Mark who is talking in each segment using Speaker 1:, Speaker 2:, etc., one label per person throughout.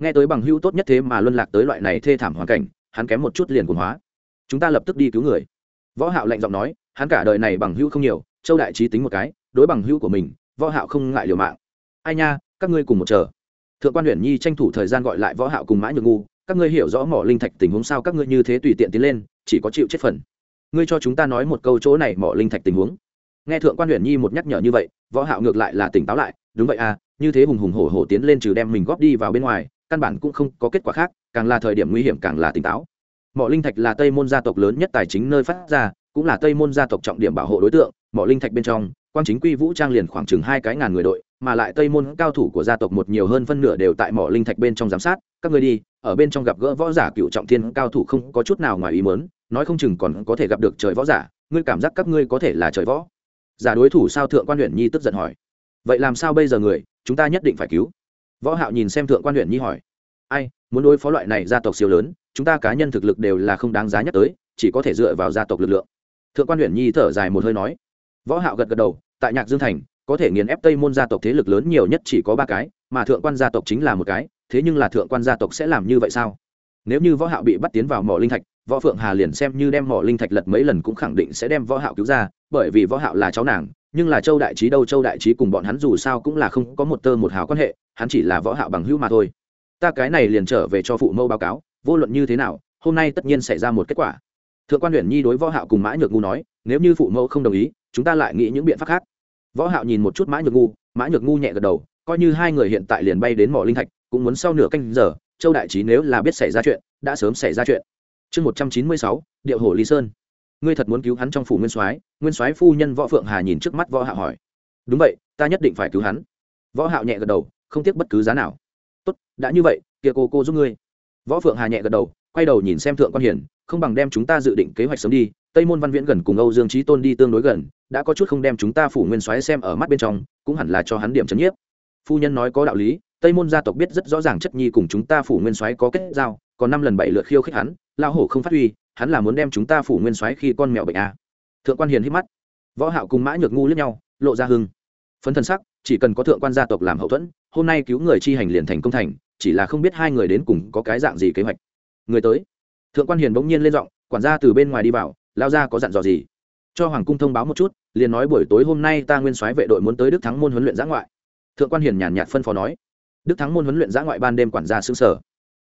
Speaker 1: nghe tới bằng hữu tốt nhất thế mà luân lạc tới loại này thê thảm hoàn cảnh, hắn kém một chút liền cuồng hóa. Chúng ta lập tức đi cứu người. Võ hạo lạnh giọng nói, hắn cả đời này bằng hữu không nhiều, châu đại trí tính một cái, đối bằng hữu của mình, võ hạo không ngại liều mạng. Ai nha, các ngươi cùng một chờ. Thượng quan huyền nhi tranh thủ thời gian gọi lại võ hạo cùng mã nhược ngu, các ngươi hiểu rõ mỏ linh thạch tình huống sao, các ngươi như thế tùy tiện tiến lên, chỉ có chịu chết phần. Ngươi cho chúng ta nói một câu chỗ này mỏ linh thạch tình huống. Nghe thượng quan huyền nhi một nhắc nhở như vậy, võ hạo ngược lại là tỉnh táo lại, đúng vậy à như thế hùng hùng hổ hổ tiến lên trừ đem mình góp đi vào bên ngoài căn bản cũng không có kết quả khác, càng là thời điểm nguy hiểm càng là tỉnh táo. Mỏ linh thạch là tây môn gia tộc lớn nhất tài chính nơi phát ra, cũng là tây môn gia tộc trọng điểm bảo hộ đối tượng. Mỏ linh thạch bên trong quan chính quy vũ trang liền khoảng chừng hai cái ngàn người đội, mà lại tây môn cao thủ của gia tộc một nhiều hơn phân nửa đều tại mỏ linh thạch bên trong giám sát. Các người đi, ở bên trong gặp gỡ võ giả cựu trọng thiên cao thủ không có chút nào ngoài ý mớn nói không chừng còn có thể gặp được trời võ giả, ngươi cảm giác các ngươi có thể là trời võ? Giả đối thủ sao thượng quan huyện nhi tức giận hỏi. Vậy làm sao bây giờ người, chúng ta nhất định phải cứu võ hạo nhìn xem thượng quan huyện nhi hỏi, ai, muốn đối phó loại này gia tộc siêu lớn, chúng ta cá nhân thực lực đều là không đáng giá nhắc tới, chỉ có thể dựa vào gia tộc lực lượng. Thượng quan huyện nhi thở dài một hơi nói. Võ hạo gật gật đầu, tại nhạc dương thành, có thể nghiền ép tây môn gia tộc thế lực lớn nhiều nhất chỉ có ba cái, mà thượng quan gia tộc chính là một cái, thế nhưng là thượng quan gia tộc sẽ làm như vậy sao? Nếu như võ hạo bị bắt tiến vào mỏ linh thạch, võ phượng hà liền xem như đem mỏ linh thạch lật mấy lần cũng khẳng định sẽ đem võ hạo cứu ra bởi vì võ hạo là cháu nàng, nhưng là châu đại trí đâu, châu đại trí cùng bọn hắn dù sao cũng là không có một tơ một hào quan hệ, hắn chỉ là võ hạo bằng hữu mà thôi. Ta cái này liền trở về cho phụ mẫu báo cáo, vô luận như thế nào, hôm nay tất nhiên xảy ra một kết quả. Thượng quan huyện nhi đối võ hạo cùng mã nhược ngu nói, nếu như phụ mẫu không đồng ý, chúng ta lại nghĩ những biện pháp khác. Võ hạo nhìn một chút mã nhược ngu, mã nhược ngu nhẹ gật đầu, coi như hai người hiện tại liền bay đến mỏ linh thạch, cũng muốn sau nửa canh giờ, châu đại trí nếu là biết xảy ra chuyện, đã sớm xảy ra chuyện. Chương một trăm chín mươi sáu, điệu hổ lý sơn ngươi thật muốn cứu hắn trong phủ nguyên soái? Nguyên soái phu nhân võ phượng hà nhìn trước mắt võ hạo hỏi. Đúng vậy, ta nhất định phải cứu hắn. Võ hạo nhẹ gật đầu, không tiếc bất cứ giá nào. Tốt, đã như vậy, kia cô cô giúp ngươi. Võ phượng hà nhẹ gật đầu, quay đầu nhìn xem thượng quan hiển, không bằng đem chúng ta dự định kế hoạch sớm đi. Tây môn văn viễn gần cùng âu dương trí tôn đi tương đối gần, đã có chút không đem chúng ta phủ nguyên soái xem ở mắt bên trong, cũng hẳn là cho hắn điểm chấn nhiếp. Phu nhân nói có đạo lý, tây môn gia tộc biết rất rõ ràng chất nhi cùng chúng ta phủ nguyên soái có kết giao, còn năm lần bảy lượt khiêu khích hắn lao hổ không phát huy hắn là muốn đem chúng ta phủ nguyên soái khi con mèo bệnh à. thượng quan hiền hít mắt. Võ hạo cùng mã nhược ngu lướt nhau, lộ ra hưng. Phấn thần sắc, chỉ cần có thượng quan gia tộc làm hậu thuẫn, hôm nay cứu người chi hành liền thành công thành, chỉ là không biết hai người đến cùng có cái dạng gì kế hoạch. Người tới. Thượng quan hiền bỗng nhiên lên giọng, quản gia từ bên ngoài đi vào, lao ra có dặn dò gì? Cho hoàng cung thông báo một chút, liền nói buổi tối hôm nay ta nguyên soái vệ đội muốn tới đức thắng môn huấn luyện giã ngoại. Thượng quan hiền nhàn nhạt phân phó nói, đức thắng môn huấn luyện giã ngoại ban đêm quản gia xương sở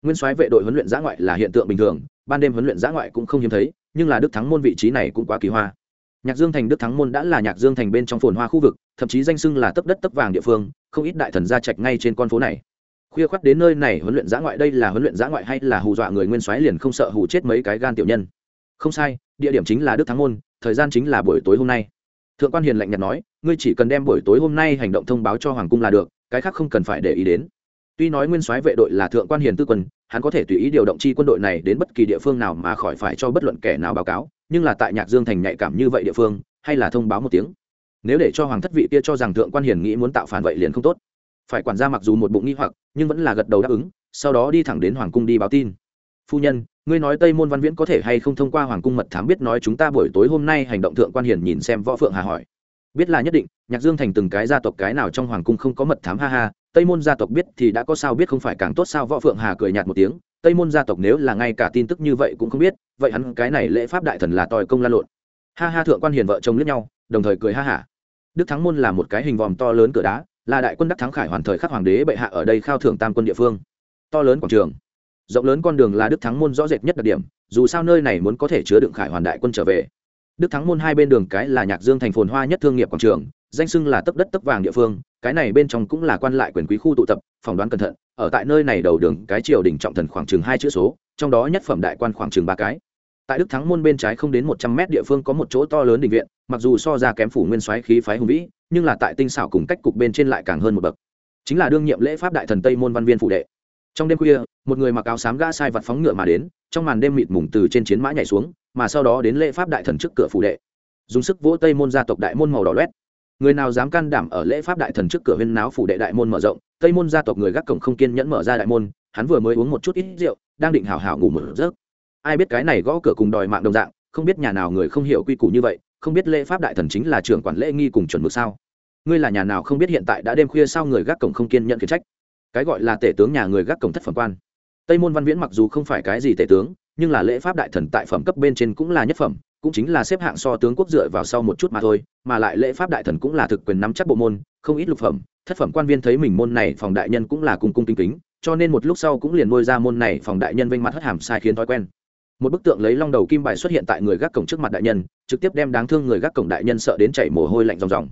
Speaker 1: nguyên soái vệ đội huấn luyện giã ngoại là hiện tượng bình thường ban đêm huấn luyện giã ngoại cũng không hiếm thấy, nhưng là đức thắng môn vị trí này cũng quá kỳ hoa. Nhạc dương thành, đức thắng môn đã là nhạc dương thành bên trong phồn hoa khu vực, thậm chí danh xưng là tấp đất tấp vàng địa phương, không ít đại thần gia trạch ngay trên con phố này. Khuya khoắt đến nơi này huấn luyện giã ngoại, đây là huấn luyện giã ngoại hay là hù dọa người nguyên soái liền không sợ hù chết mấy cái gan tiểu nhân? Không sai, địa điểm chính là đức thắng môn, thời gian chính là buổi tối hôm nay. Thượng quan hiền lạnh nhạt nói, ngươi chỉ cần đem buổi tối hôm nay hành động thông báo cho hoàng cung là được, cái khác không cần phải để ý đến tuy nói nguyên soái vệ đội là thượng quan hiền tư quân, hắn có thể tùy ý điều động chi quân đội này đến bất kỳ địa phương nào mà khỏi phải cho bất luận kẻ nào báo cáo, nhưng là tại nhạc dương thành nhạy cảm như vậy địa phương, hay là thông báo một tiếng. Nếu để cho hoàng thất vị kia cho rằng thượng quan hiền nghĩ muốn tạo phản vậy liền không tốt. Phải quản gia mặc dù một bụng nghi hoặc, nhưng vẫn là gật đầu đáp ứng, sau đó đi thẳng đến hoàng cung đi báo tin. Phu nhân, ngươi nói tây môn văn viễn có thể hay không thông qua hoàng cung mật thám biết nói chúng ta buổi tối hôm nay hành động thượng quan hiền nhìn xem võ phượng hà hỏi. Biết là nhất định, nhạc dương thành từng cái gia tộc cái nào trong hoàng cung không có mật thám ha ha tây môn gia tộc biết thì đã có sao biết không phải càng tốt sao? Võ phượng hà cười nhạt một tiếng, tây môn gia tộc nếu là ngay cả tin tức như vậy cũng không biết, vậy hắn cái này lễ pháp đại thần là tòi công la lộn. Ha ha, thượng quan hiền vợ chồng lướt nhau, đồng thời cười ha hả. Đức thắng môn là một cái hình vòm to lớn cửa đá, là đại quân đắc thắng khải hoàn thời khắc hoàng đế bệ hạ ở đây khao thưởng tam quân địa phương. To lớn quảng trường. Rộng lớn con đường là đức thắng môn rõ rệt nhất đặc điểm, dù sao nơi này muốn có thể chứa đựng khải hoàn đại quân trở về. Đức thắng môn hai bên đường cái là nhạc dương thành phồn hoa nhất thương nghiệp quảng trường, danh xưng là tấp đất tấp vàng địa phương cái này bên trong cũng là quan lại quyền quý khu tụ tập, phỏng đoán cẩn thận, ở tại nơi này đầu đường, cái triều đình trọng thần khoảng chừng hai chữ số, trong đó nhất phẩm đại quan khoảng chừng ba cái. Tại đức thắng môn bên trái không đến một trăm mét địa phương có một chỗ to lớn định viện, mặc dù so ra kém phủ nguyên soái khí phái hùng vĩ, nhưng là tại tinh xảo cùng cách cục bên trên lại càng hơn một bậc. Chính là đương nhiệm lễ pháp đại thần tây môn văn viên phụ đệ. Trong đêm khuya, một người mặc áo xám gã sai vật phóng ngựa mà đến, trong màn đêm mịt mùng từ trên chiến mã nhảy xuống, mà sau đó đến lễ pháp đại thần trước cửa phủ đệ. Dùng sức vỗ tây môn gia tộc đại môn màu đỏ loét người nào dám can đảm ở lễ pháp đại thần trước cửa huyên náo phủ đệ đại môn mở rộng, tây môn gia tộc người gác cổng không kiên nhẫn mở ra đại môn, hắn vừa mới uống một chút ít rượu, đang định hào hào ngủ một giấc. Ai biết cái này gõ cửa cùng đòi mạng đồng dạng, không biết nhà nào người không hiểu quy củ như vậy, không biết lễ pháp đại thần chính là trưởng quản lễ nghi cùng chuẩn mực sao? Ngươi là nhà nào không biết hiện tại đã đêm khuya sao người gác cổng không kiên nhận khiển trách? Cái gọi là tể tướng nhà người gác cổng thất phẩm quan. Tây môn văn viễn mặc dù không phải cái gì tể tướng, nhưng là lễ pháp đại thần tại phẩm cấp bên trên cũng là nhất phẩm cũng chính là xếp hạng so tướng quốc dựa vào sau một chút mà thôi, mà lại lễ pháp đại thần cũng là thực quyền nắm chắc bộ môn, không ít lục phẩm. Thất phẩm quan viên thấy mình môn này phòng đại nhân cũng là cung cung kính kính, cho nên một lúc sau cũng liền nuôi ra môn này phòng đại nhân vênh mặt hất hàm sai khiến thói quen. Một bức tượng lấy long đầu kim bài xuất hiện tại người gác cổng trước mặt đại nhân, trực tiếp đem đáng thương người gác cổng đại nhân sợ đến chảy mồ hôi lạnh ròng ròng.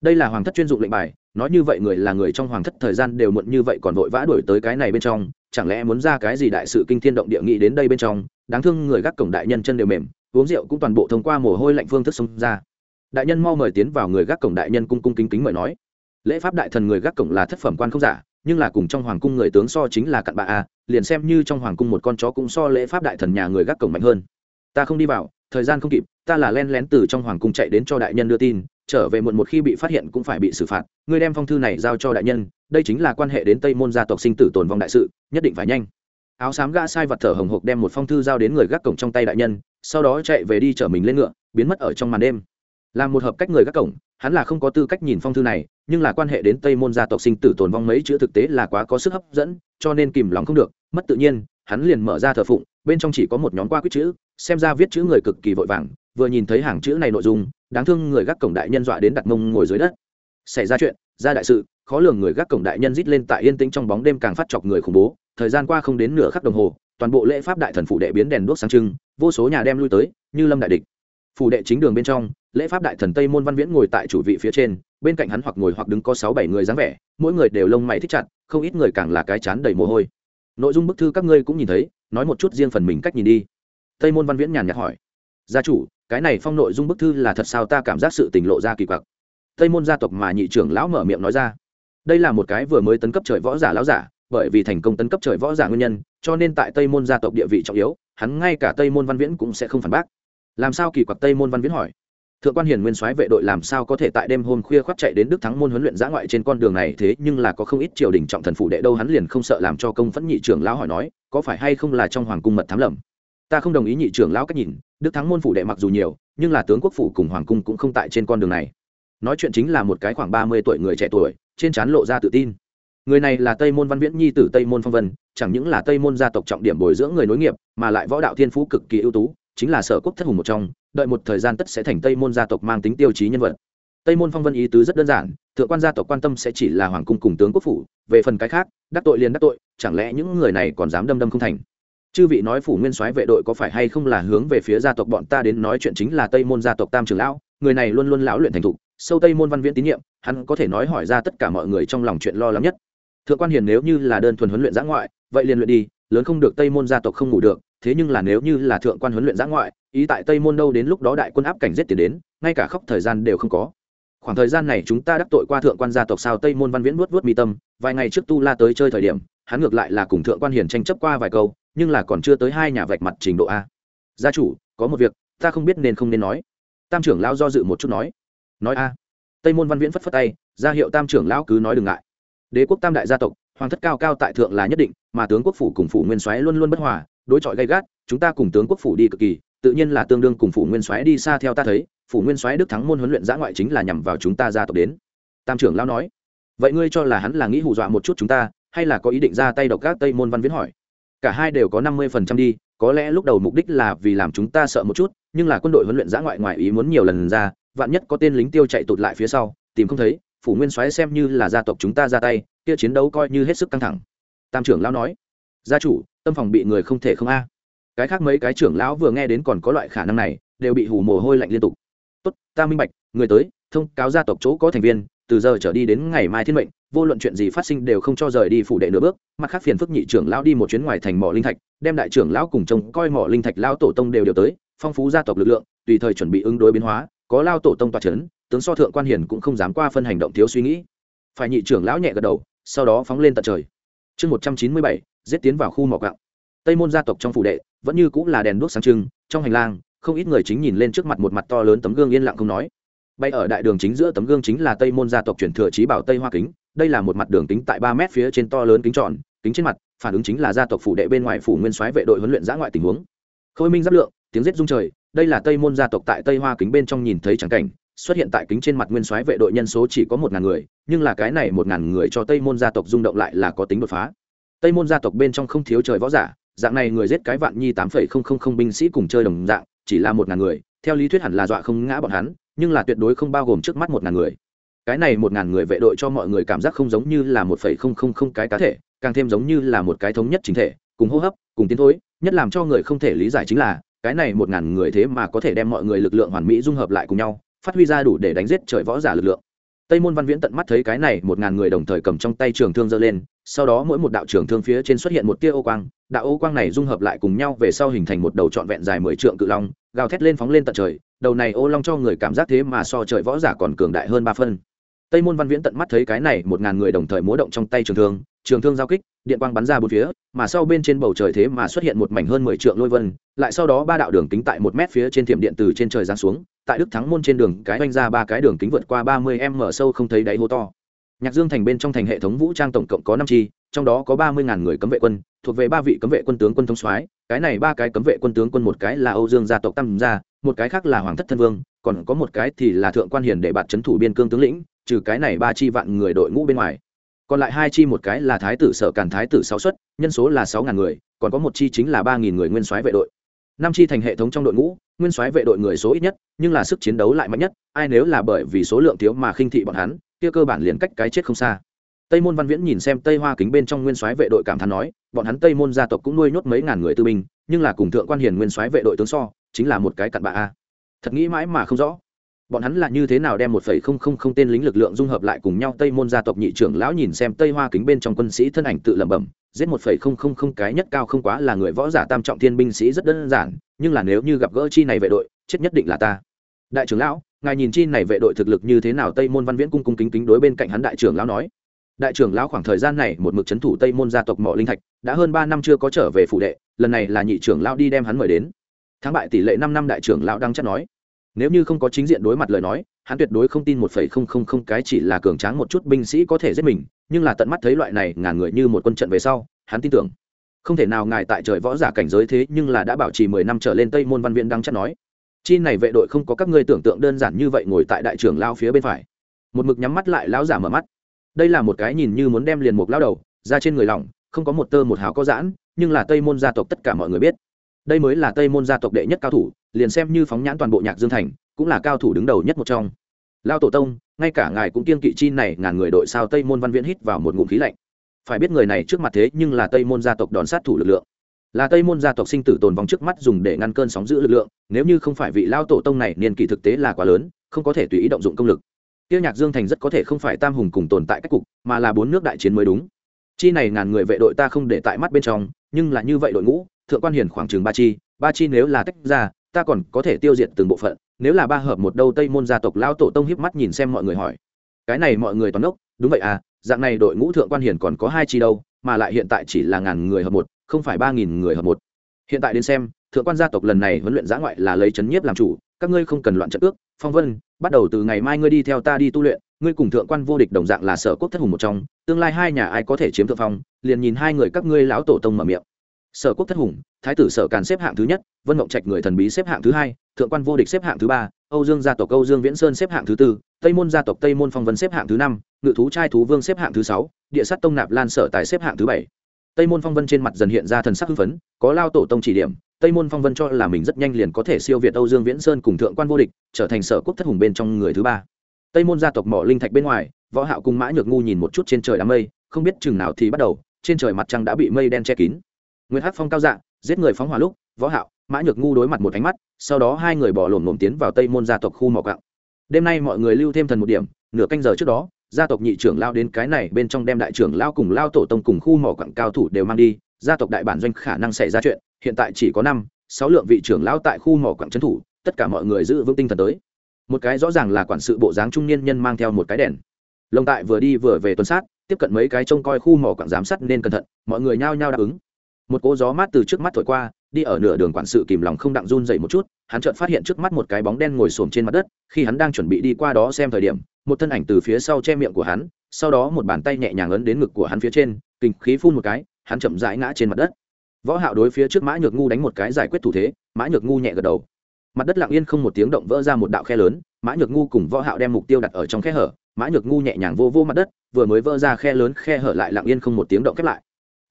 Speaker 1: Đây là hoàng thất chuyên dụng lệnh bài, nói như vậy người là người trong hoàng thất thời gian đều muộn như vậy còn vội vã đuổi tới cái này bên trong, chẳng lẽ muốn ra cái gì đại sự kinh thiên động địa nghị đến đây bên trong, đáng thương người gác cổng đại nhân chân đều mềm uống rượu cũng toàn bộ thông qua mồ hôi lạnh phương thức xông ra. Đại nhân mau mời tiến vào người gác cổng đại nhân cung cung kính kính mời nói. Lễ pháp đại thần người gác cổng là thất phẩm quan không giả, nhưng là cùng trong hoàng cung người tướng so chính là cặn bạ a à, liền xem như trong hoàng cung một con chó cũng so lễ pháp đại thần nhà người gác cổng mạnh hơn. Ta không đi vào, thời gian không kịp, ta là len lén từ trong hoàng cung chạy đến cho đại nhân đưa tin, trở về muộn một khi bị phát hiện cũng phải bị xử phạt. Ngươi đem phong thư này giao cho đại nhân, đây chính là quan hệ đến tây môn gia tộc sinh tử tồn vong đại sự, nhất định phải nhanh. Áo xám gã sai vật thở hồng hộc đem một phong thư giao đến người gác cổng trong tay đại nhân sau đó chạy về đi chở mình lên ngựa, biến mất ở trong màn đêm. Làm một hợp cách người gác cổng, hắn là không có tư cách nhìn phong thư này, nhưng là quan hệ đến tây môn gia tộc sinh tử tồn vong mấy chữ thực tế là quá có sức hấp dẫn, cho nên kìm lòng không được, mất tự nhiên, hắn liền mở ra thờ phụng, bên trong chỉ có một nhóm qua quyết chữ, xem ra viết chữ người cực kỳ vội vàng, vừa nhìn thấy hàng chữ này nội dung, đáng thương người gác cổng đại nhân dọa đến đặt mông ngồi dưới đất. Xảy ra chuyện, ra đại sự, khó lường người gác cổng đại nhân rít lên tại yên tĩnh trong bóng đêm càng phát chọc người khủng bố, thời gian qua không đến nửa khắc đồng hồ toàn bộ lễ pháp đại thần phụ đệ biến đèn đuốc sáng trưng, vô số nhà đem lui tới, như lâm đại địch. Phủ đệ chính đường bên trong, lễ pháp đại thần tây môn văn viễn ngồi tại chủ vị phía trên, bên cạnh hắn hoặc ngồi hoặc đứng có sáu bảy người dáng vẻ, mỗi người đều lông mày thích chặt, không ít người càng là cái chán đầy mồ hôi. Nội dung bức thư các ngươi cũng nhìn thấy, nói một chút riêng phần mình cách nhìn đi. Tây môn văn viễn nhàn nhạt hỏi. Gia chủ, cái này phong nội dung bức thư là thật sao ta cảm giác sự tình lộ ra kỳ quặc. Tây môn gia tộc mà nhị trưởng lão mở miệng nói ra. Đây là một cái vừa mới tấn cấp trời võ giả lão giả bởi vì thành công tấn cấp trời võ giả nguyên nhân, cho nên tại tây môn gia tộc địa vị trọng yếu, hắn ngay cả tây môn văn viễn cũng sẽ không phản bác. Làm sao kỳ quặc tây môn văn viễn hỏi? Thượng quan hiền nguyên soái vệ đội làm sao có thể tại đêm hôm khuya khoác chạy đến đức thắng môn huấn luyện giã ngoại trên con đường này, thế nhưng là có không ít triều đình trọng thần phụ đệ đâu hắn liền không sợ làm cho công phẫn nhị trưởng lão hỏi nói, có phải hay không là trong hoàng cung mật thám lầm? Ta không đồng ý nhị trưởng lão cách nhìn, đức thắng môn phụ đệ mặc dù nhiều, nhưng là tướng quốc phủ cùng hoàng cung cũng không tại trên con đường này. Nói chuyện chính là một cái khoảng ba mươi tuổi người trẻ tuổi, trên trán lộ ra tự tin người này là tây môn văn viễn nhi tử tây môn phong vân, chẳng những là tây môn gia tộc trọng điểm bồi dưỡng người nối nghiệp, mà lại võ đạo thiên phú cực kỳ ưu tú, chính là sở quốc thất hùng một trong, đợi một thời gian tất sẽ thành tây môn gia tộc mang tính tiêu chí nhân vật. Tây môn phong vân ý tứ rất đơn giản, thượng quan gia tộc quan tâm sẽ chỉ là hoàng cung cùng tướng quốc phủ, về phần cái khác, đắc tội liền đắc tội, chẳng lẽ những người này còn dám đâm đâm không thành? Chư vị nói phủ nguyên soái vệ đội có phải hay không là hướng về phía gia tộc bọn ta đến nói chuyện chính là tây môn gia tộc tam trưởng lão, người này luôn luôn lão luyện thành thục, sâu tây môn văn viễn tín nhiệm, hắn có thể nói hỏi ra tất cả mọi người trong lòng chuyện lo lắng nhất thượng quan hiền nếu như là đơn thuần huấn luyện giã ngoại, vậy liền luyện đi, lớn không được tây môn gia tộc không ngủ được, thế nhưng là nếu như là thượng quan huấn luyện giã ngoại, ý tại tây môn đâu đến lúc đó đại quân áp cảnh giết tiền đến, ngay cả khóc thời gian đều không có. Khoảng thời gian này chúng ta đắc tội qua thượng quan gia tộc sao tây môn văn viễn vuốt vuốt mi tâm, vài ngày trước tu la tới chơi thời điểm, hắn ngược lại là cùng thượng quan hiền tranh chấp qua vài câu, nhưng là còn chưa tới hai nhà vạch mặt trình độ a. Gia chủ, có một việc, ta không biết nên không nên nói. Tam trưởng lão do dự một chút nói. Nói a. Tây môn văn viễn phất phất tay, ra hiệu tam trưởng lão cứ nói đừng ngại đế quốc tam đại gia tộc, hoàng thất cao cao tại thượng là nhất định, mà tướng quốc phủ cùng phủ nguyên soái luôn luôn bất hòa, đối chọi gay gắt, chúng ta cùng tướng quốc phủ đi cực kỳ, tự nhiên là tương đương cùng phủ nguyên soái đi xa theo ta thấy, phủ nguyên soái đức thắng môn huấn luyện giã ngoại chính là nhằm vào chúng ta gia tộc đến. Tam trưởng lão nói. Vậy ngươi cho là hắn là nghĩ hù dọa một chút chúng ta, hay là có ý định ra tay độc các tây môn văn viễn hỏi? Cả hai đều có năm mươi phần trăm đi, có lẽ lúc đầu mục đích là vì làm chúng ta sợ một chút, nhưng là quân đội huấn luyện giã ngoại ngoại ý muốn nhiều lần ra, vạn nhất có tên lính tiêu chạy tụt lại phía sau, tìm không thấy phủ nguyên soái xem như là gia tộc chúng ta ra tay, kia chiến đấu coi như hết sức căng thẳng. Tam trưởng lão nói, gia chủ, tâm phòng bị người không thể không a. Cái khác mấy cái trưởng lão vừa nghe đến còn có loại khả năng này, đều bị hù mồ hôi lạnh liên tục. Tốt, ta minh bạch, người tới, thông cáo gia tộc chỗ có thành viên, từ giờ trở đi đến ngày mai thiên mệnh, vô luận chuyện gì phát sinh đều không cho rời đi phủ đệ nửa bước, mặt khác phiền phức nhị trưởng lão đi một chuyến ngoài thành mỏ linh thạch, đem đại trưởng lão cùng chồng coi mỏ linh thạch lão tổ tông đều đều tới, phong phú gia tộc lực lượng, tùy thời chuẩn bị ứng đối biến hóa có lao tổ tông toa c h ấ n tướng so thượng quan hiền cũng không dám qua phân hành động thiếu suy nghĩ. Phải nhị trưởng lão nhẹ gật đầu, sau đó phóng lên tận trời. Chương một trăm chín mươi bảy, giết tiến vào khu mỏ gạo. Tây môn gia tộc trong phủ đệ, vẫn như cũng là đèn đuốc sáng trưng, trong hành lang, không ít người chính nhìn lên trước mặt một mặt to lớn tấm gương yên lặng không nói. Bay ở đại đường chính giữa tấm gương chính là tây môn gia tộc chuyển thừa trí bảo tây hoa kính, đây là một mặt đường kính tại ba mét phía trên to lớn kính tròn, kính trên mặt, phản ứng chính là gia tộc phủ đệ bên ngoài phủ nguyên soái vệ đội huấn luyện giã ngoại tình huống. Khôi minh giáp lượng, tiếng rết rung trời đây là tây môn gia tộc tại tây hoa kính bên trong nhìn thấy trắng cảnh, xuất hiện tại kính trên mặt nguyên soái vệ đội nhân số chỉ có một ngàn người, nhưng là cái này một ngàn người cho tây môn gia tộc rung động lại là có tính đột phá. Tây môn gia tộc bên trong không thiếu trời võ giả, dạng này người giết cái vạn nhi tám phẩy không không không binh sĩ cùng chơi đồng dạng, chỉ là một ngàn người, theo lý thuyết hẳn là dọa không ngã bọn hắn, nhưng là tuyệt đối không bao gồm trước mắt một ngàn người. Cái này một ngàn người vệ đội cho mọi người cảm giác không giống như là một phẩy không không không cái cá thể, càng thêm giống như là một cái thống nhất chính thể, cùng hô hấp, cùng tiến thối, nhất làm cho người không thể lý giải chính là cái này một ngàn người thế mà có thể đem mọi người lực lượng hoàn mỹ dung hợp lại cùng nhau, phát huy ra đủ để đánh giết trời võ giả lực lượng. Tây môn văn viễn tận mắt thấy cái này một ngàn người đồng thời cầm trong tay trường thương giơ lên, sau đó mỗi một đạo trường thương phía trên xuất hiện một tia ô quang, đạo ô quang này dung hợp lại cùng nhau về sau hình thành một đầu trọn vẹn dài mười trượng cự long, gào thét lên phóng lên tận trời, đầu này ô long cho người cảm giác thế mà so trời võ giả còn cường đại hơn ba phân. Tây môn văn viễn tận mắt thấy cái này một ngàn người đồng thời múa động trong tay trường thương trường thương giao kích, điện quang bắn ra bốn phía, mà sau bên trên bầu trời thế mà xuất hiện một mảnh hơn mười trượng lôi vân, lại sau đó ba đạo đường kính tại một mét phía trên thiểm điện từ trên trời giáng xuống, tại đức thắng môn trên đường cái oanh ra ba cái đường kính vượt qua ba mươi m sâu không thấy đáy hố to. Nhạc dương thành bên trong thành hệ thống vũ trang tổng cộng có năm chi, trong đó có ba mươi ngàn người cấm vệ quân, thuộc về ba vị cấm vệ quân tướng quân thông soái, cái này ba cái cấm vệ quân tướng quân một cái là âu dương gia tộc tam gia, một cái khác là hoàng thất thân vương, còn có một cái thì là thượng quan hiền để bạt trấn thủ biên cương tướng lĩnh, trừ cái này ba chi vạn người đội ngũ bên ngoài còn lại hai chi một cái là thái tử sở càn thái tử sáu xuất, nhân số là sáu ngàn người, còn có một chi chính là ba nghìn người nguyên soái vệ đội. Năm chi thành hệ thống trong đội ngũ, nguyên soái vệ đội người số ít nhất, nhưng là sức chiến đấu lại mạnh nhất, ai nếu là bởi vì số lượng thiếu mà khinh thị bọn hắn, kia cơ bản liền cách cái chết không xa. Tây môn văn viễn nhìn xem tây hoa kính bên trong nguyên soái vệ đội cảm thán nói, bọn hắn tây môn gia tộc cũng nuôi nhốt mấy ngàn người tư binh, nhưng là cùng thượng quan hiền nguyên soái vệ đội tướng so, chính là một cái cặn bạ a. Thật nghĩ mãi mà không rõ bọn hắn là như thế nào đem một phẩy không không không tên lính lực lượng dung hợp lại cùng nhau? Tây môn gia tộc nhị trưởng lão nhìn xem tây hoa kính bên trong quân sĩ thân ảnh tự lẩm bẩm, giết một phẩy không không không cái nhất cao không quá là người võ giả tam trọng thiên binh sĩ rất đơn giản, nhưng là nếu như gặp gỡ chi này vệ đội, chết nhất định là ta. Đại trưởng lão, ngài nhìn chi này vệ đội thực lực như thế nào? Tây môn văn viễn cung cung kính kính đối bên cạnh hắn đại trưởng lão nói. Đại trưởng lão khoảng thời gian này một mực c h ấ n thủ tây môn gia tộc mỏ linh thạch, đã hơn ba năm chưa có trở về phụ đệ, lần này là nhị trưởng lão đi đem hắn mời đến. Thắng bại tỷ lệ năm năm đại trưởng lão đang chắc nói nếu như không có chính diện đối mặt lời nói, hắn tuyệt đối không tin một phẩy không không không cái chỉ là cường tráng một chút binh sĩ có thể giết mình, nhưng là tận mắt thấy loại này ngàn người như một quân trận về sau, hắn tin tưởng. Không thể nào ngài tại trời võ giả cảnh giới thế nhưng là đã bảo trì mười năm trở lên tây môn văn viện đang chắc nói. Chi này vệ đội không có các ngươi tưởng tượng đơn giản như vậy ngồi tại đại trưởng lao phía bên phải. Một mực nhắm mắt lại lão giả mở mắt. Đây là một cái nhìn như muốn đem liền mục lao đầu ra trên người lỏng, không có một tơ một hào có giãn, nhưng là tây môn gia tộc tất cả mọi người biết đây mới là tây môn gia tộc đệ nhất cao thủ, liền xem như phóng nhãn toàn bộ nhạc dương thành, cũng là cao thủ đứng đầu nhất một trong. Lao tổ tông, ngay cả ngài cũng kiên kỵ chi này ngàn người đội sao tây môn văn viễn hít vào một ngụm khí lạnh. Phải biết người này trước mặt thế nhưng là tây môn gia tộc đòn sát thủ lực lượng. Là tây môn gia tộc sinh tử tồn vong trước mắt dùng để ngăn cơn sóng giữ lực lượng, nếu như không phải vị lao tổ tông này niên kỷ thực tế là quá lớn, không có thể tùy ý động dụng công lực. Tiêu nhạc dương thành rất có thể không phải tam hùng cùng tồn tại các cục, mà là bốn nước đại chiến mới đúng. Chi này ngàn người vệ đội ta không để tại mắt bên trong, nhưng là như vậy đội ngũ thượng quan hiền khoảng chừng ba chi ba chi nếu là tách ra, ta còn có thể tiêu diệt từng bộ phận, nếu là ba hợp một đâu tây môn gia tộc lao tổ tông hiếp mắt nhìn xem mọi người hỏi. Cái này mọi người toàn ốc, đúng vậy à dạng này đội ngũ thượng quan hiền còn có hai chi đâu, mà lại hiện tại chỉ là ngàn người hợp một, không phải ba nghìn người hợp một. Hiện tại đến xem, thượng quan gia tộc lần này huấn luyện giã ngoại là lấy c nhiếp làm chủ, các ngươi không cần loạn trận ước, phong vân, bắt đầu từ ngày mai ngươi đi theo ta đi tu luyện, ngươi cùng thượng quan vô địch đồng dạng là sở quốc thất hùng một trong, tương lai hai nhà ai có thể chiếm thượng phong, liền nhìn hai người các ngươi lão tổ tông mở miệng sở quốc thất hùng, thái tử sở càn xếp hạng thứ nhất, vân mộng trạch người thần bí xếp hạng thứ hai, thượng quan vô địch xếp hạng thứ ba, âu dương gia tộc âu dương viễn sơn xếp hạng thứ tư, tây môn gia tộc tây môn phong vân xếp hạng thứ năm, ngự thú trai thú vương xếp hạng thứ sáu, địa sát tông nạp lan sở tài xếp hạng thứ bảy. Tây môn phong vân trên mặt dần hiện ra thần sắc hưng phấn, có lao tổ tông chỉ điểm, tây môn phong vân cho là mình rất nhanh liền có thể siêu việt âu dương viễn sơn cùng thượng quan vô địch, trở thành sở quốc thất hùng bên trong người thứ ba. Tây môn gia tộc mỏ linh thạch bên ngoài, võ hạo cùng mã nhược ngu nhìn một chút trên trời đám mây, không biết chừng nào thì bắt đầu, trên trời mặt trăng đã bị mây đen che kín nguyễn hắc phong cao dạng giết người phóng hỏa lúc, võ hạo, mã nhược ngu đối mặt một ánh mắt, sau đó hai người bỏ lổm lổm tiến vào tây môn gia tộc khu mỏ cặng đêm nay mọi người lưu thêm thần một điểm, nửa canh giờ trước đó, gia tộc nhị trưởng lao đến cái này bên trong đem đại trưởng lao cùng lao tổ tông cùng khu mỏ quặng cao thủ đều mang đi, gia tộc đại bản doanh khả năng xảy ra chuyện, hiện tại chỉ có năm, sáu lượng vị trưởng lao tại khu mỏ quặng trấn thủ, tất cả mọi người giữ vững tinh thần tới. Một cái rõ ràng là quản sự bộ dáng trung niên nhân mang theo một cái đèn. Lồng tại vừa đi vừa về tuần sát, tiếp cận mấy cái trông coi khu mỏ quặng giám sát nên cẩn thận, mọi người nhao nhao đáp ứng một cỗ gió mát từ trước mắt thổi qua, đi ở nửa đường quản sự kìm lòng không đặng run dậy một chút, hắn chợt phát hiện trước mắt một cái bóng đen ngồi xổm trên mặt đất, khi hắn đang chuẩn bị đi qua đó xem thời điểm, một thân ảnh từ phía sau che miệng của hắn, sau đó một bàn tay nhẹ nhàng ấn đến ngực của hắn phía trên, kinh khí phun một cái, hắn chậm rãi ngã trên mặt đất. Võ hạo đối phía trước mã nhược ngu đánh một cái giải quyết thủ thế, mã nhược ngu nhẹ gật đầu. Mặt đất lặng yên không một tiếng động vỡ ra một đạo khe lớn, mã nhược ngu cùng võ hạo đem mục tiêu đặt ở trong khe hở, mã nhược ngu nhẹ nhàng vô vô mặt đất, vừa mới vỡ ra khe lớn, khe hở lại lặng yên không một tiếng động khép lại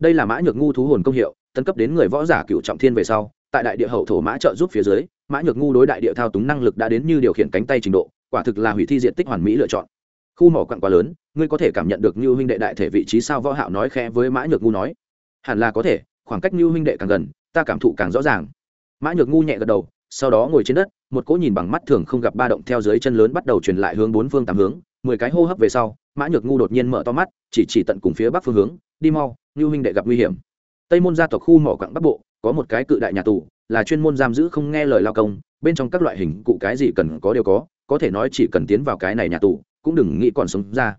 Speaker 1: đây là mã nhược ngu thú hồn công hiệu, tấn cấp đến người võ giả cựu trọng thiên về sau, tại đại địa hậu thổ mã trợ giúp phía dưới, mã nhược ngu đối đại địa thao túng năng lực đã đến như điều khiển cánh tay trình độ, quả thực là hủy thi diện tích hoàn mỹ lựa chọn. Khu mỏ quặng quá lớn, ngươi có thể cảm nhận được như huynh đệ đại thể vị trí sao võ hạo nói khẽ với mã nhược ngu nói. Hẳn là có thể, khoảng cách như huynh đệ càng gần, ta cảm thụ càng rõ ràng. Mã nhược ngu nhẹ gật đầu, sau đó ngồi trên đất, một cỗ nhìn bằng mắt thường không gặp ba động theo dưới chân lớn bắt đầu truyền lại hướng bốn phương tám hướng. Mười cái hô hấp về sau, mã nhược ngu đột nhiên mở to mắt, chỉ chỉ tận cùng phía bắc phương hướng, đi mau như huynh đệ gặp nguy hiểm. Tây môn gia tộc khu mỏ quặng bắc bộ, có một cái cự đại nhà tù, là chuyên môn giam giữ không nghe lời lao công, bên trong các loại hình cụ cái gì cần có đều có có thể nói chỉ cần tiến vào cái này nhà tù, cũng đừng nghĩ còn sống ra.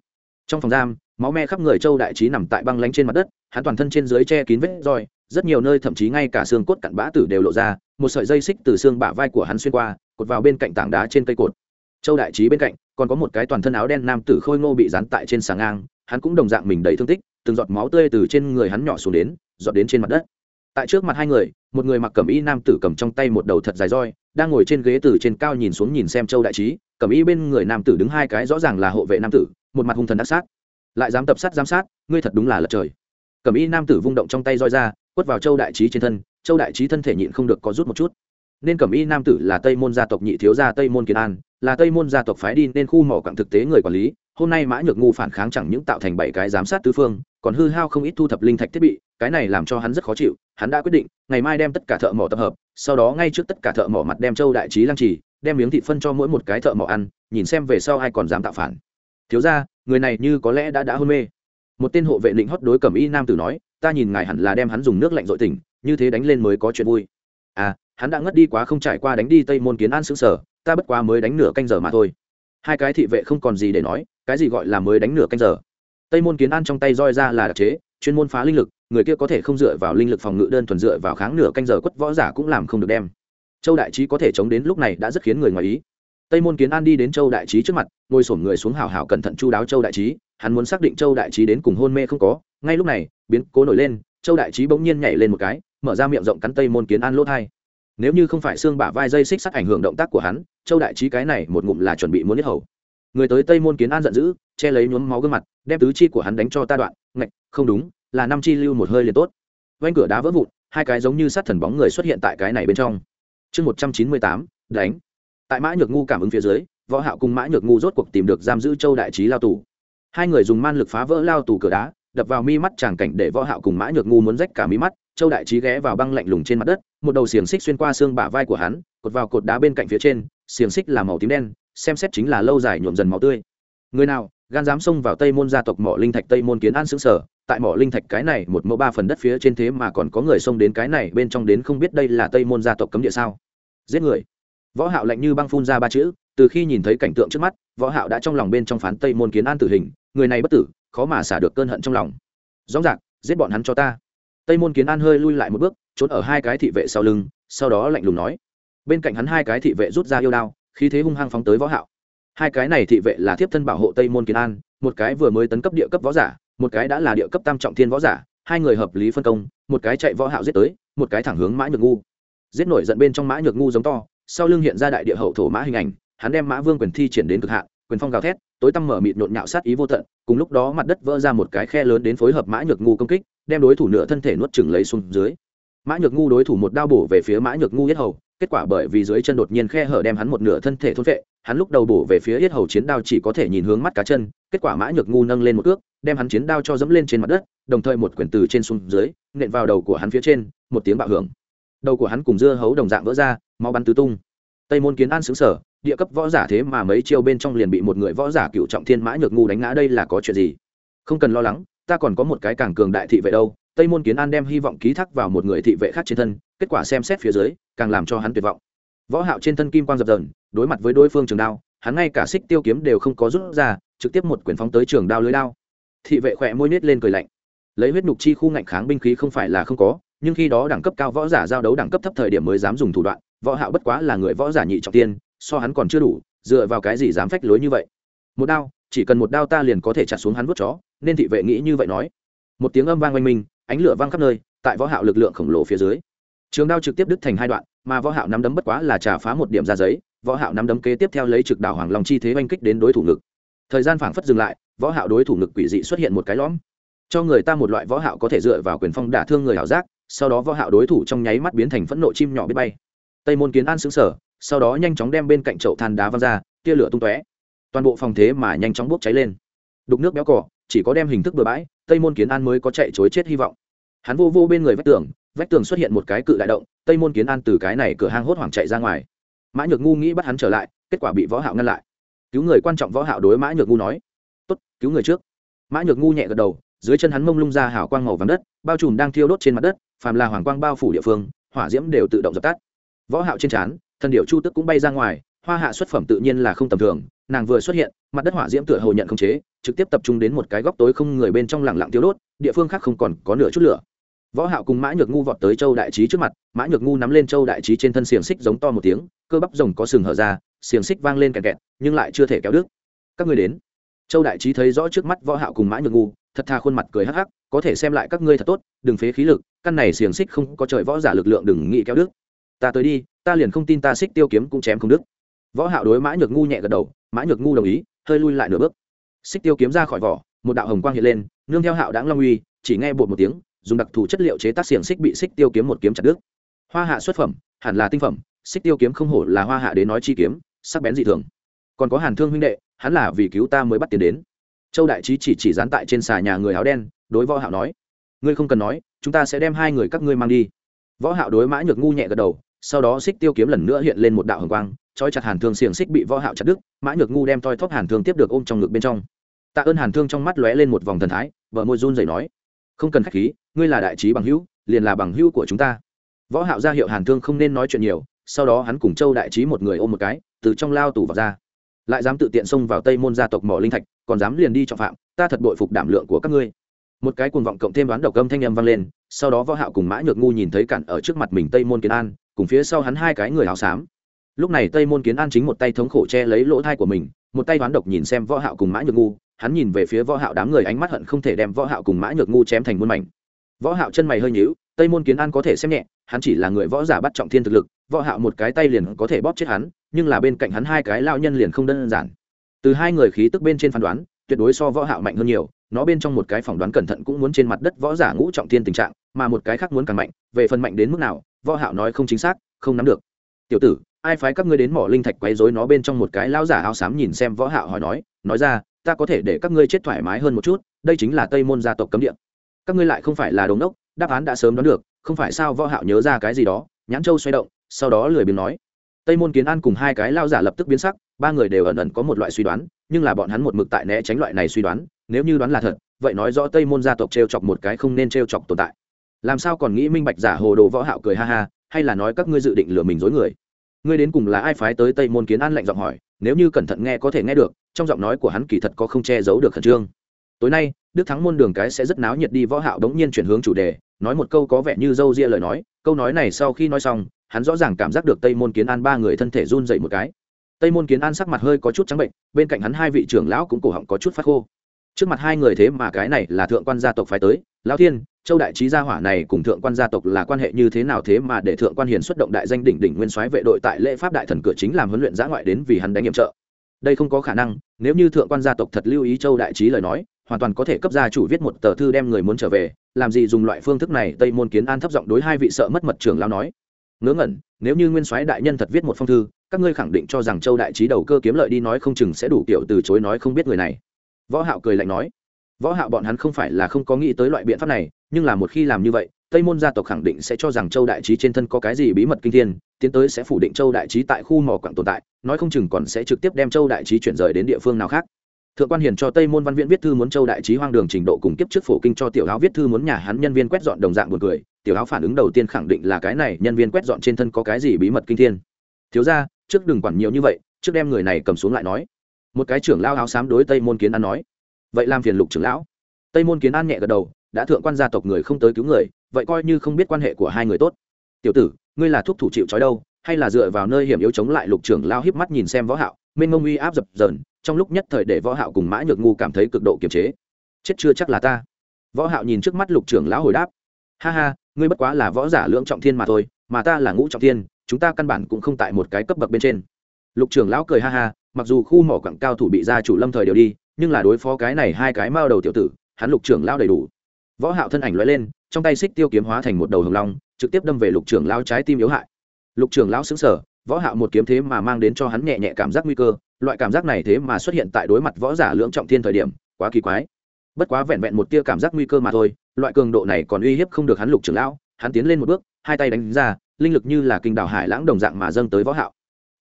Speaker 1: Trong phòng giam, máu me khắp người châu đại trí nằm tại băng lánh trên mặt đất, hắn toàn thân trên dưới che kín vết roi, rất nhiều nơi thậm chí ngay cả xương cốt cặn bã tử đều lộ ra, một sợi dây xích từ xương bả vai của hắn xuyên qua, cột vào bên cạnh tảng đá trên cây cột. Châu đại trí bên cạnh, còn có một cái toàn thân áo đen nam tử khôi ngô bị dán tại trên sàng ngang, hắn cũng đồng dạng mình đầy thương tích từng giọt máu tươi từ trên người hắn nhỏ xuống đến, giọt đến trên mặt đất. Tại trước mặt hai người, một người mặc cẩm y nam tử cầm trong tay một đầu thật dài roi, đang ngồi trên ghế từ trên cao nhìn xuống nhìn xem châu đại trí, cẩm y bên người nam tử đứng hai cái rõ ràng là hộ vệ nam tử, một mặt hung thần đắc sát. Lại dám tập sát giám sát, ngươi thật đúng là lật trời. Cẩm y nam tử vung động trong tay roi ra, quất vào châu đại trí trên thân, châu đại trí thân thể nhịn không được có rút một chút. Nên cẩm y nam tử là tây môn gia tộc nhị thiếu gia tây môn kiến an, là tây môn gia tộc phái đi nên khu mỏ quặng thực tế người quản lý, hôm nay mã nhược ngu phản kháng chẳng những tạo thành bảy cái giám sát tứ phương còn hư hao không ít thu thập linh thạch thiết bị, cái này làm cho hắn rất khó chịu, hắn đã quyết định, ngày mai đem tất cả thợ mỏ tập hợp, sau đó ngay trước tất cả thợ mỏ mặt đem châu đại trí lăng trì, đem miếng thịt phân cho mỗi một cái thợ mỏ ăn, nhìn xem về sau ai còn dám tạo phản. Thiếu ra người này như có lẽ đã đã hôn mê. Một tên hộ vệ định hót đối cầm y nam tử nói, ta nhìn ngài hẳn là đem hắn dùng nước lạnh dội tỉnh, như thế đánh lên mới có chuyện vui. À hắn đã ngất đi quá không trải qua đánh đi tây môn kiến an xứng sở, ta bất quá mới đánh nửa canh giờ mà thôi. Hai cái thị vệ không còn gì để nói, cái gì gọi là mới đánh nửa canh giờ? Tây môn kiến an trong tay roi ra là đặc chế, chuyên môn phá linh lực, người kia có thể không dựa vào linh lực phòng ngự đơn thuần dựa vào kháng nửa canh giờ quất võ giả cũng làm không được đem. Châu đại trí có thể chống đến lúc này đã rất khiến người ngoài ý. Tây môn kiến an đi đến châu đại trí trước mặt, ngồi sổm người xuống hào hào cẩn thận chu đáo châu đại trí, hắn muốn xác định châu đại trí đến cùng hôn mê không có. Ngay lúc này, biến cố nổi lên, châu đại trí bỗng nhiên nhảy lên một cái, mở ra miệng rộng cắn tây môn kiến an lỗ thai. Nếu như không phải xương bả vai dây xích sắt ảnh hưởng động tác của hắn, châu đại trí cái này một ngụm là chuẩn bị muốn nhất hầu người tới tây môn kiến an giận dữ, che lấy nhuốm máu gương mặt, đem tứ chi của hắn đánh cho ta đoạn. Ngạch, không đúng, là năm chi lưu một hơi liền tốt. Vanh cửa đá vỡ vụn, hai cái giống như sát thần bóng người xuất hiện tại cái này bên trong. Chương một trăm chín mươi tám, đánh. Tại mã nhược ngu cảm ứng phía dưới, võ hạo cùng mã nhược ngu rốt cuộc tìm được giam giữ châu đại trí lao tù. Hai người dùng man lực phá vỡ lao tù cửa đá, đập vào mi mắt tràng cảnh để võ hạo cùng mã nhược ngu muốn rách cả mi mắt, châu đại trí ghé vào băng lạnh lùng trên mặt đất, một đầu xiềng xích xuyên qua xương bả vai của hắn, cột vào cột đá bên cạnh phía trên, xiềng xích là màu tím đen xem xét chính là lâu dài nhuộm dần máu tươi. Người nào, gan dám xông vào tây môn gia tộc mỏ linh thạch tây môn kiến an xứng sở, tại mỏ linh thạch cái này một mẫu ba phần đất phía trên thế mà còn có người xông đến cái này bên trong đến không biết đây là tây môn gia tộc cấm địa sao? Giết người. Võ hạo lạnh như băng phun ra ba chữ, từ khi nhìn thấy cảnh tượng trước mắt, võ hạo đã trong lòng bên trong phán tây môn kiến an tử hình, người này bất tử, khó mà xả được cơn hận trong lòng. Rõ ràng, giết bọn hắn cho ta. Tây môn kiến an hơi lui lại một bước, trốn ở hai cái thị vệ sau lưng, sau đó lạnh lùng nói. Bên cạnh hắn hai cái thị vệ rút ra yêu đao khí thế hung hăng phóng tới võ hạo. Hai cái này thị vệ là thiếp thân bảo hộ tây môn kiến an, một cái vừa mới tấn cấp địa cấp võ giả, một cái đã là địa cấp tam trọng thiên võ giả, hai người hợp lý phân công, một cái chạy võ hạo giết tới, một cái thẳng hướng mã nhược ngu. Giết nổi giận bên trong mã nhược ngu giống to, sau lưng hiện ra đại địa hậu thổ mã hình ảnh, hắn đem mã vương quyền thi triển đến cực hạn, quyền phong gào thét, tối tăm mở mịt nhộn nhạo sát ý vô tận, cùng lúc đó mặt đất vỡ ra một cái khe lớn đến phối hợp mã nhược ngu công kích, đem đối thủ nửa thân thể nuốt chửng lấy xuống dưới. Mã nhược ngu đối thủ một đao bổ về phía mã nhược ngu yết hầu kết quả bởi vì dưới chân đột nhiên khe hở đem hắn một nửa thân thể thôn vệ hắn lúc đầu bổ về phía yết hầu chiến đao chỉ có thể nhìn hướng mắt cá chân, kết quả mã nhược ngu nâng lên một ước đem hắn chiến đao cho dẫm lên trên mặt đất, đồng thời một quyển từ trên xuống dưới, nện vào đầu của hắn phía trên, một tiếng bạo hưởng. Đầu của hắn cùng dưa hấu đồng dạng vỡ ra, máu bắn tứ tung. Tây môn kiến an xứng sở địa cấp võ giả thế mà mấy chiêu bên trong liền bị một người võ giả cựu trọng thiên mã nhược ngu đánh ngã, đây là có chuyện gì? Không cần lo lắng, ta còn có một cái càng cường đại thị vệ đâu. Tây môn kiến an đem hy vọng ký thác vào một người thị vệ khác trên thân, kết quả xem xét phía dưới càng làm cho hắn tuyệt vọng. Võ hạo trên thân kim quang dập dờn, đối mặt với đối phương trường đao, hắn ngay cả xích tiêu kiếm đều không có rút ra, trực tiếp một quyền phóng tới trường đao lưới đao. Thị vệ khỏe môi nết lên cười lạnh. Lấy huyết nhục chi khu ngạnh kháng binh khí không phải là không có, nhưng khi đó đẳng cấp cao võ giả giao đấu đẳng cấp thấp thời điểm mới dám dùng thủ đoạn, võ hạo bất quá là người võ giả nhị trọng tiên, so hắn còn chưa đủ, dựa vào cái gì dám phách lối như vậy? Một đao, chỉ cần một đao ta liền có thể chặt xuống hắn vút chó, nên thị vệ nghĩ như vậy nói. Một tiếng âm vang oanh minh, ánh lửa vang khắp nơi, tại võ hạo lực lượng khổng lồ phía dưới trường đao trực tiếp đứt thành hai đoạn, mà võ hạo nắm đấm bất quá là trả phá một điểm ra giấy, võ hạo nắm đấm kế tiếp theo lấy trực đảo hoàng long chi thế oanh kích đến đối thủ ngực. Thời gian phảng phất dừng lại, võ hạo đối thủ ngực quỷ dị xuất hiện một cái lõm. Cho người ta một loại võ hạo có thể dựa vào quyền phong đả thương người hảo giác, sau đó võ hạo đối thủ trong nháy mắt biến thành phẫn nộ chim nhỏ biết bay. Tây môn kiến an sững sờ, sau đó nhanh chóng đem bên cạnh chậu than đá văng ra, tia lửa tung tóe. Toàn bộ phòng thế mà nhanh chóng bốc cháy lên. Đục nước béo cỏ chỉ có đem hình thức bừa bãi, tây môn kiến an mới có chạy chối chết hy vọng. Hắn vô vô bên người vách tường vách tường xuất hiện một cái cự đại động, tây môn kiến an từ cái này cửa hang hốt hoảng chạy ra ngoài. Mã nhược ngu nghĩ bắt hắn trở lại, kết quả bị võ hạo ngăn lại. Cứu người quan trọng võ hạo đối mã nhược ngu nói, tốt, cứu người trước. Mã nhược ngu nhẹ gật đầu, dưới chân hắn mông lung ra hào quang màu vàng đất, bao trùm đang thiêu đốt trên mặt đất, phàm là hoàng quang bao phủ địa phương, hỏa diễm đều tự động dập tắt. Võ hạo trên chán thần điểu chu tức cũng bay ra ngoài, hoa hạ xuất phẩm tự nhiên là không tầm thường, nàng vừa xuất hiện, mặt đất hỏa diễm tựa hồ nhận không chế, trực tiếp tập trung đến một cái góc tối không người bên trong lặng lặng thiêu đốt, địa phương khác không còn có nửa chút lửa võ hạo cùng mã nhược ngu vọt tới châu đại trí trước mặt, mã nhược ngu nắm lên châu đại trí trên thân xiềng xích giống to một tiếng, cơ bắp rồng có sừng hở ra, xiềng xích vang lên kẹt kẹt, nhưng lại chưa thể kéo đứt. Các ngươi đến. Châu đại trí thấy rõ trước mắt võ hạo cùng mã nhược ngu, thật tha khuôn mặt cười hắc hắc, có thể xem lại các ngươi thật tốt, đừng phế khí lực, căn này xiềng xích không có trời võ giả lực lượng đừng nghĩ kéo đứt. Ta tới đi, ta liền không tin ta xích tiêu kiếm cũng chém không đứt. Võ hạo đối mã nhược ngu nhẹ gật đầu, mã nhược ngu đồng ý, hơi lui lại nửa bước. Xích tiêu kiếm ra khỏi vỏ, một đạo hồng quang hiện lên, nương theo hạo đãng long uy, chỉ nghe bột một tiếng dùng đặc thù chất liệu chế tác xiềng xích bị xích tiêu kiếm một kiếm chặt đứt. Hoa hạ xuất phẩm, hẳn là tinh phẩm, xích tiêu kiếm không hổ là hoa hạ đến nói chi kiếm, sắc bén dị thường. Còn có hàn thương huynh đệ, hắn là vì cứu ta mới bắt tiền đến. Châu đại trí chỉ chỉ dán tại trên xà nhà người áo đen, đối võ hạo nói, ngươi không cần nói, chúng ta sẽ đem hai người các ngươi mang đi. Võ hạo đối mã nhược ngu nhẹ gật đầu, sau đó xích tiêu kiếm lần nữa hiện lên một đạo hồng quang, trói chặt hàn thương xiềng xích bị võ hạo chặt đứt, mã nhược ngu đem toi thóp hàn thương tiếp được ôm trong ngực bên trong. Tạ ơn hàn thương trong mắt lóe lên một vòng thần thái vợ môi run rẩy nói không cần khách khí, ngươi là đại trí bằng hữu, liền là bằng hữu của chúng ta. Võ hạo ra hiệu hàn thương không nên nói chuyện nhiều, sau đó hắn cùng châu đại trí một người ôm một cái, từ trong lao tủ vào ra. Lại dám tự tiện xông vào tây môn gia tộc mỏ linh thạch, còn dám liền đi trọng phạm, ta thật bội phục đảm lượng của các ngươi. Một cái cuồng vọng cộng thêm đoán độc âm thanh âm vang lên, sau đó võ hạo cùng mã nhược ngu nhìn thấy cản ở trước mặt mình tây môn kiến an, cùng phía sau hắn hai cái người áo xám. Lúc này tây môn kiến an chính một tay thống khổ che lấy lỗ thai của mình, một tay đoán độc nhìn xem võ hạo cùng mã nhược ngu hắn nhìn về phía võ hạo đám người ánh mắt hận không thể đem võ hạo cùng mã nhược ngu chém thành muôn mảnh. Võ hạo chân mày hơi nhíu, tây môn kiến an có thể xem nhẹ, hắn chỉ là người võ giả bắt trọng thiên thực lực, võ hạo một cái tay liền có thể bóp chết hắn, nhưng là bên cạnh hắn hai cái lao nhân liền không đơn giản. Từ hai người khí tức bên trên phán đoán, tuyệt đối so võ hạo mạnh hơn nhiều, nó bên trong một cái phỏng đoán cẩn thận cũng muốn trên mặt đất võ giả ngũ trọng thiên tình trạng, mà một cái khác muốn càng mạnh, về phần mạnh đến mức nào, võ hạo nói không chính xác, không nắm được. Tiểu tử, ai phái các ngươi đến mỏ linh thạch quấy rối nó bên trong một cái lão giả áo xám nhìn xem võ hạo hỏi nói nói ra ta có thể để các ngươi chết thoải mái hơn một chút, đây chính là tây môn gia tộc cấm địa. Các ngươi lại không phải là đống đốc, đáp án đã sớm đoán được, không phải sao võ hạo nhớ ra cái gì đó, nhãn châu xoay động, sau đó lười biếng nói. Tây môn kiến an cùng hai cái lao giả lập tức biến sắc, ba người đều ẩn ẩn có một loại suy đoán, nhưng là bọn hắn một mực tại né tránh loại này suy đoán, nếu như đoán là thật, vậy nói rõ tây môn gia tộc t r e o chọc một cái không nên t r e o chọc tồn tại. Làm sao còn nghĩ minh bạch giả hồ đồ võ hạo cười ha ha, hay là nói các ngươi dự định lừa mình dối người? Ngươi đến cùng là ai phái tới tây môn kiến an lạnh giọng hỏi, nếu như cẩn thận nghe có thể nghe được trong giọng nói của hắn kỳ thật có không che giấu được khẩn trương. Tối nay, đức thắng môn đường cái sẽ rất náo nhiệt đi, võ hạo đống nhiên chuyển hướng chủ đề, nói một câu có vẻ như dâu ria lời nói. Câu nói này sau khi nói xong, hắn rõ ràng cảm giác được tây môn kiến an ba người thân thể run dậy một cái. Tây môn kiến an sắc mặt hơi có chút trắng bệnh, bên cạnh hắn hai vị trưởng lão cũng cổ họng có chút phát khô. Trước mặt hai người thế mà cái này là thượng quan gia tộc phái tới, lão thiên, châu đại trí gia hỏa này cùng thượng quan gia tộc là quan hệ như thế nào thế mà để thượng quan hiền xuất động đại danh đỉnh đỉnh nguyên soái vệ đội tại lễ pháp đại thần cửa chính làm huấn luyện giã ngoại đến vì hắn đánh nhiệm trợ đây không có khả năng, nếu như thượng quan gia tộc thật lưu ý châu đại trí lời nói, hoàn toàn có thể cấp gia chủ viết một tờ thư đem người muốn trở về, làm gì dùng loại phương thức này, tây môn kiến an thấp giọng đối hai vị sợ mất mật trưởng lao nói. Ngớ ngẩn, nếu như nguyên soái đại nhân thật viết một phong thư, các ngươi khẳng định cho rằng châu đại trí đầu cơ kiếm lợi đi nói không chừng sẽ đủ kiểu từ chối nói không biết người này. Võ hạo cười lạnh nói. Võ hạo bọn hắn không phải là không có nghĩ tới loại biện pháp này, nhưng là một khi làm như vậy tây môn gia tộc khẳng định sẽ cho rằng châu đại trí trên thân có cái gì bí mật kinh thiên, tiến tới sẽ phủ định châu đại trí tại khu mỏ quặng tồn tại, nói không chừng còn sẽ trực tiếp đem châu đại trí chuyển rời đến địa phương nào khác. Thượng quan hiền cho tây môn văn viện viết thư muốn châu đại trí hoang đường trình độ cùng kiếp trước phổ kinh cho tiểu áo viết thư muốn nhà hắn nhân viên quét dọn đồng dạng buồn cười. Tiểu áo phản ứng đầu tiên khẳng định là cái này, nhân viên quét dọn trên thân có cái gì bí mật kinh thiên. Thiếu ra trước đừng quản nhiều như vậy, trước đem người này cầm xuống lại nói. Một cái trưởng lao áo xám đối tây môn kiến an nói. Vậy làm phiền lục trưởng lão. Tây môn kiến an nhẹ gật đầu đã thượng quan gia tộc người không tới cứu người, vậy coi như không biết quan hệ của hai người tốt. Tiểu tử, ngươi là thuốc thủ chịu trói đâu, hay là dựa vào nơi hiểm yếu chống lại lục trưởng lao híp mắt nhìn xem võ hạo, mênh mông uy áp dập dờn, trong lúc nhất thời để võ hạo cùng mã nhược ngu cảm thấy cực độ kiềm chế. Chết chưa chắc là ta. Võ hạo nhìn trước mắt lục trưởng lão hồi đáp. Ha ha, ngươi bất quá là võ giả lưỡng trọng thiên mà thôi, mà ta là ngũ trọng thiên, chúng ta căn bản cũng không tại một cái cấp bậc bên trên. Lục trưởng lão cười ha ha, mặc dù khu mỏ quảng cao thủ bị gia chủ lâm thời đều đi, nhưng là đối phó cái này hai cái mao đầu tiểu tử, hắn lục trưởng lão đầy đủ võ hạo thân ảnh lóe lên, trong tay xích tiêu kiếm hóa thành một đầu hồng long, trực tiếp đâm về lục trưởng lão trái tim yếu hại. Lục trưởng lão sững sờ, võ hạo một kiếm thế mà mang đến cho hắn nhẹ nhẹ cảm giác nguy cơ, loại cảm giác này thế mà xuất hiện tại đối mặt võ giả lưỡng trọng thiên thời điểm, quá kỳ quái. Bất quá vẹn vẹn một tia cảm giác nguy cơ mà thôi, loại cường độ này còn uy hiếp không được hắn lục trưởng lão, hắn tiến lên một bước, hai tay đánh ra, linh lực như là kinh đảo hải lãng đồng dạng mà dâng tới võ hạo.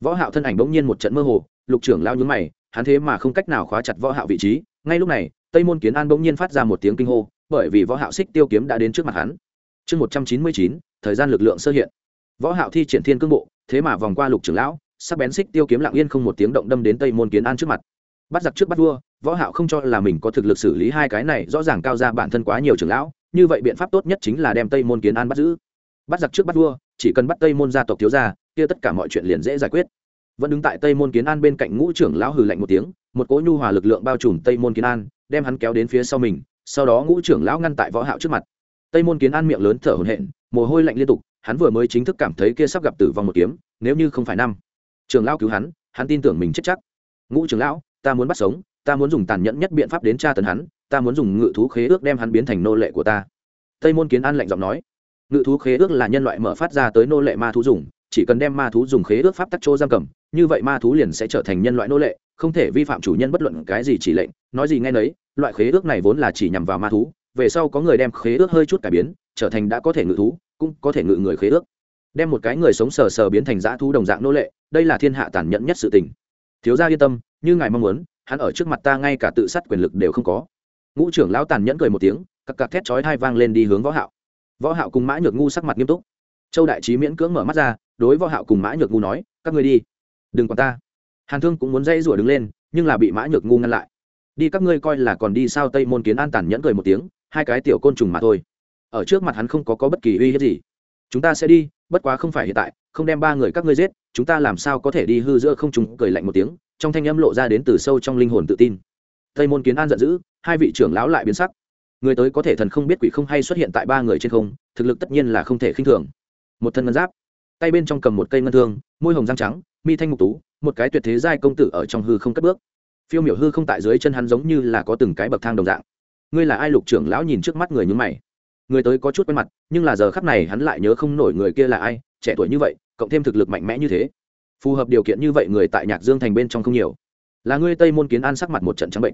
Speaker 1: Võ hạo thân ảnh bỗng nhiên một trận mơ hồ, lục trưởng lão nhướng mày, hắn thế mà không cách nào khóa chặt võ hạo vị trí, ngay lúc này, tây môn kiến an bỗng nhiên phát ra một tiếng kinh hô bởi vì võ hạo xích tiêu kiếm đã đến trước mặt hắn. Chương 199, thời gian lực lượng sơ hiện. Võ hạo thi triển thiên cương bộ thế mà vòng qua lục trưởng lão sắc bén xích tiêu kiếm lặng yên không một tiếng động đâm đến tây môn kiến an trước mặt. Bắt giặc trước bắt vua võ hạo không cho là mình có thực lực xử lý hai cái này rõ ràng cao ra bản thân quá nhiều trưởng lão như vậy biện pháp tốt nhất chính là đem tây môn kiến an bắt giữ. Bắt giặc trước bắt vua chỉ cần bắt tây môn gia tộc thiếu gia kia tất cả mọi chuyện liền dễ giải quyết. Vẫn đứng tại tây môn kiến an bên cạnh ngũ trưởng lão hừ lạnh một tiếng một cỗ nhu hòa lực lượng bao trùm tây môn kiến an đem hắn kéo đến phía sau mình sau đó ngũ trưởng lão ngăn tại võ hạo trước mặt. Tây môn kiến an miệng lớn thở hổn hển, mồ hôi lạnh liên tục, hắn vừa mới chính thức cảm thấy kia sắp gặp tử vong một kiếm, nếu như không phải năm. Trưởng lão cứu hắn hắn tin tưởng mình chết chắc. Ngũ trưởng lão, ta muốn bắt sống, ta muốn dùng tàn nhẫn nhất biện pháp đến tra tấn hắn, ta muốn dùng ngự thú khế ước đem hắn biến thành nô lệ của ta. Tây môn kiến an lạnh giọng nói. Ngự thú khế ước là nhân loại mở phát ra tới nô lệ ma thú dùng chỉ cần đem ma thú dùng khế ước pháp tắc chỗ giam cầm, như vậy ma thú liền sẽ trở thành nhân loại nô lệ, không thể vi phạm chủ nhân bất luận cái gì chỉ lệnh. Nói gì nghe nấy, loại khế ước này vốn là chỉ nhằm vào ma thú, về sau có người đem khế ước hơi chút cải biến, trở thành đã có thể ngự thú, cũng có thể ngự người khế ước. Đem một cái người sống sờ sờ biến thành dã thú đồng dạng nô lệ, đây là thiên hạ tàn nhẫn nhất sự tình. Thiếu gia yên tâm, như ngài mong muốn, hắn ở trước mặt ta ngay cả tự sát quyền lực đều không có. Ngũ trưởng lão tàn nhẫn cười một tiếng, cặc cặc thét chói hai vang lên đi hướng võ hạo. Võ hạo cùng mã nhược ngu sắc mặt nghiêm túc châu đại trí miễn cưỡng mở mắt ra, đối võ hạo cùng mã nhược ngu nói, các ngươi đi. Đừng quản ta. Hàn thương cũng muốn dây rủa đứng lên, nhưng là bị mã nhược ngu ngăn lại. Đi, các ngươi coi là còn đi sao? Tây môn kiến an tàn nhẫn cười một tiếng, hai cái tiểu côn trùng mà thôi. Ở trước mặt hắn không có có bất kỳ uy hiếp gì. Chúng ta sẽ đi, bất quá không phải hiện tại, không đem ba người các ngươi giết, chúng ta làm sao có thể đi hư giữa không trùng cười lạnh một tiếng, trong thanh âm lộ ra đến từ sâu trong linh hồn tự tin. Tây môn kiến an giận dữ, hai vị trưởng lão lại biến sắc. Người tới có thể thần không biết quỷ không hay xuất hiện tại ba người trên không, thực lực tất nhiên là không thể khinh thường một thân ngân giáp, tay bên trong cầm một cây ngân thương, môi hồng răng trắng, mi thanh ngục tú, một cái tuyệt thế giai công tử ở trong hư không cất bước. Phiêu miểu hư không tại dưới chân hắn giống như là có từng cái bậc thang đồng dạng. Ngươi là ai lục trưởng lão nhìn trước mắt người như mày? Người tới có chút quen mặt, nhưng là giờ khắp này hắn lại nhớ không nổi người kia là ai, trẻ tuổi như vậy, cộng thêm thực lực mạnh mẽ như thế. Phù hợp điều kiện như vậy người tại nhạc dương thành bên trong không nhiều. Là ngươi tây môn kiến an sắc mặt một trận trắng bệnh.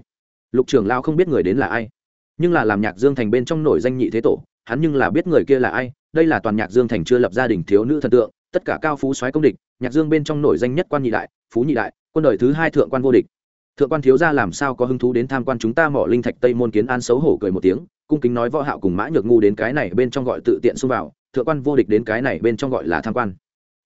Speaker 1: Lục trưởng lão không biết người đến là ai, nhưng là làm nhạc dương thành bên trong nổi danh nhị thế tổ hắn nhưng là biết người kia là ai, đây là toàn nhạc dương thành chưa lập gia đình thiếu nữ thần tượng, tất cả cao phú soái công địch, nhạc dương bên trong nổi danh nhất quan nhị đại, phú nhị đại, quân đời thứ hai thượng quan vô địch. Thượng quan thiếu gia làm sao có hứng thú đến tham quan chúng ta mỏ linh thạch tây môn kiến an xấu hổ cười một tiếng, cung kính nói võ hạo cùng mã nhược ngu đến cái này bên trong gọi tự tiện xông vào, thượng quan vô địch đến cái này bên trong gọi là tham quan.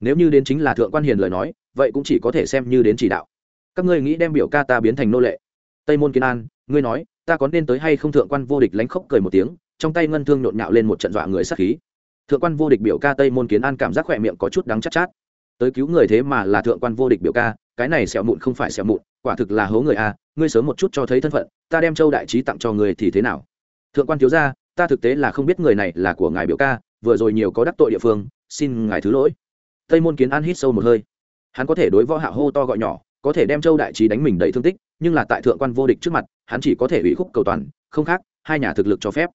Speaker 1: Nếu như đến chính là thượng quan hiền lời nói, vậy cũng chỉ có thể xem như đến chỉ đạo. Các ngươi nghĩ đem biểu ca ta biến thành nô lệ. Tây môn kiến an, ngươi nói, ta có nên tới hay không? Thượng quan vô địch lánh khóc cười một tiếng trong tay ngân thương nhộn nhạo lên một trận dọa người sát khí. Thượng quan vô địch biểu ca tây môn kiến an cảm giác khỏe miệng có chút đắng chát chát. Tới cứu người thế mà là thượng quan vô địch biểu ca, cái này sẹo mụn không phải sẹo mụn, quả thực là hố người a, ngươi sớm một chút cho thấy thân phận, ta đem châu đại trí tặng cho người thì thế nào? Thượng quan thiếu gia, ta thực tế là không biết người này là của ngài biểu ca, vừa rồi nhiều có đắc tội địa phương, xin ngài thứ lỗi. Tây môn kiến an hít sâu một hơi. Hắn có thể đối võ hạ hô to gọi nhỏ, có thể đem châu đại trí đánh mình đầy thương tích, nhưng là tại thượng quan vô địch trước mặt, hắn chỉ có thể ủy khúc cầu toàn, không khác, hai nhà thực lực cho phép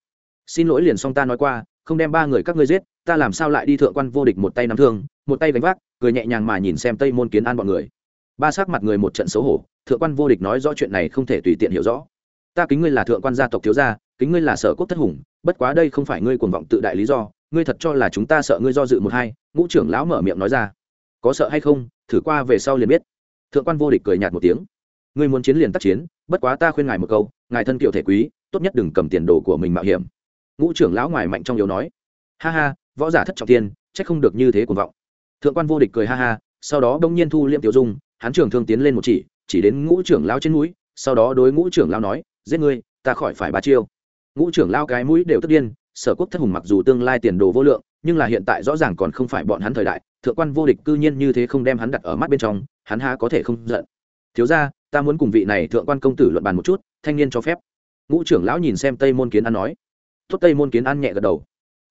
Speaker 1: xin lỗi liền xong ta nói qua, không đem ba người các ngươi giết, ta làm sao lại đi thượng quan vô địch một tay nắm thương, một tay gánh vác, cười nhẹ nhàng mà nhìn xem tây môn kiến an bọn người. Ba sắc mặt người một trận xấu hổ, thượng quan vô địch nói rõ chuyện này không thể tùy tiện hiểu rõ. Ta kính ngươi là thượng quan gia tộc thiếu gia, kính ngươi là sở quốc thất hùng, bất quá đây không phải ngươi cuồng vọng tự đại lý do, ngươi thật cho là chúng ta sợ ngươi do dự một hai, ngũ trưởng lão mở miệng nói ra. Có sợ hay không, thử qua về sau liền biết. Thượng quan vô địch cười nhạt một tiếng. Ngươi muốn chiến liền tác chiến, bất quá ta khuyên ngài một câu, ngài thân kiệu thể quý, tốt nhất đừng cầm tiền đồ của mình mạo hiểm ngũ trưởng lão ngoài mạnh trong yếu nói. Ha ha, võ giả thất trọng tiên, chắc không được như thế cuồng vọng. Thượng quan vô địch cười ha ha, sau đó đông nhiên thu liệm tiểu dung, hắn trưởng thương tiến lên một chỉ chỉ đến ngũ trưởng lão trên mũi, sau đó đối ngũ trưởng lão nói, giết ngươi, ta khỏi phải ba chiêu. Ngũ trưởng lão cái mũi đều tức điên, sở quốc thất hùng mặc dù tương lai tiền đồ vô lượng, nhưng là hiện tại rõ ràng còn không phải bọn hắn thời đại, thượng quan vô địch cư nhiên như thế không đem hắn đặt ở mắt bên trong, hắn ha có thể không giận. Thiếu ra ta muốn cùng vị này thượng quan công tử luận bàn một chút, thanh niên cho phép. Ngũ trưởng lão nhìn xem tây môn kiến an nói tốt tây môn kiến an nhẹ gật đầu.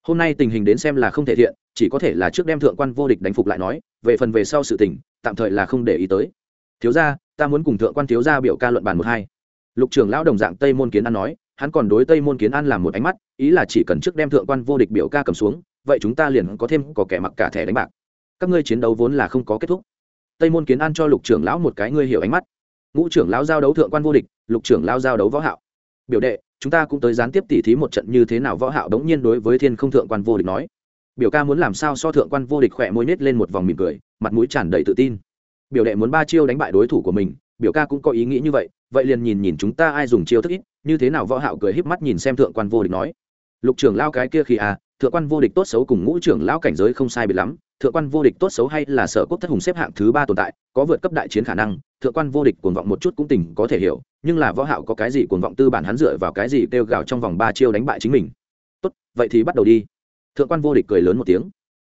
Speaker 1: Hôm nay tình hình đến xem là không thể thiện, chỉ có thể là trước đem thượng quan vô địch đánh phục lại nói, về phần về sau sự tình, tạm thời là không để ý tới. Thiếu gia, ta muốn cùng thượng quan thiếu gia biểu ca luận bàn một hai. Lục trưởng lão đồng dạng tây môn kiến an nói, hắn còn đối tây môn kiến an làm một ánh mắt, ý là chỉ cần trước đem thượng quan vô địch biểu ca cầm xuống, vậy chúng ta liền có thêm có kẻ mặc cả thẻ đánh bạc. Các ngươi chiến đấu vốn là không có kết thúc. Tây môn kiến an cho lục trưởng lão một cái ngươi hiểu ánh mắt. Ngũ trưởng lão giao đấu thượng quan vô địch, lục trưởng lão giao đấu võ hạo. Biểu đệ chúng ta cũng tới gián tiếp tỉ thí một trận như thế nào võ hạo đống nhiên đối với thiên không thượng quan vô địch nói. Biểu ca muốn làm sao so thượng quan vô địch khỏe môi nết lên một vòng mỉm cười, mặt mũi tràn đầy tự tin. Biểu đệ muốn ba chiêu đánh bại đối thủ của mình, biểu ca cũng có ý nghĩ như vậy vậy liền nhìn nhìn chúng ta ai dùng chiêu thức ít, như thế nào võ hạo cười híp mắt nhìn xem thượng quan vô địch nói. Lục trưởng lao cái kia khi à thượng quan vô địch tốt xấu cùng ngũ trưởng lao cảnh giới không sai biệt lắm thượng quan vô địch tốt xấu hay là sở quốc thất hùng xếp hạng thứ ba tồn tại, có vượt cấp đại chiến khả năng, thượng quan vô địch cuồng vọng một chút cũng tình có thể hiểu, nhưng là võ hạo có cái gì cuồng vọng tư bản hắn dựa vào cái gì kêu gào trong vòng ba chiêu đánh bại chính mình. Tốt, vậy thì bắt đầu đi. Thượng quan vô địch cười lớn một tiếng.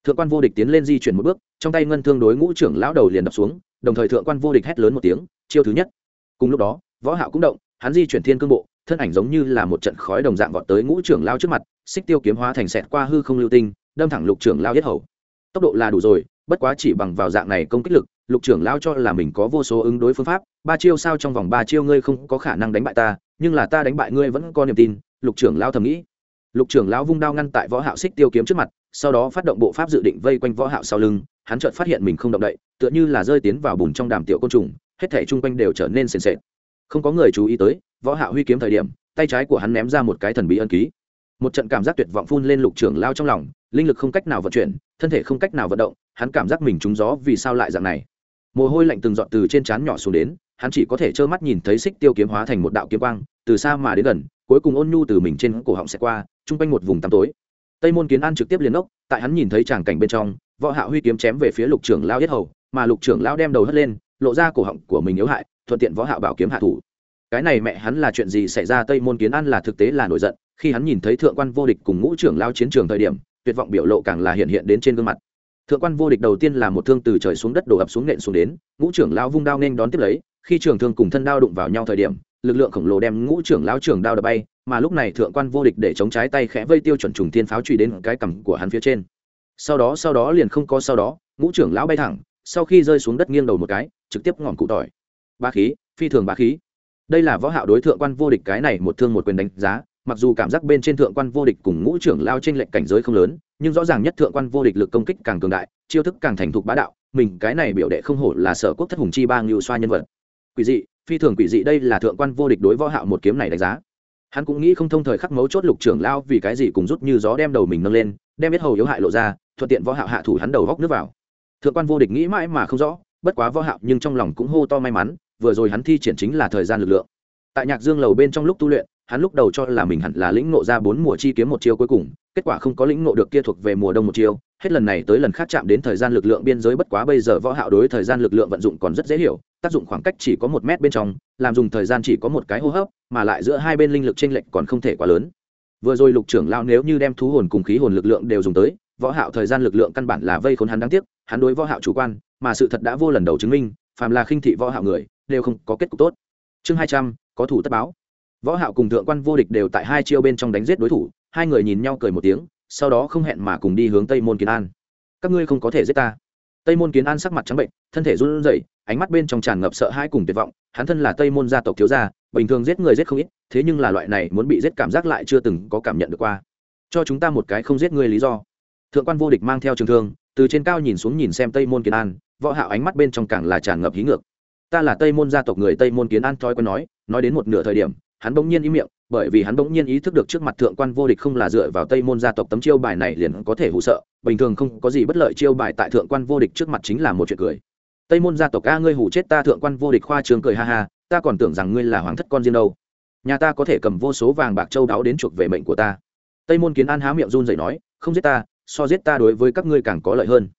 Speaker 1: Thượng quan vô địch tiến lên di chuyển một bước, trong tay ngân thương đối ngũ trưởng lão đầu liền đập xuống, đồng thời thượng quan vô địch hét lớn một tiếng, chiêu thứ nhất. Cùng lúc đó, võ hạo cũng động, hắn di chuyển thiên cương bộ, thân ảnh giống như là một trận khói đồng dạng vọt tới ngũ trưởng lão trước mặt, xích tiêu kiếm hóa thành sẹt qua hư không lưu tinh, đâm thẳng lục trưởng lão giết hầu tốc độ là đủ rồi, bất quá chỉ bằng vào dạng này công kích lực, lục trưởng lao cho là mình có vô số ứng đối phương pháp, ba chiêu sao trong vòng ba chiêu ngươi không có khả năng đánh bại ta, nhưng là ta đánh bại ngươi vẫn có niềm tin, lục trưởng lao thầm nghĩ. Lục trưởng lao vung đao ngăn tại võ hạo xích tiêu kiếm trước mặt, sau đó phát động bộ pháp dự định vây quanh võ hạo sau lưng, hắn chợt phát hiện mình không động đậy, tựa như là rơi tiến vào bùn trong đàm tiểu côn trùng, hết thảy chung quanh đều trở nên sền sệt. Không có người chú ý tới, võ hạo huy kiếm thời điểm, tay trái của hắn ném ra một cái thần bí ân ký. Một trận cảm giác tuyệt vọng phun lên lục trưởng lao trong lòng linh lực không cách nào vận chuyển, thân thể không cách nào vận động, hắn cảm giác mình trúng gió vì sao lại dạng này. Mồ hôi lạnh từng dọn từ trên trán nhỏ xuống đến, hắn chỉ có thể trơ mắt nhìn thấy xích tiêu kiếm hóa thành một đạo kiếm quang, từ xa mà đến gần, cuối cùng ôn nhu từ mình trên cổ họng sẽ qua trung quanh một vùng tăm tối. Tây môn kiến an trực tiếp liền ốc, tại hắn nhìn thấy tràng cảnh bên trong, võ hạ huy kiếm chém về phía lục trưởng lao yết hầu, mà lục trưởng lao đem đầu hất lên, lộ ra cổ họng của mình yếu hại, thuận tiện võ hạ bảo kiếm hạ thủ. Cái này mẹ hắn là chuyện gì xảy ra? Tây môn kiến an là thực tế là nổi giận, khi hắn nhìn thấy thượng quan vô địch cùng ngũ trưởng lao chiến trường thời điểm tuyệt vọng biểu lộ càng là hiện hiện đến trên gương mặt. Thượng quan vô địch đầu tiên là một thương từ trời xuống đất đổ ập xuống nện xuống đến, ngũ trưởng lão vung đao nên đón tiếp lấy, khi trường thương cùng thân đao đụng vào nhau thời điểm, lực lượng khổng lồ đem ngũ trưởng lão trưởng đao đập bay, mà lúc này thượng quan vô địch để chống trái tay khẽ vây tiêu chuẩn trùng thiên pháo truy đến cái cằm của hắn phía trên. Sau đó sau đó liền không có sau đó, ngũ trưởng lão bay thẳng, sau khi rơi xuống đất nghiêng đầu một cái, trực tiếp ngọn cụ tỏi. Ba khí, phi thường ba khí. Đây là võ hạo đối thượng quan vô địch cái này một thương một quyền đánh giá mặc dù cảm giác bên trên thượng quan vô địch cùng ngũ trưởng lao trên lệnh cảnh giới không lớn, nhưng rõ ràng nhất thượng quan vô địch lực công kích càng cường đại, chiêu thức càng thành thục bá đạo, mình cái này biểu đệ không hổ là sở quốc thất hùng chi bang lưu xoa nhân vật. Quỷ dị, phi thường quỷ dị đây là thượng quan vô địch đối võ hạo một kiếm này đánh giá. Hắn cũng nghĩ không thông thời khắc mấu chốt lục trưởng lao vì cái gì cùng rút như gió đem đầu mình nâng lên, đem biết hầu yếu hại lộ ra, thuận tiện võ hạo hạ thủ hắn đầu góc nước vào. Thượng quan vô địch nghĩ mãi mà không rõ, bất quá võ hạo nhưng trong lòng cũng hô to may mắn, vừa rồi hắn thi triển chính là thời gian lực lượng. Tại nhạc dương lầu bên trong lúc tu luyện hắn lúc đầu cho là mình hẳn là lĩnh ngộ ra bốn mùa chi kiếm một chiêu cuối cùng kết quả không có lĩnh ngộ được kia thuộc về mùa đông một chiêu hết lần này tới lần khác chạm đến thời gian lực lượng biên giới bất quá bây giờ võ hạo đối thời gian lực lượng vận dụng còn rất dễ hiểu tác dụng khoảng cách chỉ có một mét bên trong làm dùng thời gian chỉ có một cái hô hấp mà lại giữa hai bên linh lực chênh lệch còn không thể quá lớn. Vừa rồi lục trưởng lao nếu như đem thú hồn cùng khí hồn lực lượng đều dùng tới võ hạo thời gian lực lượng căn bản là vây khốn hắn đáng tiếc hắn đối võ hạo chủ quan mà sự thật đã vô lần đầu chứng minh phàm là khinh thị võ hạo người đều không có kết cục tốt. Chương 200, có thủ tất báo võ hạo cùng thượng quan vô địch đều tại hai chiêu bên trong đánh giết đối thủ, hai người nhìn nhau cười một tiếng, sau đó không hẹn mà cùng đi hướng tây môn kiến an. Các ngươi không có thể giết ta. Tây môn kiến an sắc mặt trắng bệnh, thân thể run rẩy, ánh mắt bên trong tràn ngập sợ hãi cùng tuyệt vọng, hắn thân là tây môn gia tộc thiếu gia, bình thường giết người giết không ít, thế nhưng là loại này muốn bị giết cảm giác lại chưa từng có cảm nhận được qua. Cho chúng ta một cái không giết người lý do. Thượng quan vô địch mang theo trường thương, từ trên cao nhìn xuống nhìn xem tây môn kiến an, võ hạo ánh mắt bên trong càng là tràn ngập hí ngược. Ta là tây môn gia tộc người tây môn kiến an thói quen nói nói đến một nửa thời điểm hắn bỗng nhiên ý miệng, bởi vì hắn bỗng nhiên ý thức được trước mặt thượng quan vô địch không là dựa vào tây môn gia tộc tấm chiêu bài này liền có thể hụ sợ, bình thường không có gì bất lợi chiêu bài tại thượng quan vô địch trước mặt chính là một chuyện cười. Tây môn gia tộc, a, ngươi hủ chết ta, thượng quan vô địch khoa trường cười ha ha, ta còn tưởng rằng ngươi là hoàng thất con riêng đâu. Nhà ta có thể cầm vô số vàng bạc châu đáo đến chuộc về mệnh của ta. Tây môn kiến an há miệng run dậy nói, không giết ta, so giết ta đối với các ngươi càng có lợi hơn.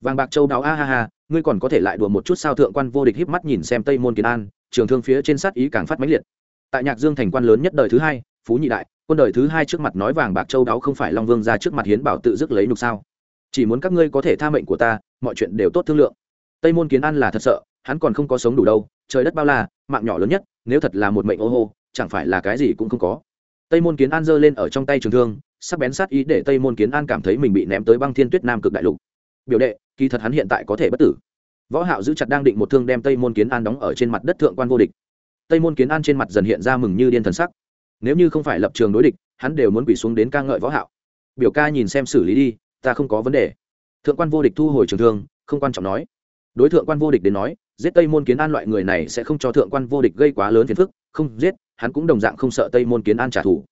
Speaker 1: Vàng bạc châu đáo, a ha ha, ngươi còn có thể lại đùa một chút sao? Thượng quan vô địch híp mắt nhìn xem tây môn kiến an, trường thương phía trên sát ý càng phát mãnh liệt tại nhạc dương thành quan lớn nhất đời thứ hai, phú nhị đại, quân đời thứ hai trước mặt nói vàng bạc châu đáo không phải long vương ra trước mặt hiến bảo tự dứt lấy nhục sao. Chỉ muốn các ngươi có thể tha mệnh của ta, mọi chuyện đều tốt thương lượng. Tây môn kiến an là thật sợ, hắn còn không có sống đủ đâu, trời đất bao la, mạng nhỏ lớn nhất, nếu thật là một mệnh ô hô, chẳng phải là cái gì cũng không có. Tây môn kiến an giơ lên ở trong tay trường thương, sắc bén sát ý để tây môn kiến an cảm thấy mình bị ném tới băng thiên tuyết nam cực đại lục. Biểu đệ, kỳ thật hắn hiện tại có thể bất tử. Võ hạo giữ chặt đang định một thương đem tây môn kiến an đóng ở trên mặt đất thượng quan vô địch tây môn kiến an trên mặt dần hiện ra mừng như điên thần sắc. Nếu như không phải lập trường đối địch, hắn đều muốn quỷ xuống đến ca ngợi võ hạo. Biểu ca nhìn xem xử lý đi, ta không có vấn đề. Thượng quan vô địch thu hồi trường thương, không quan trọng nói. Đối thượng quan vô địch đến nói, giết tây môn kiến an loại người này sẽ không cho thượng quan vô địch gây quá lớn phiền phức, không giết, hắn cũng đồng dạng không sợ tây môn kiến an trả thù.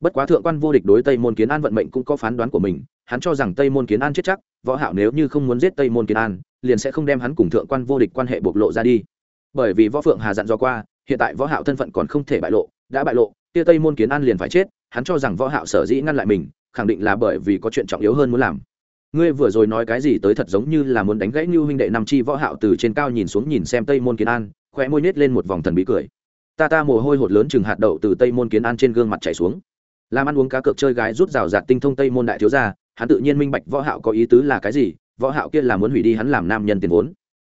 Speaker 1: Bất quá thượng quan vô địch đối tây môn kiến an vận mệnh cũng có phán đoán của mình, hắn cho rằng tây môn kiến an chết chắc, võ hạo nếu như không muốn giết tây môn kiến an, liền sẽ không đem hắn cùng thượng quan vô địch quan hệ bộc lộ ra đi. Bởi vì võ phượng hà dặn dò qua hiện tại võ hạo thân phận còn không thể bại lộ, đã bại lộ, kia tây môn kiến an liền phải chết, hắn cho rằng võ hạo sở dĩ ngăn lại mình, khẳng định là bởi vì có chuyện trọng yếu hơn muốn làm. Ngươi vừa rồi nói cái gì tới thật giống như là muốn đánh gãy như huynh đệ năm chi võ hạo từ trên cao nhìn xuống nhìn xem tây môn kiến an, khóe môi nết lên một vòng thần bí cười. Ta ta mồ hôi hột lớn chừng hạt đậu từ tây môn kiến an trên gương mặt chảy xuống. Làm ăn uống cá cược chơi gái rút rào rạt tinh thông tây môn đại thiếu gia, hắn tự nhiên minh bạch võ hạo có ý tứ là cái gì, võ hạo kia là muốn hủy đi hắn làm nam nhân tiền vốn.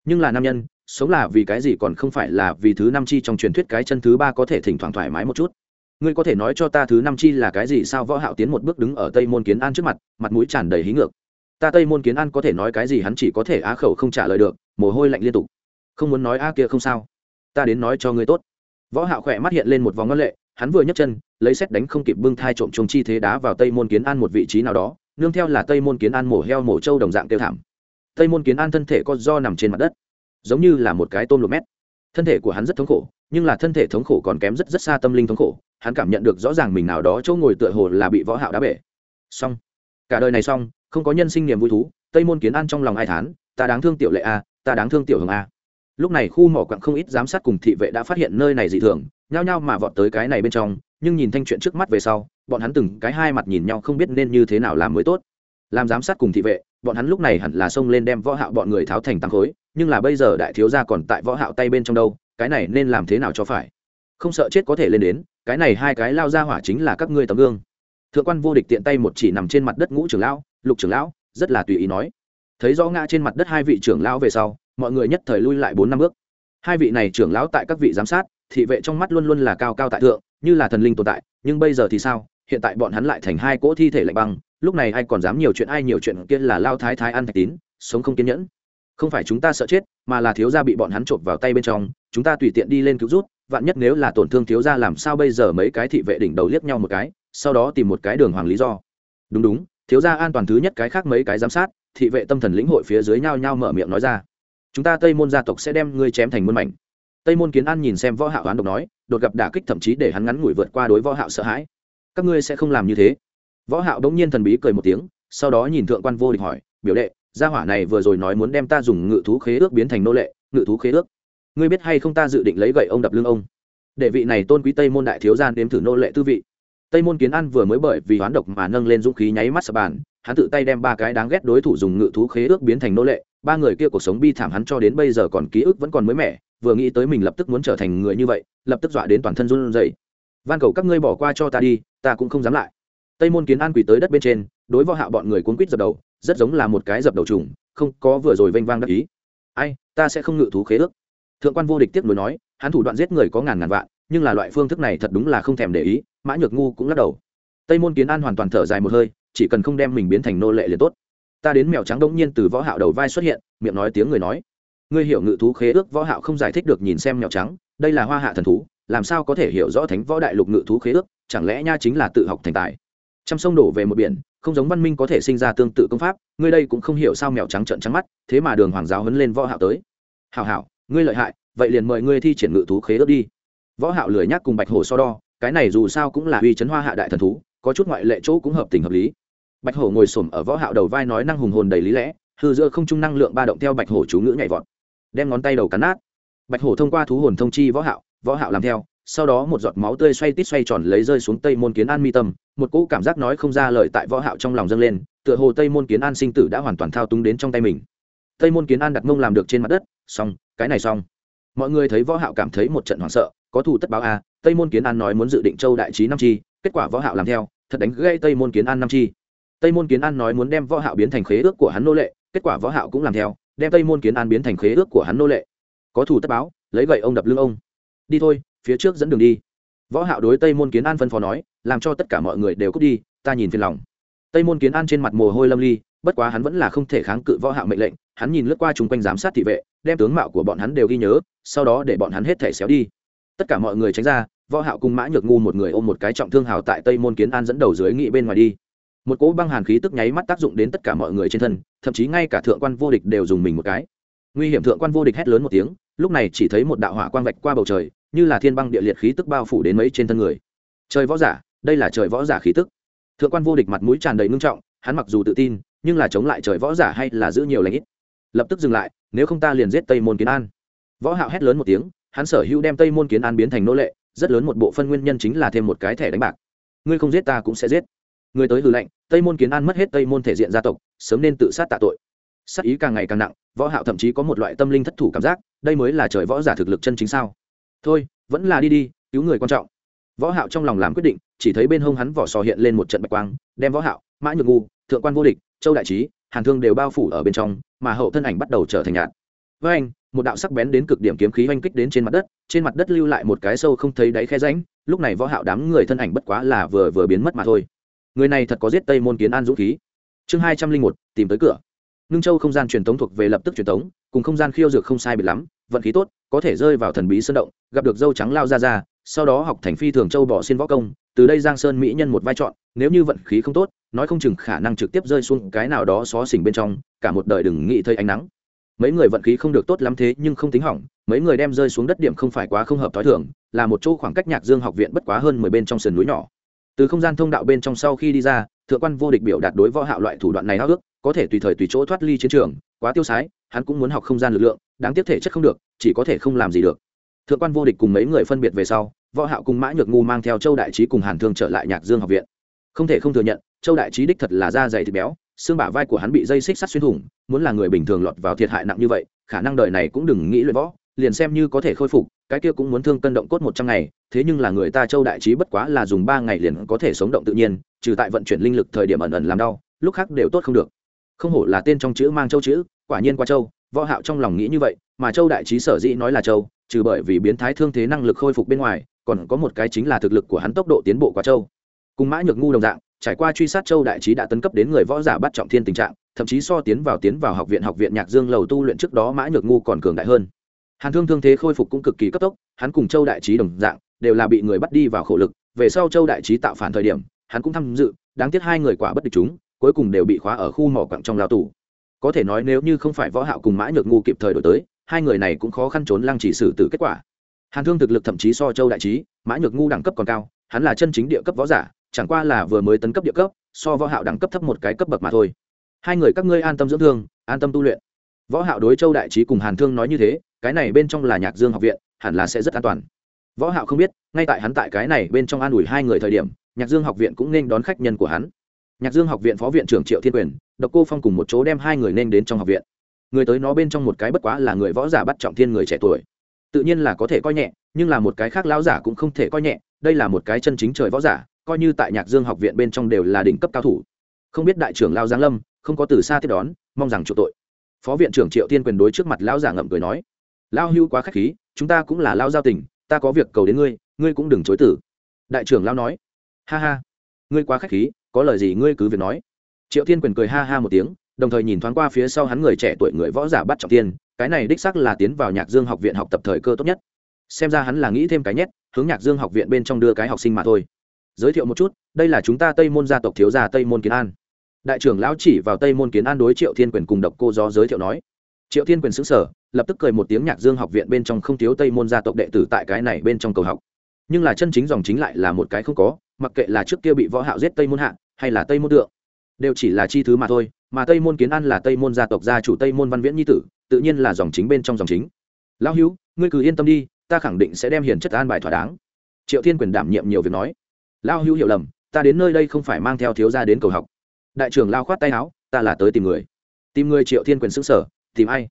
Speaker 1: Nhưng là nam nhân sống là vì cái gì còn không phải là vì thứ năm chi trong truyền thuyết cái chân thứ ba có thể thỉnh thoảng thoải mái một chút. Ngươi có thể nói cho ta thứ năm chi là cái gì sao? Võ hạo tiến một bước đứng ở tây môn kiến an trước mặt mặt mũi tràn đầy hí ngược. Ta tây môn kiến an có thể nói cái gì hắn chỉ có thể á khẩu không trả lời được, mồ hôi lạnh liên tục. Không muốn nói a kia không sao. Ta đến nói cho ngươi tốt. Võ hạo khỏe mắt hiện lên một vòng ngân lệ, hắn vừa nhấc chân, lấy xét đánh không kịp bưng thai trộm trùng chi thế đá vào tây môn kiến an một vị trí nào đó, nương theo là tây môn kiến an mổ heo mổ trâu đồng dạng tiêu thảm. Tây môn kiến an thân thể co do nằm trên mặt đất giống như là một cái tôm lột mét. Thân thể của hắn rất thống khổ, nhưng là thân thể thống khổ còn kém rất rất xa tâm linh thống khổ. Hắn cảm nhận được rõ ràng mình nào đó chỗ ngồi tựa hồ là bị võ hạo đá bể. Xong. Cả đời này xong, không có nhân sinh niềm vui thú, tây môn kiến an trong lòng ai thán, ta đáng thương tiểu lệ a, ta đáng thương tiểu hồng a. Lúc này khu mỏ quặng không ít giám sát cùng thị vệ đã phát hiện nơi này dị thường, nhao nhao mà vọt tới cái này bên trong, nhưng nhìn thanh chuyện trước mắt về sau, bọn hắn từng cái hai mặt nhìn nhau không biết nên như thế nào làm mới tốt. Làm giám sát cùng thị vệ, bọn hắn lúc này hẳn là xông lên đem võ hạo bọn người tháo thành tăng khối nhưng là bây giờ đại thiếu gia còn tại võ hạo tay bên trong đâu, cái này nên làm thế nào cho phải? Không sợ chết có thể lên đến, cái này hai cái lao ra hỏa chính là các ngươi tấm gương. Thượng quan vô địch tiện tay một chỉ nằm trên mặt đất ngũ trưởng lão, lục trưởng lão, rất là tùy ý nói. Thấy rõ ngã trên mặt đất hai vị trưởng lão về sau, mọi người nhất thời lui lại bốn năm bước. Hai vị này trưởng lão tại các vị giám sát, thị vệ trong mắt luôn luôn là cao cao tại thượng, như là thần linh tồn tại, nhưng bây giờ thì sao? Hiện tại bọn hắn lại thành hai cỗ thi thể lạnh băng, lúc này ai còn dám nhiều chuyện, ai nhiều chuyện, kia là lao thái thái ăn thạch tín, sống không kiên nhẫn không phải chúng ta sợ chết, mà là thiếu gia bị bọn hắn trộm vào tay bên trong, chúng ta tùy tiện đi lên cứu rút, vạn nhất nếu là tổn thương thiếu gia làm sao bây giờ mấy cái thị vệ đỉnh đầu liếc nhau một cái, sau đó tìm một cái đường hoàng lý do. Đúng đúng, thiếu gia an toàn thứ nhất cái khác mấy cái giám sát, thị vệ tâm thần lĩnh hội phía dưới nhau nhau mở miệng nói ra. Chúng ta tây môn gia tộc sẽ đem ngươi chém thành muôn mảnh. Tây môn kiến an nhìn xem võ hạo oán độc nói, đột gặp đả kích thậm chí để hắn ngắn ngủi vượt qua đối võ hạo sợ hãi. Các ngươi sẽ không làm như thế. Võ hạo đống nhiên thần bí cười một tiếng, sau đó nhìn thượng quan vô địch hỏi, biểu đệ gia hỏa này vừa rồi nói muốn đem ta dùng ngự thú khế ước biến thành nô lệ, ngự thú khế ước. Ngươi biết hay không ta dự định lấy gậy ông đập lưng ông? Để vị này tôn quý tây môn đại thiếu gia nếm thử nô lệ tư vị. Tây môn kiến an vừa mới bởi vì hoán độc mà nâng lên dũng khí nháy mắt sập bàn, hắn tự tay đem ba cái đáng ghét đối thủ dùng ngự thú khế ước biến thành nô lệ, ba người kia cuộc sống bi thảm hắn cho đến bây giờ còn ký ức vẫn còn mới mẻ, vừa nghĩ tới mình lập tức muốn trở thành người như vậy, lập tức dọa đến toàn thân run rẩy. Van cầu các ngươi bỏ qua cho ta đi, ta cũng không dám lại. Tây môn kiến an quỳ tới đất bên trên, đối võ hạo bọn người cuốn quýt dập đầu rất giống là một cái dập đầu trùng, không có vừa rồi vênh vang đắc ý. Ai, ta sẽ không ngự thú khế ước. Thượng quan vô địch tiếp nối nói, hắn thủ đoạn giết người có ngàn ngàn vạn, nhưng là loại phương thức này thật đúng là không thèm để ý, mã nhược ngu cũng lắc đầu. Tây môn kiến an hoàn toàn thở dài một hơi, chỉ cần không đem mình biến thành nô lệ liền tốt. Ta đến mèo trắng đông nhiên từ võ hạo đầu vai xuất hiện, miệng nói tiếng người nói. Ngươi hiểu ngự thú khế ước võ hạo không giải thích được nhìn xem mèo trắng, đây là hoa hạ thần thú, làm sao có thể hiểu rõ thánh võ đại lục ngự thú khế ước, chẳng lẽ nha chính là tự học thành tài. Trăm sông đổ về một biển không giống văn minh có thể sinh ra tương tự công pháp, ngươi đây cũng không hiểu sao mèo trắng trợn trắng mắt, thế mà đường hoàng giáo huấn lên võ hạo tới. Hảo hảo, ngươi lợi hại, vậy liền mời ngươi thi triển ngự thú khế ước đi. Võ hạo lười nhắc cùng bạch hổ so đo, cái này dù sao cũng là uy chấn hoa hạ đại thần thú, có chút ngoại lệ chỗ cũng hợp tình hợp lý. Bạch hổ ngồi xổm ở võ hạo đầu vai nói năng hùng hồn đầy lý lẽ, hư giữa không trung năng lượng ba động theo bạch hổ chú ngữ nhảy vọt, đem ngón tay đầu cắn nát. Bạch hổ thông qua thú hồn thông chi võ hạo võ hạo làm theo sau đó một giọt máu tươi xoay tít xoay tròn lấy rơi xuống tây môn kiến an mi tâm một cỗ cảm giác nói không ra lời tại võ hạo trong lòng dâng lên tựa hồ tây môn kiến an sinh tử đã hoàn toàn thao túng đến trong tay mình. Tây môn kiến an đặt mông làm được trên mặt đất xong cái này xong. Mọi người thấy võ hạo cảm thấy một trận hoảng sợ có thù tất báo a à, tây môn kiến an nói muốn dự định châu đại trí năm chi kết quả võ hạo làm theo thật đánh gây tây môn kiến an năm chi. Tây môn kiến an nói muốn đem võ hạo biến thành khế ước của hắn nô lệ kết quả võ hạo cũng làm theo đem tây môn kiến an biến thành khế ước của hắn nô lệ. Có thù tất báo lấy gậy ông đập lưng ông. Đi thôi phía trước dẫn đường đi. Võ hạo đối tây môn kiến an phân phó nói, làm cho tất cả mọi người đều cút đi, ta nhìn phiền lòng. Tây môn kiến an trên mặt mồ hôi lâm ly, bất quá hắn vẫn là không thể kháng cự võ hạo mệnh lệnh, hắn nhìn lướt qua chúng quanh giám sát thị vệ, đem tướng mạo của bọn hắn đều ghi nhớ, sau đó để bọn hắn hết thể xéo đi. Tất cả mọi người tránh ra, võ hạo cùng mã nhược ngu một người ôm một cái trọng thương hào tại tây môn kiến an dẫn đầu dưới nghị bên ngoài đi. Một cỗ băng hàn khí tức nháy mắt tác dụng đến tất cả mọi người trên thân, thậm chí ngay cả thượng quan vô địch đều dùng mình một cái. Nguy hiểm thượng quan vô địch hét lớn một tiếng, lúc này chỉ thấy một đạo hỏa quang vạch qua bầu trời như là thiên băng địa liệt khí tức bao phủ đến mấy trên thân người. Trời võ giả, đây là trời võ giả khí tức. Thượng quan vô địch mặt mũi tràn đầy ngưng trọng, hắn mặc dù tự tin, nhưng là chống lại trời võ giả hay là giữ nhiều lãnh ít. Lập tức dừng lại, nếu không ta liền giết tây môn kiến an. Võ hạo hét lớn một tiếng, hắn sở hữu đem tây môn kiến an biến thành nô lệ, rất lớn một bộ phân nguyên nhân chính là thêm một cái thẻ đánh bạc. Ngươi không giết ta cũng sẽ giết. Người tới hừ lệnh, tây môn kiến an mất hết tây môn thể diện gia tộc, sớm nên tự sát tạ tội. Sát ý càng ngày càng nặng, võ hạo thậm chí có một loại tâm linh thất thủ cảm giác, đây mới là trời võ giả thực lực chân chính sao? Thôi, vẫn là đi đi, cứu người quan trọng. Võ hạo trong lòng làm quyết định, chỉ thấy bên hông hắn vỏ sò hiện lên một trận bạch quang, đem võ hạo, mã nhược ngu, thượng quan vô địch, châu đại trí, hàn thương đều bao phủ ở bên trong, mà hậu thân ảnh bắt đầu trở thành nhạt. Với anh, một đạo sắc bén đến cực điểm kiếm khí oanh kích đến trên mặt đất, trên mặt đất lưu lại một cái sâu không thấy đáy khe rãnh, lúc này võ hạo đám người thân ảnh bất quá là vừa vừa biến mất mà thôi. Người này thật có giết tây môn kiến an dũng khí. Chương hai trăm linh một, tìm tới cửa ngưng châu không gian truyền tống thuộc về lập tức truyền tống, cùng không gian khiêu dược không sai biệt lắm, vận khí tốt, có thể rơi vào thần bí sơn động, gặp được dâu trắng lao ra ra, sau đó học thành phi thường châu bỏ xin võ công, từ đây giang sơn mỹ nhân một vai trọn, nếu như vận khí không tốt, nói không chừng khả năng trực tiếp rơi xuống cái nào đó xó xỉnh bên trong, cả một đời đừng nghĩ thấy ánh nắng. Mấy người vận khí không được tốt lắm thế nhưng không tính hỏng, mấy người đem rơi xuống đất điểm không phải quá không hợp t h ó i thường, là một chỗ khoảng cách nhạc dương học viện bất quá hơn mười bên trong sườn núi nhỏ. Từ không gian thông đạo bên trong sau khi đi ra thượng quan vô địch biểu đạt đối võ hạo loại thủ đoạn này háo ước, có thể tùy thời tùy chỗ thoát ly chiến trường, quá tiêu sái, hắn cũng muốn học không gian lực lượng, đáng tiếc thể chất không được, chỉ có thể không làm gì được. Thượng quan vô địch cùng mấy người phân biệt về sau, võ hạo cùng mã nhược ngu mang theo châu đại trí cùng hàn thương trở lại nhạc dương học viện. Không thể không thừa nhận, châu đại trí đích thật là da dày thịt béo, xương bả vai của hắn bị dây xích sắt xuyên thủng, muốn là người bình thường lọt vào thiệt hại nặng như vậy, khả năng đời này cũng đừng nghĩ luyện võ, liền xem như có thể khôi phục cái kia cũng muốn thương cân động cốt một trăm ngày, thế nhưng là người ta châu đại trí bất quá là dùng ba ngày liền có thể sống động tự nhiên, trừ tại vận chuyển linh lực thời điểm ẩn ẩn làm đau, lúc khác đều tốt không được. Không hổ là tên trong chữ mang châu chữ, quả nhiên qua châu, võ hạo trong lòng nghĩ như vậy, mà châu đại trí sở dĩ nói là châu, trừ bởi vì biến thái thương thế năng lực khôi phục bên ngoài, còn có một cái chính là thực lực của hắn tốc độ tiến bộ qua châu. Cùng mã nhược ngu đồng dạng, trải qua truy sát châu đại trí đã tấn cấp đến người võ giả bắt trọng thiên tình trạng, thậm chí so tiến vào tiến vào học viện học viện nhạc dương lầu tu luyện trước đó mã nhược ngu còn cường đại hơn hàn thương thương thế khôi phục cũng cực kỳ cấp tốc, hắn cùng châu đại trí đồng dạng, đều là bị người bắt đi vào khổ lực, về sau châu đại trí tạo phản thời điểm, hắn cũng tham dự, đáng tiếc hai người quả bất địch chúng, cuối cùng đều bị khóa ở khu mỏ quặng trong lao tù. Có thể nói nếu như không phải võ hạo cùng mã nhược ngu kịp thời đổi tới, hai người này cũng khó khăn trốn lăng chỉ xử tử kết quả. Hàn thương thực lực thậm chí so châu đại trí, mã nhược ngu đẳng cấp còn cao, hắn là chân chính địa cấp võ giả, chẳng qua là vừa mới tấn cấp địa cấp, so võ hạo đẳng cấp thấp một cái cấp bậc mà thôi. Hai người các ngươi an tâm dưỡng thương, an tâm tu luyện. Võ hạo đối châu đại trí cùng hàn thương nói như thế cái này bên trong là nhạc dương học viện, hẳn là sẽ rất an toàn. Võ hạo không biết, ngay tại hắn tại cái này bên trong an ủi hai người thời điểm, nhạc dương học viện cũng nên đón khách nhân của hắn. Nhạc dương học viện phó viện trưởng triệu thiên quyền, độc cô phong cùng một chỗ đem hai người nên đến trong học viện. Người tới nó bên trong một cái bất quá là người võ giả bắt trọng thiên người trẻ tuổi. Tự nhiên là có thể coi nhẹ, nhưng là một cái khác lão giả cũng không thể coi nhẹ, đây là một cái chân chính trời võ giả, coi như tại nhạc dương học viện bên trong đều là đỉnh cấp cao thủ. Không biết đại trưởng lao giáng lâm, không có từ xa tiếp đón, mong rằng chủ tội. Phó viện trưởng triệu thiên quyền đối trước mặt lão giả ngậm cười nói lao hưu quá k h á c h khí, chúng ta cũng là lao giao tình, ta có việc cầu đến ngươi ngươi cũng đừng chối tử đại trưởng lao nói. Ha ha, ngươi quá k h á c h khí, có lời gì ngươi cứ việc nói. Triệu Thiên quyền cười ha ha một tiếng, đồng thời nhìn thoáng qua phía sau hắn người trẻ tuổi người võ giả bắt trọng tiên, cái này đích sắc là tiến vào nhạc dương học viện học tập thời cơ tốt nhất. Xem ra hắn là nghĩ thêm cái nhét, hướng nhạc dương học viện bên trong đưa cái học sinh mà thôi. Giới thiệu một chút, đây là chúng ta tây môn gia tộc thiếu gia tây môn kiến an. Đại trưởng lão chỉ vào tây môn kiến an đối triệu thiên quyền cùng độc cô gió giới thiệu nói. Triệu thiên quyền xứng sở lập tức cười một tiếng nhạc dương học viện bên trong không thiếu tây môn gia tộc đệ tử tại cái này bên trong cầu học. Nhưng là chân chính dòng chính lại là một cái không có, mặc kệ là trước kia bị võ hạo giết tây môn hạ, hay là tây môn tượng, đều chỉ là chi thứ mà thôi, mà tây môn kiến an là tây môn gia tộc gia chủ tây môn văn viễn nhi tử, tự nhiên là dòng chính bên trong dòng chính. Lão hữu, ngươi cứ yên tâm đi, ta khẳng định sẽ đem hiền chất an bài thỏa đáng. Triệu thiên quyền đảm nhiệm nhiều việc nói. Lão hữu hiểu lầm, ta đến nơi đây không phải mang theo thiếu gia đến cầu học. Đại trưởng lao khoát tay áo, ta là tới tìm người. Tìm người triệu thiên quyền xứng sở tìm ai?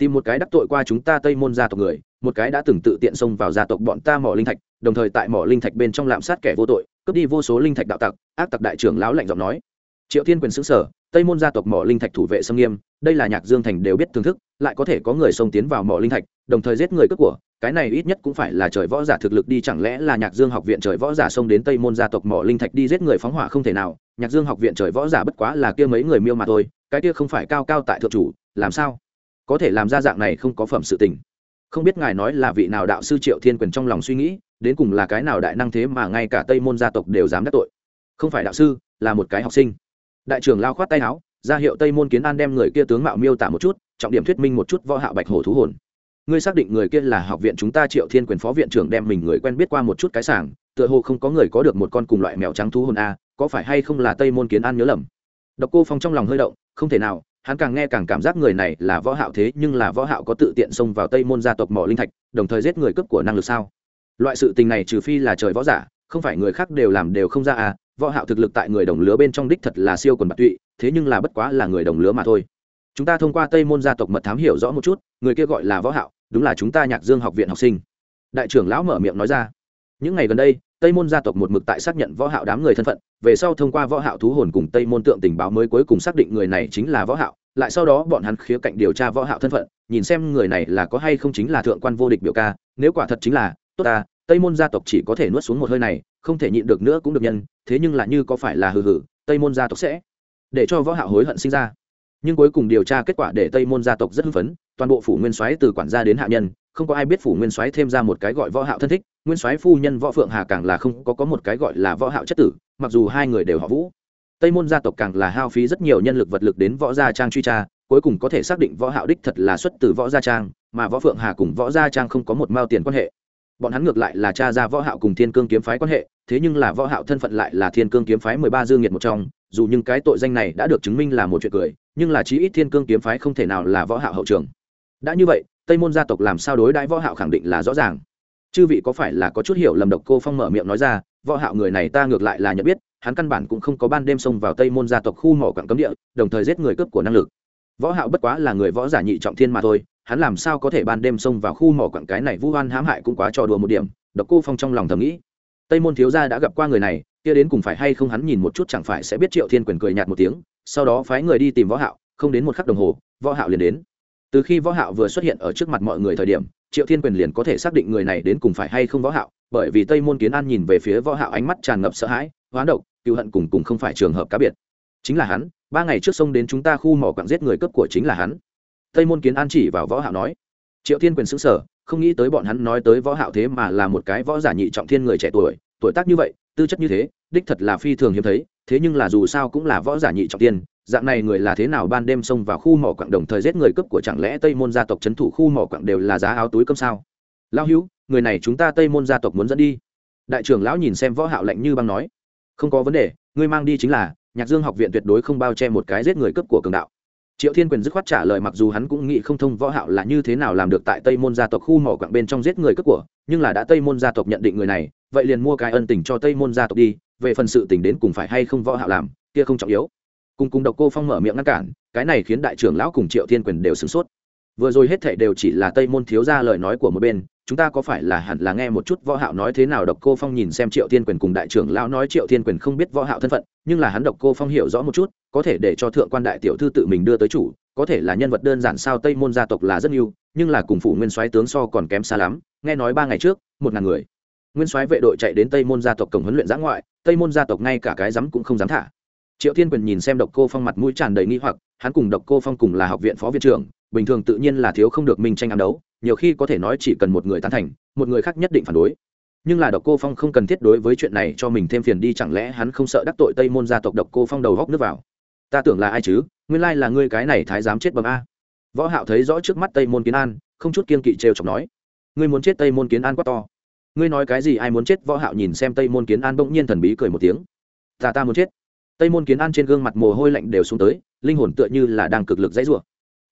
Speaker 1: Tìm một cái đắc tội qua chúng ta tây môn gia tộc người, một cái đã từng tự tiện xông vào gia tộc bọn ta mỏ linh thạch, đồng thời tại mỏ linh thạch bên trong lạm sát kẻ vô tội, cướp đi vô số linh thạch đạo tặc, ác tặc đại trưởng lão lạnh giọng nói. Triệu thiên quyền xứng sở tây môn gia tộc mỏ linh thạch thủ vệ xâm nghiêm, đây là nhạc dương thành đều biết thưởng thức, lại có thể có người xông tiến vào mỏ linh thạch, đồng thời giết người cướp của, cái này ít nhất cũng phải là trời võ giả thực lực đi, chẳng lẽ là nhạc dương học viện trời võ giả xông đến tây môn gia tộc mỏ linh thạch đi giết người phóng hỏa không thể nào, nhạc dương học viện trời võ giả bất quá là kia mấy người miêu mà thôi, cái kia không phải cao cao tại thượng chủ, làm sao? Có thể làm ra dạng này không có phẩm sự tình. Không biết ngài nói là vị nào đạo sư triệu thiên quyền trong lòng suy nghĩ, đến cùng là cái nào đại năng thế mà ngay cả tây môn gia tộc đều dám đắc tội. Không phải đạo sư, là một cái học sinh. Đại trưởng lao khoát tay áo, ra hiệu tây môn kiến an đem người kia tướng mạo miêu tả một chút, trọng điểm thuyết minh một chút võ hạo bạch hổ thú hồn. Ngươi xác định người kia là học viện chúng ta triệu thiên quyền phó viện trưởng đem mình người quen biết qua một chút cái sảng, tựa hồ không có người có được một con cùng loại mèo trắng thú hồn a, có phải hay không là tây môn kiến an nhớ lầm? Độc cô phong trong lòng hơi động, không thể nào hắn càng nghe càng cảm giác người này là võ hạo thế, nhưng là võ hạo có tự tiện xông vào tây môn gia tộc mỏ linh thạch, đồng thời giết người cướp của năng lực sao? Loại sự tình này trừ phi là trời võ giả, không phải người khác đều làm đều không ra à võ hạo thực lực tại người đồng lứa bên trong đích thật là siêu quần bạt tụy, thế nhưng là bất quá là người đồng lứa mà thôi. Chúng ta thông qua tây môn gia tộc mật thám hiểu rõ một chút, người kia gọi là võ hạo, đúng là chúng ta nhạc dương học viện học sinh. Đại trưởng lão mở miệng nói ra. Những ngày gần đây tây môn gia tộc một mực tại xác nhận võ hạo đám người thân phận, về sau thông qua võ hạo thú hồn cùng tây môn tượng tình báo mới cuối cùng xác định người này chính là võ hạo, lại sau đó bọn hắn khía cạnh điều tra võ hạo thân phận, nhìn xem người này là có hay không chính là thượng quan vô địch biểu ca, nếu quả thật chính là, tốt ta, tây môn gia tộc chỉ có thể nuốt xuống một hơi này, không thể nhịn được nữa cũng được nhân, thế nhưng là như có phải là hừ hừ, tây môn gia tộc sẽ để cho võ hạo hối hận sinh ra. Nhưng cuối cùng điều tra kết quả để tây môn gia tộc rất hưng phấn, toàn bộ phủ nguyên soái từ quản gia đến hạ nhân không có ai biết phủ nguyên soái thêm ra một cái gọi võ hạo thân thích, nguyên soái phu nhân võ phượng hà càng là không có có một cái gọi là võ hạo chất tử, mặc dù hai người đều họ vũ. Tây môn gia tộc càng là hao phí rất nhiều nhân lực vật lực đến võ gia trang truy tra, cuối cùng có thể xác định võ hạo đích thật là xuất từ võ gia trang, mà võ phượng hà cùng võ gia trang không có một mao tiền quan hệ. Bọn hắn ngược lại là cha ra võ hạo cùng thiên cương kiếm phái quan hệ, thế nhưng là võ hạo thân phận lại là thiên cương kiếm phái 13 dương nghiệt một trong, dù nhưng cái tội danh này đã được chứng minh là một chuyện cười, nhưng là chí ít thiên cương kiếm phái không thể nào là võ hạo hậu trường. Đã như vậy tây môn gia tộc làm sao đối đãi võ hạo khẳng định là rõ ràng. Chư vị có phải là có chút hiểu lầm độc cô phong mở miệng nói ra, võ hạo người này ta ngược lại là nhận biết, hắn căn bản cũng không có ban đêm xông vào tây môn gia tộc khu mỏ quặng cấm địa, đồng thời giết người cướp của năng lực. Võ hạo bất quá là người võ giả nhị trọng thiên mà thôi, hắn làm sao có thể ban đêm xông vào khu mỏ quặng cái này vu oan hãm hại cũng quá trò đùa một điểm, độc cô phong trong lòng thầm nghĩ. Tây môn thiếu gia đã gặp qua người này, kia đến cùng phải hay không hắn nhìn một chút chẳng phải sẽ biết triệu thiên quyền cười nhạt một tiếng, sau đó phái người đi tìm võ hạo, không đến một khắc đồng hồ, võ hạo liền đến từ khi võ hạo vừa xuất hiện ở trước mặt mọi người thời điểm, triệu thiên quyền liền có thể xác định người này đến cùng phải hay không võ hạo, bởi vì tây môn kiến an nhìn về phía võ hạo ánh mắt tràn ngập sợ hãi, hoán độc cựu hận cùng cùng không phải trường hợp cá biệt. Chính là hắn, ba ngày trước sông đến chúng ta khu mỏ quặng giết người cấp của chính là hắn. Tây môn kiến an chỉ vào võ hạo nói. Triệu thiên quyền sững sờ, không nghĩ tới bọn hắn nói tới võ hạo thế mà là một cái võ giả nhị trọng thiên người trẻ tuổi tuổi tác như vậy, tư chất như thế, đích thật là phi thường hiếm thấy, thế nhưng là dù sao cũng là võ giả nhị trọng thiên dạng này người là thế nào ban đêm xông vào khu mỏ quặng đồng thời giết người cướp của chẳng lẽ tây môn gia tộc trấn thủ khu mỏ quặng đều là giá áo túi cơm sao? Lão hữu, người này chúng ta tây môn gia tộc muốn dẫn đi. Đại trưởng lão nhìn xem võ hạo lạnh như băng nói. Không có vấn đề, ngươi mang đi chính là, nhạc dương học viện tuyệt đối không bao che một cái giết người cướp của cường đạo. Triệu thiên quyền dứt khoát trả lời mặc dù hắn cũng nghĩ không thông võ hạo là như thế nào làm được tại tây môn gia tộc khu mỏ quặng bên trong giết người cướp của, nhưng là đã tây môn gia tộc nhận định người này, vậy liền mua cái ân tình cho tây môn gia tộc đi, về phần sự tình đến cùng phải hay không võ hạo làm, kia không trọng yếu cùng cùng độc cô phong mở miệng ngăn cản, cái này khiến đại trưởng lão cùng triệu thiên quyền đều sửng sốt. Vừa rồi hết thảy đều chỉ là tây môn thiếu gia lời nói của một bên, chúng ta có phải là hẳn là nghe một chút võ hạo nói thế nào độc cô phong nhìn xem triệu thiên quyền cùng đại trưởng lão nói triệu thiên quyền không biết võ hạo thân phận, nhưng là hắn độc cô phong hiểu rõ một chút, có thể để cho thượng quan đại tiểu thư tự mình đưa tới chủ, có thể là nhân vật đơn giản sao tây môn gia tộc là rất nhiều, nhưng là cùng phủ nguyên soái tướng so còn kém xa lắm, nghe nói ba ngày trước, một ngàn người. Nguyên soái vệ đội chạy đến tây môn gia tộc cổng huấn luyện giã ngoại, tây môn gia tộc ngay cả cái dám cũng không dám thả triệu thiên quyền nhìn xem độc cô phong mặt mũi tràn đầy nghi hoặc, hắn cùng độc cô phong cùng là học viện phó viện trưởng, bình thường tự nhiên là thiếu không được minh tranh ám đấu, nhiều khi có thể nói chỉ cần một người tán thành, một người khác nhất định phản đối. Nhưng là độc cô phong không cần thiết đối với chuyện này cho mình thêm phiền đi, chẳng lẽ hắn không sợ đắc tội tây môn gia tộc độc cô phong đầu góc nước vào? Ta tưởng là ai chứ? Nguyên lai là ngươi cái này thái dám chết bầm a. Võ hạo thấy rõ trước mắt tây môn kiến an, không chút kiên kỵ trêu chọc nói, ngươi muốn chết tây môn kiến an quá to. Ngươi nói cái gì ai muốn chết? Võ hạo nhìn xem tây môn kiến an bỗng nhiên thần bí cười một tiếng, ta ta muốn chết tây môn kiến an trên gương mặt mồ hôi lạnh đều xuống tới, linh hồn tựa như là đang cực lực dãy rủa.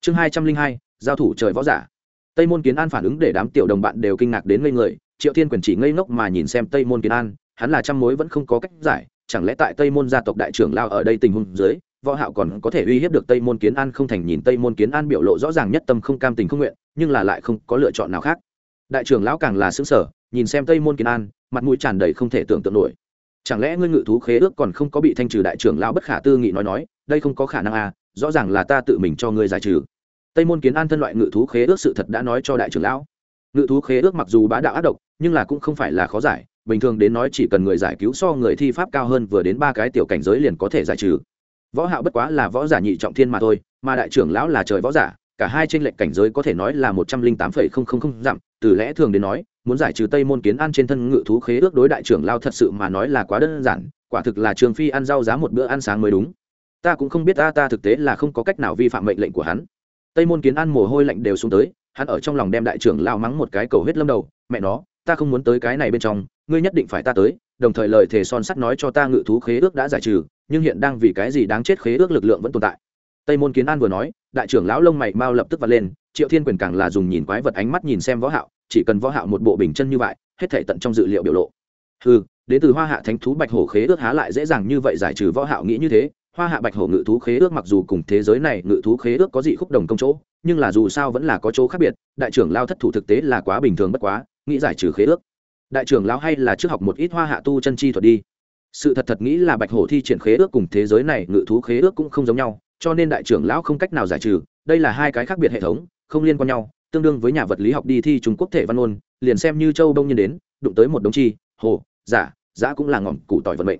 Speaker 1: Chương hai trăm linh hai, giao thủ trời võ giả. Tây môn kiến an phản ứng để đám tiểu đồng bạn đều kinh ngạc đến ngây người, triệu thiên quyền chỉ ngây ngốc mà nhìn xem tây môn kiến an, hắn là trăm mối vẫn không có cách giải, chẳng lẽ tại tây môn gia tộc đại trưởng lao ở đây tình huống dưới, võ hạo còn có thể uy hiếp được tây môn kiến an không thành nhìn tây môn kiến an biểu lộ rõ ràng nhất tâm không cam tình không nguyện, nhưng là lại không có lựa chọn nào khác. Đại trưởng lão càng là sững sờ, nhìn xem tây môn kiến an, mặt mũi tràn đầy không thể tưởng tượng nổi chẳng lẽ ngươi ngự thú khế ước còn không có bị thanh trừ đại trưởng lão bất khả tư nghị nói nói, đây không có khả năng à rõ ràng là ta tự mình cho ngươi giải trừ. Tây môn kiến an thân loại ngự thú khế ước sự thật đã nói cho đại trưởng lão. Ngự thú khế ước mặc dù bá đạo ác độc, nhưng là cũng không phải là khó giải, bình thường đến nói chỉ cần người giải cứu so người thi pháp cao hơn vừa đến ba cái tiểu cảnh giới liền có thể giải trừ. Võ hạo bất quá là võ giả nhị trọng thiên mà thôi, mà đại trưởng lão là trời võ giả, cả hai trên lệnh cảnh giới có thể nói là một trăm linh tám phẩy không không không dặm, từ lẽ thường đến nói muốn giải trừ tây môn kiến an trên thân ngự thú khế ước đối đại trưởng lao thật sự mà nói là quá đơn giản, quả thực là trường phi ăn rau giá một bữa ăn sáng mới đúng. Ta cũng không biết ta ta thực tế là không có cách nào vi phạm mệnh lệnh của hắn. Tây môn kiến an mồ hôi lạnh đều xuống tới, hắn ở trong lòng đem đại trưởng lao mắng một cái cầu hết lâm đầu, mẹ nó, ta không muốn tới cái này bên trong, ngươi nhất định phải ta tới, đồng thời lời thề son sắt nói cho ta ngự thú khế ước đã giải trừ, nhưng hiện đang vì cái gì đáng chết khế ước lực lượng vẫn tồn tại. Tây môn kiến an vừa nói, đại trưởng lão lông mày mau lập tức vặt lên, triệu thiên quyền càng là dùng nhìn quái vật ánh mắt nhìn xem võ hạo chỉ cần võ hạo một bộ bình chân như vậy, hết thảy tận trong dự liệu biểu lộ. Hừ đến từ hoa hạ thánh thú bạch hổ khế ước há lại dễ dàng như vậy giải trừ võ hạo nghĩ như thế. Hoa hạ bạch hổ ngự thú khế ước mặc dù cùng thế giới này ngự thú khế ước có dị khúc đồng công chỗ, nhưng là dù sao vẫn là có chỗ khác biệt, đại trưởng lao thất thủ thực tế là quá bình thường bất quá, nghĩ giải trừ khế ước. Đại trưởng lão hay là trước học một ít hoa hạ tu chân chi thuật đi. Sự thật thật nghĩ là bạch hổ thi triển khế ước cùng thế giới này ngự thú khế ước cũng không giống nhau, cho nên đại trưởng lão không cách nào giải trừ, đây là hai cái khác biệt hệ thống, không liên quan nhau tương đương với nhà vật lý học đi thi trung quốc thể văn ôn liền xem như châu đông nhân đến, đụng tới một đống chi, hồ, giả giả cũng là ngọn củ tỏi vận mệnh.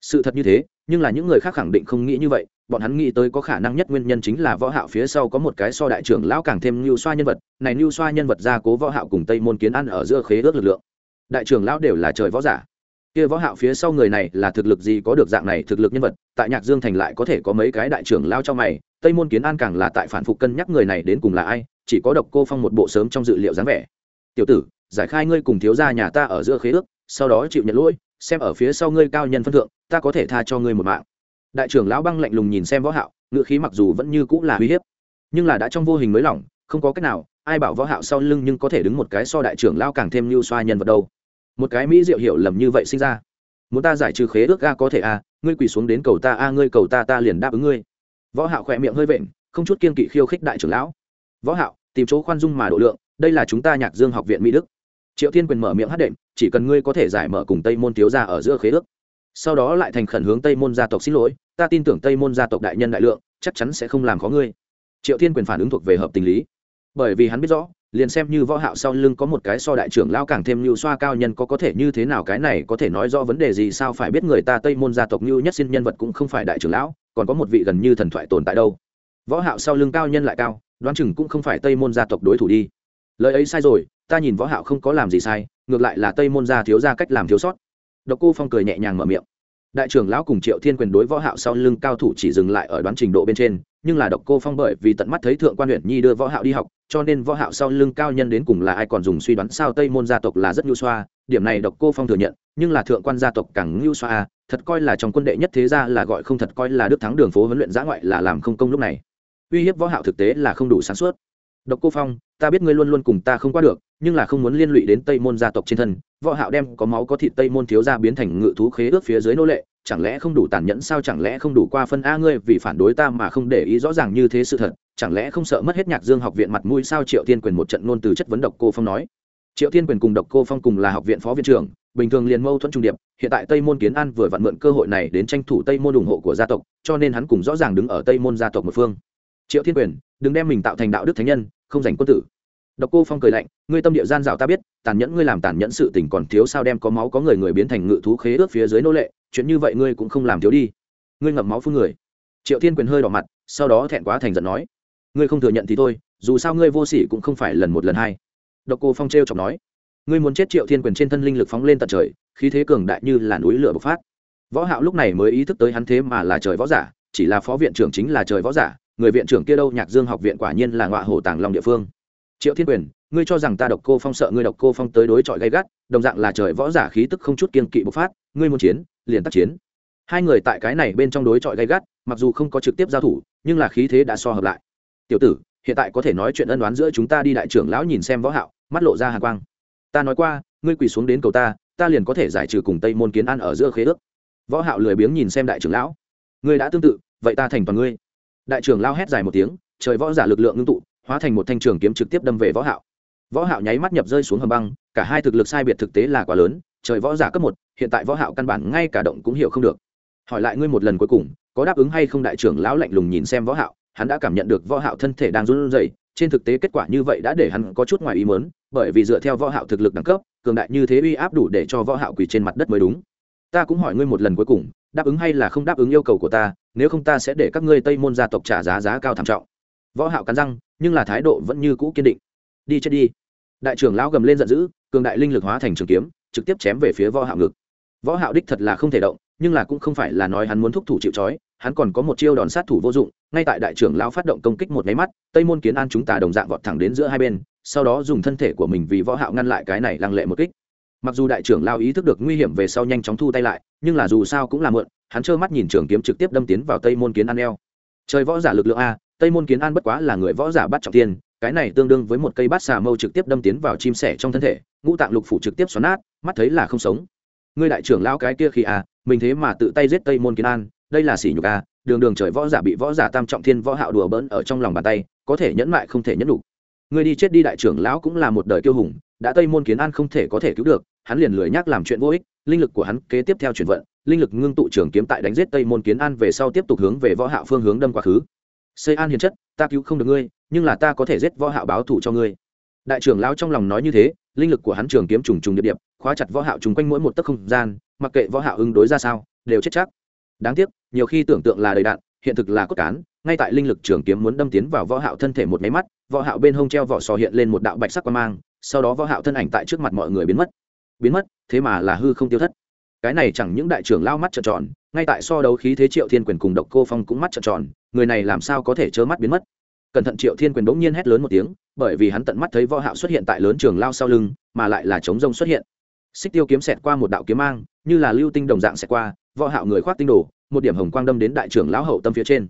Speaker 1: Sự thật như thế, nhưng là những người khác khẳng định không nghĩ như vậy, bọn hắn nghĩ tới có khả năng nhất nguyên nhân chính là võ hạo phía sau có một cái so đại trưởng lão càng thêm lưu xoa nhân vật, này lưu xoa nhân vật ra cố võ hạo cùng tây môn kiến ăn ở giữa khế ước lực lượng. Đại trưởng lão đều là trời võ giả. Kia võ hạo phía sau người này là thực lực gì có được dạng này thực lực nhân vật, tại nhạc dương thành lại có thể có mấy cái đại trưởng lao cho mày, tây môn kiến an càng là tại phản phục cân nhắc người này đến cùng là ai chỉ có độc cô phong một bộ sớm trong dự liệu dáng vẻ. Tiểu tử giải khai ngươi cùng thiếu gia nhà ta ở giữa khế ước sau đó chịu nhận lỗi xem ở phía sau ngươi cao nhân phân thượng ta có thể tha cho ngươi một mạng. Đại trưởng lão băng lạnh lùng nhìn xem võ hạo ngựa khí mặc dù vẫn như cũng là uy hiếp nhưng là đã trong vô hình mới lỏng không có cách nào ai bảo võ hạo sau lưng nhưng có thể đứng một cái so đại trưởng lão càng thêm lưu xoa nhân vật đâu. Một cái mỹ diệu hiểu lầm như vậy sinh ra. Muốn ta giải trừ khế ước ga có thể a à, ngươi quỳ xuống đến cầu ta a ngươi cầu ta ta liền đáp ứng ngươi. Võ hạo khỏe miệng hơi vện không chút kiên kỵ khiêu khích đại trưởng lão võ hạo, tìm chỗ khoan dung mà độ lượng, đây là chúng ta nhạc dương học viện mỹ đức. Triệu thiên quyền mở miệng hát đệm, chỉ cần ngươi có thể giải mở cùng tây môn thiếu gia ở giữa khế ước. Sau đó lại thành khẩn hướng tây môn gia tộc xin lỗi, ta tin tưởng tây môn gia tộc đại nhân đại lượng, chắc chắn sẽ không làm khó ngươi. Triệu thiên quyền phản ứng thuộc về hợp tình lý. Bởi vì hắn biết rõ, liền xem như võ hạo sau lưng có một cái so đại trưởng lão càng thêm lưu xoa cao nhân có có thể như thế nào cái này có thể nói rõ vấn đề gì, sao phải biết người ta tây môn gia tộc như nhất xin nhân vật cũng không phải đại trưởng lão, còn có một vị gần như thần thoại tồn tại đâu. Võ hạo sau lưng cao nhân lại cao đoán chừng cũng không phải tây môn gia tộc đối thủ đi. Lời ấy sai rồi, ta nhìn võ hạo không có làm gì sai, ngược lại là tây môn gia thiếu gia cách làm thiếu sót. Độc cô phong cười nhẹ nhàng mở miệng. Đại trưởng lão cùng triệu thiên quyền đối võ hạo sau lưng cao thủ chỉ dừng lại ở đoán trình độ bên trên, nhưng là độc cô phong bởi vì tận mắt thấy thượng quan huyện nhi đưa võ hạo đi học, cho nên võ hạo sau lưng cao nhân đến cùng là ai còn dùng suy đoán sao tây môn gia tộc là rất nhu xoa, điểm này độc cô phong thừa nhận, nhưng là thượng quan gia tộc càng nhu xoa, thật coi là trong quân đệ nhất thế gia là gọi không thật coi là đức thắng đường phố huấn luyện giã ngoại là làm không công lúc này uy hiếp võ hạo thực tế là không đủ sáng suốt. Độc cô phong, ta biết ngươi luôn luôn cùng ta không qua được, nhưng là không muốn liên lụy đến tây môn gia tộc trên thân, võ hạo đem có máu có thịt tây môn thiếu gia biến thành ngự thú khế ước phía dưới nô lệ, chẳng lẽ không đủ tàn nhẫn sao, chẳng lẽ không đủ qua phân a ngươi vì phản đối ta mà không để ý rõ ràng như thế sự thật, chẳng lẽ không sợ mất hết nhạc dương học viện mặt mũi sao? Triệu thiên quyền một trận ngôn từ chất vấn độc cô phong nói. Triệu thiên quyền cùng độc cô phong cùng là học viện phó viện trưởng, bình thường liền mâu thuẫn trung điệp, hiện tại tây môn kiến an vừa vặn mượn cơ hội này đến tranh thủ tây môn ủng hộ của gia tộc, cho nên hắn cùng rõ ràng đứng ở tây môn gia tộc một phương triệu thiên quyền, đừng đem mình tạo thành đạo đức thánh nhân, không giành quân tử. Độc cô phong cười lạnh, ngươi tâm địa gian dạo ta biết, tàn nhẫn ngươi làm tàn nhẫn sự tình còn thiếu sao đem có máu có người người biến thành ngự thú khế ước phía dưới nô lệ, chuyện như vậy ngươi cũng không làm thiếu đi. Ngươi ngậm máu phương người. Triệu thiên quyền hơi đỏ mặt, sau đó thẹn quá thành giận nói, ngươi không thừa nhận thì thôi, dù sao ngươi vô sỉ cũng không phải lần một lần hai. Độc cô phong t r chọc nói, ngươi muốn chết triệu thiên quyền trên thân linh lực phóng lên tận trời, khí thế cường đại như là núi lửa bộc phát. Võ hạo lúc này mới ý thức tới hắn thế mà là trời võ giả, chỉ là phó viện trưởng chính là trời võ giả người viện trưởng kia đâu, nhạc dương học viện quả nhiên là ngọa hổ tàng long địa phương. Triệu thiên quyền, ngươi cho rằng ta độc cô phong sợ ngươi độc cô phong tới đối chọi gay gắt, đồng dạng là trời võ giả khí tức không chút kiên kỵ bộc phát, ngươi muốn chiến, liền tác chiến. Hai người tại cái này bên trong đối chọi gay gắt, mặc dù không có trực tiếp giao thủ, nhưng là khí thế đã so hợp lại. Tiểu tử, hiện tại có thể nói chuyện ân đoán giữa chúng ta đi, đại trưởng lão nhìn xem võ hạo, mắt lộ ra hàn quang. Ta nói qua, ngươi quỳ xuống đến cầu ta ta liền có thể giải trừ cùng tây môn kiến an ở giữa khế ước. Võ hạo lười biếng nhìn xem đại trưởng lão. Ngươi đã tương tự, vậy ta thành toàn ngươi đại trưởng lao hét dài một tiếng, trời võ giả lực lượng ngưng tụ, hóa thành một thanh trường kiếm trực tiếp đâm về võ hạo. Võ hạo nháy mắt nhập rơi xuống hầm băng, cả hai thực lực sai biệt thực tế là quá lớn, trời võ giả cấp một, hiện tại võ hạo căn bản ngay cả động cũng hiểu không được. Hỏi lại ngươi một lần cuối cùng, có đáp ứng hay không đại trưởng lão lạnh lùng nhìn xem võ hạo, hắn đã cảm nhận được võ hạo thân thể đang run rẩy, trên thực tế kết quả như vậy đã để hắn có chút ngoài ý muốn, bởi vì dựa theo võ hạo thực lực đẳng cấp, cường đại như thế uy áp đủ để cho võ hạo quỳ trên mặt đất mới đúng ta cũng hỏi ngươi một lần cuối cùng đáp ứng hay là không đáp ứng yêu cầu của ta nếu không ta sẽ để các ngươi tây môn gia tộc trả giá giá cao thảm trọng. Võ hạo cắn răng nhưng là thái độ vẫn như cũ kiên định. Đi chết đi. Đại trưởng lão gầm lên giận dữ cường đại linh lực hóa thành trường kiếm trực tiếp chém về phía võ hạo ngực. Võ hạo đích thật là không thể động nhưng là cũng không phải là nói hắn muốn thúc thủ chịu chói, hắn còn có một chiêu đòn sát thủ vô dụng ngay tại đại trưởng lão phát động công kích một máy mắt tây môn kiến an chúng ta đồng dạng vọt thẳng đến giữa hai bên sau đó dùng thân thể của mình vì võ hạo ngăn lại cái này lăng lệ một kích mặc dù đại trưởng lão ý thức được nguy hiểm về sau nhanh chóng thu tay lại, nhưng là dù sao cũng là mượn, hắn trơ mắt nhìn trường kiếm trực tiếp đâm tiến vào tây môn kiến an eo. Trời võ giả lực lượng a, tây môn kiến an bất quá là người võ giả bắt trọng tiên, cái này tương đương với một cây bát xà mâu trực tiếp đâm tiến vào chim sẻ trong thân thể, ngũ tạng lục phủ trực tiếp xoắn nát, mắt thấy là không sống. Ngươi đại trưởng lão cái kia khi a, mình thế mà tự tay giết tây môn kiến an, đây là sỉ nhục a, đường đường trời võ giả bị võ giả tam trọng thiên võ hạo đùa bỡn ở trong lòng bàn tay, có thể nhẫn mại không thể nhẫn đủ ngươi đi chết đi đại trưởng lão cũng là một đời kiêu hùng đã tây môn kiến an không thể có thể cứu được, hắn liền lười nhắc làm chuyện vô ích, linh lực của hắn kế tiếp theo chuyển vận, linh lực ngưng tụ trường kiếm tại đánh giết tây môn kiến an về sau tiếp tục hướng về võ hạo phương hướng đâm quá khứ. Xây an hiền chất, ta cứu không được ngươi, nhưng là ta có thể giết võ hạo báo thù cho ngươi. Đại trưởng lão trong lòng nói như thế, linh lực của hắn trường kiếm trùng trùng điệp điệp, khóa chặt võ hạo trùng quanh mỗi một tấc không gian, mặc kệ võ hạo ứng đối ra sao, đều chết chắc. Đáng tiếc, nhiều khi tưởng tượng là đầy đạn, hiện thực là cốt cán, ngay tại linh lực trường kiếm muốn đâm tiến vào võ hạo thân thể một máy mắt, võ hạo bên hông treo vỏ sò hiện lên một đạo bạch sắc quang mang sau đó võ hạo thân ảnh tại trước mặt mọi người biến mất. Biến mất, thế mà là hư không tiêu thất. Cái này chẳng những đại trưởng lao mắt trợn tròn, ngay tại so đấu khí thế triệu thiên quyền cùng độc cô phong cũng mắt trợn tròn, người này làm sao có thể chớ mắt biến mất? Cẩn thận triệu thiên quyền bỗng nhiên hét lớn một tiếng, bởi vì hắn tận mắt thấy võ hạo xuất hiện tại lớn trường lao sau lưng, mà lại là chống rông xuất hiện. Xích tiêu kiếm xẹt qua một đạo kiếm mang, như là lưu tinh đồng dạng xẹt qua, võ hạo người khoác tinh đồ, một điểm hồng quang đâm đến đại trưởng lão hậu tâm phía trên.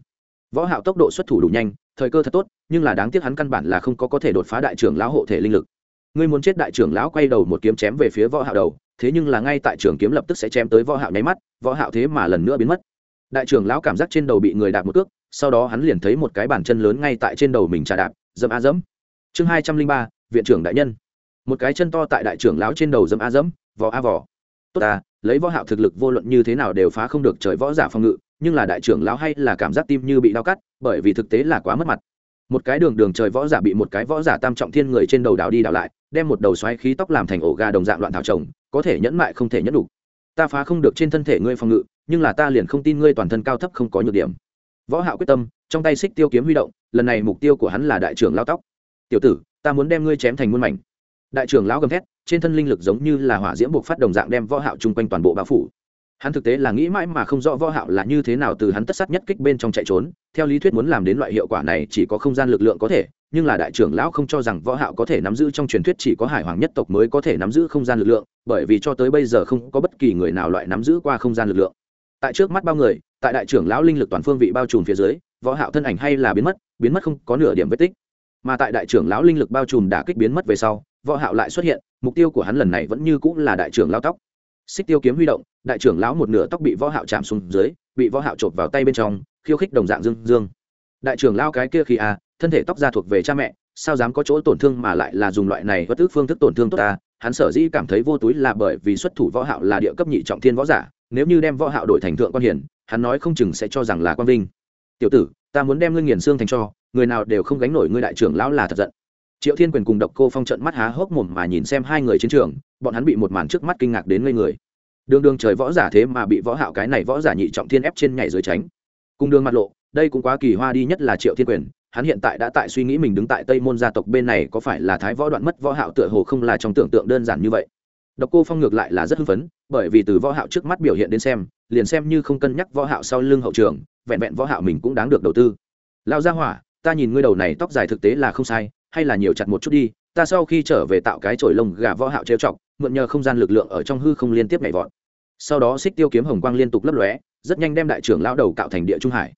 Speaker 1: Võ hạo tốc độ xuất thủ đủ nhanh, thời cơ thật tốt, nhưng là đáng tiếc hắn căn bản là không có có thể đột phá đại trưởng lão hộ thể linh lực ngươi muốn chết đại trưởng lão quay đầu một kiếm chém về phía võ hạo đầu, thế nhưng là ngay tại trường kiếm lập tức sẽ chém tới võ hạo nháy mắt, võ hạo thế mà lần nữa biến mất. Đại trưởng lão cảm giác trên đầu bị người đạp một cước, sau đó hắn liền thấy một cái bàn chân lớn ngay tại trên đầu mình trà đạp, dẫm a dẫm. Chương hai trăm linh ba, viện trưởng đại nhân. Một cái chân to tại đại trưởng lão trên đầu dẫm a dẫm, vò a vò. Tốt à lấy võ hạo thực lực vô luận như thế nào đều phá không được trời võ giả phòng ngự, nhưng là đại trưởng lão hay là cảm giác tim như bị đau cắt, bởi vì thực tế là quá mất mặt một cái đường đường trời võ giả bị một cái võ giả tam trọng thiên người trên đầu đảo đi đảo lại, đem một đầu xoáy khí tóc làm thành ổ gà đồng dạng loạn thảo trồng, có thể nhẫn mại không thể nhẫn đủ. Ta phá không được trên thân thể ngươi phòng ngự, nhưng là ta liền không tin ngươi toàn thân cao thấp không có nhược điểm. Võ hạo quyết tâm, trong tay xích tiêu kiếm huy động, lần này mục tiêu của hắn là đại trưởng lão tóc. Tiểu tử, ta muốn đem ngươi chém thành muôn mảnh. Đại trưởng lão gầm thét, trên thân linh lực giống như là hỏa diễm buộc phát đồng dạng đem võ hạo trung quanh toàn bộ bao phủ hắn thực tế là nghĩ mãi mà không rõ võ hạo là như thế nào từ hắn tất sát nhất kích bên trong chạy trốn. Theo lý thuyết muốn làm đến loại hiệu quả này chỉ có không gian lực lượng có thể, nhưng là đại trưởng lão không cho rằng võ hạo có thể nắm giữ trong truyền thuyết chỉ có hải hoàng nhất tộc mới có thể nắm giữ không gian lực lượng, bởi vì cho tới bây giờ không có bất kỳ người nào loại nắm giữ qua không gian lực lượng. Tại trước mắt bao người, tại đại trưởng lão linh lực toàn phương vị bao trùm phía dưới, võ hạo thân ảnh hay là biến mất biến mất không có nửa điểm vết tích. Mà tại đại trưởng lão linh lực bao trùm đã kích biến mất về sau, võ hạo lại xuất hiện, mục tiêu của hắn lần này vẫn như cũ là đại trưởng lão tóc. Xích tiêu kiếm huy động đại trưởng lão một nửa tóc bị võ hạo chạm xuống dưới bị võ hạo chộp vào tay bên trong khiêu khích đồng dạng dương dương. Đại trưởng lão cái kia khi a à, thân thể tóc ra thuộc về cha mẹ sao dám có chỗ tổn thương mà lại là dùng loại này bất tức phương thức tổn thương tốt ta? Hắn sở dĩ cảm thấy vô túi là bởi vì xuất thủ võ hạo là địa cấp nhị trọng thiên võ giả nếu như đem võ hạo đổi thành thượng quan hiển hắn nói không chừng sẽ cho rằng là quan vinh. Tiểu tử ta muốn đem ngươi nghiền xương thành cho người nào đều không gánh nổi ngươi đại trưởng lão là thật giận. Triệu thiên quyền cùng độc cô phong trận mắt há hốc mồm mà nhìn xem hai người chiến trường bọn hắn bị một màn trước mắt kinh ngạc đến ngây người đường đường trời võ giả thế mà bị võ hạo cái này võ giả nhị trọng thiên ép trên nhảy dưới tránh. Cùng đường mặt lộ, đây cũng quá kỳ hoa đi nhất là triệu thiên quyền, hắn hiện tại đã tại suy nghĩ mình đứng tại tây môn gia tộc bên này có phải là thái võ đoạn mất võ hạo tựa hồ không là trong tưởng tượng đơn giản như vậy. Độc cô phong ngược lại là rất hưng phấn, bởi vì từ võ hạo trước mắt biểu hiện đến xem, liền xem như không cân nhắc võ hạo sau lưng hậu trường, vẹn vẹn võ hạo mình cũng đáng được đầu tư. Lao gia hỏa, ta nhìn ngươi đầu này tóc dài thực tế là không sai, hay là nhiều chặt một chút đi ta sau khi trở về tạo cái chổi lông gà võ hạo trêu chọc, mượn nhờ không gian lực lượng ở trong hư không liên tiếp nhảy vọt. Sau đó xích tiêu kiếm hồng quang liên tục lấp lóe, rất nhanh đem đại trưởng lão đầu cạo thành địa trung hải.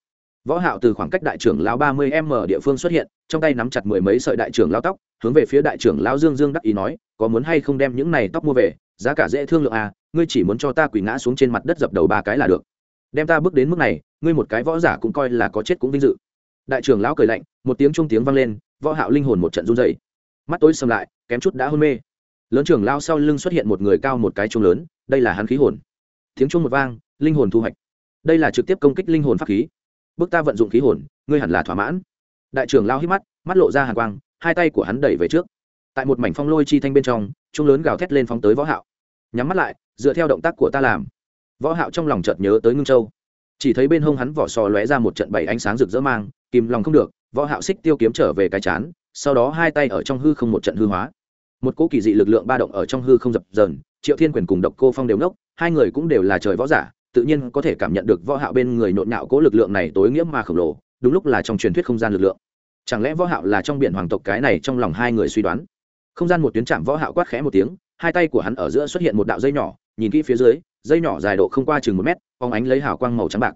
Speaker 1: Võ hạo từ khoảng cách đại trưởng lão ba mươi m địa phương xuất hiện, trong tay nắm chặt mười mấy sợi đại trưởng lão tóc, hướng về phía đại trưởng lão dương dương đắc ý nói, có muốn hay không đem những này tóc mua về? Giá cả dễ thương lượng à ngươi chỉ muốn cho ta quỳ ngã xuống trên mặt đất dập đầu ba cái là được. Đem ta bước đến mức này, ngươi một cái võ giả cũng coi là có chết cũng vinh dự. Đại trưởng lão cười lạnh, một tiếng trung tiếng vang lên, võ hạo linh hồn một trận run rẩy mắt tối sầm lại, kém chút đã hôn mê. Lớn trưởng lao sau lưng xuất hiện một người cao một cái trung lớn, đây là hắn khí hồn. Tiếng chuông một vang, linh hồn thu hoạch. Đây là trực tiếp công kích linh hồn pháp khí. Bước ta vận dụng khí hồn, ngươi hẳn là thỏa mãn. Đại trưởng lao hít mắt mắt lộ ra hàn quang, hai tay của hắn đẩy về trước. Tại một mảnh phong lôi chi thanh bên trong chung lớn gào thét lên phóng tới võ hạo. Nhắm mắt lại, dựa theo động tác của ta làm. Võ hạo trong lòng chợt nhớ tới ngưng châu. Chỉ thấy bên hông hắn vỏ sò lóe ra một trận bảy ánh sáng rực rỡ mang, kìm lòng không được, võ hạo xích tiêu kiếm trở về cái chán sau đó hai tay ở trong hư không một trận hư hóa. Một cỗ kỳ dị lực lượng ba động ở trong hư không dập dờn, triệu thiên quyền cùng độc cô phong đều nốc hai người cũng đều là trời võ giả, tự nhiên có thể cảm nhận được võ hạo bên người nộn nhạo cỗ lực lượng này tối nghĩa mà khổng lồ, đúng lúc là trong truyền thuyết không gian lực lượng. Chẳng lẽ võ hạo là trong biển hoàng tộc cái này trong lòng hai người suy đoán? Không gian một tuyến chạm võ hạo quát khẽ một tiếng, hai tay của hắn ở giữa xuất hiện một đạo dây nhỏ, nhìn kỹ phía dưới, dây nhỏ dài độ không qua chừng một mét, phóng ánh lấy hào quang màu trắng bạc.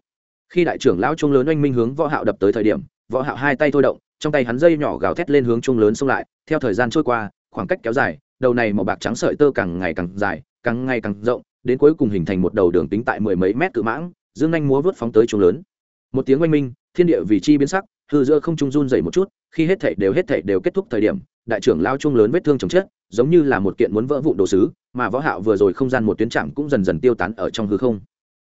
Speaker 1: Khi đại trưởng lão trung lớn oanh minh hướng võ hạo đập tới thời điểm, võ hạo hai tay thôi động trong tay hắn dây nhỏ gào thét lên hướng trung lớn xông lại, theo thời gian trôi qua, khoảng cách kéo dài, đầu này màu bạc trắng sợi tơ càng ngày càng dài, càng ngày càng rộng, đến cuối cùng hình thành một đầu đường tính tại mười mấy mét cự mãng, dương nhanh múa vớt phóng tới trung lớn. Một tiếng oanh minh, thiên địa vì chi biến sắc, hư giữa không trung run dày một chút, khi hết thảy đều hết thảy đều kết thúc thời điểm, đại trưởng lao trung lớn vết thương chồng chết giống như là một kiện muốn vỡ vụn đồ sứ, mà võ hạo vừa rồi không gian một tuyến trạm cũng dần dần tiêu tán ở trong hư không.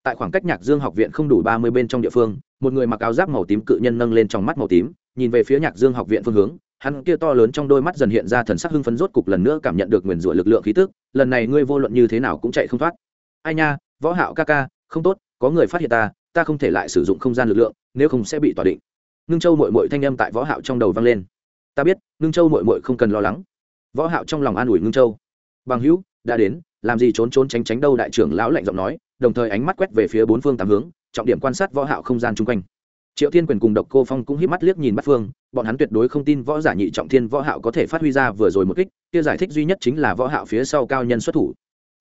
Speaker 1: Tại khoảng cách nhạc dương học viện không đủ ba mươi bên trong địa phương, một người mặc áo giáp màu tím cự nhân nâng lên trong mắt màu tím nhìn về phía nhạc dương học viện phương hướng, hắn kia to lớn trong đôi mắt dần hiện ra thần sắc hưng phấn rốt cục lần nữa cảm nhận được nguyền rủa lực lượng khí tức, lần này ngươi vô luận như thế nào cũng chạy không thoát. Ai nha, võ hạo ca ca, không tốt, có người phát hiện ta ta không thể lại sử dụng không gian lực lượng, nếu không sẽ bị tỏa định. Ngưng châu mội mội thanh âm tại võ hạo trong đầu vang lên. Ta biết, ngưng châu mội mội không cần lo lắng. Võ hạo trong lòng an ủi ngưng châu. Bằng hữu, đã đến, làm gì trốn trốn tránh tránh đâu đại trưởng lão lạnh giọng nói, đồng thời ánh mắt quét về phía bốn phương tám hướng, trọng điểm quan sát võ hạo không gian chung quanh triệu thiên quyền cùng độc cô phong cũng hít mắt liếc nhìn bắt phương, bọn hắn tuyệt đối không tin võ giả nhị trọng thiên võ hạo có thể phát huy ra vừa rồi một kích, kia giải thích duy nhất chính là võ hạo phía sau cao nhân xuất thủ.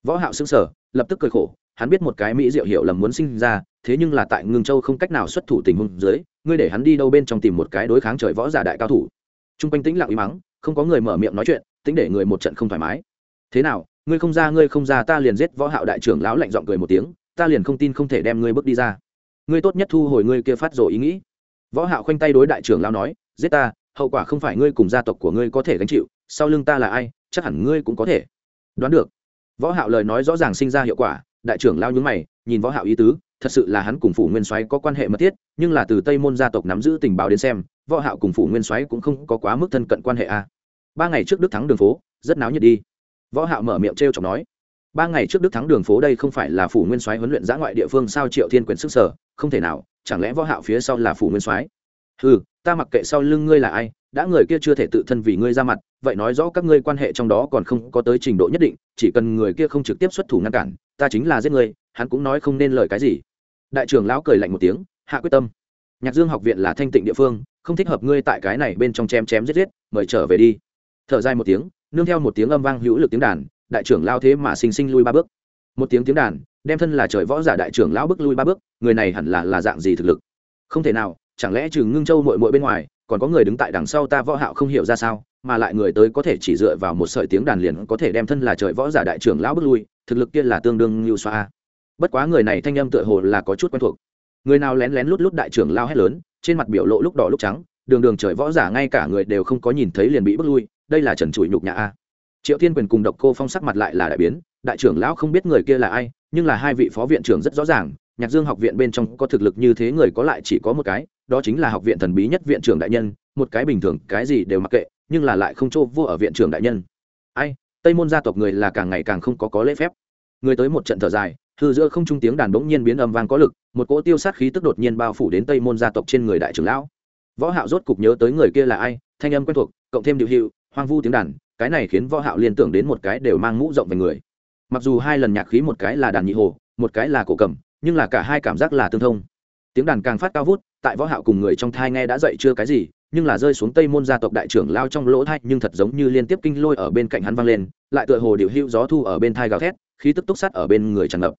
Speaker 1: Võ hạo sững sờ, lập tức cười khổ, hắn biết một cái mỹ diệu hiểu lầm muốn sinh ra, thế nhưng là tại ngưng châu không cách nào xuất thủ tình huống dưới, ngươi để hắn đi đâu bên trong tìm một cái đối kháng trời võ giả đại cao thủ. Trung quanh tĩnh lặng ý mắng, không có người mở miệng nói chuyện, tính để người một trận không thoải mái. Thế nào, ngươi không ra, ngươi không ra, ta liền giết võ hạo đại trưởng lão lạnh giọng cười một tiếng, ta liền không tin không thể đem ngươi bước đi ra ngươi tốt nhất thu hồi ngươi kia phát rồi ý nghĩ. Võ hạo khoanh tay đối đại trưởng lão nói, giết ta, hậu quả không phải ngươi cùng gia tộc của ngươi có thể gánh chịu, sau lưng ta là ai, chắc hẳn ngươi cũng có thể. Đoán được. Võ hạo lời nói rõ ràng sinh ra hiệu quả, đại trưởng lão nhướng mày, nhìn võ hạo ý tứ, thật sự là hắn cùng phủ nguyên soái có quan hệ mật thiết, nhưng là từ tây môn gia tộc nắm giữ tình báo đến xem, võ hạo cùng phủ nguyên soái cũng không có quá mức thân cận quan hệ a. Ba ngày trước đức thắng đường phố, rất náo nhiệt đi. Võ hạo mở miệng treo chọc nói ba ngày trước đức thắng đường phố đây không phải là phủ nguyên soái huấn luyện giã ngoại địa phương sao triệu thiên quyền sức sở, không thể nào, chẳng lẽ võ hạo phía sau là phủ nguyên soái? Hừ, ta mặc kệ sau lưng ngươi là ai, đã người kia chưa thể tự thân vì ngươi ra mặt, vậy nói rõ các ngươi quan hệ trong đó còn không có tới trình độ nhất định, chỉ cần người kia không trực tiếp xuất thủ ngăn cản, ta chính là giết ngươi, hắn cũng nói không nên lời cái gì. Đại trưởng lão cười lạnh một tiếng, hạ quyết tâm. Nhạc dương học viện là thanh tịnh địa phương, không thích hợp ngươi tại cái này bên trong chém chém giết giết, mời trở về đi. Thở dài một tiếng, nương theo một tiếng âm vang hữu lực tiếng đàn đại trưởng lao thế mà sinh sinh lui ba bước. Một tiếng tiếng đàn, đem thân là trời võ giả đại trưởng lão bước lui ba bước, người này hẳn là là dạng gì thực lực? Không thể nào, chẳng lẽ trừ ngưng châu mội mội bên ngoài, còn có người đứng tại đằng sau ta võ hạo không hiểu ra sao, mà lại người tới có thể chỉ dựa vào một sợi tiếng đàn liền có thể đem thân là trời võ giả đại trưởng lão bước lui, thực lực kia là tương đương như xoa. Bất quá người này thanh âm tựa hồ là có chút quen thuộc. Người nào lén lén lút lút đại trưởng lao hét lớn, trên mặt biểu lộ lúc đỏ lúc trắng, đường đường trời võ giả ngay cả người đều không có nhìn thấy liền bị bước lui, đây là trần trụi nhục nhã a triệu thiên quyền cùng độc cô phong sắc mặt lại là đại biến, đại trưởng lão không biết người kia là ai, nhưng là hai vị phó viện trưởng rất rõ ràng, nhạc dương học viện bên trong có thực lực như thế người có lại chỉ có một cái, đó chính là học viện thần bí nhất viện trưởng đại nhân, một cái bình thường, cái gì đều mặc kệ, nhưng là lại không chỗ vua ở viện trưởng đại nhân. Ai, tây môn gia tộc người là càng ngày càng không có có lễ phép. Người tới một trận thở dài, hư giữa không trung tiếng đàn bỗng nhiên biến âm vang có lực, một cỗ tiêu sát khí tức đột nhiên bao phủ đến tây môn gia tộc trên người đại trưởng lão. Võ hạo rốt cục nhớ tới người kia là ai, thanh âm quen thuộc, cộng thêm điều hiệu, hoang vu tiếng đàn cái này khiến võ hạo liên tưởng đến một cái đều mang mũ rộng về người. Mặc dù hai lần nhạc khí một cái là đàn nhị hồ, một cái là cổ cầm, nhưng là cả hai cảm giác là tương thông. Tiếng đàn càng phát cao vút, tại võ hạo cùng người trong thai nghe đã dậy chưa cái gì, nhưng là rơi xuống tây môn gia tộc đại trưởng lao trong lỗ thai, nhưng thật giống như liên tiếp kinh lôi ở bên cạnh hắn vang lên, lại tựa hồ điệu hữu gió thu ở bên thai gào thét, khí tức túc sắt ở bên người tràn ngập.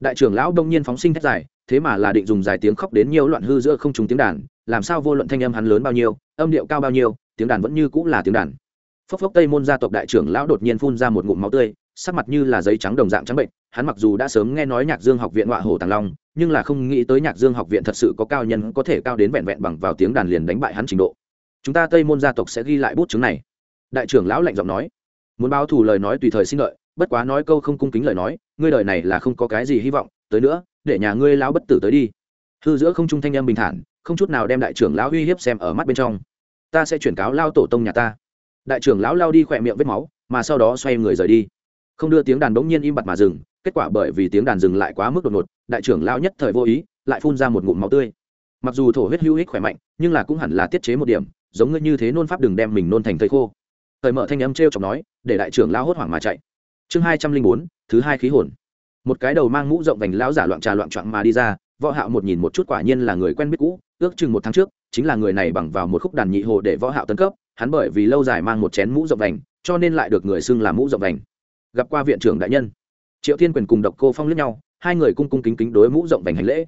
Speaker 1: Đại trưởng lão đông nhiên phóng sinh thét dài, thế mà là định dùng dài tiếng khóc đến nhiều loạn hư giữa không trùng tiếng đàn, làm sao vô luận thanh âm hắn lớn bao nhiêu, âm điệu cao bao nhiêu, tiếng đàn vẫn như cũng là tiếng đàn phốc phốc tây môn gia tộc đại trưởng lão đột nhiên phun ra một ngụm máu tươi, sắc mặt như là giấy trắng đồng dạng trắng bệnh, hắn mặc dù đã sớm nghe nói nhạc dương học viện họa hổ tàng long, nhưng là không nghĩ tới nhạc dương học viện thật sự có cao nhân có thể cao đến vẹn vẹn bằng vào tiếng đàn liền đánh bại hắn trình độ. Chúng ta tây môn gia tộc sẽ ghi lại bút chứng này. Đại trưởng lão lạnh giọng nói. Muốn báo thù lời nói tùy thời xin lợi, bất quá nói câu không cung kính lời nói, ngươi đời này là không có cái gì hy vọng, tới nữa, để nhà ngươi lão bất tử tới đi. Hư giữa không trung thanh âm bình thản, không chút nào đem đại trưởng lão uy hiếp xem ở mắt bên trong. Ta sẽ chuyển cáo lao tổ tông nhà ta đại trưởng lão lao đi khỏe miệng vết máu, mà sau đó xoay người rời đi. Không đưa tiếng đàn bỗng nhiên im bặt mà dừng, kết quả bởi vì tiếng đàn dừng lại quá mức đột ngột, đại trưởng lão nhất thời vô ý, lại phun ra một ngụm máu tươi. Mặc dù thổ huyết hữu hích khỏe mạnh, nhưng là cũng hẳn là tiết chế một điểm, giống ngươi như thế nôn pháp đừng đem mình nôn thành thầy khô. Thời mở thanh âm t r e o chọc nói, để đại trưởng lão hốt hoảng mà chạy. Chương hai trăm linh bốn, thứ hai khí hồn. Một cái đầu mang mũ rộng vành lão giả loạn trà loạn trọn mà đi ra, võ hạo một nhìn một chút quả nhiên là người quen biết cũ, ước chừng một tháng trước, chính là người này bằng vào một khúc đàn nhị hồ để võ hạo tấn cấp hắn bởi vì lâu dài mang một chén mũ rộng vành, cho nên lại được người xưng là mũ rộng vành. Gặp qua viện trưởng đại nhân, triệu thiên quyền cùng độc cô phong lướt nhau, hai người cung cung kính kính đối mũ rộng vành hành lễ.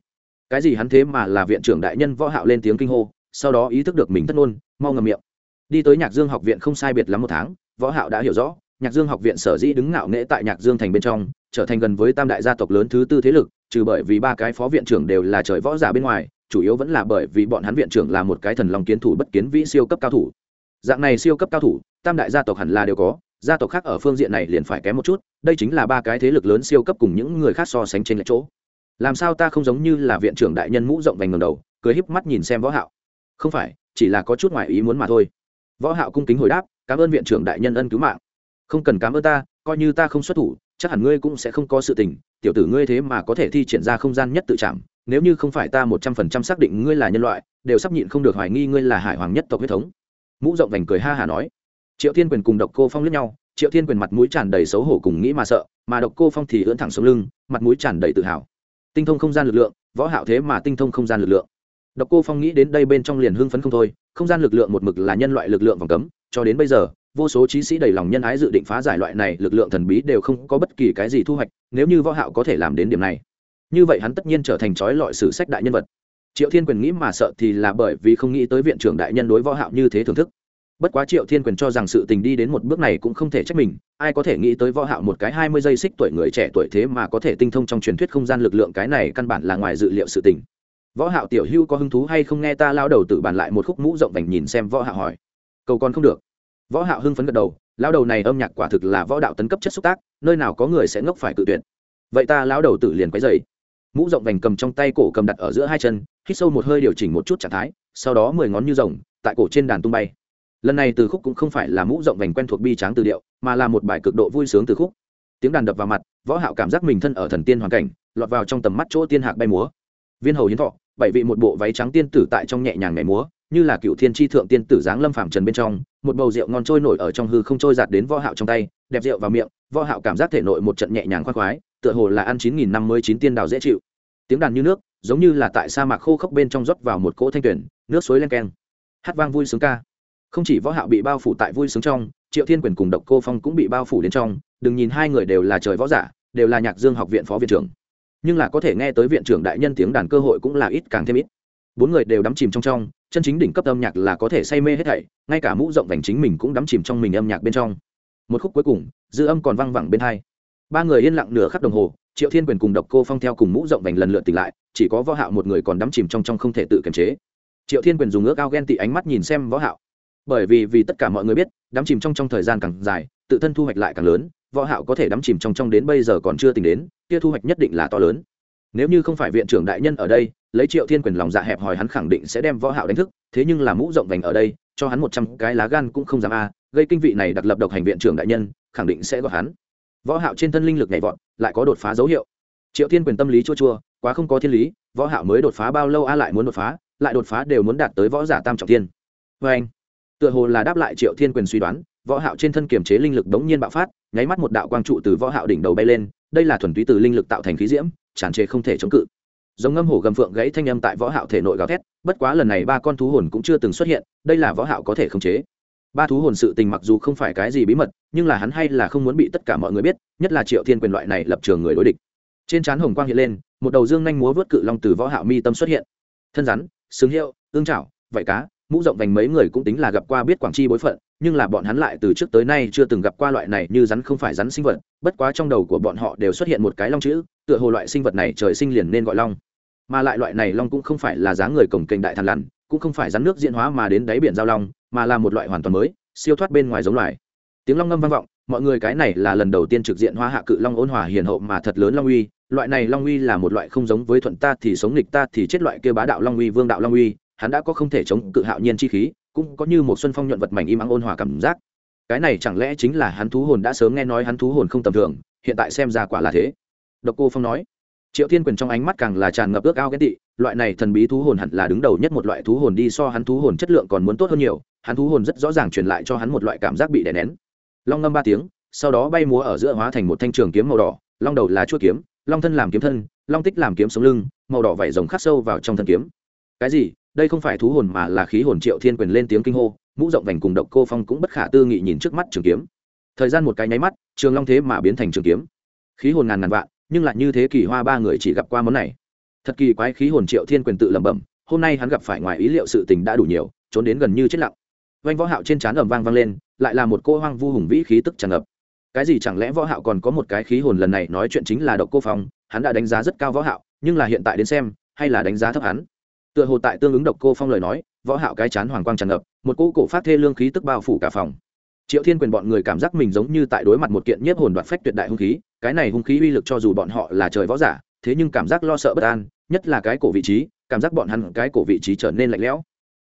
Speaker 1: Cái gì hắn thế mà là viện trưởng đại nhân võ hạo lên tiếng kinh hô, sau đó ý thức được mình thất ngôn, mau ngậm miệng. Đi tới nhạc dương học viện không sai biệt lắm một tháng, võ hạo đã hiểu rõ, nhạc dương học viện sở dĩ đứng ngạo nghễ tại nhạc dương thành bên trong, trở thành gần với tam đại gia tộc lớn thứ tư thế lực, trừ bởi vì ba cái phó viện trưởng đều là trời võ giả bên ngoài, chủ yếu vẫn là bởi vì bọn hắn viện trưởng là một cái thần long kiến thủ bất kiến vĩ siêu cấp cao thủ dạng này siêu cấp cao thủ, tam đại gia tộc hẳn là đều có, gia tộc khác ở phương diện này liền phải kém một chút, đây chính là ba cái thế lực lớn siêu cấp cùng những người khác so sánh trên lệch chỗ. Làm sao ta không giống như là viện trưởng đại nhân mũ rộng vành ngầm đầu, cười híp mắt nhìn xem võ hạo. Không phải, chỉ là có chút ngoại ý muốn mà thôi. Võ hạo cung kính hồi đáp, cảm ơn viện trưởng đại nhân ân cứu mạng. Không cần cảm ơn ta, coi như ta không xuất thủ, chắc hẳn ngươi cũng sẽ không có sự tình, tiểu tử ngươi thế mà có thể thi triển ra không gian nhất tự chạm, nếu như không phải ta một trăm phần trăm xác định ngươi là nhân loại, đều sắp nhịn không được hoài nghi ngươi là hải hoàng nhất tộc huyết thống mũ rộng vành cười ha hà nói. Triệu thiên quyền cùng độc cô phong liếc nhau, triệu thiên quyền mặt mũi tràn đầy xấu hổ cùng nghĩ mà sợ, mà độc cô phong thì ưỡn thẳng sống lưng, mặt mũi tràn đầy tự hào. Tinh thông không gian lực lượng, võ hạo thế mà tinh thông không gian lực lượng. Độc cô phong nghĩ đến đây bên trong liền hưng phấn không thôi, không gian lực lượng một mực là nhân loại lực lượng vòng cấm, cho đến bây giờ, vô số trí sĩ đầy lòng nhân ái dự định phá giải loại này lực lượng thần bí đều không có bất kỳ cái gì thu hoạch, nếu như võ hạo có thể làm đến điểm này. Như vậy hắn tất nhiên trở thành chói lọi sử sách đại nhân vật triệu thiên quyền nghĩ mà sợ thì là bởi vì không nghĩ tới viện trưởng đại nhân đối võ hạo như thế thưởng thức. Bất quá triệu thiên quyền cho rằng sự tình đi đến một bước này cũng không thể trách mình, ai có thể nghĩ tới võ hạo một cái hai mươi giây xích tuổi người trẻ tuổi thế mà có thể tinh thông trong truyền thuyết không gian lực lượng, cái này căn bản là ngoài dự liệu sự tình. Võ hạo tiểu hưu có hứng thú hay không nghe ta lao đầu tự bàn lại một khúc mũ rộng vành nhìn xem võ hạo hỏi. Cầu còn không được. Võ hạo hưng phấn gật đầu, lao đầu này âm nhạc quả thực là võ đạo tấn cấp chất xúc tác, nơi nào có người sẽ ngốc phải cự tuyệt. Vậy ta lao đầu tự liền quấy dậy mũ rộng vành cầm trong tay cổ cầm đặt ở giữa hai chân, hít sâu một hơi điều chỉnh một chút trạng thái, sau đó mười ngón như rồng, tại cổ trên đàn tung bay. Lần này từ khúc cũng không phải là mũ rộng vành quen thuộc bi tráng từ điệu, mà là một bài cực độ vui sướng từ khúc. Tiếng đàn đập vào mặt, võ hạo cảm giác mình thân ở thần tiên hoàn cảnh, lọt vào trong tầm mắt chỗ tiên hạc bay múa. Viên hầu hiến thọ, bảy vị một bộ váy trắng tiên tử tại trong nhẹ nhàng nhảy múa, như là cựu thiên tri thượng tiên tử giáng lâm phàm trần bên trong, một bầu rượu ngon trôi nổi ở trong hư không trôi giạt đến võ hạo trong tay, đẹp rượu vào miệng, võ hạo cảm giác thể nội một trận nhẹ nhàng khoan khoái tựa hồ là ăn chín nghìn năm mươi chín tiên đào dễ chịu. Tiếng đàn như nước, giống như là tại sa mạc khô khốc bên trong rót vào một cỗ thanh tuyển, nước suối len keng. Hát vang vui sướng ca. Không chỉ võ hạo bị bao phủ tại vui sướng trong, triệu thiên quyền cùng độc cô phong cũng bị bao phủ đến trong. Đừng nhìn hai người đều là trời võ giả, đều là nhạc dương học viện phó viện trưởng. Nhưng là có thể nghe tới viện trưởng đại nhân tiếng đàn cơ hội cũng là ít càng thêm ít. Bốn người đều đắm chìm trong trong, chân chính đỉnh cấp âm nhạc là có thể say mê hết thảy, ngay cả mũ rộng vành chính mình cũng đắm chìm trong mình âm nhạc bên trong. Một khúc cuối cùng, dư âm còn vang vẳng bên hai ba người yên lặng nửa khắc đồng hồ, triệu thiên quyền cùng độc cô phong theo cùng mũ rộng vành lần lượt tỉnh lại, chỉ có võ hạo một người còn đắm chìm trong trong không thể tự kiềm chế. Triệu thiên quyền dùng ước ao ghen tị ánh mắt nhìn xem võ hạo. Bởi vì vì tất cả mọi người biết, đắm chìm trong trong thời gian càng dài, tự thân thu hoạch lại càng lớn, võ hạo có thể đắm chìm trong trong đến bây giờ còn chưa tỉnh đến, kia thu hoạch nhất định là to lớn. Nếu như không phải viện trưởng đại nhân ở đây, lấy triệu thiên quyền lòng dạ hẹp hòi hắn khẳng định sẽ đem võ hạo đánh thức, thế nhưng là mũ rộng vành ở đây, cho hắn một trăm cái lá gan cũng không dám a, gây kinh vị này đặc lập độc hành viện trưởng đại nhân, khẳng định sẽ gọi hắn võ hạo trên thân linh lực nhảy vọt, lại có đột phá dấu hiệu. Triệu thiên quyền tâm lý chua chua, quá không có thiên lý, võ hạo mới đột phá bao lâu a à lại muốn đột phá, lại đột phá đều muốn đạt tới võ giả tam trọng thiên. Với anh, tựa hồ là đáp lại triệu thiên quyền suy đoán, võ hạo trên thân kiềm chế linh lực đống nhiên bạo phát, nháy mắt một đạo quang trụ từ võ hạo đỉnh đầu bay lên, đây là thuần túy từ linh lực tạo thành khí diễm, tràn trề không thể chống cự. Giống ngâm hổ gầm phượng gãy thanh âm tại võ hạo thể nội gào thét, bất quá lần này ba con thú hồn cũng chưa từng xuất hiện, đây là võ hạo có thể khống chế ba thú hồn sự tình mặc dù không phải cái gì bí mật, nhưng là hắn hay là không muốn bị tất cả mọi người biết, nhất là triệu thiên quyền loại này lập trường người đối địch. Trên trán hồng quang hiện lên, một đầu dương nhanh múa vớt cự long từ võ hạo mi tâm xuất hiện. Thân rắn, sừng hiệu, ương chảo, vảy cá, mũ rộng vành mấy người cũng tính là gặp qua biết quảng chi bối phận, nhưng là bọn hắn lại từ trước tới nay chưa từng gặp qua loại này như rắn không phải rắn sinh vật, bất quá trong đầu của bọn họ đều xuất hiện một cái long chữ, tựa hồ loại sinh vật này trời sinh liền nên gọi long. Mà lại loại này long cũng không phải là dáng người cổng kênh đại thần lằn cũng không phải rắn nước diễn hóa mà đến đáy biển giao long, mà là một loại hoàn toàn mới, siêu thoát bên ngoài giống loài. Tiếng long ngâm vang vọng, mọi người cái này là lần đầu tiên trực diện hoa hạ cự long ôn hòa hiền hậu mà thật lớn long uy, loại này long uy là một loại không giống với thuận ta thì sống nghịch ta thì chết loại kia bá đạo long uy, vương đạo long uy, hắn đã có không thể chống cự hạo nhiên chi khí, cũng có như một xuân phong nhuận vật mảnh im ắng ôn hòa cảm giác. Cái này chẳng lẽ chính là hắn thú hồn đã sớm nghe nói hắn thú hồn không tầm thường, hiện tại xem ra quả là thế. Độc cô phong nói. Triệu thiên quyền trong ánh mắt càng là tràn ngập ước ao ghét tị loại này thần bí thú hồn hẳn là đứng đầu nhất một loại thú hồn đi so hắn thú hồn chất lượng còn muốn tốt hơn nhiều, hắn thú hồn rất rõ ràng truyền lại cho hắn một loại cảm giác bị đè nén. Long ngâm ba tiếng, sau đó bay múa ở giữa hóa thành một thanh trường kiếm màu đỏ, long đầu là chuỗi kiếm, long thân làm kiếm thân, long tích làm kiếm sống lưng, màu đỏ vảy rồng khắc sâu vào trong thân kiếm. Cái gì? Đây không phải thú hồn mà là khí hồn triệu thiên quyền lên tiếng kinh hô, mũ rộng vành cùng độc cô phong cũng bất khả tư nghị nhìn trước mắt trường kiếm. Thời gian một cái nháy mắt, trường long thế mà biến thành trường kiếm. Khí hồn ngàn ngàn vạn, nhưng lại như thế kỳ hoa ba người chỉ gặp qua món này thật kỳ quái khí hồn triệu thiên quyền tự lẩm bẩm, hôm nay hắn gặp phải ngoài ý liệu sự tình đã đủ nhiều, trốn đến gần như chết lặng. Vanh võ hạo trên trán ầm vang vang lên, lại là một cô hoang vu hùng vĩ khí tức tràn ngập. Cái gì chẳng lẽ võ hạo còn có một cái khí hồn lần này, nói chuyện chính là độc cô phong, hắn đã đánh giá rất cao võ hạo, nhưng là hiện tại đến xem, hay là đánh giá thấp hắn. Tựa hồ tại tương ứng độc cô phong lời nói, võ hạo cái chán hoàng quang tràn ngập, một cỗ cổ phát thê lương khí tức bao phủ cả phòng. Triệu thiên quyền bọn người cảm giác mình giống như tại đối mặt một kiện nhiếp hồn đoạt phách tuyệt đại hung khí, cái này hung khí uy lực cho dù bọn họ là trời võ giả, thế nhưng cảm giác lo sợ bất an nhất là cái cổ vị trí, cảm giác bọn hắn cái cổ vị trí trở nên lạnh lẽo.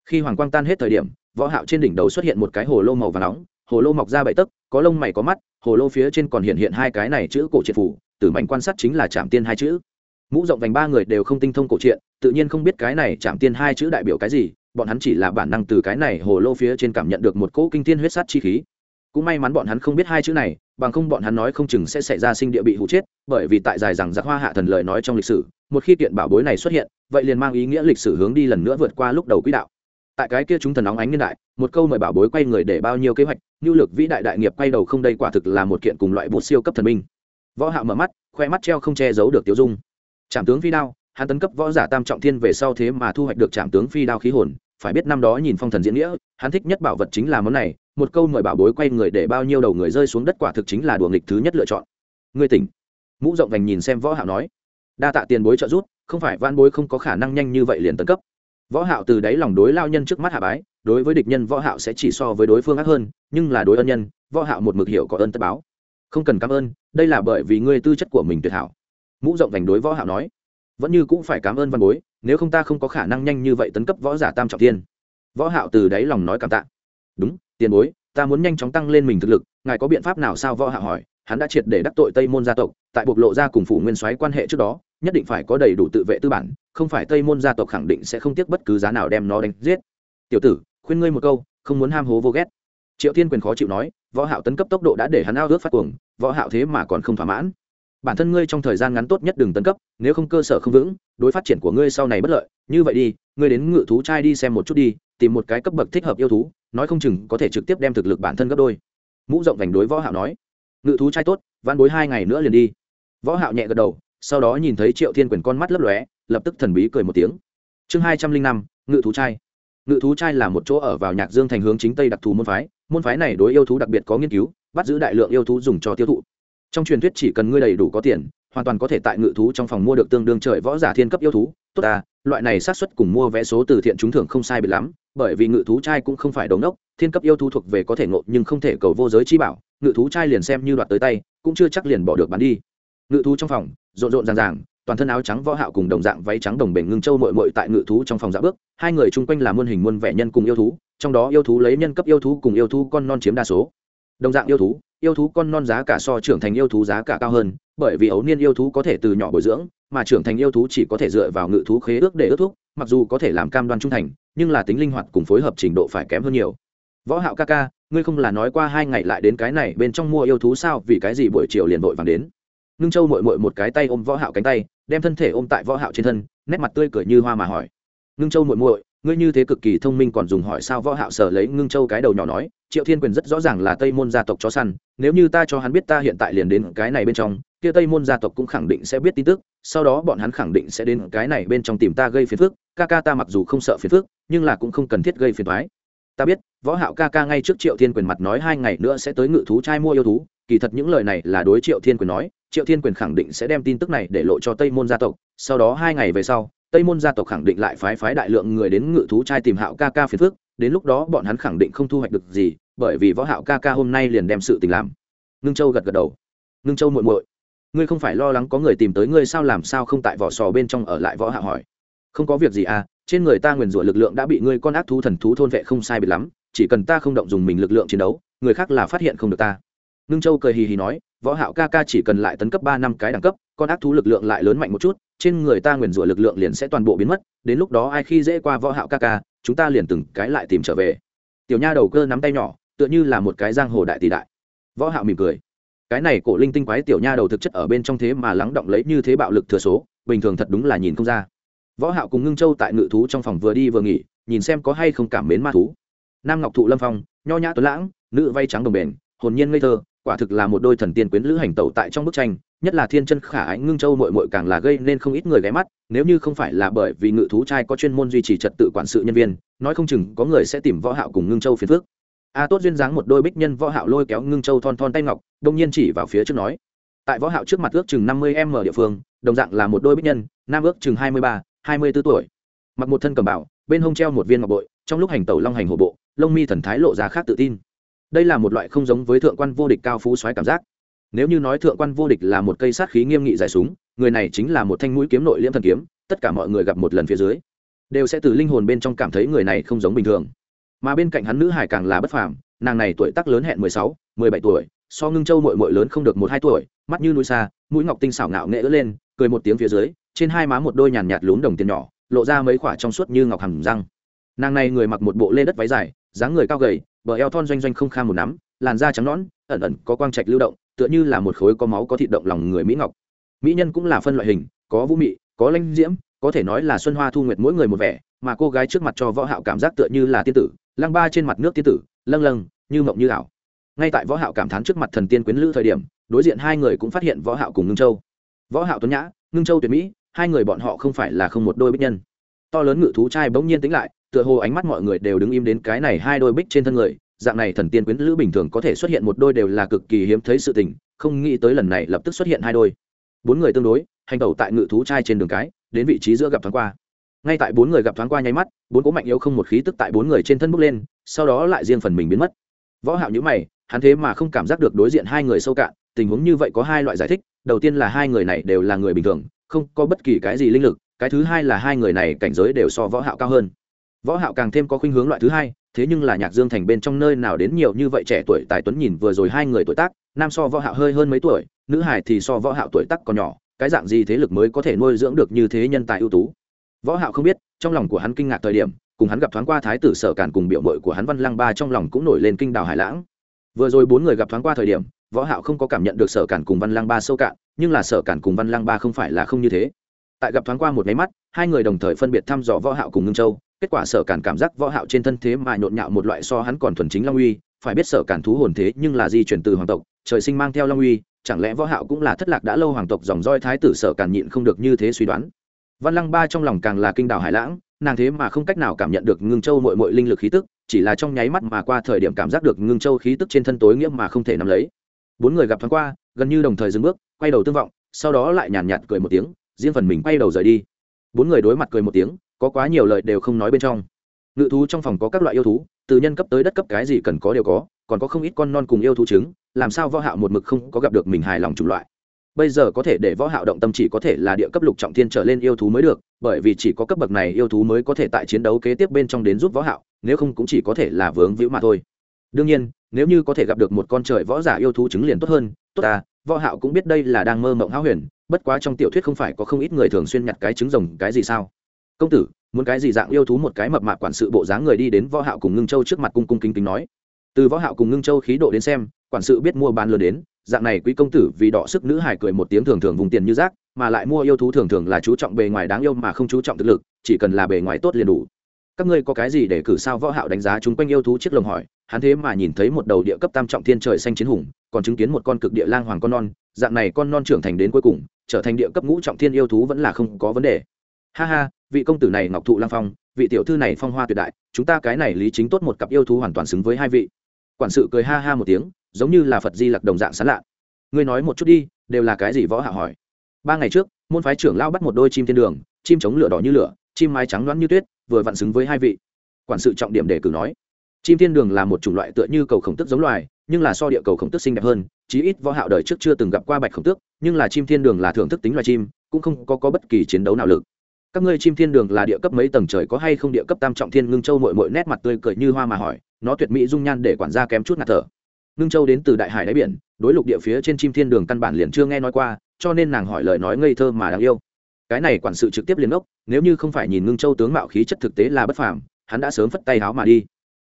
Speaker 1: Khi hoàng quang tan hết thời điểm, võ hạo trên đỉnh đầu xuất hiện một cái hồ lô màu vàng nóng, hồ lô mọc ra bảy tấc, có lông mày có mắt, hồ lô phía trên còn hiện hiện hai cái này chữ cổ triệt phủ tử mạnh quan sát chính là chạm tiên hai chữ. Mũ rộng vành ba người đều không tinh thông cổ truyện, tự nhiên không biết cái này chạm tiên hai chữ đại biểu cái gì, bọn hắn chỉ là bản năng từ cái này hồ lô phía trên cảm nhận được một cỗ kinh thiên huyết sát chi khí. Cũng may mắn bọn hắn không biết hai chữ này, bằng không bọn hắn nói không chừng sẽ xảy ra sinh địa bị hụ chết, bởi vì tại dài rằng giặc hoa hạ thần lời nói trong lịch sử một khi kiện bảo bối này xuất hiện, vậy liền mang ý nghĩa lịch sử hướng đi lần nữa vượt qua lúc đầu quỹ đạo. Tại cái kia chúng thần óng ánh niên đại, một câu mời bảo bối quay người để bao nhiêu kế hoạch nhu lực vĩ đại đại nghiệp quay đầu không đây quả thực là một kiện cùng loại bột siêu cấp thần minh. Võ hạo mở mắt, khoe mắt treo không che giấu được tiêu dung. Trạm tướng phi đao, hắn tấn cấp võ giả tam trọng thiên về sau thế mà thu hoạch được trạm tướng phi đao khí hồn, phải biết năm đó nhìn phong thần diễn nghĩa, hắn thích nhất bảo vật chính là món này, một câu mời bảo bối quay người để bao nhiêu đầu người rơi xuống đất quả thực chính là đùa nghịch thứ nhất lựa chọn. Ngươi tỉnh. Mũ rộng vành nhìn xem võ hạo nói đa tạ tiền bối trợ giúp, không phải van bối không có khả năng nhanh như vậy liền tấn cấp. Võ hạo từ đáy lòng đối lao nhân trước mắt hạ bái, đối với địch nhân võ hạo sẽ chỉ so với đối phương ác hơn, nhưng là đối ân nhân, võ hạo một mực hiểu có ơn tất báo. Không cần cảm ơn, đây là bởi vì ngươi tư chất của mình tuyệt hảo. Mũ rộng vành đối võ hạo nói, vẫn như cũng phải cảm ơn văn bối, nếu không ta không có khả năng nhanh như vậy tấn cấp võ giả tam trọng thiên. Võ hạo từ đáy lòng nói cảm tạ. Đúng, tiền bối, ta muốn nhanh chóng tăng lên mình thực lực, ngài có biện pháp nào sao? Võ hạo hỏi, hắn đã triệt để đắc tội tây môn gia tộc, tại bộc lộ ra cùng phủ nguyên soái quan hệ trước đó nhất định phải có đầy đủ tự vệ tư bản, không phải tây môn gia tộc khẳng định sẽ không tiếc bất cứ giá nào đem nó đánh giết. Tiểu tử, khuyên ngươi một câu, không muốn ham hố vô ghét. Triệu thiên quyền khó chịu nói, võ hạo tấn cấp tốc độ đã để hắn ao ước phát cuồng, võ hạo thế mà còn không thỏa mãn. Bản thân ngươi trong thời gian ngắn tốt nhất đừng tấn cấp, nếu không cơ sở không vững, đối phát triển của ngươi sau này bất lợi, như vậy đi, ngươi đến ngự thú trai đi xem một chút đi, tìm một cái cấp bậc thích hợp yêu thú, nói không chừng có thể trực tiếp đem thực lực bản thân gấp đôi. Mũ rộng vành đối võ hạo nói, ngự thú trai tốt văn bối hai ngày nữa liền đi. Võ hạo nhẹ gật đầu sau đó nhìn thấy triệu thiên quyền con mắt lấp lóe, lập tức thần bí cười một tiếng. Chương hai trăm linh năm, ngự thú trai. Ngự thú trai là một chỗ ở vào nhạc dương thành hướng chính tây đặc thù môn phái môn phái này đối yêu thú đặc biệt có nghiên cứu, bắt giữ đại lượng yêu thú dùng cho tiêu thụ. Trong truyền thuyết chỉ cần ngươi đầy đủ có tiền, hoàn toàn có thể tại ngự thú trong phòng mua được tương đương trời võ giả thiên cấp yêu thú. Tốt ta, loại này sát xuất cùng mua vé số từ thiện trúng thưởng không sai biệt lắm, bởi vì ngự thú trai cũng không phải đống đốc, thiên cấp yêu thú thuộc về có thể ngộ nhưng không thể cầu vô giới chi bảo. Ngự thú trai liền xem như đoạt tới tay, cũng chưa chắc liền bỏ được bán đi ngự thú trong phòng, rộn rộn ràng ràng, toàn thân áo trắng võ hạo cùng đồng dạng váy trắng đồng bền ngưng châu muội muội tại ngự thú trong phòng dạo bước, hai người chung quanh là muôn hình muôn vẻ nhân cùng yêu thú, trong đó yêu thú lấy nhân cấp yêu thú cùng yêu thú con non chiếm đa số. Đồng dạng yêu thú yêu thú con non giá cả so trưởng thành yêu thú giá cả cao hơn, bởi vì ấu niên yêu thú có thể từ nhỏ bồi dưỡng, mà trưởng thành yêu thú chỉ có thể dựa vào ngự thú khế ước để ước thúc, mặc dù có thể làm cam đoan trung thành, nhưng là tính linh hoạt cùng phối hợp trình độ phải kém hơn nhiều. Võ hạo ca ca, ngươi không là nói qua hai ngày lại đến cái này bên trong mua yêu thú sao, vì cái gì buổi chiều liền vội vàng đến? Ngưng châu mội mội một cái tay ôm võ hạo cánh tay, đem thân thể ôm tại võ hạo trên thân, nét mặt tươi cười như hoa mà hỏi. Ngưng châu mội mội ngươi như thế cực kỳ thông minh còn dùng hỏi sao võ hạo sở lấy ngưng châu cái đầu nhỏ nói, triệu thiên quyền rất rõ ràng là tây môn gia tộc chó săn, nếu như ta cho hắn biết ta hiện tại liền đến cái này bên trong, kia tây môn gia tộc cũng khẳng định sẽ biết tin tức, sau đó bọn hắn khẳng định sẽ đến cái này bên trong tìm ta gây phiền phức, ca ca ta mặc dù không sợ phiền phức, nhưng là cũng không cần thiết gây phiền toái. Ta biết, võ hạo ca ca ngay trước triệu thiên quyền mặt nói hai ngày nữa sẽ tới ngự thú trai mua yêu thú, kỳ thật những lời này là đối triệu thiên quyền nói triệu thiên quyền khẳng định sẽ đem tin tức này để lộ cho tây môn gia tộc, sau đó hai ngày về sau, tây môn gia tộc khẳng định lại phái phái đại lượng người đến ngự thú trai tìm hạo ca ca phiền phước đến lúc đó bọn hắn khẳng định không thu hoạch được gì, bởi vì võ hạo ca ca hôm nay liền đem sự tình làm. Ngưng châu gật gật đầu. Ngưng châu muội muội, ngươi không phải lo lắng có người tìm tới ngươi sao, làm sao không tại vỏ sò bên trong ở lại võ hạ hỏi. Không có việc gì à trên người ta nguyền rủa lực lượng đã bị ngươi con ác thú thần thú thôn vệ không sai biệt lắm, chỉ cần ta không động dùng mình lực lượng chiến đấu, người khác là phát hiện không được ta ngưng châu cười hì hì nói, võ hạo ca ca chỉ cần lại tấn cấp ba năm cái đẳng cấp, con ác thú lực lượng lại lớn mạnh một chút, trên người ta nguyền rủa lực lượng liền sẽ toàn bộ biến mất, đến lúc đó ai khi dễ qua võ hạo ca ca, chúng ta liền từng cái lại tìm trở về. Tiểu nha đầu cơ nắm tay nhỏ, tựa như là một cái giang hồ đại tỷ đại. Võ hạo mỉm cười. Cái này cổ linh tinh quái tiểu nha đầu thực chất ở bên trong thế mà lắng động lấy như thế bạo lực thừa số, bình thường thật đúng là nhìn không ra. Võ hạo cùng ngưng châu tại ngự thú trong phòng vừa đi vừa nghỉ, nhìn xem có hay không cảm mến ma thú. Nam ngọc thụ lâm phong, nho nhã tuấn lãng, nữ vay trắng đồng bền, hồn nhiên ngây thơ quả thực là một đôi thần tiên quyến lữ hành tẩu tại trong bức tranh nhất là thiên chân khả ái ngưng châu mội mội càng là gây nên không ít người ghé mắt nếu như không phải là bởi vì ngự thú trai có chuyên môn duy trì trật tự quản sự nhân viên nói không chừng có người sẽ tìm võ hạo cùng ngưng châu phiền phước a tốt duyên dáng một đôi bích nhân võ hạo lôi kéo ngưng châu thon thon tay ngọc đông nhiên chỉ vào phía trước nói. Tại võ hạo trước mặt ước chừng 50 m địa phương đồng dạng là một đôi bích nhân nam ước chừng 23, 24 tuổi. Mặc một thân cầm bảo bên hông treo một viên ngọc bội trong lúc hành tẩu long hành hổ bộ lông mi thần thái lộ ra khác tự tin đây là một loại không giống với thượng quan vô địch cao phú xoáy cảm giác. Nếu như nói thượng quan vô địch là một cây sát khí nghiêm nghị giải súng, người này chính là một thanh mũi kiếm nội liễm thần kiếm, tất cả mọi người gặp một lần phía dưới, đều sẽ từ linh hồn bên trong cảm thấy người này không giống bình thường. Mà bên cạnh hắn nữ hải càng là bất phàm, nàng này tuổi tác lớn hẹn mười sáu, mười bảy tuổi, so ngưng châu mội mội lớn không được một hai tuổi, mắt như núi xa, mũi ngọc tinh xảo ngạo nghệ ớt lên, cười một tiếng phía dưới, trên hai má một đôi nhàn nhạt lún đồng tiền nhỏ, lộ ra mấy khoả trong suốt như ngọc hầm răng. Nàng này người mặc một bộ lê đất váy dài, dáng người cao gầy bờ eo thon doanh doanh không kha một nắm, làn da trắng nõn, ẩn ẩn có quang trạch lưu động, tựa như là một khối có máu có thịt động lòng người mỹ ngọc. Mỹ nhân cũng là phân loại hình, có vũ mị, có lanh diễm, có thể nói là xuân hoa thu nguyệt mỗi người một vẻ, mà cô gái trước mặt cho võ hạo cảm giác tựa như là tiên tử, lăng ba trên mặt nước tiên tử, lâng lâng, như mộng như ảo. Ngay tại võ hạo cảm thán trước mặt thần tiên quyến lữ thời điểm, đối diện hai người cũng phát hiện võ hạo cùng ngưng châu. Võ hạo tuấn nhã, ngưng châu tuyệt mỹ, hai người bọn họ không phải là không một đôi bích nhân. To lớn ngự thú trai bỗng nhiên tĩnh lại tựa hồ ánh mắt mọi người đều đứng im đến cái này hai đôi bích trên thân người, dạng này thần tiên quyến lữ bình thường có thể xuất hiện một đôi đều là cực kỳ hiếm thấy sự tình, không nghĩ tới lần này lập tức xuất hiện hai đôi. Bốn người tương đối, hành tẩu tại ngự thú trai trên đường cái, đến vị trí giữa gặp thoáng qua. Ngay tại bốn người gặp thoáng qua nháy mắt, bốn cố mạnh yếu không một khí tức tại bốn người trên thân bước lên, sau đó lại riêng phần mình biến mất. Võ hạo nhíu mày, hắn thế mà không cảm giác được đối diện hai người sâu cạn, tình huống như vậy có hai loại giải thích, đầu tiên là hai người này đều là người bình thường, không có bất kỳ cái gì linh lực, cái thứ hai là hai người này cảnh giới đều so võ hạo cao hơn võ hạo càng thêm có khuynh hướng loại thứ hai, thế nhưng là nhạc dương thành bên trong nơi nào đến nhiều như vậy trẻ tuổi, tài tuấn nhìn vừa rồi hai người tuổi tác, nam so võ hạo hơi hơn mấy tuổi, nữ hải thì so võ hạo tuổi tác còn nhỏ, cái dạng gì thế lực mới có thể nuôi dưỡng được như thế nhân tài ưu tú? Võ hạo không biết, trong lòng của hắn kinh ngạc thời điểm, cùng hắn gặp thoáng qua thái tử sở cản cùng biểu mội của hắn văn lăng ba trong lòng cũng nổi lên kinh đào hải lãng. Vừa rồi bốn người gặp thoáng qua thời điểm, võ hạo không có cảm nhận được sở cản cùng văn lăng ba sâu cạn, nhưng là sở cản cùng văn lăng ba không phải là không như thế. Tại gặp thoáng qua một máy mắt, hai người đồng thời phân biệt thăm dò võ hạo cùng ngưng châu kết quả sở cản cảm giác võ hạo trên thân thế mà nhộn nhạo một loại so hắn còn thuần chính long uy phải biết sở cản thú hồn thế nhưng là di chuyển từ hoàng tộc trời sinh mang theo long uy chẳng lẽ võ hạo cũng là thất lạc đã lâu hoàng tộc dòng roi thái tử sở cản nhịn không được như thế suy đoán. Văn lăng ba trong lòng càng là kinh đảo hải lãng nàng thế mà không cách nào cảm nhận được ngưng châu mội mội linh lực khí tức chỉ là trong nháy mắt mà qua thời điểm cảm giác được ngưng châu khí tức trên thân tối nghĩa mà không thể nắm lấy. Bốn người gặp thoáng qua gần như đồng thời dừng bước quay đầu tương vọng sau đó lại nhàn nhạt, nhạt cười một tiếng riêng phần mình quay đầu rời đi. Bốn người đối mặt cười một tiếng có quá nhiều lời đều không nói bên trong. Ngự thú trong phòng có các loại yêu thú, từ nhân cấp tới đất cấp cái gì cần có đều có, còn có không ít con non cùng yêu thú trứng, làm sao võ hạo một mực không có gặp được mình hài lòng chủng loại. Bây giờ có thể để võ hạo động tâm chỉ có thể là địa cấp lục trọng thiên trở lên yêu thú mới được, bởi vì chỉ có cấp bậc này yêu thú mới có thể tại chiến đấu kế tiếp bên trong đến giúp võ hạo, nếu không cũng chỉ có thể là vướng víu mà thôi. Đương nhiên, nếu như có thể gặp được một con trời võ giả yêu thú trứng liền tốt hơn, tốt à võ hạo cũng biết đây là đang mơ mộng hão huyền, bất quá trong tiểu thuyết không phải có không ít người thường xuyên nhặt cái trứng rồng cái gì sao? Công tử, muốn cái gì dạng yêu thú một cái mập mạp quản sự bộ dáng người đi đến võ hạo cùng ngưng châu trước mặt cung cung kính kính nói. Từ võ hạo cùng ngưng châu khí độ đến xem, quản sự biết mua bán lừa đến, dạng này quý công tử vì đỏ sức nữ hải cười một tiếng thường thường vùng tiền như rác, mà lại mua yêu thú thường thường là chú trọng bề ngoài đáng yêu mà không chú trọng thực lực, chỉ cần là bề ngoài tốt liền đủ. Các ngươi có cái gì để cử sao? Võ hạo đánh giá chúng quanh yêu thú chiếc lồng hỏi, hắn thế mà nhìn thấy một đầu địa cấp tam trọng thiên trời xanh chiến hùng, còn chứng kiến một con cực địa lang hoàng con non, dạng này con non trưởng thành đến cuối cùng, trở thành địa cấp ngũ trọng thiên yêu thú vẫn là không có vấn đề. Ha ha vị công tử này ngọc thụ lang phong vị tiểu thư này phong hoa tuyệt đại chúng ta cái này lý chính tốt một cặp yêu thú hoàn toàn xứng với hai vị. Quản sự cười ha ha một tiếng giống như là phật di lặc đồng dạng sán lạ. Ngươi nói một chút đi đều là cái gì võ hạ hỏi? Ba ngày trước môn phái trưởng lao bắt một đôi chim thiên đường chim chống lửa đỏ như lửa chim mái trắng loãng như tuyết vừa vặn xứng với hai vị. Quản sự trọng điểm để cử nói chim thiên đường là một chủng loại tựa như cầu khổng tức giống loài nhưng là so địa cầu khổng tức xinh đẹp hơn chí ít võ hạo đời trước chưa từng gặp qua bạch khổng tước nhưng là chim thiên đường là thưởng thức tính loài chim cũng không có, có bất kỳ chiến đấu nào lực các ngươi chim thiên đường là địa cấp mấy tầng trời có hay không địa cấp tam trọng thiên ngưng châu mội mội nét mặt tươi cười như hoa mà hỏi, nó tuyệt mỹ dung nhan để quản gia kém chút ngạt thở. Ngưng châu đến từ đại hải đáy biển, đối lục địa phía trên chim thiên đường căn bản liền chưa nghe nói qua, cho nên nàng hỏi lời nói ngây thơ mà đáng yêu. Cái này quản sự trực tiếp liền ốc nếu như không phải nhìn ngưng châu tướng mạo khí chất thực tế là bất phàm, hắn đã sớm phất tay háo mà đi.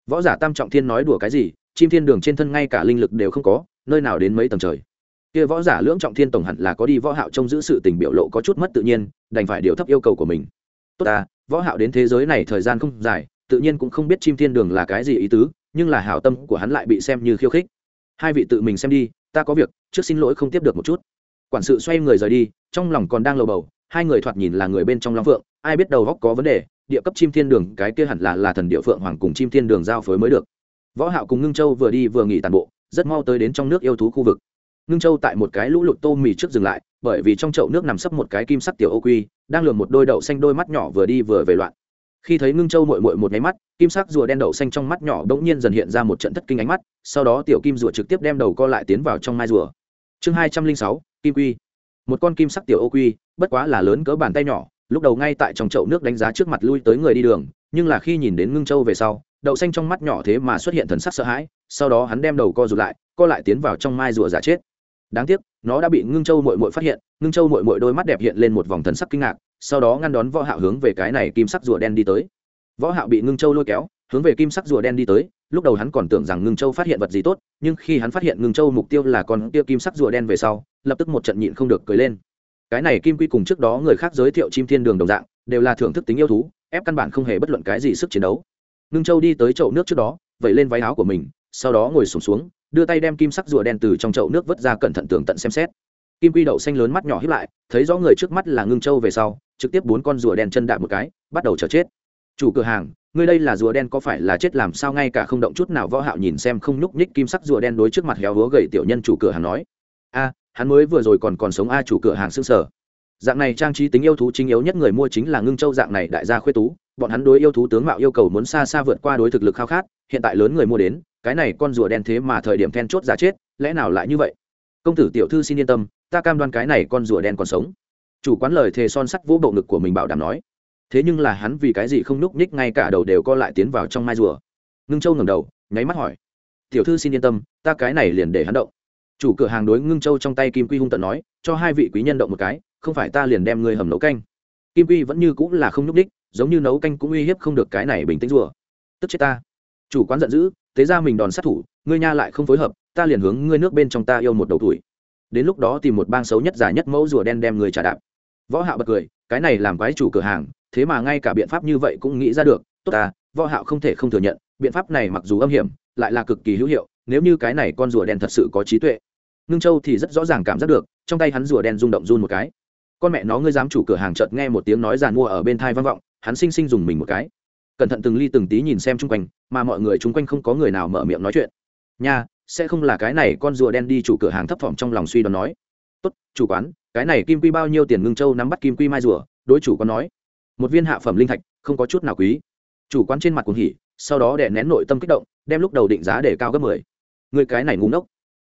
Speaker 1: Võ giả tam trọng thiên nói đùa cái gì, chim thiên đường trên thân ngay cả linh lực đều không có, nơi nào đến mấy tầng trời kia võ giả lưỡng trọng thiên tổng hẳn là có đi võ hạo trông giữ sự tình biểu lộ có chút mất tự nhiên, đành phải điều thấp yêu cầu của mình. Tốt ta, võ hạo đến thế giới này thời gian không dài, tự nhiên cũng không biết chim thiên đường là cái gì ý tứ, nhưng là hảo tâm của hắn lại bị xem như khiêu khích. Hai vị tự mình xem đi, ta có việc, trước xin lỗi không tiếp được một chút. Quản sự xoay người rời đi, trong lòng còn đang lầu bầu, hai người thoạt nhìn là người bên trong long phượng, ai biết đầu góc có vấn đề, địa cấp chim thiên đường, cái kia hẳn là là thần địa phượng hoàng cùng chim thiên đường giao phối mới được. Võ hạo cùng ngưng châu vừa đi vừa nghỉ tàn bộ, rất mau tới đến trong nước yêu thú khu vực ngưng châu tại một cái lũ lụt tô mì trước dừng lại, bởi vì trong chậu nước nằm sấp một cái kim sắc tiểu ô quy, đang lườm một đôi đậu xanh đôi mắt nhỏ vừa đi vừa về loạn. Khi thấy ngưng châu mội mội một nháy mắt, kim sắc rùa đen đậu xanh trong mắt nhỏ bỗng nhiên dần hiện ra một trận thất kinh ánh mắt, sau đó tiểu kim rùa trực tiếp đem đầu co lại tiến vào trong mai rùa. Chương hai trăm linh sáu, kim quy. Một con kim sắc tiểu ô quy, bất quá là lớn cỡ bàn tay nhỏ, lúc đầu ngay tại trong chậu nước đánh giá trước mặt lui tới người đi đường, nhưng là khi nhìn đến ngưng châu về sau, đậu xanh trong mắt nhỏ thế mà xuất hiện thần sắc sợ hãi, sau đó hắn đem đầu co rụt lại, co lại tiến vào trong mai rùa giả chết đáng tiếc nó đã bị ngưng châu mội mội phát hiện ngưng châu mội mội đôi mắt đẹp hiện lên một vòng thần sắc kinh ngạc sau đó ngăn đón võ hạo hướng về cái này kim sắc rùa đen đi tới. Võ hạo bị ngưng châu lôi kéo hướng về kim sắc rùa đen đi tới lúc đầu hắn còn tưởng rằng ngưng châu phát hiện vật gì tốt nhưng khi hắn phát hiện ngưng châu mục tiêu là con tiêu kim sắc rùa đen về sau lập tức một trận nhịn không được cười lên. Cái này kim quy cùng trước đó người khác giới thiệu chim thiên đường đồng dạng đều là thưởng thức tính yêu thú ép căn bản không hề bất luận cái gì sức chiến đấu. Ngưng châu đi tới chậu nước trước đó vẩy lên váy áo của mình sau đó ngồi sụp xuống, xuống đưa tay đem kim sắc rùa đen từ trong chậu nước vớt ra cẩn thận tường tận xem xét. Kim quy đậu xanh lớn mắt nhỏ hít lại, thấy rõ người trước mắt là ngưng châu về sau, trực tiếp bốn con rùa đen chân đạp một cái, bắt đầu chờ chết. Chủ cửa hàng, ngươi đây là rùa đen có phải là chết làm sao ngay cả không động chút nào võ hạo nhìn xem không nhúc nhích kim sắc rùa đen đối trước mặt héo húa gầy tiểu nhân chủ cửa hàng nói. A, hắn mới vừa rồi còn còn sống a chủ cửa hàng sương sở. Dạng này trang trí tính yêu thú chính yếu nhất người mua chính là ngưng châu dạng này đại gia khuê tú, bọn hắn đối yêu thú tướng mạo yêu cầu muốn xa xa vượt qua đối thực lực khao khát, hiện tại lớn người mua đến cái này con rùa đen thế mà thời điểm then chốt giả chết, lẽ nào lại như vậy? Công tử tiểu thư xin yên tâm, ta cam đoan cái này con rùa đen còn sống. Chủ quán lời thề son sắt vỗ bộ ngực của mình bảo đảm nói. Thế nhưng là hắn vì cái gì không núp nhích ngay cả đầu đều co lại tiến vào trong mai rùa? Ngưng châu ngẩng đầu, nháy mắt hỏi. Tiểu thư xin yên tâm, ta cái này liền để hắn động. Chủ cửa hàng đối ngưng châu trong tay kim quy hung tận nói, cho hai vị quý nhân động một cái, không phải ta liền đem ngươi hầm nấu canh. Kim quy vẫn như cũng là không nhúc đích giống như nấu canh cũng uy hiếp không được cái này bình tĩnh rùa. Tức chết ta chủ quán giận dữ, thế ra mình đòn sát thủ, ngươi nha lại không phối hợp, ta liền hướng ngươi nước bên trong ta yêu một đầu tuổi đến lúc đó tìm một bang xấu nhất giả nhất mẫu rùa đen đem người trả đạp. Võ hạo bật cười, cái này làm quái chủ cửa hàng, thế mà ngay cả biện pháp như vậy cũng nghĩ ra được, tốt ta, võ hạo không thể không thừa nhận, biện pháp này mặc dù âm hiểm, lại là cực kỳ hữu hiệu, nếu như cái này con rùa đen thật sự có trí tuệ. Nương châu thì rất rõ ràng cảm giác được, trong tay hắn rùa đen rung động run một cái. Con mẹ nó, ngươi dám chủ cửa hàng chợt nghe một tiếng nói giàn mua ở bên thai vang vọng, hắn sinh sinh dùng mình một cái cẩn thận từng ly từng tí nhìn xem chung quanh, mà mọi người chung quanh không có người nào mở miệng nói chuyện. Nha, sẽ không là cái này con rùa đen đi chủ cửa hàng thấp thỏm trong lòng suy đoán nói. Tốt, chủ quán, cái này kim quy bao nhiêu tiền ngưng châu nắm bắt kim quy mai rùa, đối chủ quán nói. Một viên hạ phẩm linh thạch, không có chút nào quý. Chủ quán trên mặt cuồng hỉ, sau đó đè nén nội tâm kích động, đem lúc đầu định giá để cao gấp mười. Người cái này ngu ngốc.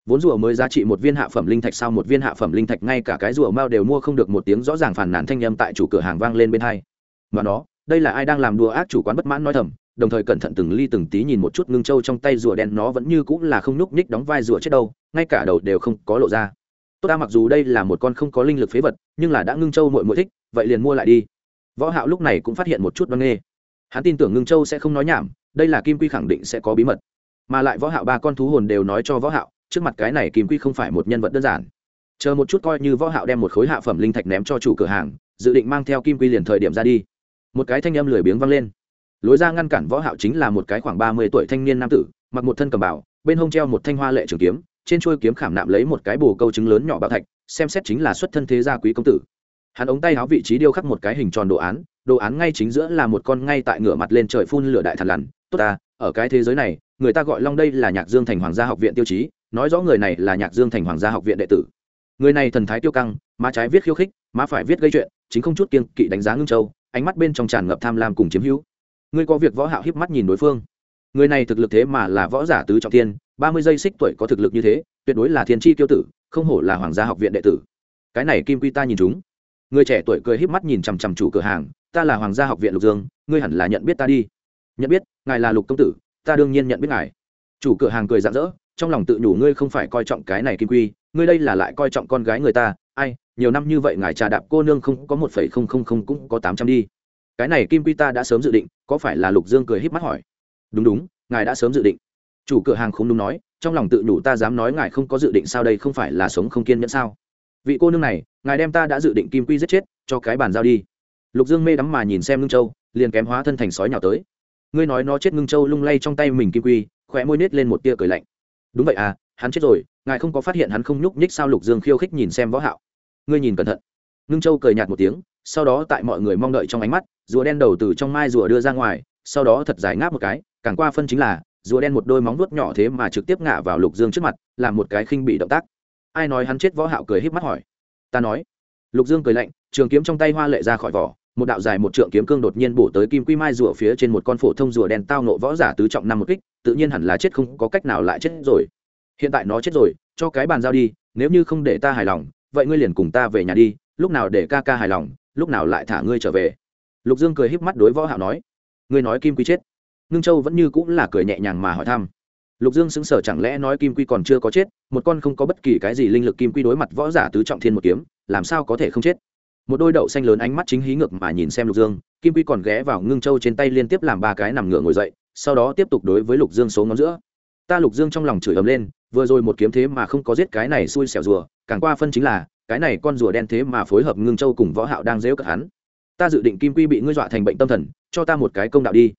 Speaker 1: Vốn rùa mới giá trị một viên hạ phẩm linh thạch sao một viên hạ phẩm linh thạch ngay cả cái rùa mao đều mua không được một tiếng rõ ràng phản nàn thanh â m tại chủ cửa hàng vang lên bên hai. Mà nó đây là ai đang làm đùa ác chủ quán bất mãn nói thầm, đồng thời cẩn thận từng ly từng tí nhìn một chút ngưng trâu trong tay rùa đen nó vẫn như cũng là không nhúc nhích đóng vai rùa chết đâu, ngay cả đầu đều không có lộ ra. Tốt ta mặc dù đây là một con không có linh lực phế vật, nhưng là đã ngưng trâu mội mội thích, vậy liền mua lại đi. Võ hạo lúc này cũng phát hiện một chút văn nghê. Hắn tin tưởng ngưng châu sẽ không nói nhảm, đây là kim quy khẳng định sẽ có bí mật. Mà lại võ hạo ba con thú hồn đều nói cho võ hạo, trước mặt cái này kim quy không phải một nhân vật đơn giản. Chờ một chút coi như võ hạo đem một khối hạ phẩm linh thạch ném cho chủ cửa hàng, dự định mang theo kim quy liền thời điểm ra đi một cái thanh âm lười biếng vang lên. Lối ra ngăn cản võ hạo chính là một cái khoảng 30 tuổi thanh niên nam tử, mặc một thân cầm bảo bên hông treo một thanh hoa lệ trường kiếm, trên chuôi kiếm khảm nạm lấy một cái bồ câu trứng lớn nhỏ bạo thạch, xem xét chính là xuất thân thế gia quý công tử. Hắn ống tay áo vị trí điêu khắc một cái hình tròn đồ án đồ án ngay chính giữa là một con ngay tại ngửa mặt lên trời phun lửa đại thần lằn. Tốt ta, ở cái thế giới này, người ta gọi long đây là nhạc dương thành hoàng gia học viện tiêu chí, nói rõ người này là nhạc dương thành hoàng gia học viện đệ tử. Người này thần thái tiêu căng, má trái viết khiêu khích, má phải viết gây chuyện, chính không chút kiên kỵ đánh giá ngưng châu ánh mắt bên trong tràn ngập tham lam cùng chiếm hữu. Ngươi có việc võ hạo híp mắt nhìn đối phương. Người này thực lực thế mà là võ giả tứ trọng thiên, ba mươi giây xích tuổi có thực lực như thế, tuyệt đối là thiên chi tiêu tử, không hổ là hoàng gia học viện đệ tử. Cái này kim quy ta nhìn chúng. Người trẻ tuổi cười híp mắt nhìn chằm chằm chủ cửa hàng, ta là hoàng gia học viện lục dương, ngươi hẳn là nhận biết ta đi. Nhận biết, ngài là lục công tử, ta đương nhiên nhận biết ngài. Chủ cửa hàng cười rạng rỡ, trong lòng tự nhủ ngươi không phải coi trọng cái này kim quy, ngươi đây là lại coi trọng con gái người ta ai, nhiều năm như vậy ngài trà đạp cô nương không có một phẩy không không không cũng có tám trăm đi. Cái này kim quy ta đã sớm dự định, có phải là lục dương cười híp mắt hỏi. Đúng đúng, ngài đã sớm dự định. Chủ cửa hàng không đúng nói, trong lòng tự nhủ ta dám nói ngài không có dự định sao đây không phải là sống không kiên nhẫn sao. Vị cô nương này, ngài đem ta đã dự định kim quy giết chết, cho cái bàn giao đi. Lục dương mê đắm mà nhìn xem ngưng châu, liền kém hóa thân thành sói nhào tới. Ngươi nói nó chết ngưng châu lung lay trong tay mình kim quy khỏe môi nết lên một tia cười lạnh. Đúng vậy à hắn chết rồi, ngài không có phát hiện hắn không nhúc nhích sao lục dương khiêu khích nhìn xem võ hạo ngươi nhìn cẩn thận. Ngưng châu cười nhạt một tiếng, sau đó tại mọi người mong đợi trong ánh mắt, rùa đen đầu từ trong mai rùa đưa ra ngoài, sau đó thật dài ngáp một cái, càng qua phân chính là, rùa đen một đôi móng vuốt nhỏ thế mà trực tiếp ngã vào lục dương trước mặt, làm một cái khinh bị động tác. Ai nói hắn chết võ hạo cười híp mắt hỏi. Ta nói. Lục dương cười lạnh, trường kiếm trong tay hoa lệ ra khỏi vỏ, một đạo dài một trượng kiếm cương đột nhiên bổ tới kim quy mai rùa phía trên một con phổ thông rùa đen tao nộ võ giả tứ trọng năm một kích, tự nhiên hẳn là chết không có cách nào lại chết rồi. Hiện tại nó chết rồi, cho cái bàn giao đi, nếu như không để ta hài lòng vậy ngươi liền cùng ta về nhà đi, lúc nào để ca ca hài lòng, lúc nào lại thả ngươi trở về. Lục dương cười híp mắt đối võ hạo nói, ngươi nói kim quy chết. Ngưng châu vẫn như cũng là cười nhẹ nhàng mà hỏi thăm. Lục dương sững sờ chẳng lẽ nói kim quy còn chưa có chết, một con không có bất kỳ cái gì linh lực kim quy đối mặt võ giả tứ trọng thiên một kiếm, làm sao có thể không chết? Một đôi đậu xanh lớn ánh mắt chính hí ngược mà nhìn xem lục dương, kim quy còn ghé vào ngưng châu trên tay liên tiếp làm ba cái nằm ngửa ngồi dậy, sau đó tiếp tục đối với lục dương số ngón giữa. Ta lục dương trong lòng chửi ấm lên vừa rồi một kiếm thế mà không có giết cái này xui xẻo rùa, càng qua phân chính là, cái này con rùa đen thế mà phối hợp ngưng châu cùng võ hạo đang dễu cợt hắn. Ta dự định kim quy bị ngươi dọa thành bệnh tâm thần, cho ta một cái công đạo đi.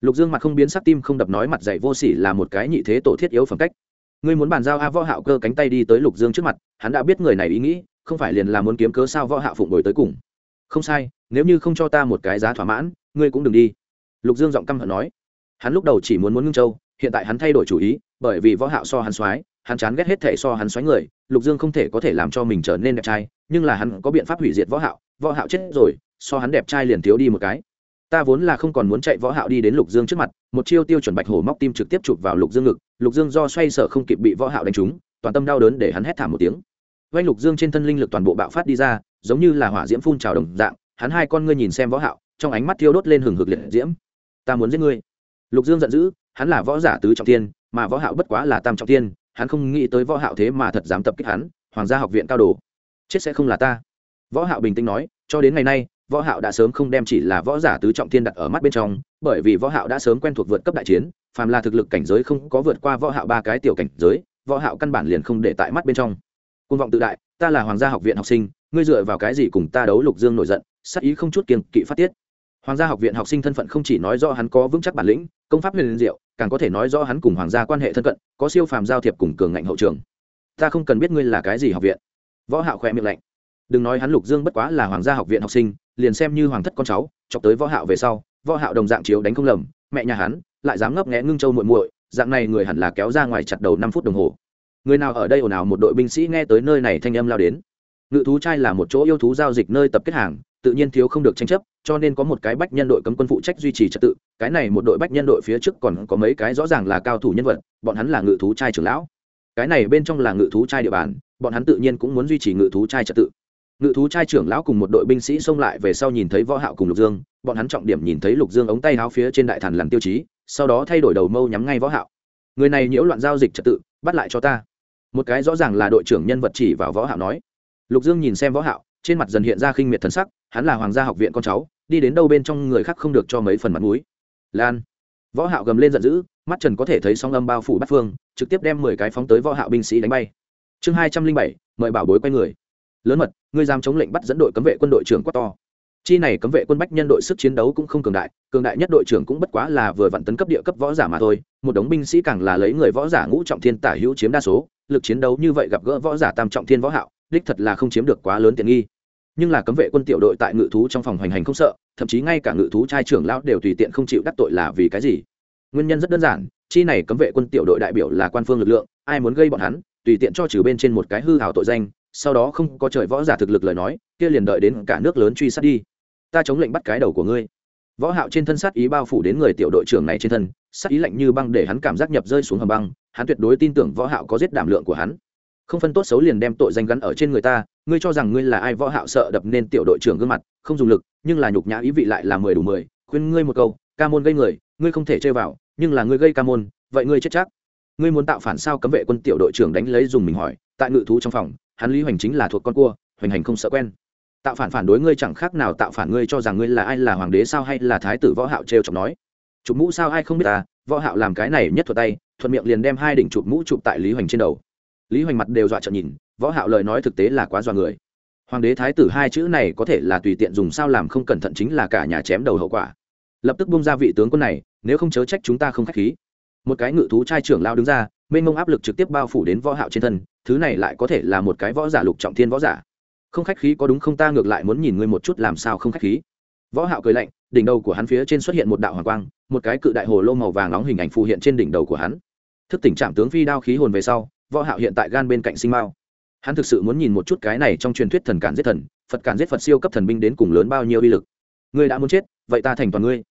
Speaker 1: Lục dương mặt không biến sắc tim không đập nói mặt dạy vô sỉ là một cái nhị thế tổ thiết yếu phẩm cách. Ngươi muốn bàn giao a võ hạo cơ cánh tay đi tới lục dương trước mặt, hắn đã biết người này ý nghĩ, không phải liền là muốn kiếm cớ sao võ hạo phụng đổi tới cùng. Không sai, nếu như không cho ta một cái giá thỏa mãn, ngươi cũng đừng đi. Lục dương giọng căm hận nói. Hắn lúc đầu chỉ muốn muốn ngưng châu hiện tại hắn thay đổi chủ ý, bởi vì võ hạo so hắn xoái hắn chán ghét hết thể so hắn xoáy người, lục dương không thể có thể làm cho mình trở nên đẹp trai, nhưng là hắn có biện pháp hủy diệt võ hạo võ hạo chết rồi, so hắn đẹp trai liền thiếu đi một cái. Ta vốn là không còn muốn chạy võ hạo đi đến lục dương trước mặt, một chiêu tiêu chuẩn bạch hổ móc tim trực tiếp chụp vào lục dương ngực, lục dương do xoay sở không kịp bị võ hạo đánh trúng, toàn tâm đau đớn để hắn hét thảm một tiếng. Vanh lục dương trên thân linh lực toàn bộ bạo phát đi ra, giống như là hỏa diễm phun trào đồng dạng, hắn hai con ngươi nhìn xem võ hạo, trong ánh mắt thiêu đốt lên hừng hực liệt diễm. Ta muốn giết ngươi. Lục dương giận dữ hắn là võ giả tứ trọng thiên, mà võ hạo bất quá là tam trọng thiên, hắn không nghĩ tới võ hạo thế mà thật dám tập kích hắn, hoàng gia học viện cao đồ. Chết sẽ không là ta. Võ hạo bình tĩnh nói, cho đến ngày nay, võ hạo đã sớm không đem chỉ là võ giả tứ trọng thiên đặt ở mắt bên trong, bởi vì võ hạo đã sớm quen thuộc vượt cấp đại chiến, phàm là thực lực cảnh giới không có vượt qua võ hạo ba cái tiểu cảnh giới, võ hạo căn bản liền không để tại mắt bên trong. Côn vọng tự đại, ta là hoàng gia học viện học sinh, ngươi dựa vào cái gì cùng ta đấu lục dương nổi giận, sát ý không chút kiêng kỵ phát tiết. Hoàng gia học viện học sinh thân phận không chỉ nói rõ hắn có vững chắc bản lĩnh công pháp huyền diệu, càng có thể nói rõ hắn cùng hoàng gia quan hệ thân cận, có siêu phàm giao thiệp cùng cường ngạnh hậu trường. Ta không cần biết ngươi là cái gì học viện. Võ hạo khoe miệng lạnh. Đừng nói hắn lục dương bất quá là hoàng gia học viện học sinh, liền xem như hoàng thất con cháu, chọc tới võ hạo về sau, võ hạo đồng dạng chiếu đánh không lầm, mẹ nhà hắn, lại dám ngấp nghé ngưng châu muội muội, dạng này người hẳn là kéo ra ngoài chặt đầu 5 phút đồng hồ. Người nào ở đây ồn ào một đội binh sĩ nghe tới nơi này thanh âm lao đến. Ngự thú trai là một chỗ yêu thú giao dịch nơi tập kết hàng, tự nhiên thiếu không được tranh chấp cho nên có một cái bách nhân đội cấm quân phụ trách duy trì trật tự, cái này một đội bách nhân đội phía trước còn có mấy cái rõ ràng là cao thủ nhân vật, bọn hắn là ngự thú trai trưởng lão. Cái này bên trong là ngự thú trai địa bàn, bọn hắn tự nhiên cũng muốn duy trì ngự thú trai trật tự. Ngự thú trai trưởng lão cùng một đội binh sĩ xông lại về sau nhìn thấy võ hạo cùng lục dương, bọn hắn trọng điểm nhìn thấy lục dương ống tay áo phía trên đại thần làm tiêu chí, sau đó thay đổi đầu mâu nhắm ngay võ hạo. Người này nhiễu loạn giao dịch trật tự, bắt lại cho ta. Một cái rõ ràng là đội trưởng nhân vật chỉ vào võ hạo nói. Lục dương nhìn xem võ hạo, trên mặt dần hiện ra khinh miệt thần sắc, hắn là hoàng gia học viện con cháu đi đến đâu bên trong người khác không được cho mấy phần mặt mũi. Lan. Võ hạo gầm lên giận dữ, mắt trần có thể thấy sóng âm bao phủ bát phương, trực tiếp đem mười cái phóng tới võ hạo binh sĩ đánh bay. Chương hai trăm linh bảy, mời bảo bối quay người. Lớn mật, ngươi dám chống lệnh bắt dẫn đội cấm vệ quân đội trưởng quá to. Chi này cấm vệ quân bách nhân đội sức chiến đấu cũng không cường đại cường đại nhất đội trưởng cũng bất quá là vừa vặn tấn cấp địa cấp võ giả mà thôi, một đống binh sĩ càng là lấy người võ giả ngũ trọng thiên tả hữu chiếm đa số, lực chiến đấu như vậy gặp gỡ võ giả tam trọng thiên võ hạo, đích thật là không chiếm được quá lớn tiện nghi nhưng là cấm vệ quân tiểu đội tại ngự thú trong phòng hoành hành không sợ, thậm chí ngay cả ngự thú trai trưởng lão đều tùy tiện không chịu đắc tội là vì cái gì? Nguyên nhân rất đơn giản, chi này cấm vệ quân tiểu đội đại biểu là quan phương lực lượng, ai muốn gây bọn hắn, tùy tiện cho trừ bên trên một cái hư hào tội danh, sau đó không có trời võ giả thực lực lời nói, kia liền đợi đến cả nước lớn truy sát đi. Ta chống lệnh bắt cái đầu của ngươi. Võ hạo trên thân sát ý bao phủ đến người tiểu đội trưởng này trên thân, sát ý lạnh như băng để hắn cảm giác nhập rơi xuống hầm băng, hắn tuyệt đối tin tưởng võ hạo có giết đảm lượng của hắn. Không phân tốt xấu liền đem tội danh gắn ở trên người ta ngươi cho rằng ngươi là ai võ hạo sợ đập nên tiểu đội trưởng gương mặt, không dùng lực, nhưng là nhục nhã ý vị lại là mười đủ mười, khuyên ngươi một câu, ca môn gây người, ngươi không thể chơi vào, nhưng là ngươi gây ca môn, vậy ngươi chết chắc. Ngươi muốn tạo phản sao cấm vệ quân tiểu đội trưởng đánh lấy dùng mình hỏi, tại ngự thú trong phòng, hắn lý hoành chính là thuộc con cua, hoành hành không sợ quen. Tạo phản phản đối ngươi chẳng khác nào tạo phản ngươi cho rằng ngươi là ai là hoàng đế sao hay là thái tử võ hạo trêu chọc nói. Chụp mũ sao ai không biết ta võ hạo làm cái này nhất thuật tay, thuận miệng liền đem hai đỉnh chụp mũ chụp tại lý hoành trên đầu lý hoành mặt đều dọa trợn nhìn, võ hạo lời nói thực tế là quá dọa người. Hoàng đế thái tử hai chữ này có thể là tùy tiện dùng sao làm không cẩn thận chính là cả nhà chém đầu hậu quả. Lập tức bung ra vị tướng quân này, nếu không chớ trách chúng ta không khách khí. Một cái ngự thú trai trưởng lao đứng ra, mênh mông áp lực trực tiếp bao phủ đến võ hạo trên thân, thứ này lại có thể là một cái võ giả lục trọng thiên võ giả. Không khách khí có đúng không ta ngược lại muốn nhìn ngươi một chút làm sao không khách khí. Võ hạo cười lạnh, đỉnh đầu của hắn phía trên xuất hiện một đạo hoàng quang, một cái cự đại hồ lô màu vàng nóng hình ảnh phù hiện trên đỉnh đầu của hắn. Thức tỉnh trạng tướng phi đao khí hồn về sau võ hạo hiện tại gan bên cạnh sinh mao. Hắn thực sự muốn nhìn một chút cái này trong truyền thuyết thần cản giết thần, phật cản giết phật siêu cấp thần binh đến cùng lớn bao nhiêu uy lực. Ngươi đã muốn chết, vậy ta thành toàn ngươi.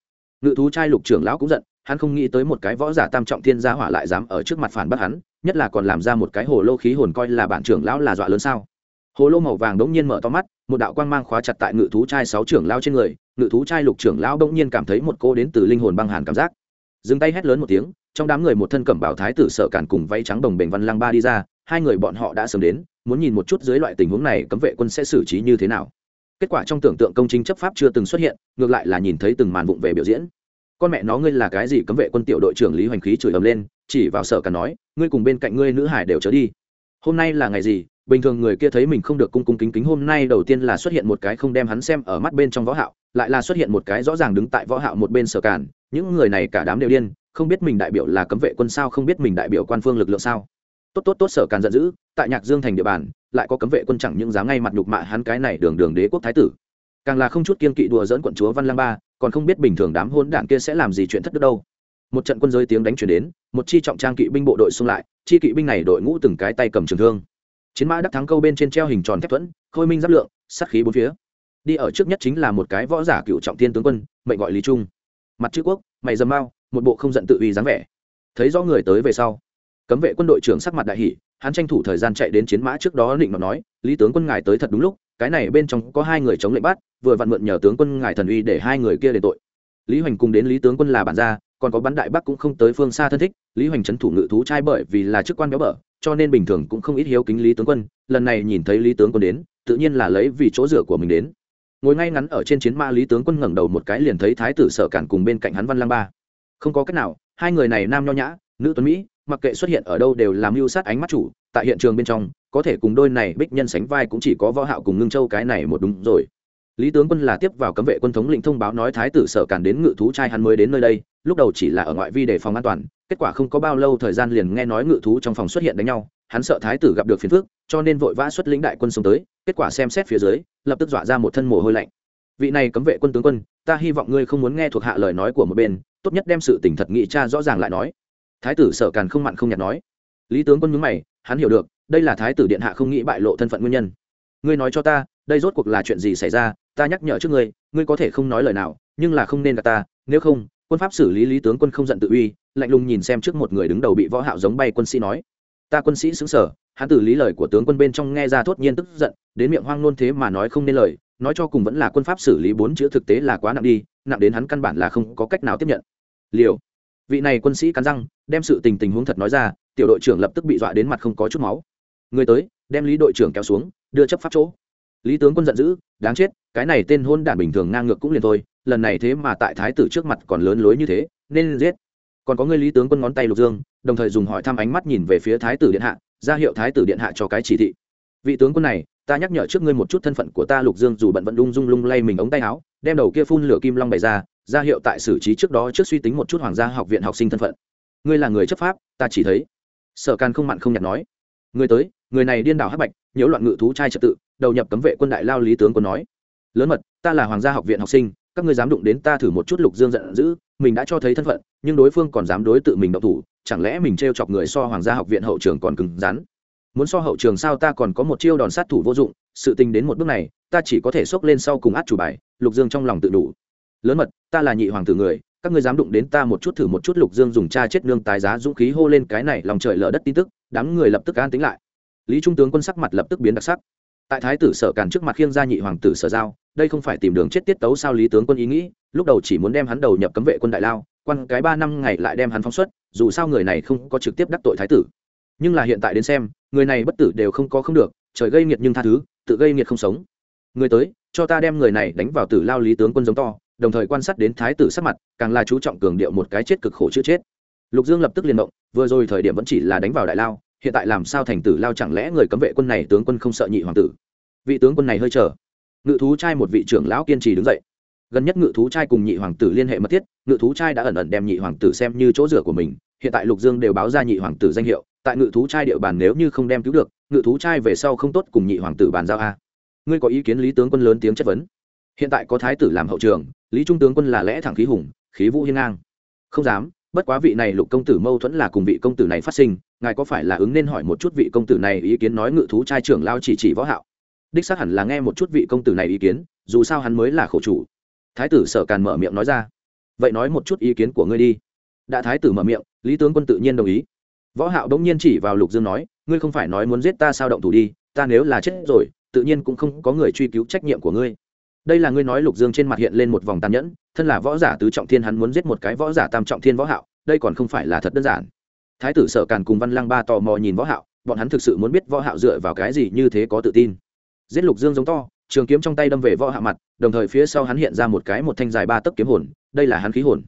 Speaker 1: Ngự thú trai lục trưởng lão cũng giận, hắn không nghĩ tới một cái võ giả tam trọng thiên gia hỏa lại dám ở trước mặt phản bác hắn, nhất là còn làm ra một cái hồ lô khí hồn coi là bản trưởng lão là dọa lớn sao. Hồ lô màu vàng đống nhiên mở to mắt, một đạo quang mang khóa chặt tại ngự thú trai sáu trưởng lão trên người, ngự thú trai lục trưởng lão đống nhiên cảm thấy một cô đến từ linh hồn băng hàn cảm giác. Dừng tay hét lớn một tiếng trong đám người một thân cẩm bảo thái tử sở cản cùng váy trắng đồng bền văn lang ba đi ra, hai người bọn họ đã sớm đến, muốn nhìn một chút dưới loại tình huống này cấm vệ quân sẽ xử trí như thế nào. Kết quả trong tưởng tượng công chính chấp pháp chưa từng xuất hiện, ngược lại là nhìn thấy từng màn vụng về biểu diễn. Con mẹ nó ngươi là cái gì cấm vệ quân tiểu đội trưởng lý hoành khí chửi ầm lên, chỉ vào sở cản nói, ngươi cùng bên cạnh ngươi nữ hải đều trở đi. Hôm nay là ngày gì? Bình thường người kia thấy mình không được cung cung kính kính, hôm nay đầu tiên là xuất hiện một cái không đem hắn xem ở mắt bên trong võ hạo, lại là xuất hiện một cái rõ ràng đứng tại võ hạo một bên sở cản, những người này cả đám đều điên không biết mình đại biểu là cấm vệ quân sao, không biết mình đại biểu quan phương lực lượng sao. Tốt tốt tốt, sở càn giận dữ, tại nhạc dương thành địa bàn, lại có cấm vệ quân chẳng những dám ngay mặt nhục mạ hắn cái này đường đường đế quốc thái tử. Càng là không chút kiên kỵ đùa dẫn quận chúa văn lang ba, còn không biết bình thường đám hôn đảng kia sẽ làm gì chuyện thất đức đâu. Một trận quân giới tiếng đánh chuyển đến, một chi trọng trang kỵ binh bộ đội xung lại, chi kỵ binh này đội ngũ từng cái tay cầm trường thương. Chiến mã đắc thắng câu bên trên treo hình tròn thép thuẫn, khôi minh giáp lượng, sát khí bốn phía. Đi ở trước nhất chính là một cái võ giả cựu trọng tiên tướng quân, mệnh gọi lý trung. Mặt chữ quốc, mày dầm mau một bộ không giận tự uy dáng vẻ. Thấy rõ người tới về sau, cấm vệ quân đội trưởng sắc mặt đại hỷ hắn tranh thủ thời gian chạy đến chiến mã trước đó định mà nói, lý tướng quân ngài tới thật đúng lúc, cái này bên trong có hai người chống lệnh bắt, vừa vặn mượn nhờ tướng quân ngài thần uy để hai người kia đền tội. Lý hoành cùng đến lý tướng quân là bản gia, còn có bắn đại bắc cũng không tới phương xa thân thích, lý hoành trấn thủ ngự thú trai bởi vì là chức quan béo bở, cho nên bình thường cũng không ít hiếu kính lý tướng quân, lần này nhìn thấy lý tướng quân đến, tự nhiên là lấy vì chỗ rửa của mình đến. Ngồi ngay ngắn ở trên chiến mã, lý tướng quân ngẩng đầu một cái liền thấy thái tử sở cản cùng bên cạnh hắn văn lang ba không có cách nào, hai người này nam nho nhã, nữ tuấn mỹ, mặc kệ xuất hiện ở đâu đều làm mưu sát ánh mắt chủ, tại hiện trường bên trong, có thể cùng đôi này bích nhân sánh vai cũng chỉ có võ hạo cùng ngưng châu cái này một đúng rồi. Lý tướng quân là tiếp vào cấm vệ quân thống lĩnh thông báo nói thái tử sở cản đến ngự thú trai hắn mới đến nơi đây, lúc đầu chỉ là ở ngoại vi để phòng an toàn, kết quả không có bao lâu thời gian liền nghe nói ngự thú trong phòng xuất hiện đánh nhau, hắn sợ thái tử gặp được phiền phức, cho nên vội vã xuất lĩnh đại quân xông tới, kết quả xem xét phía dưới, lập tức dọa ra một thân mồ hôi lạnh. Vị này cấm vệ quân tướng quân, ta hy vọng ngươi không muốn nghe thuộc hạ lời nói của một bên tốt nhất đem sự tình thật nghị tra rõ ràng lại nói. Thái tử sở càn không mặn không nhạt nói. Lý tướng quân nhướng mày, hắn hiểu được, đây là thái tử điện hạ không nghĩ bại lộ thân phận nguyên nhân. Ngươi nói cho ta, đây rốt cuộc là chuyện gì xảy ra, ta nhắc nhở trước ngươi ngươi có thể không nói lời nào, nhưng là không nên gặp ta, nếu không, quân pháp xử lý lý tướng quân không giận tự uy, lạnh lùng nhìn xem trước một người đứng đầu bị võ hạo giống bay quân sĩ nói. Ta quân sĩ xứng sở, hắn tử lý lời của tướng quân bên trong nghe ra thốt nhiên tức giận, đến miệng hoang nôn thế mà nói không nên lời, nói cho cùng vẫn là quân pháp xử lý bốn chữ thực tế là quá nặng đi, nặng đến hắn căn bản là không có cách nào tiếp nhận liều. Vị này quân sĩ cắn răng, đem sự tình tình huống thật nói ra, tiểu đội trưởng lập tức bị dọa đến mặt không có chút máu. Người tới, đem lý đội trưởng kéo xuống, đưa chấp pháp chỗ. Lý tướng quân giận dữ, đáng chết, cái này tên hôn đản bình thường ngang ngược cũng liền thôi, lần này thế mà tại thái tử trước mặt còn lớn lối như thế, nên giết. Còn có người lý tướng quân ngón tay lục dương, đồng thời dùng hỏi thăm ánh mắt nhìn về phía thái tử điện hạ, ra hiệu thái tử điện hạ cho cái chỉ thị. Vị tướng quân này ta nhắc nhở trước ngươi một chút thân phận của ta, lục dương, dù bận vận lung dung lung lay mình ống tay áo, đem đầu kia phun lửa kim long bày ra ra hiệu tại xử trí trước đó, trước suy tính một chút hoàng gia học viện học sinh thân phận. Ngươi là người chấp pháp, ta chỉ thấy. Sở can không mặn không nhạt nói. Người tới, người này điên đảo hắc bạch, nhiễu loạn ngự thú trai trật tự, đầu nhập cấm vệ quân đại lao lý tướng quân nói. Lớn mật, ta là hoàng gia học viện học sinh, các ngươi dám đụng đến ta thử một chút, lục dương giận dữ, mình đã cho thấy thân phận, nhưng đối phương còn dám đối tự mình động thủ, chẳng lẽ mình t chọc người so hoàng gia học viện hậu trường còn cứng rắn? Muốn so hậu trường sao ta còn có một chiêu đòn sát thủ vô dụng, sự tình đến một bước này, ta chỉ có thể xốc lên sau cùng át chủ bài, lục dương trong lòng tự đủ. Lớn mật, ta là nhị hoàng tử người, các ngươi dám đụng đến ta một chút thử một chút lục dương dùng cha chết nương tái giá dũng khí hô lên cái này lòng trời lở đất tin tức, đám người lập tức an tính lại. Lý trung tướng quân sắc mặt lập tức biến đặc sắc. Tại thái tử sở càn trước mặt khiêng ra nhị hoàng tử sở giao, đây không phải tìm đường chết tiết tấu sao lý tướng quân ý nghĩ, lúc đầu chỉ muốn đem hắn đầu nhập cấm vệ quân đại lao, quan cái ba năm ngày lại đem hắn phóng xuất, dù sao người này không có trực tiếp đắc tội thái tử nhưng là hiện tại đến xem, người này bất tử đều không có không được, trời gây nghiệt nhưng tha thứ, tự gây nghiệt không sống. Người tới, cho ta đem người này đánh vào tử lao lý tướng quân giống to, đồng thời quan sát đến thái tử sắc mặt, càng là chú trọng cường điệu một cái chết cực khổ chữ chết. Lục dương lập tức liền động, vừa rồi thời điểm vẫn chỉ là đánh vào đại lao, hiện tại làm sao thành tử lao chẳng lẽ người cấm vệ quân này tướng quân không sợ nhị hoàng tử? Vị tướng quân này hơi chờ. Ngự thú trai một vị trưởng lão kiên trì đứng dậy. Gần nhất ngự thú trai cùng nhị hoàng tử liên hệ mật thiết, ngự thú trai đã ẩn ẩn đem nhị hoàng tử xem như chỗ rửa của mình hiện tại lục dương đều báo ra nhị hoàng tử danh hiệu, tại ngự thú trai địa bàn nếu như không đem cứu được, ngự thú trai về sau không tốt cùng nhị hoàng tử bàn giao a. Ngươi có ý kiến lý tướng quân lớn tiếng chất vấn? Hiện tại có thái tử làm hậu trường, lý trung tướng quân là lẽ thẳng khí hùng, khí vũ hiên ngang. Không dám, bất quá vị này lục công tử mâu thuẫn là cùng vị công tử này phát sinh, ngài có phải là ứng nên hỏi một chút vị công tử này ý kiến nói ngự thú trai trưởng lao chỉ chỉ võ hạo? Đích xác hẳn là nghe một chút vị công tử này ý kiến, dù sao hắn mới là khổ chủ. Thái tử sở càn mở miệng nói ra. Vậy nói một chút ý kiến của ngươi đi. Đã thái tử mở miệng lý tướng quân tự nhiên đồng ý. Võ hạo đống nhiên chỉ vào lục dương nói, ngươi không phải nói muốn giết ta sao động thủ đi, ta nếu là chết rồi, tự nhiên cũng không có người truy cứu trách nhiệm của ngươi. Đây là ngươi nói lục dương trên mặt hiện lên một vòng tàn nhẫn, thân là võ giả tứ trọng thiên hắn muốn giết một cái võ giả tam trọng thiên võ hạo, đây còn không phải là thật đơn giản. Thái tử sở càn cùng văn lăng ba tò mò nhìn võ hạo, bọn hắn thực sự muốn biết võ hạo dựa vào cái gì như thế có tự tin. Giết lục dương giống to, trường kiếm trong tay đâm về võ hạo mặt, đồng thời phía sau hắn hiện ra một cái một thanh dài ba tấc kiếm hồn, đây là hắn khí hồn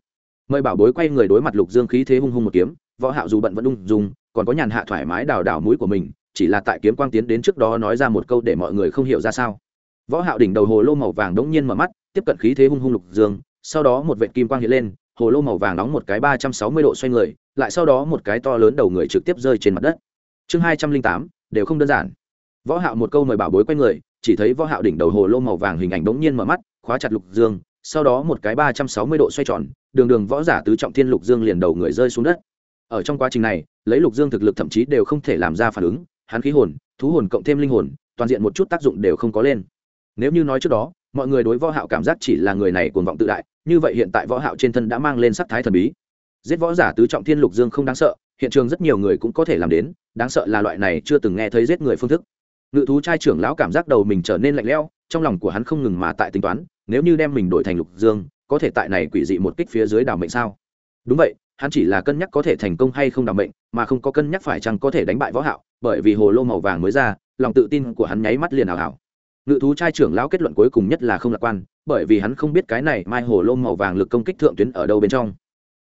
Speaker 1: mời bảo bối quay người đối mặt lục dương khí thế hung hung một kiếm, võ hạo dù bận vẫn ung dung, còn có nhàn hạ thoải mái đào đào mũi của mình, chỉ là tại kiếm quang tiến đến trước đó nói ra một câu để mọi người không hiểu ra sao. Võ hạo đỉnh đầu hồ lô màu vàng đống nhiên mở mắt, tiếp cận khí thế hung hung lục dương, sau đó một vệt kim quang hiện lên, hồ lô màu vàng nóng một cái ba trăm sáu mươi độ xoay người, lại sau đó một cái to lớn đầu người trực tiếp rơi trên mặt đất. Chương hai trăm linh tám, đều không đơn giản. Võ hạo một câu mời bảo bối quay người, chỉ thấy võ hạo đỉnh đầu hồ lô màu vàng hình ảnh đống nhiên mở mắt, khóa chặt lục dương sau đó một cái ba trăm sáu mươi độ xoay tròn, đường đường võ giả tứ trọng thiên lục dương liền đầu người rơi xuống đất. Ở trong quá trình này, lấy lục dương thực lực thậm chí đều không thể làm ra phản ứng, hắn khí hồn, thú hồn cộng thêm linh hồn, toàn diện một chút tác dụng đều không có lên. Nếu như nói trước đó, mọi người đối võ hạo cảm giác chỉ là người này cuồng vọng tự đại, như vậy hiện tại võ hạo trên thân đã mang lên sắc thái thần bí. Giết võ giả tứ trọng thiên lục dương không đáng sợ, hiện trường rất nhiều người cũng có thể làm đến, đáng sợ là loại này chưa từng nghe thấy giết người phương thức. Ngự thú trai trưởng lão cảm giác đầu mình trở nên lạnh lẽo, trong lòng của hắn không ngừng mà tại tính toán nếu như đem mình đổi thành lục dương, có thể tại này quỷ dị một kích phía dưới đảo mệnh sao? Đúng vậy, hắn chỉ là cân nhắc có thể thành công hay không đảo mệnh, mà không có cân nhắc phải chăng có thể đánh bại võ hạo, bởi vì hồ lô màu vàng mới ra, lòng tự tin của hắn nháy mắt liền ảo ảo. Ngự thú trai trưởng lão kết luận cuối cùng nhất là không lạc quan, bởi vì hắn không biết cái này mai hồ lô màu vàng lực công kích thượng tuyến ở đâu bên trong.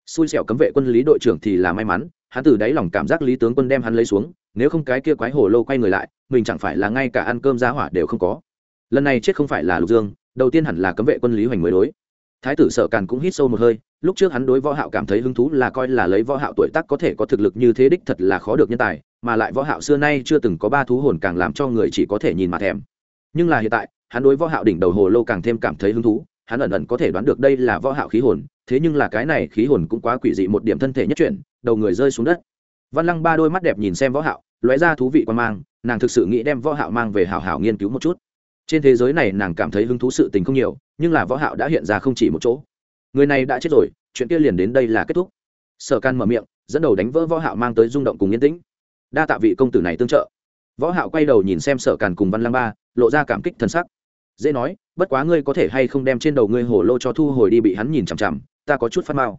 Speaker 1: Xui xẻo cấm vệ quân lý đội trưởng thì là may mắn, hắn từ đáy lòng cảm giác lý tướng quân đem hắn lấy xuống, nếu không cái kia quái hồ lô quay người lại, mình chẳng phải là ngay cả ăn cơm giá hỏa đều không có. Lần này chết không phải là lục dương đầu tiên hẳn là cấm vệ quân lý hoành mới đối. Thái tử sở càn cũng hít sâu một hơi, lúc trước hắn đối võ hạo cảm thấy hứng thú là coi là lấy võ hạo tuổi tác có thể có thực lực như thế đích thật là khó được nhân tài, mà lại võ hạo xưa nay chưa từng có ba thú hồn càng làm cho người chỉ có thể nhìn mà thèm. Nhưng là hiện tại, hắn đối võ hạo đỉnh đầu hồ lô càng thêm cảm thấy hứng thú, hắn ẩn ẩn có thể đoán được đây là võ hạo khí hồn, thế nhưng là cái này khí hồn cũng quá quỷ dị một điểm thân thể nhất chuyển, đầu người rơi xuống đất. Văn lăng ba đôi mắt đẹp nhìn xem võ hạo, lóe ra thú vị quan mang, nàng thực sự nghĩ đem võ hạo mang về hảo hảo nghiên cứu một chút trên thế giới này nàng cảm thấy hứng thú sự tình không nhiều, nhưng là võ hạo đã hiện ra không chỉ một chỗ. Người này đã chết rồi, chuyện kia liền đến đây là kết thúc. Sở can mở miệng, dẫn đầu đánh vỡ võ hạo mang tới rung động cùng yên tĩnh. Đa tạ vị công tử này tương trợ. Võ hạo quay đầu nhìn xem sở càn cùng văn lang ba, lộ ra cảm kích thần sắc. Dễ nói, bất quá ngươi có thể hay không đem trên đầu ngươi hổ lô cho thu hồi đi bị hắn nhìn chằm chằm, ta có chút phát mao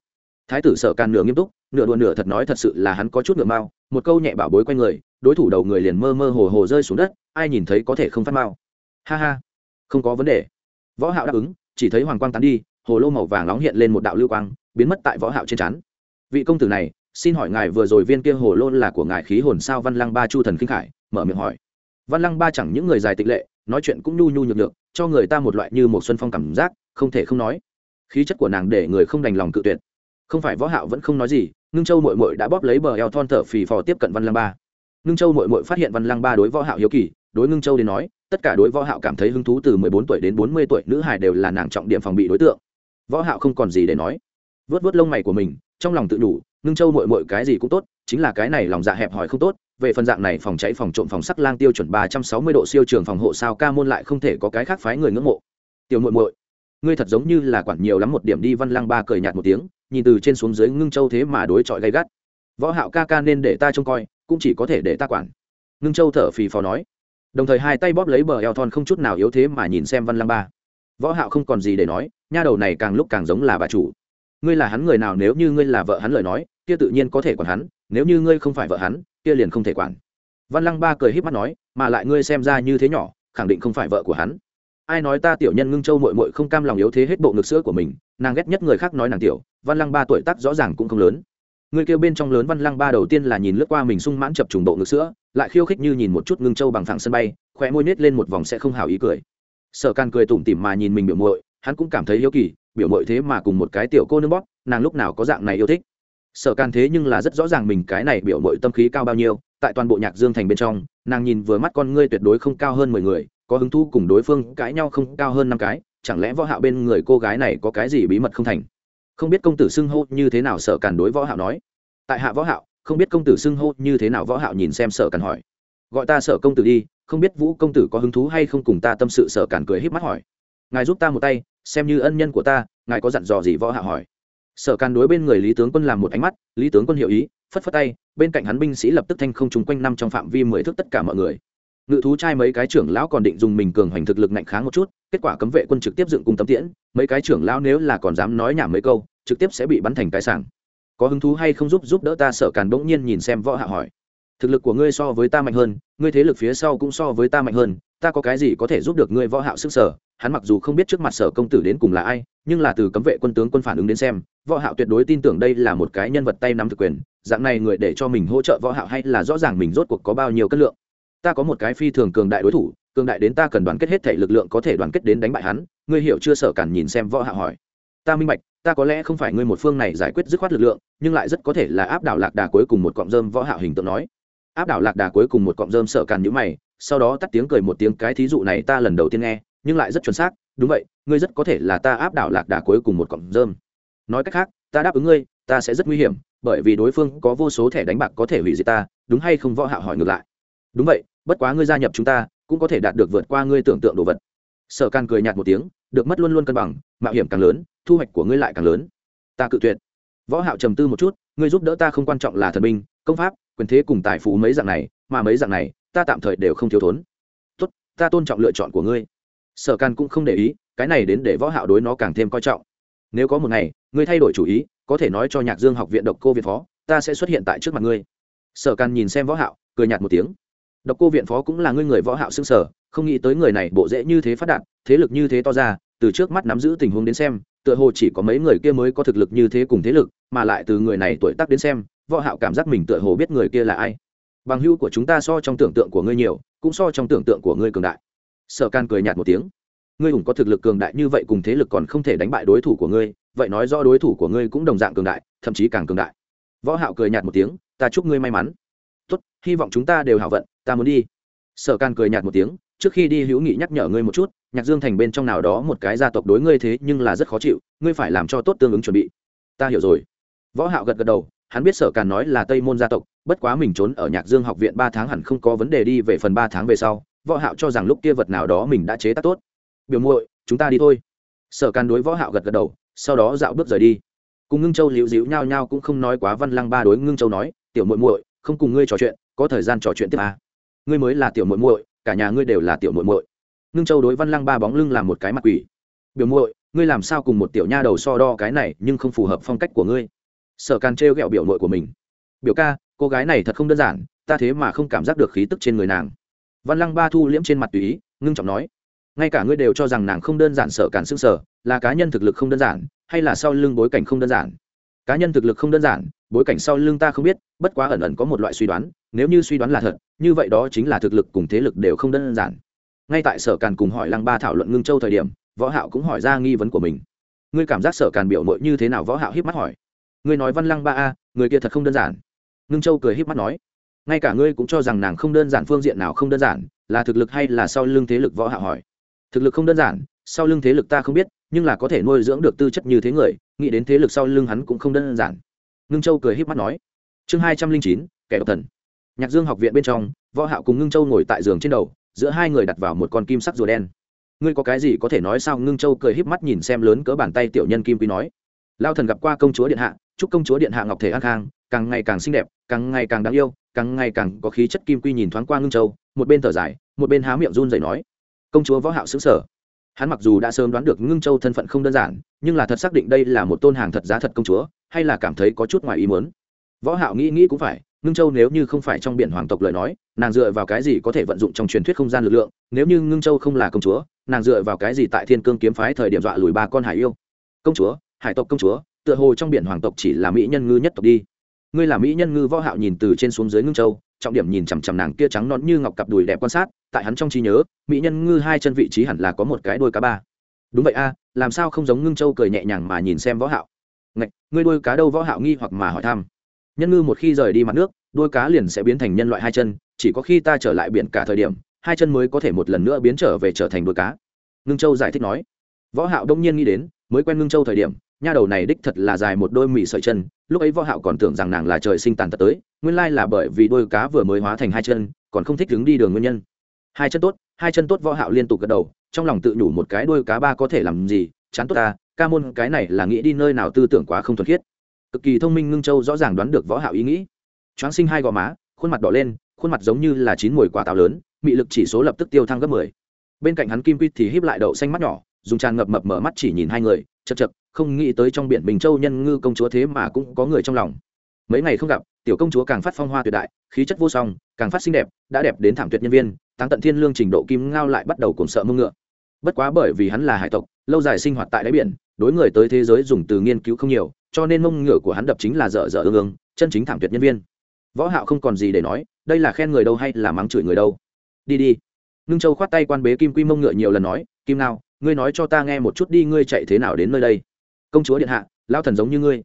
Speaker 1: thái tử sở càn nửa nghiêm túc, nửa đùa nửa thật nói thật sự là hắn có chút nửa mao một câu nhẹ bảo bối quanh người, đối thủ đầu người liền mơ mơ hồ hồ rơi xuống đất, ai nhìn thấy có thể không phát mao ha ha. Không có vấn đề. Võ hạo đáp ứng, chỉ thấy hoàng quang tán đi, hồ lô màu vàng nóng hiện lên một đạo lưu quang, biến mất tại võ hạo trên chán. vị công tử này, xin hỏi ngài vừa rồi viên kia hồ lô là của ngài khí hồn sao văn lăng ba chu thần kinh khải? Mở miệng hỏi. Văn lăng ba chẳng những người dài tịch lệ, nói chuyện cũng nhu nhu nhược nhược, cho người ta một loại như một xuân phong cảm giác, không thể không nói. Khí chất của nàng để người không đành lòng cự tuyệt. Không phải võ hạo vẫn không nói gì, ngưng châu muội muội đã bóp lấy bờ eo thon thở phì phò tiếp cận văn lăng ba. Ngưng châu muội muội phát hiện văn lăng ba đối võ hạo hiếu kỳ đối ngưng châu đến nói, tất cả đối võ hạo cảm thấy hứng thú từ 14 tuổi đến 40 tuổi, nữ hài đều là nàng trọng điểm phòng bị đối tượng. Võ hạo không còn gì để nói. Vớt vớt lông mày của mình, trong lòng tự đủ ngưng châu muội muội cái gì cũng tốt, chính là cái này lòng dạ hẹp hòi không tốt, về phần dạng này phòng cháy phòng trộm phòng sắc lang tiêu chuẩn ba trăm sáu mươi độ siêu trường phòng hộ sao ca môn lại không thể có cái khác phái người ngưỡng mộ. Tiểu muội muội, ngươi thật giống như là quản nhiều lắm một điểm đi văn lang ba cười nhạt một tiếng, nhìn từ trên xuống dưới ngưng châu thế mà đối chọi gay gắt. Võ hạo ca ca nên để ta trông coi, cũng chỉ có thể để ta quản. Ngưng châu thở phì phò nói đồng thời hai tay bóp lấy bờ eo thon không chút nào yếu thế mà nhìn xem văn lăng ba. Võ hạo không còn gì để nói, nha đầu này càng lúc càng giống là bà chủ. Ngươi là hắn người nào nếu như ngươi là vợ hắn lời nói, kia tự nhiên có thể quản hắn, nếu như ngươi không phải vợ hắn, kia liền không thể quản. Văn lăng ba cười híp mắt nói, mà lại ngươi xem ra như thế nhỏ, khẳng định không phải vợ của hắn. Ai nói ta tiểu nhân ngưng châu muội muội không cam lòng yếu thế hết bộ ngực sữa của mình, nàng ghét nhất người khác nói nàng tiểu, văn lăng ba tuổi tác rõ ràng cũng không lớn. Người kêu bên trong lớn văn lăng ba đầu tiên là nhìn lướt qua mình sung mãn chập trùng bộ ngực sữa lại khiêu khích như nhìn một chút ngưng châu bằng phẳng sân bay, khóe môi nết lên một vòng sẽ không hào ý cười. Sở càn cười tủm tỉm mà nhìn mình biểu muội, hắn cũng cảm thấy yếu kỳ, biểu muội thế mà cùng một cái tiểu cô nương bóp, nàng lúc nào có dạng này yêu thích. Sở càn thế nhưng là rất rõ ràng mình cái này biểu muội tâm khí cao bao nhiêu, tại toàn bộ nhạc dương thành bên trong, nàng nhìn vừa mắt con ngươi tuyệt đối không cao hơn mười người, có hứng thú cùng đối phương cãi nhau không cao hơn năm cái, chẳng lẽ võ hạo bên người cô gái này có cái gì bí mật không thành? Không biết công tử xưng hô như thế nào sở càn đối võ hạo nói. Tại hạ võ hạo không biết công tử xưng hô như thế nào võ hạo nhìn xem sở càn hỏi. Gọi ta sở công tử đi, không biết vũ công tử có hứng thú hay không cùng ta tâm sự sở càn cười híp mắt hỏi. Ngài giúp ta một tay, xem như ân nhân của ta, ngài có dặn dò gì võ hạo hỏi. Sở càn đối bên người lý tướng quân làm một ánh mắt, lý tướng quân hiểu ý, phất phất tay, bên cạnh hắn binh sĩ lập tức thanh không trung quanh năm trong phạm vi mười thước tất cả mọi người. Ngự thú trai mấy cái trưởng lão còn định dùng mình cường hoành thực lực mạnh kháng một chút, kết quả cấm vệ quân trực tiếp dựng cung tấm tiễn, mấy cái trưởng lão nếu là còn dám nói nhảm mấy câu, trực tiếp sẽ bị bắn thành cái sảng có hứng thú hay không giúp giúp đỡ ta sợ càn bỗng nhiên nhìn xem võ hạ hỏi. Thực lực của ngươi so với ta mạnh hơn, ngươi thế lực phía sau cũng so với ta mạnh hơn, ta có cái gì có thể giúp được ngươi võ hạo sức sở? Hắn mặc dù không biết trước mặt sở công tử đến cùng là ai, nhưng là từ cấm vệ quân tướng quân phản ứng đến xem, võ hạo tuyệt đối tin tưởng đây là một cái nhân vật tay nắm thực quyền, dạng này người để cho mình hỗ trợ võ hạo hay là rõ ràng mình rốt cuộc có bao nhiêu cân lượng? Ta có một cái phi thường cường đại đối thủ, cường đại đến ta cần đoàn kết hết thể lực lượng có thể đoàn kết đến đánh bại hắn, ngươi hiểu chưa? Sợ cản nhìn xem võ hạ hỏi. Ta minh bạch ta có lẽ không phải ngươi một phương này giải quyết dứt khoát lực lượng, nhưng lại rất có thể là áp đảo lạc đà cuối cùng một cọng rơm võ hạo hình tượng nói. Áp đảo lạc đà cuối cùng một cọng rơm sợ càn nhíu mày, sau đó tắt tiếng cười một tiếng cái thí dụ này ta lần đầu tiên nghe, nhưng lại rất chuẩn xác, đúng vậy, ngươi rất có thể là ta áp đảo lạc đà cuối cùng một cọng rơm. Nói cách khác, ta đáp ứng ngươi, ta sẽ rất nguy hiểm, bởi vì đối phương có vô số thẻ đánh bạc có thể hủy diệt ta, đúng hay không võ hạo hỏi ngược lại. Đúng vậy, bất quá ngươi gia nhập chúng ta, cũng có thể đạt được vượt qua ngươi tưởng tượng đồ vật. Sở can cười nhạt một tiếng, được mất luôn luôn cân bằng, mạo hiểm càng lớn thu hoạch của ngươi lại càng lớn. Ta cự tuyệt. Võ hạo trầm tư một chút, ngươi giúp đỡ ta không quan trọng là thần binh, công pháp, quyền thế cùng tài phú mấy dạng này, mà mấy dạng này, ta tạm thời đều không thiếu thốn. Tốt, ta tôn trọng lựa chọn của ngươi. Sở can cũng không để ý, cái này đến để võ hạo đối nó càng thêm coi trọng. Nếu có một ngày, ngươi thay đổi chủ ý, có thể nói cho nhạc dương học viện độc cô viện phó, ta sẽ xuất hiện tại trước mặt ngươi. Sở can nhìn xem võ hạo, cười nhạt một tiếng. Độc cô viện phó cũng là ngươi người võ hạo xương sở, không nghĩ tới người này bộ dễ như thế phát đạt, thế lực như thế to ra, từ trước mắt nắm giữ tình huống đến xem tựa hồ chỉ có mấy người kia mới có thực lực như thế cùng thế lực, mà lại từ người này tuổi tác đến xem, võ hạo cảm giác mình tựa hồ biết người kia là ai. Bằng hữu của chúng ta so trong tưởng tượng của ngươi nhiều, cũng so trong tưởng tượng của ngươi cường đại. Sở can cười nhạt một tiếng. Ngươi hùng có thực lực cường đại như vậy cùng thế lực còn không thể đánh bại đối thủ của ngươi, vậy nói rõ đối thủ của ngươi cũng đồng dạng cường đại, thậm chí càng cường đại. Võ hạo cười nhạt một tiếng, ta chúc ngươi may mắn. Tốt, hy vọng chúng ta đều hảo vận, ta muốn đi. Sở can cười nhạt một tiếng trước khi đi hữu nghị nhắc nhở ngươi một chút, nhạc dương thành bên trong nào đó một cái gia tộc đối ngươi thế nhưng là rất khó chịu, ngươi phải làm cho tốt tương ứng chuẩn bị. Ta hiểu rồi. Võ hạo gật gật đầu, hắn biết sở càn nói là tây môn gia tộc, bất quá mình trốn ở nhạc dương học viện ba tháng hẳn không có vấn đề đi về phần ba tháng về sau, võ hạo cho rằng lúc kia vật nào đó mình đã chế tác tốt. Biểu muội, chúng ta đi thôi. Sở càn đối võ hạo gật gật đầu, sau đó dạo bước rời đi. Cùng ngưng châu liễu diễu nhau nhau cũng không nói quá văn lăng ba đối ngưng châu nói, tiểu muội muội, không cùng ngươi trò chuyện, có thời gian trò chuyện tiếp à. ngươi mới là tiểu muội muội cả nhà ngươi đều là tiểu muội muội. Ngưng châu đối văn lăng ba bóng lưng làm một cái mặt quỷ. Biểu muội, ngươi làm sao cùng một tiểu nha đầu so đo cái này nhưng không phù hợp phong cách của ngươi? Sở càn trêu ghẹo biểu muội của mình. Biểu ca, cô gái này thật không đơn giản, ta thế mà không cảm giác được khí tức trên người nàng. Văn lăng ba thu liễm trên mặt tùy ý, ngưng trọng nói, ngay cả ngươi đều cho rằng nàng không đơn giản sở can xương sở, là cá nhân thực lực không đơn giản, hay là sau lưng bối cảnh không đơn giản? Cá nhân thực lực không đơn giản, bối cảnh sau lưng ta không biết, bất quá ẩn ẩn có một loại suy đoán nếu như suy đoán là thật, như vậy đó chính là thực lực cùng thế lực đều không đơn giản. Ngay tại sở càn cùng hỏi lăng ba thảo luận ngưng châu thời điểm, võ hạo cũng hỏi ra nghi vấn của mình. Ngươi cảm giác sở càn biểu mội như thế nào? Võ hạo híp mắt hỏi. Ngươi nói văn lăng ba a, người kia thật không đơn giản. Ngưng châu cười híp mắt nói. Ngay cả ngươi cũng cho rằng nàng không đơn giản, phương diện nào không đơn giản, là thực lực hay là sau lưng thế lực? Võ hạo hỏi. Thực lực không đơn giản, sau lưng thế lực ta không biết, nhưng là có thể nuôi dưỡng được tư chất như thế người, nghĩ đến thế lực sau lưng hắn cũng không đơn giản. Ngưng châu cười hiếp mắt nói. Chương hai trăm linh chín, kẻ độc thần nhạc dương học viện bên trong, võ hạo cùng ngưng châu ngồi tại giường trên đầu, giữa hai người đặt vào một con kim sắc rùa đen. Ngươi có cái gì có thể nói sao? Ngưng châu cười híp mắt nhìn xem lớn cỡ bàn tay tiểu nhân kim quý nói. Lao thần gặp qua công chúa điện hạ, chúc công chúa điện hạ ngọc thể an khang, càng ngày càng xinh đẹp, càng ngày càng đáng yêu, càng ngày càng có khí chất kim quy nhìn thoáng qua ngưng châu, một bên thở dài, một bên há miệng run rẩy nói. Công chúa võ hạo sững sờ. Hắn mặc dù đã sớm đoán được ngưng châu thân phận không đơn giản, nhưng là thật xác định đây là một tôn hàng thật giá thật công chúa, hay là cảm thấy có chút ngoài ý muốn. Võ hạo nghĩ nghĩ cũng phải ngưng châu nếu như không phải trong biển hoàng tộc lời nói, nàng dựa vào cái gì có thể vận dụng trong truyền thuyết không gian lực lượng? Nếu như ngưng châu không là công chúa, nàng dựa vào cái gì tại thiên cương kiếm phái thời điểm dọa lùi ba con hải yêu? Công chúa, hải tộc công chúa, tựa hồ trong biển hoàng tộc chỉ là mỹ nhân ngư nhất tộc đi. Ngươi là mỹ nhân ngư võ hạo nhìn từ trên xuống dưới ngưng châu, trọng điểm nhìn chằm chằm nàng kia trắng nõn như ngọc cặp đùi đẹp quan sát, tại hắn trong trí nhớ, mỹ nhân ngư hai chân vị trí hẳn là có một cái đuôi cá ba. Đúng vậy a, làm sao không giống ngưng châu cười nhẹ nhàng mà nhìn xem võ hạo? Ngạch, ngươi đuôi cá đâu võ hạo nghi hoặc mà hỏi thăm nhân ngư một khi rời đi mặt nước đuôi cá liền sẽ biến thành nhân loại hai chân, chỉ có khi ta trở lại biển cả thời điểm, hai chân mới có thể một lần nữa biến trở về trở thành đuôi cá. Ngưng châu giải thích nói. Võ hạo đông nhiên nghĩ đến, mới quen ngưng châu thời điểm, nha đầu này đích thật là dài một đôi mì sợi chân, lúc ấy võ hạo còn tưởng rằng nàng là trời sinh tàn tật tới, nguyên lai là bởi vì đôi cá vừa mới hóa thành hai chân, còn không thích đứng đi đường nguyên nhân. Hai chân tốt, hai chân tốt, võ hạo liên tục gật đầu, trong lòng tự nhủ một cái đôi cá ba có thể làm gì, chán tốt ta, ca môn cái này là nghĩ đi nơi nào tư tưởng quá không thuần khiết cực kỳ thông minh ngưng châu rõ ràng đoán được võ hạo ý nghĩ. Choáng sinh hai gò má, khuôn mặt đỏ lên, khuôn mặt giống như là chín mùi quả táo lớn, mị lực chỉ số lập tức tiêu thăng gấp 10. bên cạnh hắn kim quy thì híp lại đậu xanh mắt nhỏ, dùng tràn ngập mập mở mắt chỉ nhìn hai người, chật chật, không nghĩ tới trong biển bình châu nhân ngư công chúa thế mà cũng có người trong lòng. Mấy ngày không gặp, tiểu công chúa càng phát phong hoa tuyệt đại, khí chất vô song, càng phát xinh đẹp, đã đẹp đến thảm tuyệt nhân viên tăng tận thiên lương trình độ kim ngao lại bắt đầu cùng sợ mông ngựa. Bất quá bởi vì hắn là hải tộc, lâu dài sinh hoạt tại đáy biển đối người tới thế giới dùng từ nghiên cứu không nhiều, cho nên mông ngựa của hắn đập chính là dở dở ương ương, chân chính thảm tuyệt nhân viên. Võ hạo không còn gì để nói, đây là khen người đâu hay là mắng chửi người đâu. Đi đi. Nương châu khoát tay quan bế kim quy mông ngựa nhiều lần nói, kim nào ngươi nói cho ta nghe một chút đi, ngươi chạy thế nào đến nơi đây? Công chúa điện hạ lao thần giống như ngươi,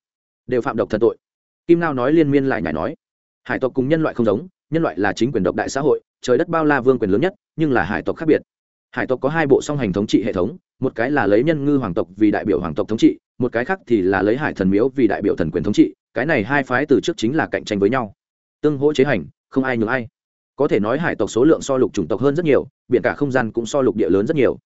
Speaker 1: đều phạm độc thần tội. Kim nào nói liên miên lại nhảy nói, hải tộc cùng nhân loại không giống, nhân loại là chính quyền độc đại xã hội, trời đất bao la vương quyền lớn nhất, nhưng là hải tộc khác biệt hải tộc có hai bộ song hành thống trị hệ thống một cái là lấy nhân ngư hoàng tộc vì đại biểu hoàng tộc thống trị một cái khác thì là lấy hải thần miếu vì đại biểu thần quyền thống trị cái này hai phái từ trước chính là cạnh tranh với nhau. Tương hỗ chế hành không ai nhường ai. Có thể nói hải tộc số lượng so lục chủng tộc hơn rất nhiều biển cả không gian cũng so lục địa lớn rất nhiều.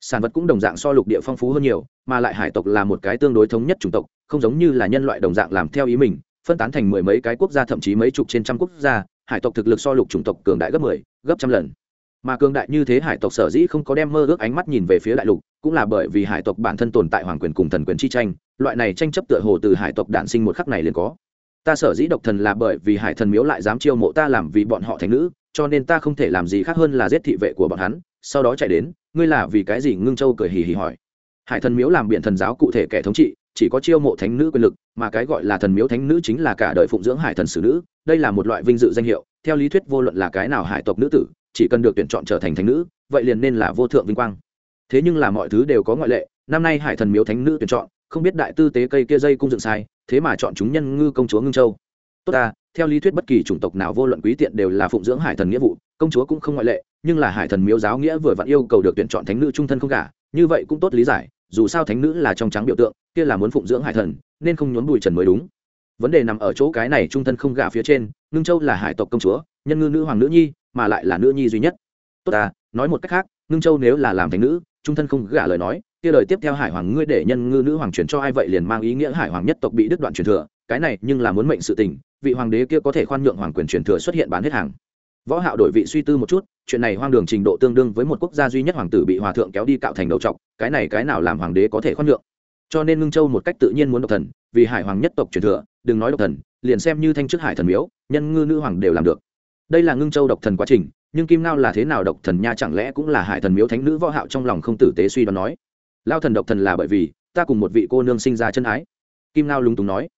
Speaker 1: Sản vật cũng đồng dạng so lục địa phong phú hơn nhiều mà lại hải tộc là một cái tương đối thống nhất chủng tộc không giống như là nhân loại đồng dạng làm theo ý mình phân tán thành mười mấy cái quốc gia thậm chí mấy chục trên trăm quốc gia hải tộc thực lực so lục chủng tộc cường đại gấp mười 10, gấp trăm lần mà cường đại như thế hải tộc sở dĩ không có đem mơ ước ánh mắt nhìn về phía đại lục, cũng là bởi vì hải tộc bản thân tồn tại hoàng quyền cùng thần quyền chi tranh, loại này tranh chấp tựa hồ từ hải tộc đản sinh một khắc này liền có. Ta sở dĩ độc thần là bởi vì hải thần miếu lại dám chiêu mộ ta làm vì bọn họ thành nữ, cho nên ta không thể làm gì khác hơn là giết thị vệ của bọn hắn, sau đó chạy đến, ngươi là vì cái gì? Ngưng châu cười hì hì hỏi. Hải thần miếu làm biện thần giáo cụ thể kẻ thống trị, chỉ có chiêu mộ thánh nữ quyền lực, mà cái gọi là thần miếu thánh nữ chính là cả đời phụng dưỡng hải thần xử nữ, đây là một loại vinh dự danh hiệu, theo lý thuyết vô luận là cái nào hải tộc nữ tử chỉ cần được tuyển chọn trở thành thánh nữ, vậy liền nên là vô thượng vinh quang. Thế nhưng là mọi thứ đều có ngoại lệ, năm nay hải thần miếu thánh nữ tuyển chọn, không biết đại tư tế cây kia dây cung dựng sai, thế mà chọn chúng nhân ngư công chúa ngưng châu. Tốt ta, theo lý thuyết bất kỳ chủng tộc nào vô luận quý tiện đều là phụng dưỡng hải thần nghĩa vụ, công chúa cũng không ngoại lệ, nhưng là hải thần miếu giáo nghĩa vừa vặn yêu cầu được tuyển chọn thánh nữ trung thân không cả như vậy cũng tốt lý giải, dù sao thánh nữ là trong trắng biểu tượng, kia là muốn phụng dưỡng hải thần, nên không nhốn bùi trần mới đúng. Vấn đề nằm ở chỗ cái này trung thân không gả phía trên, ngưng châu là hải tộc công chúa, nhân ngư nữ hoàng nữ nhi mà lại là nữ nhi duy nhất. Tốt ta, nói một cách khác, ngưng châu nếu là làm thánh nữ, trung thân không gả lời nói, kia lời tiếp theo hải hoàng ngươi để nhân ngư nữ hoàng truyền cho ai vậy liền mang ý nghĩa hải hoàng nhất tộc bị đứt đoạn truyền thừa, cái này nhưng là muốn mệnh sự tình, vị hoàng đế kia có thể khoan nhượng hoàng quyền truyền thừa xuất hiện bán hết hàng. Võ hạo đổi vị suy tư một chút, chuyện này hoang đường trình độ tương đương với một quốc gia duy nhất hoàng tử bị hòa thượng kéo đi cạo thành đầu trọc, cái này cái nào làm hoàng đế có thể khoan nhượng? Cho nên ngưng châu một cách tự nhiên muốn độc thần, vì hải hoàng nhất tộc truyền thừa, đừng nói độc thần, liền xem như thanh chức hải thần miếu, nhân ngư nữ hoàng đều làm được đây là ngưng châu độc thần quá trình, nhưng kim ngao là thế nào độc thần nha chẳng lẽ cũng là hải thần miếu thánh nữ võ hạo trong lòng không tử tế suy đoán nói. Lao thần độc thần là bởi vì, ta cùng một vị cô nương sinh ra chân ái. Kim ngao lúng túng nói.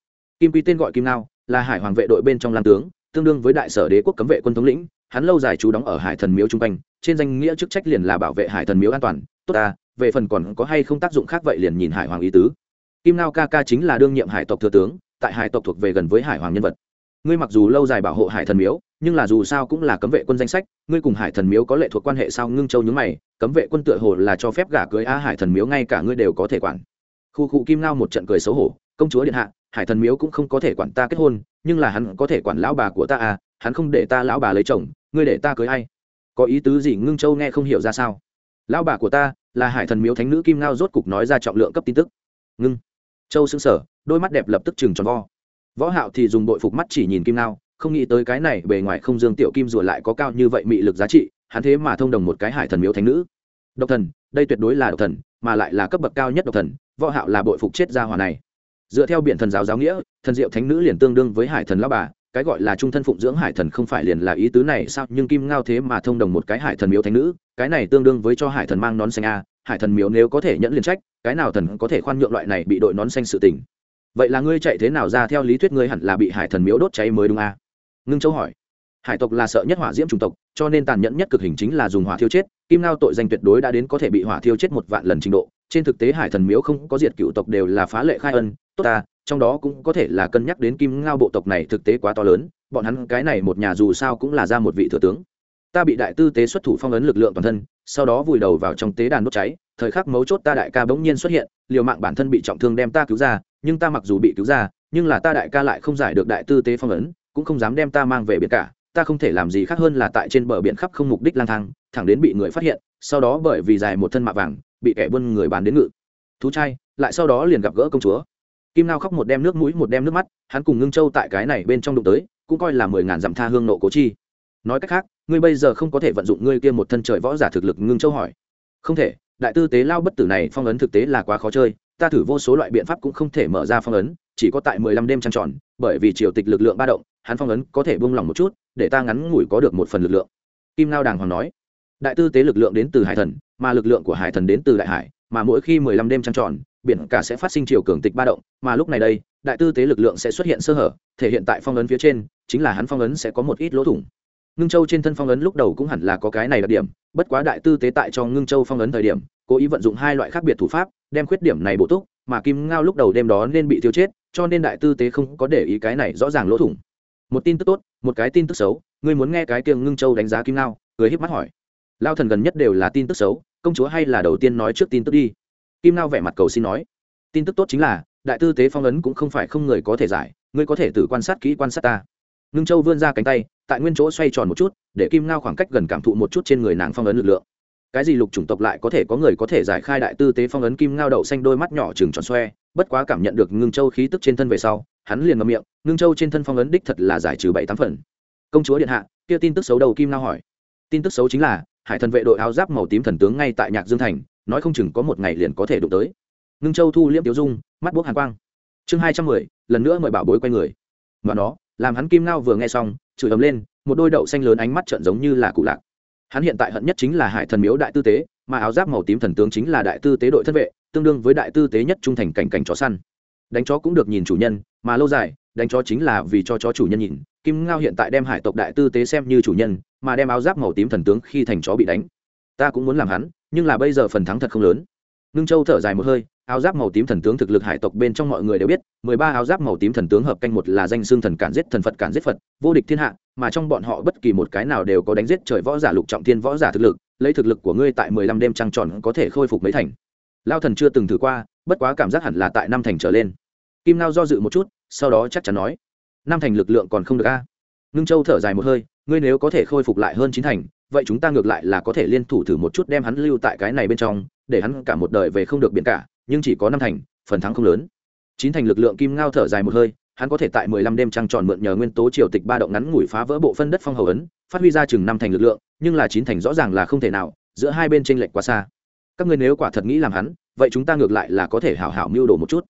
Speaker 1: Kim quy tên gọi kim ngao, là hải hoàng vệ đội bên trong lan tướng, tương đương với đại sở đế quốc cấm vệ quân thống lĩnh, hắn lâu dài trú đóng ở hải thần miếu trung quanh, trên danh nghĩa chức trách liền là bảo vệ hải thần miếu an toàn. Tốt ta, về phần còn có hay không tác dụng khác vậy liền nhìn hải hoàng ý tứ. Kim ngao ca ca chính là đương nhiệm hải tộc thừa tướng, tại hải tộc thuộc về gần với hải hoàng nhân vật. Ngươi mặc dù lâu dài bảo hộ hải thần miếu nhưng là dù sao cũng là cấm vệ quân danh sách, ngươi cùng hải thần miếu có lệ thuộc quan hệ sao? Ngưng châu nhúng mày, cấm vệ quân tựa hồ là cho phép gả cưới a hải thần miếu, ngay cả ngươi đều có thể quản. Khu cụ kim ngao một trận cười xấu hổ, công chúa điện hạ, hải thần miếu cũng không có thể quản ta kết hôn, nhưng là hắn có thể quản lão bà của ta à hắn không để ta lão bà lấy chồng, ngươi để ta cưới ai? Có ý tứ gì ngưng châu nghe không hiểu ra sao? Lão bà của ta là hải thần miếu thánh nữ kim ngao rốt cục nói ra trọng lượng cấp tin tức. Ngưng. Châu xứng sở đôi mắt đẹp lập tức chừng tròn vo. Võ hạo thì dùng đội phục mắt chỉ nhìn kim ngao không nghĩ tới cái này bề ngoài không dương tiểu kim rùa lại có cao như vậy mị lực giá trị, hắn thế mà thông đồng một cái hải thần miếu thánh nữ. Độc thần, đây tuyệt đối là độc thần, mà lại là cấp bậc cao nhất độc thần, võ hạo là bội phục chết gia hỏa này. Dựa theo biển thần giáo giáo nghĩa, thần diệu thánh nữ liền tương đương với hải thần lão bà, cái gọi là trung thân phụng dưỡng hải thần không phải liền là ý tứ này sao, nhưng kim ngao thế mà thông đồng một cái hải thần miếu thánh nữ, cái này tương đương với cho hải thần mang nón xanh a, hải thần miếu nếu có thể nhẫn liền trách, cái nào thần có thể khoan nhượng loại này bị đội nón xanh sự tình. Vậy là ngươi chạy thế nào ra theo lý thuyết ngươi hẳn là bị hải thần miếu đốt cháy mới đúng a? Ngưng châu hỏi. Hải tộc là sợ nhất hỏa diễm chủng tộc, cho nên tàn nhẫn nhất cực hình chính là dùng hỏa thiêu chết. Kim ngao tội danh tuyệt đối đã đến có thể bị hỏa thiêu chết một vạn lần trình độ. Trên thực tế hải thần miếu không có diệt cựu tộc đều là phá lệ khai ân. Tốt ta, trong đó cũng có thể là cân nhắc đến kim ngao bộ tộc này thực tế quá to lớn. Bọn hắn cái này một nhà dù sao cũng là ra một vị thừa tướng. Ta bị đại tư tế xuất thủ phong ấn lực lượng toàn thân, sau đó vùi đầu vào trong tế đàn đốt cháy. Thời khắc mấu chốt ta đại ca bỗng nhiên xuất hiện, liều mạng bản thân bị trọng thương đem ta cứu ra, nhưng ta mặc dù bị cứu ra, nhưng là ta đại ca lại không giải được đại tư tế phong ấn cũng không dám đem ta mang về biển cả, ta không thể làm gì khác hơn là tại trên bờ biển khắp không mục đích lang thang, thẳng đến bị người phát hiện, sau đó bởi vì dài một thân mạ vàng, bị kẻ buôn người bán đến ngự. Thú trai, lại sau đó liền gặp gỡ công chúa. Kim nao khóc một đem nước mũi, một đem nước mắt, hắn cùng ngưng châu tại cái này bên trong đụng tới, cũng coi là mười ngàn dặm tha hương nộ cố chi. Nói cách khác, ngươi bây giờ không có thể vận dụng ngươi kia một thân trời võ giả thực lực, ngưng châu hỏi. Không thể, đại tư tế lao bất tử này phong ấn thực tế là quá khó chơi, ta thử vô số loại biện pháp cũng không thể mở ra phong ấn chỉ có tại mười lăm đêm trăng tròn, bởi vì triều tịch lực lượng ba động, hắn phong ấn có thể buông lỏng một chút, để ta ngắn ngủi có được một phần lực lượng. Kim lao đàng hoàng nói, đại tư tế lực lượng đến từ hải thần, mà lực lượng của hải thần đến từ đại hải, mà mỗi khi mười lăm đêm trăng tròn, biển cả sẽ phát sinh chiều cường tịch ba động, mà lúc này đây, đại tư tế lực lượng sẽ xuất hiện sơ hở, thể hiện tại phong ấn phía trên, chính là hắn phong ấn sẽ có một ít lỗ thủng. Ngưng châu trên thân phong ấn lúc đầu cũng hẳn là có cái này đặc điểm, bất quá đại tư tế tại cho ngưng châu phong ấn thời điểm, cố ý vận dụng hai loại khác biệt thủ pháp, đem khuyết điểm này bổ túc, mà kim ngao lúc đầu đêm đó nên bị tiêu chết cho nên đại tư tế không có để ý cái này rõ ràng lỗ thủng. Một tin tức tốt, một cái tin tức xấu, ngươi muốn nghe cái kiêng ngưng châu đánh giá kim ngao người híp mắt hỏi. Lao thần gần nhất đều là tin tức xấu, công chúa hay là đầu tiên nói trước tin tức đi. Kim ngao vẻ mặt cầu xin nói. Tin tức tốt chính là, đại tư tế phong ấn cũng không phải không người có thể giải, ngươi có thể tự quan sát kỹ quan sát ta. Ngưng châu vươn ra cánh tay, tại nguyên chỗ xoay tròn một chút, để kim ngao khoảng cách gần cảm thụ một chút trên người nàng phong ấn lực lượng. Cái gì lục chủng tộc lại có thể có người có thể giải khai đại tư tế phong ấn kim ngao đậu xanh đôi mắt nhỏ chừng tròn xoe bất quá cảm nhận được ngưng châu khí tức trên thân về sau, hắn liền ngậm miệng, ngưng châu trên thân phong ấn đích thật là giải trừ bảy tám phần. Công chúa điện hạ, kia tin tức xấu đầu kim nao hỏi. Tin tức xấu chính là, hải thần vệ đội áo giáp màu tím thần tướng ngay tại nhạc dương thành, nói không chừng có một ngày liền có thể đụng tới. Ngưng châu thu liễm tiêu dung, mắt buốc hàn quang. Chương hai trăm mười, lần nữa mời bảo bối quay người. Và nó, làm hắn kim nao vừa nghe xong, chửi ấm lên, một đôi đậu xanh lớn ánh mắt trợn giống như là cụ lạc. Hắn hiện tại hận nhất chính là hải thần miếu đại tư tế, mà áo giáp màu tím thần tướng chính là đại tư tế đội thân vệ tương đương với đại tư tế nhất trung thành cảnh cảnh chó săn. Đánh chó cũng được nhìn chủ nhân, mà lâu dài, đánh chó chính là vì cho chó chủ nhân nhìn. Kim ngao hiện tại đem hải tộc đại tư tế xem như chủ nhân, mà đem áo giáp màu tím thần tướng khi thành chó bị đánh. Ta cũng muốn làm hắn, nhưng là bây giờ phần thắng thật không lớn. Ngưng châu thở dài một hơi, áo giáp màu tím thần tướng thực lực hải tộc bên trong mọi người đều biết, mười ba áo giáp màu tím thần tướng hợp canh một là danh xương thần cản giết thần phật cản giết phật, vô địch thiên hạ, mà trong bọn họ bất kỳ một cái nào đều có đánh giết trời võ giả lục trọng thiên võ giả thực lực, lấy thực lực của ngươi tại mười lăm đêm trăng tròn có thể khôi phục mấy thành lao thần chưa từng thử qua, bất quá cảm giác hẳn là tại năm thành trở lên. Kim lao do dự một chút, sau đó chắc chắn nói năm thành lực lượng còn không được a. Ngưng châu thở dài một hơi, ngươi nếu có thể khôi phục lại hơn chín thành, vậy chúng ta ngược lại là có thể liên thủ thử một chút đem hắn lưu tại cái này bên trong, để hắn cả một đời về không được biển cả, nhưng chỉ có năm thành, phần thắng không lớn. Chín thành lực lượng kim ngao thở dài một hơi, hắn có thể tại mười lăm đêm trăng tròn mượn nhờ nguyên tố triều tịch ba động ngắn ngủi phá vỡ bộ phân đất phong hầu ấn, phát huy ra chừng năm thành lực lượng, nhưng là chín thành rõ ràng là không thể nào, giữa hai bên tranh lệch quá xa các ngươi nếu quả thật nghĩ làm hắn, vậy chúng ta ngược lại là có thể hảo hảo mưu đồ một chút.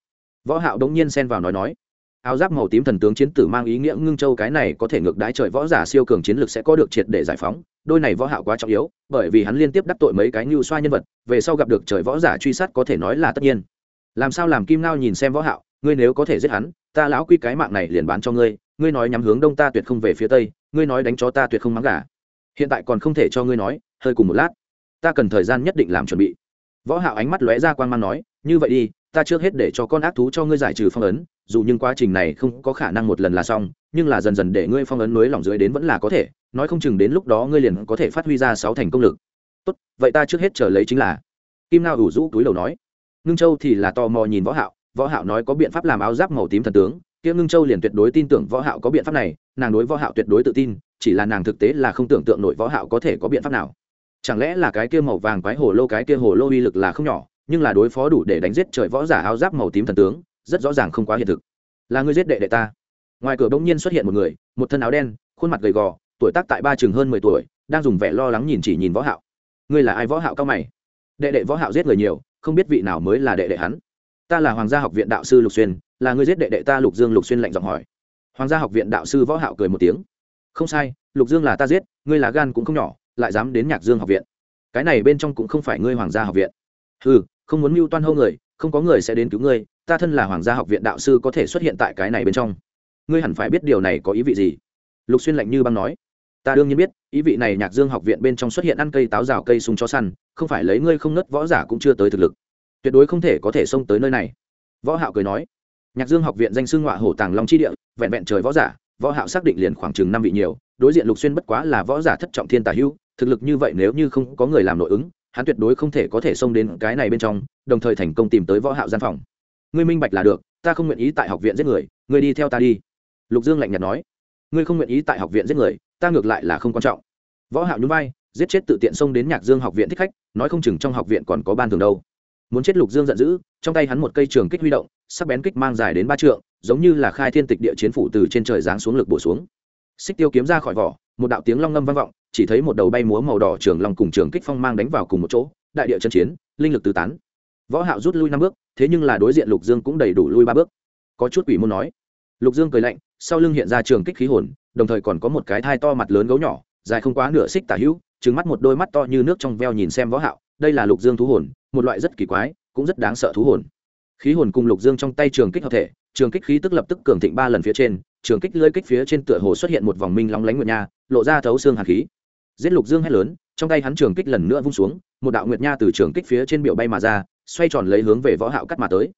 Speaker 1: Võ hạo đống nhiên xen vào nói nói. Áo giáp màu tím thần tướng chiến tử mang ý nghĩa ngưng châu cái này có thể ngược đái trời võ giả siêu cường chiến lược sẽ có được triệt để giải phóng. Đôi này võ hạo quá trọng yếu, bởi vì hắn liên tiếp đắc tội mấy cái nhu xoa nhân vật, về sau gặp được trời võ giả truy sát có thể nói là tất nhiên. Làm sao làm kim ngao nhìn xem võ hạo, ngươi nếu có thể giết hắn, ta lão quy cái mạng này liền bán cho ngươi ngươi nói nhắm hướng đông ta tuyệt không về phía tây, ngươi nói đánh cho ta tuyệt không mắng gà. Hiện tại còn không thể cho ngươi nói, hơi cùng một lát ta cần thời gian nhất định làm chuẩn bị. Võ hạo ánh mắt lóe ra quan mang nói, như vậy đi, ta trước hết để cho con ác thú cho ngươi giải trừ phong ấn, dù nhưng quá trình này không có khả năng một lần là xong, nhưng là dần dần để ngươi phong ấn núi lòng dưới đến vẫn là có thể, nói không chừng đến lúc đó ngươi liền có thể phát huy ra sáu thành công lực. Tốt, vậy ta trước hết chờ lấy chính là. Kim nao ủ rũ túi đầu nói. Ngưng châu thì là tò mò nhìn võ hạo võ hạo nói có biện pháp làm áo giáp màu tím thần tướng, kia ngưng châu liền tuyệt đối tin tưởng võ hạo có biện pháp này, nàng đối võ hạo tuyệt đối tự tin, chỉ là nàng thực tế là không tưởng tượng nổi võ hạo có thể có biện pháp nào chẳng lẽ là cái kia màu vàng quái hồ lô, cái kia hồ lô uy lực là không nhỏ, nhưng là đối phó đủ để đánh giết trời võ giả áo giáp màu tím thần tướng, rất rõ ràng không quá hiện thực. Là người giết đệ đệ ta. Ngoài cửa bỗng nhiên xuất hiện một người, một thân áo đen, khuôn mặt gầy gò, tuổi tác tại ba chừng hơn mười tuổi, đang dùng vẻ lo lắng nhìn chỉ nhìn võ hạo. Ngươi là ai võ hạo cao mày? Đệ đệ võ hạo giết người nhiều, không biết vị nào mới là đệ đệ hắn. Ta là hoàng gia học viện đạo sư lục xuyên, là ngươi giết đệ đệ ta? Lục dương lục xuyên lạnh giọng hỏi. Hoàng gia học viện đạo sư võ hạo cười một tiếng. Không sai, lục dương là ta giết, ngươi là gan cũng không nhỏ lại dám đến nhạc dương học viện. Cái này bên trong cũng không phải ngươi hoàng gia học viện. Hừ, không muốn mưu toan hô người, không có người sẽ đến cứu ngươi, ta thân là hoàng gia học viện đạo sư có thể xuất hiện tại cái này bên trong. Ngươi hẳn phải biết điều này có ý vị gì. Lục xuyên lạnh như băng nói. Ta đương nhiên biết, ý vị này nhạc dương học viện bên trong xuất hiện ăn cây táo rào cây súng cho săn, không phải lấy ngươi không nứt võ giả cũng chưa tới thực lực. Tuyệt đối không thể có thể xông tới nơi này. Võ hạo cười nói. Nhạc dương học viện danh xưng ngọa hổ tàng long chi địa, vẹn vẹn trời võ giả, võ hạo xác định liền khoảng chừng năm vị nhiều, đối diện lục xuyên bất quá là võ giả thất trọng thiên tà hưu thực lực như vậy nếu như không có người làm nội ứng, hắn tuyệt đối không thể có thể xông đến cái này bên trong, đồng thời thành công tìm tới võ hạo gian phòng. Ngươi minh bạch là được, ta không nguyện ý tại học viện giết người, ngươi đi theo ta đi. Lục dương lạnh nhạt nói. Ngươi không nguyện ý tại học viện giết người, ta ngược lại là không quan trọng. Võ hạo nhún vai, giết chết tự tiện xông đến nhạc dương học viện thích khách, nói không chừng trong học viện còn có ban thường đâu. Muốn chết lục dương giận dữ, trong tay hắn một cây trường kích huy động, sắc bén kích mang dài đến ba trượng, giống như là khai thiên tịch địa chiến phủ từ trên trời giáng xuống lực bổ xuống. Xích tiêu kiếm ra khỏi vỏ, một đạo tiếng long ngâm vang vọng chỉ thấy một đầu bay múa màu đỏ trường long cùng trường kích phong mang đánh vào cùng một chỗ, đại địa chân chiến, linh lực tứ tán. Võ hạo rút lui năm bước, thế nhưng là đối diện lục dương cũng đầy đủ lui ba bước. Có chút quỷ muốn nói. Lục dương cười lạnh, sau lưng hiện ra trường kích khí hồn, đồng thời còn có một cái thai to mặt lớn gấu nhỏ, dài không quá nửa xích tả hữu, trừng mắt một đôi mắt to như nước trong veo nhìn xem võ hạo, đây là lục dương thú hồn, một loại rất kỳ quái, cũng rất đáng sợ thú hồn. Khí hồn cùng lục dương trong tay trường kích hợp thể, trường kích khí tức lập tức cường thịnh ba lần phía trên, trường kích lưỡi kích phía trên tựa hồ xuất hiện một vòng minh long lánh nguyệt nha, lộ ra thấu xương hàn khí giết lục dương hét lớn, trong tay hắn trường kích lần nữa vung xuống, một đạo nguyệt nha từ trường kích phía trên biểu bay mà ra, xoay tròn lấy hướng về võ hạo cắt mà tới.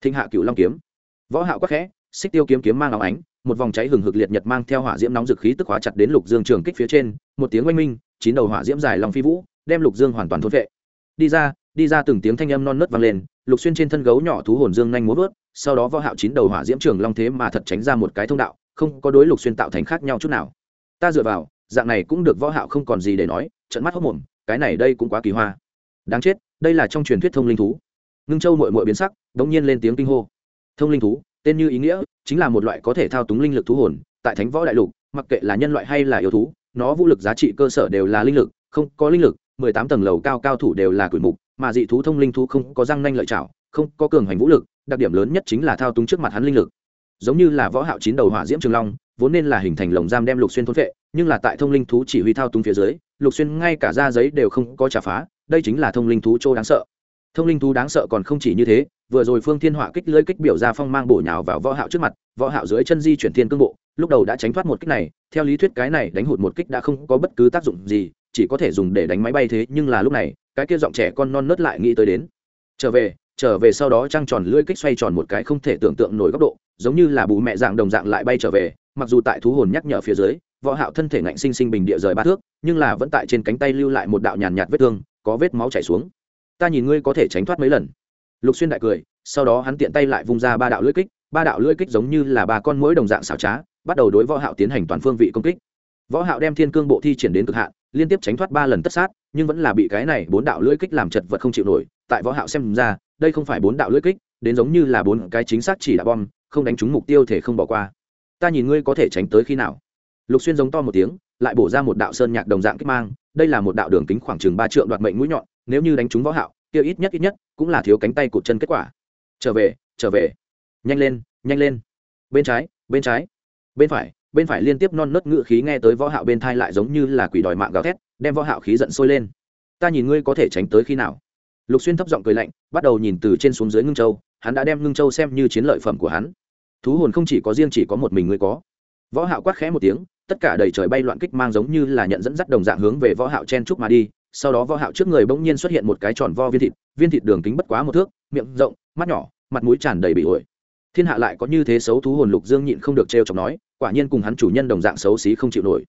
Speaker 1: Thinh hạ cửu long kiếm. Võ hạo quắc khẽ, xích tiêu kiếm kiếm mang óng ánh, một vòng cháy hừng hực liệt nhật mang theo hỏa diễm nóng dực khí tức hóa chặt đến lục dương trường kích phía trên, một tiếng oanh minh, chín đầu hỏa diễm dài long phi vũ, đem lục dương hoàn toàn thôn vệ. Đi ra đi ra từng tiếng thanh âm non nớt vang lên, lục xuyên trên thân gấu nhỏ thú hồn dương nhanh múa vớt, sau đó võ hạo chín đầu hỏa diễm trường long thế mà thật tránh ra một cái thông đạo, không có đối lục xuyên tạo thành khác nhau chút nào. Ta dựa vào dạng này cũng được võ hạo không còn gì để nói trận mắt hốt mồm, cái này đây cũng quá kỳ hoa. Đáng chết, đây là trong truyền thuyết thông linh thú. Ngưng châu muội muội biến sắc, đống nhiên lên tiếng kinh hô. Thông linh thú, tên như ý nghĩa, chính là một loại có thể thao túng linh lực thú hồn, tại thánh võ đại lục, mặc kệ là nhân loại hay là yêu thú, nó vũ lực giá trị cơ sở đều là linh lực, không có linh lực, mười tám tầng lầu cao cao thủ đều là quỷ mục, mà dị thú thông linh thú không có răng nanh lợi chảo không có cường hành vũ lực, đặc điểm lớn nhất chính là thao túng trước mặt hắn linh lực. Giống như là võ hạo chín đầu hỏa diễm trường long vốn nên là hình thành lồng giam đem lục xuyên thôn vệ nhưng là tại thông linh thú chỉ huy thao túng phía dưới, lục xuyên ngay cả da giấy đều không có trả phá, đây chính là thông linh thú chỗ đáng sợ. Thông linh thú đáng sợ còn không chỉ như thế, vừa rồi phương thiên họa kích lưỡi kích biểu ra phong mang bổ nhào vào võ hạo trước mặt, võ hạo dưới chân di chuyển thiên cương bộ, lúc đầu đã tránh thoát một kích này, theo lý thuyết cái này đánh hụt một kích đã không có bất cứ tác dụng gì, chỉ có thể dùng để đánh máy bay thế, nhưng là lúc này, cái kia giọng trẻ con non nớt lại nghĩ tới đến. Trở về trở về sau đó trăng tròn lưỡi kích xoay tròn một cái không thể tưởng tượng nổi góc độ, giống như là bù mẹ dạng đồng dạng lại bay trở về mặc dù tại thú hồn nhắc nhở phía dưới, võ hạo thân thể ngạnh sinh sinh bình địa rời ba thước, nhưng là vẫn tại trên cánh tay lưu lại một đạo nhàn nhạt vết thương, có vết máu chảy xuống. Ta nhìn ngươi có thể tránh thoát mấy lần. Lục xuyên đại cười, sau đó hắn tiện tay lại vung ra ba đạo lưỡi kích, ba đạo lưỡi kích giống như là ba con mũi đồng dạng xảo trá, bắt đầu đối võ hạo tiến hành toàn phương vị công kích. Võ hạo đem thiên cương bộ thi triển đến cực hạn, liên tiếp tránh thoát ba lần tất sát, nhưng vẫn là bị cái này bốn đạo lưỡi kích làm chật vật không chịu nổi. Tại võ hạo xem ra, đây không phải bốn đạo lưỡi kích, đến giống như là bốn cái chính xác chỉ là bom, không đánh trúng mục tiêu thể không bỏ qua ta nhìn ngươi có thể tránh tới khi nào. Lục xuyên giống to một tiếng, lại bổ ra một đạo sơn nhạc đồng dạng kích mang, đây là một đạo đường kính khoảng chừng ba trượng đoạt mệnh mũi nhọn, nếu như đánh trúng võ hạo, kia ít nhất ít nhất cũng là thiếu cánh tay cụt chân kết quả. Trở về trở về. Nhanh lên nhanh lên. Bên trái bên trái. Bên phải bên phải liên tiếp non nớt ngự khí nghe tới võ hạo bên thai lại giống như là quỷ đòi mạng gào thét, đem võ hạo khí giận sôi lên. Ta nhìn ngươi có thể tránh tới khi nào. Lục xuyên thấp giọng cười lạnh, bắt đầu nhìn từ trên xuống dưới ngưng châu, hắn đã đem ngưng châu xem như chiến lợi phẩm của hắn thú hồn không chỉ có riêng chỉ có một mình ngươi có. Võ hạo quát khẽ một tiếng, tất cả đầy trời bay loạn kích mang giống như là nhận dẫn dắt đồng dạng hướng về võ hạo chen trúc mà đi. Sau đó võ hạo trước người bỗng nhiên xuất hiện một cái tròn vo viên thịt viên thịt đường kính bất quá một thước, miệng rộng, mắt nhỏ, mặt mũi tràn đầy bị ổi. Thiên hạ lại có như thế xấu thú hồn lục dương nhịn không được treo chọc nói, quả nhiên cùng hắn chủ nhân đồng dạng xấu xí không chịu nổi.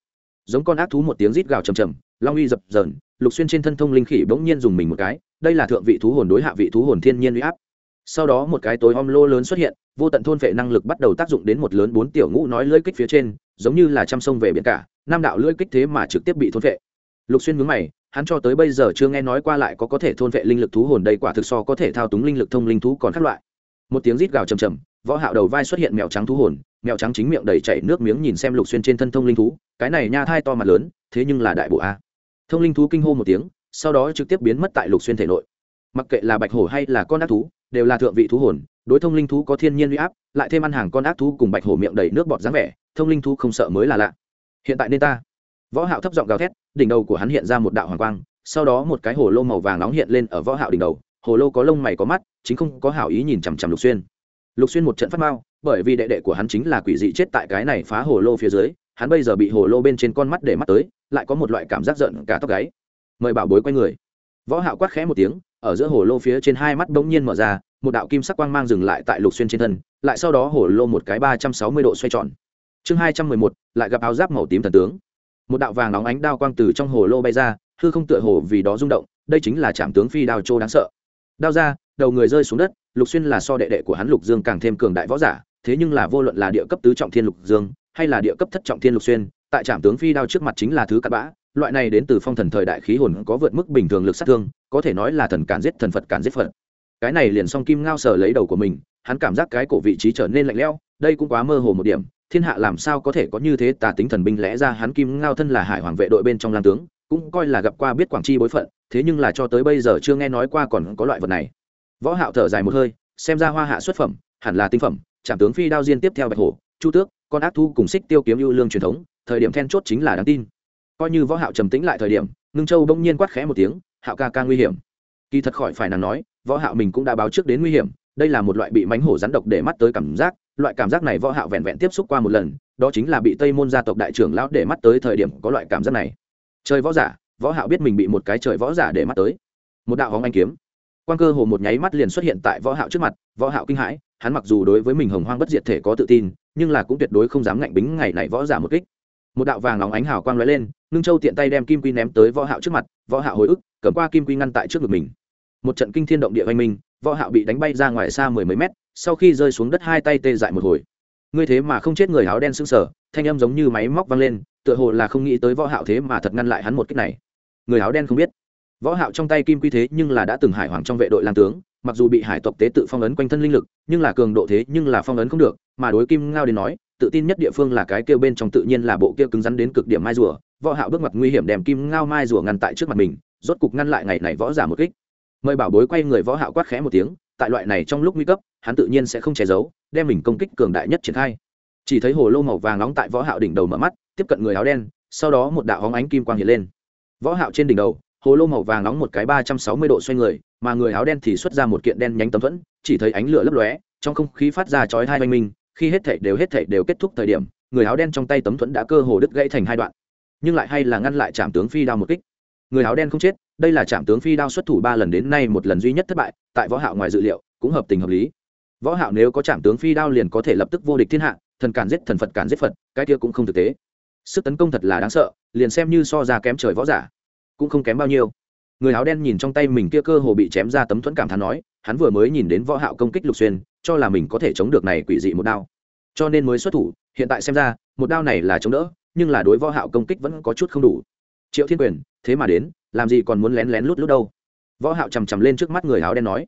Speaker 1: Giống con ác thú một tiếng rít gào trầm trầm, long uy dập dờn, lục xuyên trên thân thông linh khỉ bỗng nhiên dùng mình một cái, đây là thượng vị thú hồn đối hạ vị thú hồn thiên nhiên uy áp sau đó một cái tối om lô lớn xuất hiện, vô tận thôn vệ năng lực bắt đầu tác dụng đến một lớn bốn tiểu ngũ nói lưỡi kích phía trên, giống như là chăm sông về biển cả, năm đạo lưỡi kích thế mà trực tiếp bị thôn vệ. Lục xuyên mướn mày, hắn cho tới bây giờ chưa nghe nói qua lại có có thể thôn vệ linh lực thú hồn đây quả thực so có thể thao túng linh lực thông linh thú còn các loại. Một tiếng rít gào trầm trầm, võ hạo đầu vai xuất hiện mèo trắng thú hồn, mèo trắng chính miệng đầy chảy nước miếng nhìn xem lục xuyên trên thân thông linh thú, cái này nha thai to mặt lớn, thế nhưng là đại bộ a. Thông linh thú kinh hô một tiếng, sau đó trực tiếp biến mất tại lục xuyên thể nội mặc kệ là bạch hổ hay là con ác thú, đều là thượng vị thú hồn, đối thông linh thú có thiên nhiên uy áp, lại thêm ăn hàng con ác thú cùng bạch hổ miệng đầy nước bọt dáng vẻ, thông linh thú không sợ mới là lạ. Hiện tại nên ta. Võ hạo thấp giọng gào thét, đỉnh đầu của hắn hiện ra một đạo hoàng quang, sau đó một cái hồ lô màu vàng nóng hiện lên ở võ hạo đỉnh đầu, hồ lô có lông mày có mắt, chính không có hảo ý nhìn chằm chằm lục xuyên. Lục xuyên một trận phát mau, bởi vì đệ đệ của hắn chính là quỷ dị chết tại cái này phá hồ lô phía dưới, hắn bây giờ bị hồ lô bên trên con mắt để mắt tới, lại có một loại cảm giác giận cả tóc gáy. Mời bảo bối quay người. Võ hạo quát khẽ một tiếng ở giữa hồ lô phía trên hai mắt bỗng nhiên mở ra, một đạo kim sắc quang mang dừng lại tại lục xuyên trên thân, lại sau đó hồ lô một cái ba trăm sáu mươi độ xoay tròn. Chương hai trăm mười một, lại gặp áo giáp màu tím thần tướng. Một đạo vàng nóng ánh đao quang từ trong hồ lô bay ra, hư không tựa hồ vì đó rung động, đây chính là trạm tướng phi đao châu đáng sợ. Đao ra, đầu người rơi xuống đất, lục xuyên là so đệ đệ của hắn lục dương càng thêm cường đại võ giả, thế nhưng là vô luận là địa cấp tứ trọng thiên lục dương, hay là địa cấp thất trọng thiên lục xuyên, tại trạm tướng phi đao trước mặt chính là thứ cặn bã, loại này đến từ phong thần thời đại khí hồn có vượt mức bình thường lực sát thương có thể nói là thần cản giết thần phật cản giết phật. Cái này liền song kim ngao sờ lấy đầu của mình, hắn cảm giác cái cổ vị trí trở nên lạnh lẽo, đây cũng quá mơ hồ một điểm, thiên hạ làm sao có thể có như thế tà tính thần binh lẽ ra hắn kim ngao thân là hải hoàng vệ đội bên trong lang tướng, cũng coi là gặp qua biết quảng chi bối phận, thế nhưng là cho tới bây giờ chưa nghe nói qua còn có loại vật này. Võ hạo thở dài một hơi, xem ra hoa hạ xuất phẩm, hẳn là tinh phẩm, trạm tướng phi đao diên tiếp theo bạch hổ, chu tước, con ác thu cùng xích tiêu kiếm ưu lương truyền thống, thời điểm then chốt chính là đáng tin. Coi như võ hạo trầm tĩnh lại thời điểm, ngưng châu bỗng nhiên quát khẽ một tiếng hạo ca ca nguy hiểm. Kỳ thật khỏi phải nàng nói, võ hạo mình cũng đã báo trước đến nguy hiểm, đây là một loại bị mánh hổ rắn độc để mắt tới cảm giác, loại cảm giác này võ hạo vẹn vẹn tiếp xúc qua một lần, đó chính là bị tây môn gia tộc đại trưởng lão để mắt tới thời điểm có loại cảm giác này. Trời võ giả, võ hạo biết mình bị một cái trời võ giả để mắt tới. Một đạo hóng anh kiếm. Quan cơ hồ một nháy mắt liền xuất hiện tại võ hạo trước mặt, võ hạo kinh hãi, hắn mặc dù đối với mình hồng hoang bất diệt thể có tự tin, nhưng là cũng tuyệt đối không dám ngạnh bính ngày này võ giả một kích. Một đạo vàng nóng ánh hào quang lóe lên, Nương châu tiện tay đem kim quy ném tới võ hạo trước mặt, võ hạo hồi ức cầm qua kim quy ngăn tại trước ngực mình. Một trận kinh thiên động địa oanh minh, võ hạo bị đánh bay ra ngoài xa mười mấy mét, sau khi rơi xuống đất hai tay tê dại một hồi. Ngươi thế mà không chết người áo đen sững sờ, thanh âm giống như máy móc vang lên, tựa hồ là không nghĩ tới võ hạo thế mà thật ngăn lại hắn một kích này. Người áo đen không biết. Võ hạo trong tay kim quy thế nhưng là đã từng hải hoàng trong vệ đội lang tướng, mặc dù bị hải tộc tế tự phong ấn quanh thân linh lực, nhưng là cường độ thế nhưng là phong ấn không được, mà đối kim ngao đến nói, tự tin nhất địa phương là cái kêu bên trong tự nhiên là bộ kia cứng rắn đến cực điểm mai rùa. Võ hạo bước mặt nguy hiểm đem kim ngao mai rùa ngăn tại trước mặt mình rốt cục ngăn lại ngày này võ giả một kích. Mời bảo bối quay người võ hạo quát khẽ một tiếng, tại loại này trong lúc nguy cấp, hắn tự nhiên sẽ không che giấu, đem mình công kích cường đại nhất triển khai. Chỉ thấy hồ lô màu vàng nóng tại võ hạo đỉnh đầu mở mắt, tiếp cận người áo đen, sau đó một đạo hóng ánh kim quang hiện lên. Võ hạo trên đỉnh đầu, hồ lô màu vàng nóng một cái ba trăm sáu mươi độ xoay người, mà người áo đen thì xuất ra một kiện đen nhánh tấm thuẫn, chỉ thấy ánh lửa lấp lóe, trong không khí phát ra chói hai oanh minh, khi hết thảy đều hết thảy đều kết thúc thời điểm, người áo đen trong tay tấm thuẫn đã cơ hồ đứt gãy thành hai đoạn, nhưng lại hay là ngăn lại trạm tướng phi đao một kích người áo đen không chết, đây là trạm tướng phi đao xuất thủ ba lần đến nay một lần duy nhất thất bại, tại võ hạo ngoài dự liệu, cũng hợp tình hợp lý. Võ hạo nếu có trạm tướng phi đao liền có thể lập tức vô địch thiên hạ, thần cản giết thần phật cản giết phật, cái kia cũng không thực tế. Sức tấn công thật là đáng sợ, liền xem như so ra kém trời võ giả, cũng không kém bao nhiêu. Người áo đen nhìn trong tay mình kia cơ hồ bị chém ra tấm thuẫn cảm thán nói, hắn vừa mới nhìn đến võ hạo công kích lục xuyên, cho là mình có thể chống được này quỷ dị một đao. Cho nên mới xuất thủ, hiện tại xem ra, một đao này là chống đỡ, nhưng là đối võ hạo công kích vẫn có chút không đủ. Triệu thiên quyền thế mà đến, làm gì còn muốn lén lén lút lút đâu. Võ hạo trầm trầm lên trước mắt người áo đen nói,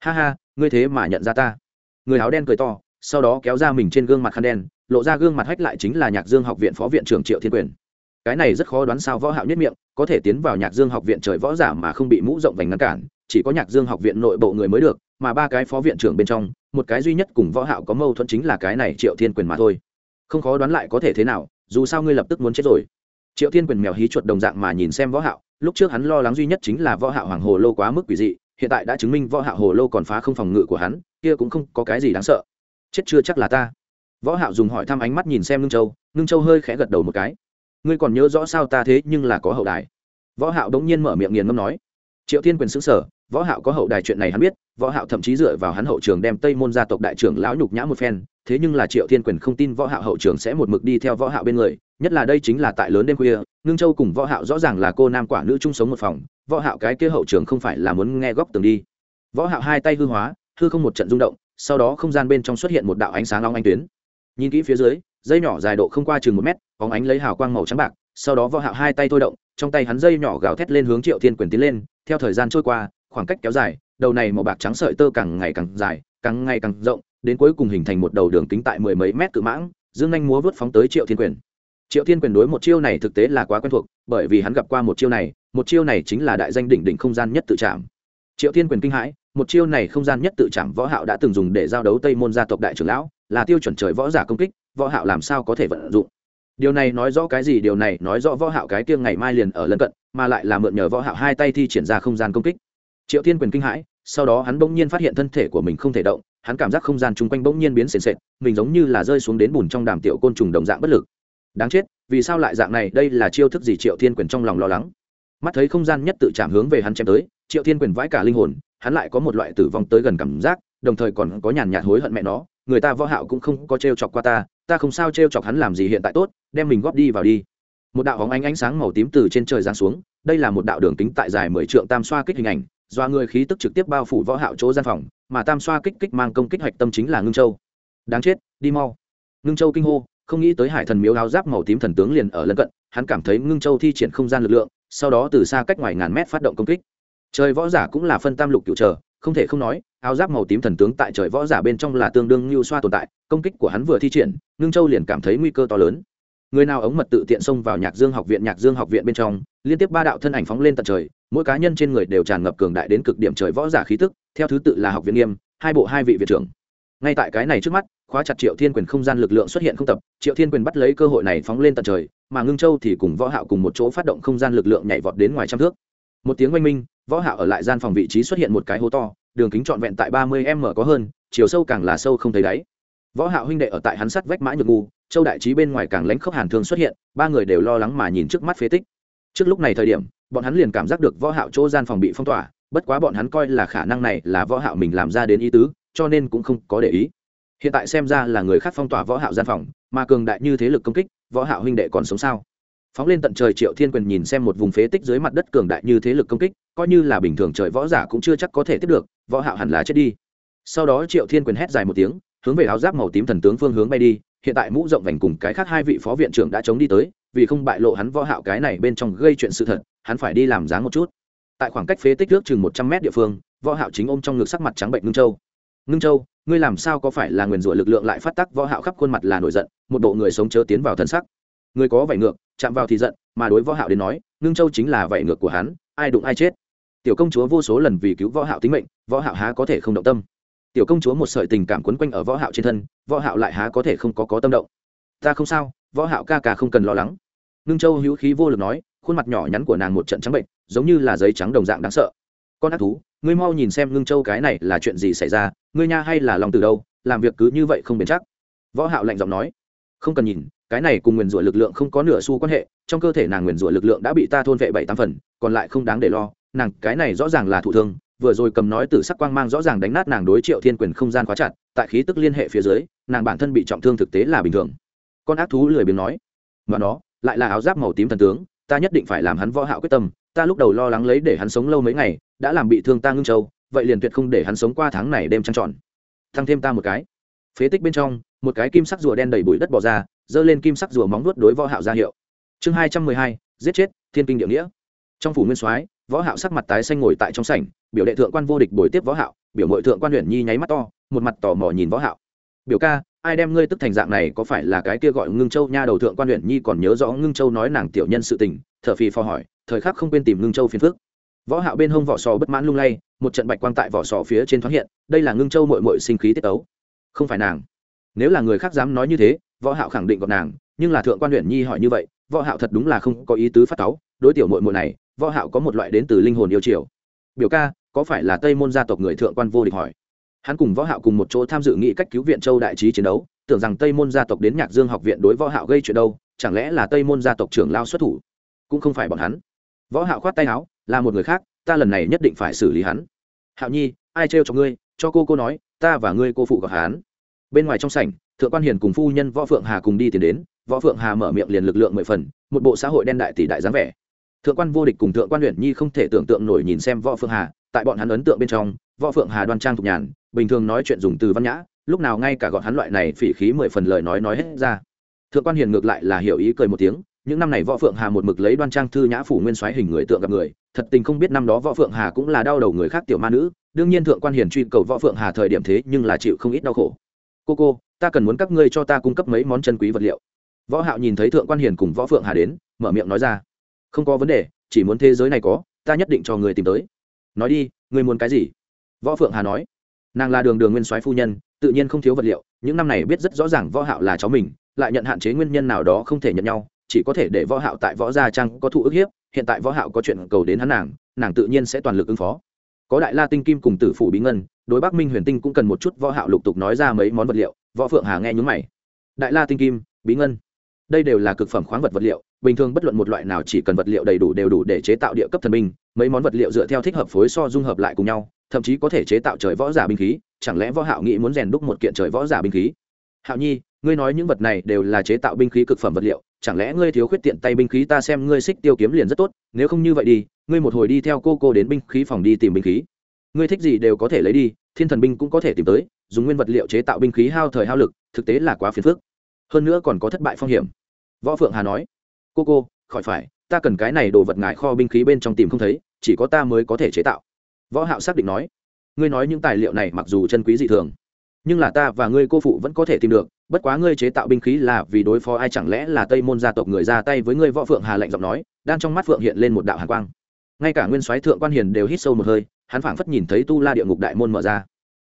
Speaker 1: ha ha, ngươi thế mà nhận ra ta. Người áo đen cười to, sau đó kéo ra mình trên gương mặt khăn đen, lộ ra gương mặt hách lại chính là nhạc dương học viện phó viện trưởng triệu thiên quyền. Cái này rất khó đoán sao võ hạo nhất miệng, có thể tiến vào nhạc dương học viện trời võ giả mà không bị mũ rộng vành ngăn cản, chỉ có nhạc dương học viện nội bộ người mới được, mà ba cái phó viện trưởng bên trong, một cái duy nhất cùng võ hạo có mâu thuẫn chính là cái này triệu thiên quyền mà thôi. Không khó đoán lại có thể thế nào, dù sao ngươi lập tức muốn chết rồi triệu thiên quyền mèo hí chuột đồng dạng mà nhìn xem võ hạo, lúc trước hắn lo lắng duy nhất chính là võ hạo hoàng hồ lô quá mức quỷ dị, hiện tại đã chứng minh võ hạo hồ lô còn phá không phòng ngự của hắn, kia cũng không có cái gì đáng sợ. Chết chưa chắc là ta. Võ hạo dùng hỏi thăm ánh mắt nhìn xem ngưng châu ngưng châu hơi khẽ gật đầu một cái. Ngươi còn nhớ rõ sao ta thế nhưng là có hậu đài? Võ hạo đống nhiên mở miệng nghiền ngâm nói. Triệu thiên quyền sững sờ, võ hạo có hậu đài chuyện này hắn biết, võ hạo thậm chí dựa vào hắn hậu trường đem tây môn gia tộc đại trưởng lão nhục nhã một phen, thế nhưng là triệu thiên quyền không tin võ hạo hậu trường sẽ một mực đi theo võ hạo bên người nhất là đây chính là tại lớn đêm khuya, ngưng châu cùng võ hạo rõ ràng là cô nam quả nữ chung sống một phòng, võ hạo cái kia hậu trường không phải là muốn nghe góc tường đi. Võ hạo hai tay hư hóa, hư không một trận rung động, sau đó không gian bên trong xuất hiện một đạo ánh sáng long ánh tuyến. Nhìn kỹ phía dưới, dây nhỏ dài độ không qua chừng một mét, bóng ánh lấy hào quang màu trắng bạc, sau đó võ hạo hai tay thôi động, trong tay hắn dây nhỏ gào thét lên hướng triệu thiên quyền tiến lên, theo thời gian trôi qua, khoảng cách kéo dài, đầu này màu bạc trắng sợi tơ càng ngày càng dài, càng ngày càng rộng, đến cuối cùng hình thành một đầu đường kính tại mười mấy mét cự mãng, dương nhanh múa vớt phóng tới triệu thiên quyền triệu thiên quyền đối một chiêu này thực tế là quá quen thuộc, bởi vì hắn gặp qua một chiêu này, một chiêu này chính là đại danh đỉnh đỉnh không gian nhất tự chạm triệu thiên quyền kinh hãi, một chiêu này không gian nhất tự chạm võ hạo đã từng dùng để giao đấu tây môn gia tộc đại trưởng lão, là tiêu chuẩn trời võ giả công kích, võ hạo làm sao có thể vận dụng? Điều này nói rõ cái gì? Điều này nói rõ võ hạo cái kia ngày mai liền ở lân cận, mà lại là mượn nhờ võ hạo hai tay thi triển ra không gian công kích. Triệu thiên quyền kinh hãi, sau đó hắn bỗng nhiên phát hiện thân thể của mình không thể động, hắn cảm giác không gian chung quanh bỗng nhiên biến sền sệt, mình giống như là rơi xuống đến bùn trong đàm tiểu côn trùng đồng dạng bất lực đáng chết, vì sao lại dạng này? Đây là chiêu thức gì? Triệu thiên quyền trong lòng lo lắng. Mắt thấy không gian nhất tự chạm hướng về hắn chém tới, triệu thiên quyền vãi cả linh hồn, hắn lại có một loại tử vong tới gần cảm giác, đồng thời còn có nhàn nhạt hối hận mẹ nó, người ta võ hạo cũng không có trêu chọc qua ta ta không sao trêu chọc hắn làm gì hiện tại tốt, đem mình góp đi vào đi. Một đạo hóng ánh ánh sáng màu tím từ trên trời giáng xuống, đây là một đạo đường kính tại dài mười trượng tam xoa kích hình ảnh, do người khí tức trực tiếp bao phủ võ hạo chỗ gian phòng, mà tam xoa kích kích mang công kích hoạch tâm chính là ngưng châu. Đáng chết, đi mau. Ngưng châu kinh hô không nghĩ tới hải thần miếu áo giáp màu tím thần tướng liền ở lân cận, hắn cảm thấy ngưng châu thi triển không gian lực lượng, sau đó từ xa cách ngoài ngàn mét phát động công kích. Trời võ giả cũng là phân tam lục cựu trở, không thể không nói, áo giáp màu tím thần tướng tại trời võ giả bên trong là tương đương như xoa tồn tại, công kích của hắn vừa thi triển, ngưng châu liền cảm thấy nguy cơ to lớn. Người nào ống mật tự tiện xông vào nhạc dương học viện, nhạc dương học viện bên trong, liên tiếp ba đạo thân ảnh phóng lên tận trời, mỗi cá nhân trên người đều tràn ngập cường đại đến cực điểm trời võ giả khí tức, theo thứ tự là học viện nghiêm, hai bộ hai vị viện trưởng ngay tại cái này trước mắt, khóa chặt triệu thiên quyền không gian lực lượng xuất hiện không tập, triệu thiên quyền bắt lấy cơ hội này phóng lên tận trời, mà ngưng châu thì cùng võ hạo cùng một chỗ phát động không gian lực lượng nhảy vọt đến ngoài trăm thước. Một tiếng oanh minh, võ hạo ở lại gian phòng vị trí xuất hiện một cái hố to, đường kính trọn vẹn tại 30 m có hơn, chiều sâu càng là sâu không thấy đáy. Võ hạo huynh đệ ở tại hắn sắt vách mã nhược ngu, châu đại trí bên ngoài càng lãnh khốc hàn thương xuất hiện, ba người đều lo lắng mà nhìn trước mắt phế tích. Trước lúc này thời điểm, bọn hắn liền cảm giác được võ hạo chỗ gian phòng bị phong tỏa, bất quá bọn hắn coi là khả năng này là võ hạo mình làm ra đến ý tứ cho nên cũng không có để ý. Hiện tại xem ra là người khác phong tỏa võ hạo gian phòng, mà cường đại như thế lực công kích, võ hạo huynh đệ còn sống sao? Phóng lên tận trời triệu thiên quyền nhìn xem một vùng phế tích dưới mặt đất cường đại như thế lực công kích, coi như là bình thường trời võ giả cũng chưa chắc có thể tiếp được, võ hạo hẳn là chết đi. Sau đó triệu thiên quyền hét dài một tiếng, hướng về áo giáp màu tím thần tướng phương hướng bay đi, hiện tại mũ rộng vành cùng cái khác hai vị phó viện trưởng đã chống đi tới, vì không bại lộ hắn võ hạo cái này bên trong gây chuyện sự thật, hắn phải đi làm dáng một chút. Tại khoảng cách phế tích trước chừng một trăm mét địa phương, võ hạo chính ôm trong ngực sắc mặt trắng bệnh ngưng châu ngưng châu, ngươi làm sao có phải là nguyền rủa lực lượng lại phát tác võ hạo khắp khuôn mặt là nổi giận, một bộ người sống chớ tiến vào thần sắc. Người có vảy ngược, chạm vào thì giận, mà đối võ hạo đến nói, ngưng châu chính là vảy ngược của hắn, ai đụng ai chết. Tiểu công chúa vô số lần vì cứu võ hạo tính mệnh, võ hạo há có thể không động tâm. Tiểu công chúa một sợi tình cảm quấn quanh ở võ hạo trên thân, võ hạo lại há có thể không có có tâm động. Ta không sao, võ hạo ca ca không cần lo lắng. Ngưng châu hữu khí vô lực nói, khuôn mặt nhỏ nhắn của nàng một trận trắng bệnh, giống như là giấy trắng đồng dạng đáng sợ con ác thú, ngươi mau nhìn xem ngưng châu cái này là chuyện gì xảy ra, ngươi nha hay là lòng từ đâu, làm việc cứ như vậy không bền chắc. Võ hạo lạnh giọng nói. Không cần nhìn, cái này cùng nguyền rủa lực lượng không có nửa xu quan hệ, trong cơ thể nàng nguyền rủa lực lượng đã bị ta thôn vệ bảy tám phần, còn lại không đáng để lo, nàng cái này rõ ràng là thụ thương, vừa rồi cầm nói từ sắc quang mang rõ ràng đánh nát nàng đối triệu thiên quyền không gian quá chặt, tại khí tức liên hệ phía dưới, nàng bản thân bị trọng thương thực tế là bình thường. Con ác thú lười biếng nói. Mà nó, lại là áo giáp màu tím thần tướng, ta nhất định phải làm hắn võ hạo quyết tâm, ta lúc đầu lo lắng lấy để hắn sống lâu mấy ngày đã làm bị thương ta ngưng châu, vậy liền tuyệt không để hắn sống qua tháng này đêm trăng tròn. Thăng thêm ta một cái. Phế tích bên trong, một cái kim sắc rùa đen đầy bụi đất bò ra, dơ lên kim sắc rùa móng vuốt đối võ hạo ra hiệu. Chương hai trăm mười hai, giết chết, thiên kinh địa nghĩa. Trong phủ nguyên soái, võ hạo sắc mặt tái xanh ngồi tại trong sảnh, biểu đệ thượng quan vô địch bồi tiếp võ hạo, biểu muội thượng quan huyền nhi nháy mắt to, một mặt tò mò nhìn võ hạo. Biểu ca, ai đem ngươi tức thành dạng này, có phải là cái kia gọi ngưng châu nha đầu thượng quan huyền nhi còn nhớ rõ ngưng châu nói nàng tiểu nhân sự tình, thở phì phò hỏi, thời khắc không quên tìm ngưng châu phiền phức võ hạo bên hông vỏ sò bất mãn lung lay, một trận bạch quang tại vỏ sò phía trên thoáng hiện, đây là ngưng châu muội muội sinh khí tiết ấu. Không phải nàng. Nếu là người khác dám nói như thế, võ hạo khẳng định gặp nàng, nhưng là thượng quan luyện nhi hỏi như vậy, võ hạo thật đúng là không có ý tứ phát táo đối tiểu muội muội này, võ hạo có một loại đến từ linh hồn yêu chiều. Biểu ca, có phải là tây môn gia tộc người thượng quan vô địch hỏi. Hắn cùng võ hạo cùng một chỗ tham dự nghị cách cứu viện châu đại trí chiến đấu, tưởng rằng tây môn gia tộc đến nhạc dương học viện đối võ hạo gây chuyện đâu, chẳng lẽ là tây môn gia tộc trưởng lao xuất thủ? Cũng không phải bọn hắn. Võ hạo khoát tay áo là một người khác, ta lần này nhất định phải xử lý hắn. Hạo nhi, ai trêu cho ngươi? Cho cô cô nói, ta và ngươi cô phụ gặp hắn. Bên ngoài trong sảnh, thượng quan hiền cùng phu nhân võ phượng hà cùng đi tìm đến. Võ phượng hà mở miệng liền lực lượng mười phần, một bộ xã hội đen đại tỷ đại dáng vẻ. Thượng quan vô địch cùng thượng quan luyện nhi không thể tưởng tượng nổi nhìn xem võ phượng hà, tại bọn hắn ấn tượng bên trong, võ phượng hà đoan trang thục nhàn, bình thường nói chuyện dùng từ văn nhã, lúc nào ngay cả gọn hắn loại này phỉ khí mười phần lời nói nói hết ra. Thượng quan hiền ngược lại là hiểu ý cười một tiếng, những năm này võ phượng hà một mực lấy đoan trang thư nhã phủ nguyên soái hình người tượng gặp người thật tình không biết năm đó võ phượng hà cũng là đau đầu người khác tiểu ma nữ, đương nhiên thượng quan hiền truy cầu võ phượng hà thời điểm thế nhưng là chịu không ít đau khổ. Cô cô, ta cần muốn các ngươi cho ta cung cấp mấy món chân quý vật liệu. Võ hạo nhìn thấy thượng quan hiền cùng võ phượng hà đến, mở miệng nói ra. Không có vấn đề, chỉ muốn thế giới này có, ta nhất định cho người tìm tới. Nói đi, người muốn cái gì? Võ phượng hà nói. Nàng là đường đường nguyên soái phu nhân, tự nhiên không thiếu vật liệu, những năm này biết rất rõ ràng võ hạo là cháu mình, lại nhận hạn chế nguyên nhân nào đó không thể nhận nhau, chỉ có thể để võ hạo tại võ gia trang có thụ ức hiếp hiện tại võ hạo có chuyện cầu đến hắn nàng nàng tự nhiên sẽ toàn lực ứng phó. Có đại la tinh kim cùng tử phủ bí ngân, đối bắc minh huyền tinh cũng cần một chút võ hạo lục tục nói ra mấy món vật liệu, võ phượng hà nghe nhướng mày. Đại la tinh kim, bí ngân. Đây đều là cực phẩm khoáng vật vật liệu, bình thường bất luận một loại nào chỉ cần vật liệu đầy đủ đều đủ để chế tạo địa cấp thần binh, mấy món vật liệu dựa theo thích hợp phối so dung hợp lại cùng nhau, thậm chí có thể chế tạo trời võ giả binh khí, chẳng lẽ võ hạo nghĩ muốn rèn đúc một kiện trời võ giả binh khí? Hạo nhi, ngươi nói những vật này đều là chế tạo binh khí cực phẩm vật liệu chẳng lẽ ngươi thiếu khuyết tiện tay binh khí, ta xem ngươi xích tiêu kiếm liền rất tốt, nếu không như vậy đi, ngươi một hồi đi theo cô cô đến binh khí phòng đi tìm binh khí. Ngươi thích gì đều có thể lấy đi, thiên thần binh cũng có thể tìm tới, dùng nguyên vật liệu chế tạo binh khí hao thời hao lực, thực tế là quá phiền phức. Hơn nữa còn có thất bại phong hiểm. Võ phượng hà nói. Cô cô, khỏi phải, ta cần cái này đồ vật ngại kho binh khí bên trong tìm không thấy, chỉ có ta mới có thể chế tạo. Võ hạo xác định nói. Ngươi nói những tài liệu này mặc dù chân quý dị thường, nhưng là ta và ngươi cô phụ vẫn có thể tìm được bất quá ngươi chế tạo binh khí là vì đối phó ai chẳng lẽ là tây môn gia tộc người ra tay với ngươi võ phượng hà lạnh giọng nói, đang trong mắt phượng hiện lên một đạo hàn quang. Ngay cả nguyên soái thượng quan hiền đều hít sâu một hơi, hắn phảng phất nhìn thấy tu la địa ngục đại môn mở ra.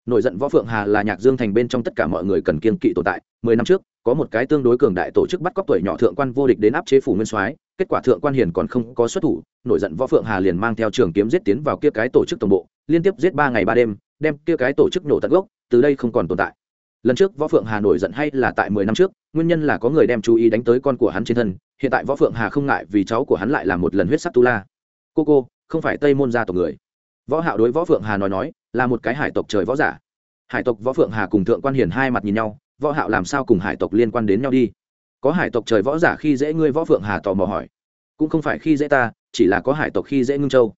Speaker 1: Nổi giận võ phượng hà là nhạc dương thành bên trong tất cả mọi người cần kiên kỵ tồn tại, mười năm trước, có một cái tương đối cường đại tổ chức bắt cóc tuổi nhỏ thượng quan vô địch đến áp chế phủ nguyên soái, kết quả thượng quan hiền còn không có xuất thủ, nổi giận võ phượng hà liền mang theo trường kiếm giết tiến vào kia cái tổ chức tổng bộ, liên tiếp giết ba ngày ba đêm, đem kia cái tổ chức nổ tận gốc, từ đây không còn tồn tại lần trước võ phượng hà nổi giận hay là tại mười năm trước, nguyên nhân là có người đem chú ý đánh tới con của hắn trên thân, hiện tại võ phượng hà không ngại vì cháu của hắn lại là một lần huyết sắc tu la. Cô cô, không phải tây môn gia tộc người. Võ hạo đối võ phượng hà nói nói, là một cái hải tộc trời võ giả. Hải tộc võ phượng hà cùng thượng quan hiền hai mặt nhìn nhau, võ hạo làm sao cùng hải tộc liên quan đến nhau đi? Có hải tộc trời võ giả khi dễ ngươi võ phượng hà tò mò hỏi. Cũng không phải khi dễ ta, chỉ là có hải tộc khi dễ ngưng châu.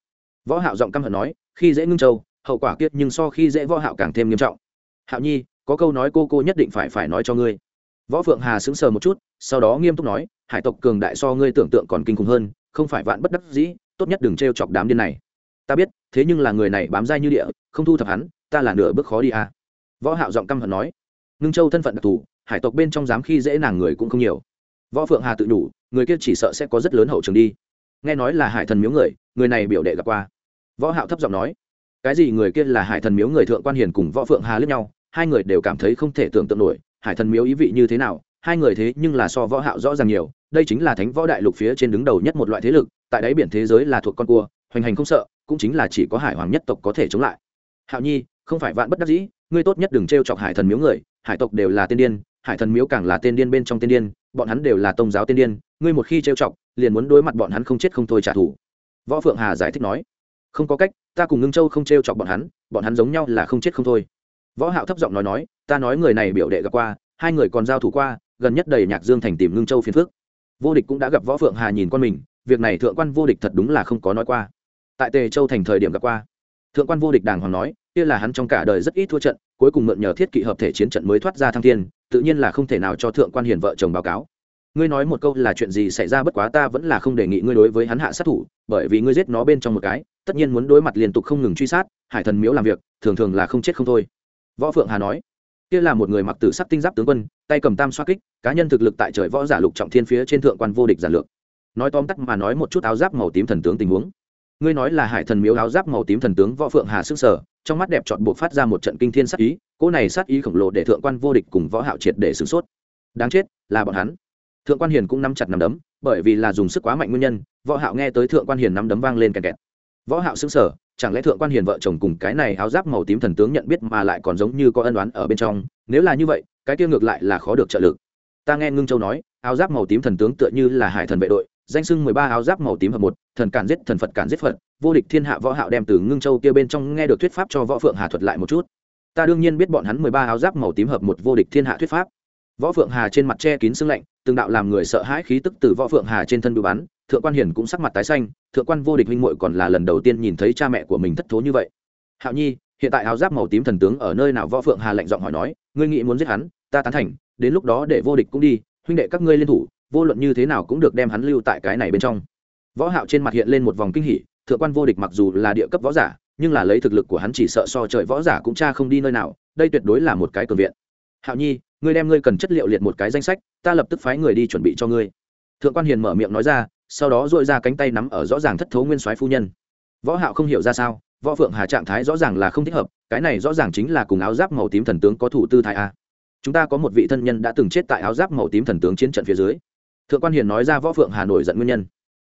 Speaker 1: Võ hạo giọng căm hận nói, khi dễ ngưng châu, hậu quả kiết nhưng so khi dễ võ hạo càng thêm nghiêm trọng. Hạo nhi có câu nói cô cô nhất định phải phải nói cho ngươi. Võ phượng hà sững sờ một chút, sau đó nghiêm túc nói, hải tộc cường đại so ngươi tưởng tượng còn kinh khủng hơn, không phải vạn bất đắc dĩ, tốt nhất đừng trêu chọc đám điên này. Ta biết, thế nhưng là người này bám dai như địa, không thu thập hắn, ta là nửa bước khó đi à. Võ hạo giọng căm hận nói. Ngưng châu thân phận đặc thù, hải tộc bên trong dám khi dễ nàng người cũng không nhiều. Võ phượng hà tự đủ người kia chỉ sợ sẽ có rất lớn hậu trường đi. Nghe nói là hải thần miếu người người này biểu đệ gặp qua. Võ hạo thấp giọng nói. Cái gì người kia là hải thần miếu người thượng quan hiền cùng võ phượng hà lướt nhau hai người đều cảm thấy không thể tưởng tượng nổi, hải thần miếu ý vị như thế nào, hai người thế nhưng là so võ hạo rõ ràng nhiều, đây chính là thánh võ đại lục phía trên đứng đầu nhất một loại thế lực, tại đáy biển thế giới là thuộc con cua, hoành hành không sợ, cũng chính là chỉ có hải hoàng nhất tộc có thể chống lại. Hạo nhi, không phải vạn bất đắc dĩ, ngươi tốt nhất đừng trêu chọc hải thần miếu người, hải tộc đều là tiên điên, hải thần miếu càng là tiên điên bên trong tiên điên, bọn hắn đều là tông giáo tiên điên, ngươi một khi trêu chọc, liền muốn đối mặt bọn hắn không chết không thôi trả thù. Võ phượng hà giải thích nói, không có cách, ta cùng ngưng châu không trêu chọc bọn hắn bọn hắn giống nhau là không chết không thôi võ hạo thấp giọng nói nói, ta nói người này biểu đệ gặp qua, hai người còn giao thủ qua, gần nhất đầy nhạc dương thành tìm ngưng châu phiền phước vô địch cũng đã gặp võ phượng hà nhìn con mình, việc này thượng quan vô địch thật đúng là không có nói qua. Tại tề châu thành thời điểm gặp qua, thượng quan vô địch đàng hoàng nói, kia là hắn trong cả đời rất ít thua trận, cuối cùng mượn nhờ thiết kỵ hợp thể chiến trận mới thoát ra thăng thiên, tự nhiên là không thể nào cho thượng quan hiền vợ chồng báo cáo. Ngươi nói một câu là chuyện gì xảy ra bất quá ta vẫn là không đề nghị ngươi đối với hắn hạ sát thủ, bởi vì ngươi giết nó bên trong một cái, tất nhiên muốn đối mặt liên tục không ngừng truy sát, hải thần miếu làm việc, thường thường là không chết không thôi võ phượng hà nói, kia là một người mặc tử sắc tinh giáp tướng quân, tay cầm tam xoa kích, cá nhân thực lực tại trời võ giả lục trọng thiên phía trên thượng quan vô địch giản lược. Nói tóm tắt mà nói một chút áo giáp màu tím thần tướng tình huống. Ngươi nói là hải thần miếu áo giáp màu tím thần tướng võ phượng hà sức sở trong mắt đẹp chọn buộc phát ra một trận kinh thiên sát ý, cỗ này sát ý khổng lồ để thượng quan vô địch cùng võ hạo triệt để sửng sốt. Đáng chết, là bọn hắn. Thượng quan hiền cũng nắm chặt nắm đấm, bởi vì là dùng sức quá mạnh nguyên nhân, võ hạo nghe tới thượng quan hiền nắm đấm vang lên kẹt kẹt. Võ hạo sững sờ chẳng lẽ thượng quan hiền vợ chồng cùng cái này áo giáp màu tím thần tướng nhận biết mà lại còn giống như có ân oán ở bên trong? Nếu là như vậy, cái kia ngược lại là khó được trợ lực. Ta nghe ngưng châu nói, áo giáp màu tím thần tướng tựa như là hải thần vệ đội, danh sưng mười ba áo giáp màu tím hợp một, thần cản giết thần phật cản giết phật, vô địch thiên hạ võ hạo đem từ ngưng châu kia bên trong nghe được thuyết pháp cho võ phượng hà thuật lại một chút. Ta đương nhiên biết bọn hắn mười ba áo giáp màu tím hợp một vô địch thiên hạ thuyết pháp. Võ phượng hà trên mặt che kín sương lạnh, từng đạo làm người sợ hãi khí tức từ võ phượng hà trên thân bị bắn thượng quan hiển cũng sắc mặt tái xanh, thượng quan vô địch huynh muội còn là lần đầu tiên nhìn thấy cha mẹ của mình thất thố như vậy. Hạo nhi, hiện tại áo giáp màu tím thần tướng ở nơi nào võ phượng hà lạnh giọng hỏi nói, ngươi nghĩ muốn giết hắn, ta tán thành, đến lúc đó để vô địch cũng đi, huynh đệ các ngươi liên thủ, vô luận như thế nào cũng được đem hắn lưu tại cái này bên trong. Võ hạo trên mặt hiện lên một vòng kinh hỉ, thượng quan vô địch mặc dù là địa cấp võ giả, nhưng là lấy thực lực của hắn chỉ sợ so trời võ giả cũng cha không đi nơi nào, đây tuyệt đối là một cái cường viện. Hạo nhi, ngươi đem ngươi cần chất liệu liệt một cái danh sách, ta lập tức phái người đi chuẩn bị cho ngươi. Thượng quan hiền mở miệng nói ra sau đó dội ra cánh tay nắm ở rõ ràng thất thố nguyên soái phu nhân. Võ hạo không hiểu ra sao, võ phượng hà trạng thái rõ ràng là không thích hợp, cái này rõ ràng chính là cùng áo giáp màu tím thần tướng có thủ tư thái a. Chúng ta có một vị thân nhân đã từng chết tại áo giáp màu tím thần tướng chiến trận phía dưới. Thượng quan hiền nói ra võ phượng hà nổi giận nguyên nhân.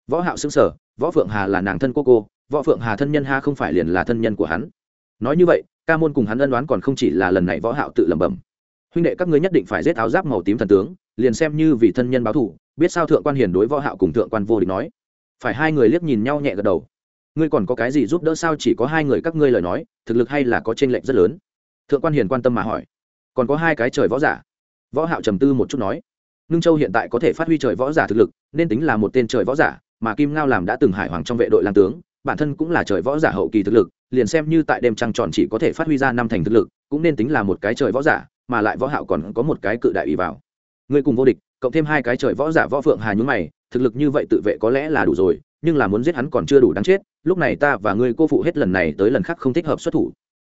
Speaker 1: Võ hạo sững sờ, võ phượng hà là nàng thân cô cô, võ phượng hà thân nhân ha không phải liền là thân nhân của hắn. Nói như vậy, ca môn cùng hắn ân đoán còn không chỉ là lần này võ hạo tự lẩm bẩm huynh đệ các ngươi nhất định phải giết áo giáp màu tím thần tướng, liền xem như vì thân nhân báo thù, biết sao thượng quan hiền đối võ hạo cùng thượng quan vô địch nói. Phải hai người liếc nhìn nhau nhẹ gật đầu. Ngươi còn có cái gì giúp đỡ sao chỉ có hai người các ngươi lời nói, thực lực hay là có trên lệnh rất lớn? Thượng quan hiền quan tâm mà hỏi. Còn có hai cái trời võ giả. Võ hạo trầm tư một chút nói. Nương châu hiện tại có thể phát huy trời võ giả thực lực, nên tính là một tên trời võ giả, mà kim ngao làm đã từng hải hoàng trong vệ đội lang tướng, bản thân cũng là trời võ giả hậu kỳ thực lực, liền xem như tại đêm trăng tròn chỉ có thể phát huy ra năm thành thực lực, cũng nên tính là một cái trời võ giả mà lại võ hạo còn có một cái cự đại ủy vào. Ngươi cùng vô địch, cộng thêm hai cái trời võ giả võ phượng hà nhúng mày, thực lực như vậy tự vệ có lẽ là đủ rồi, nhưng là muốn giết hắn còn chưa đủ đáng chết, lúc này ta và ngươi cô phụ hết lần này tới lần khác không thích hợp xuất thủ.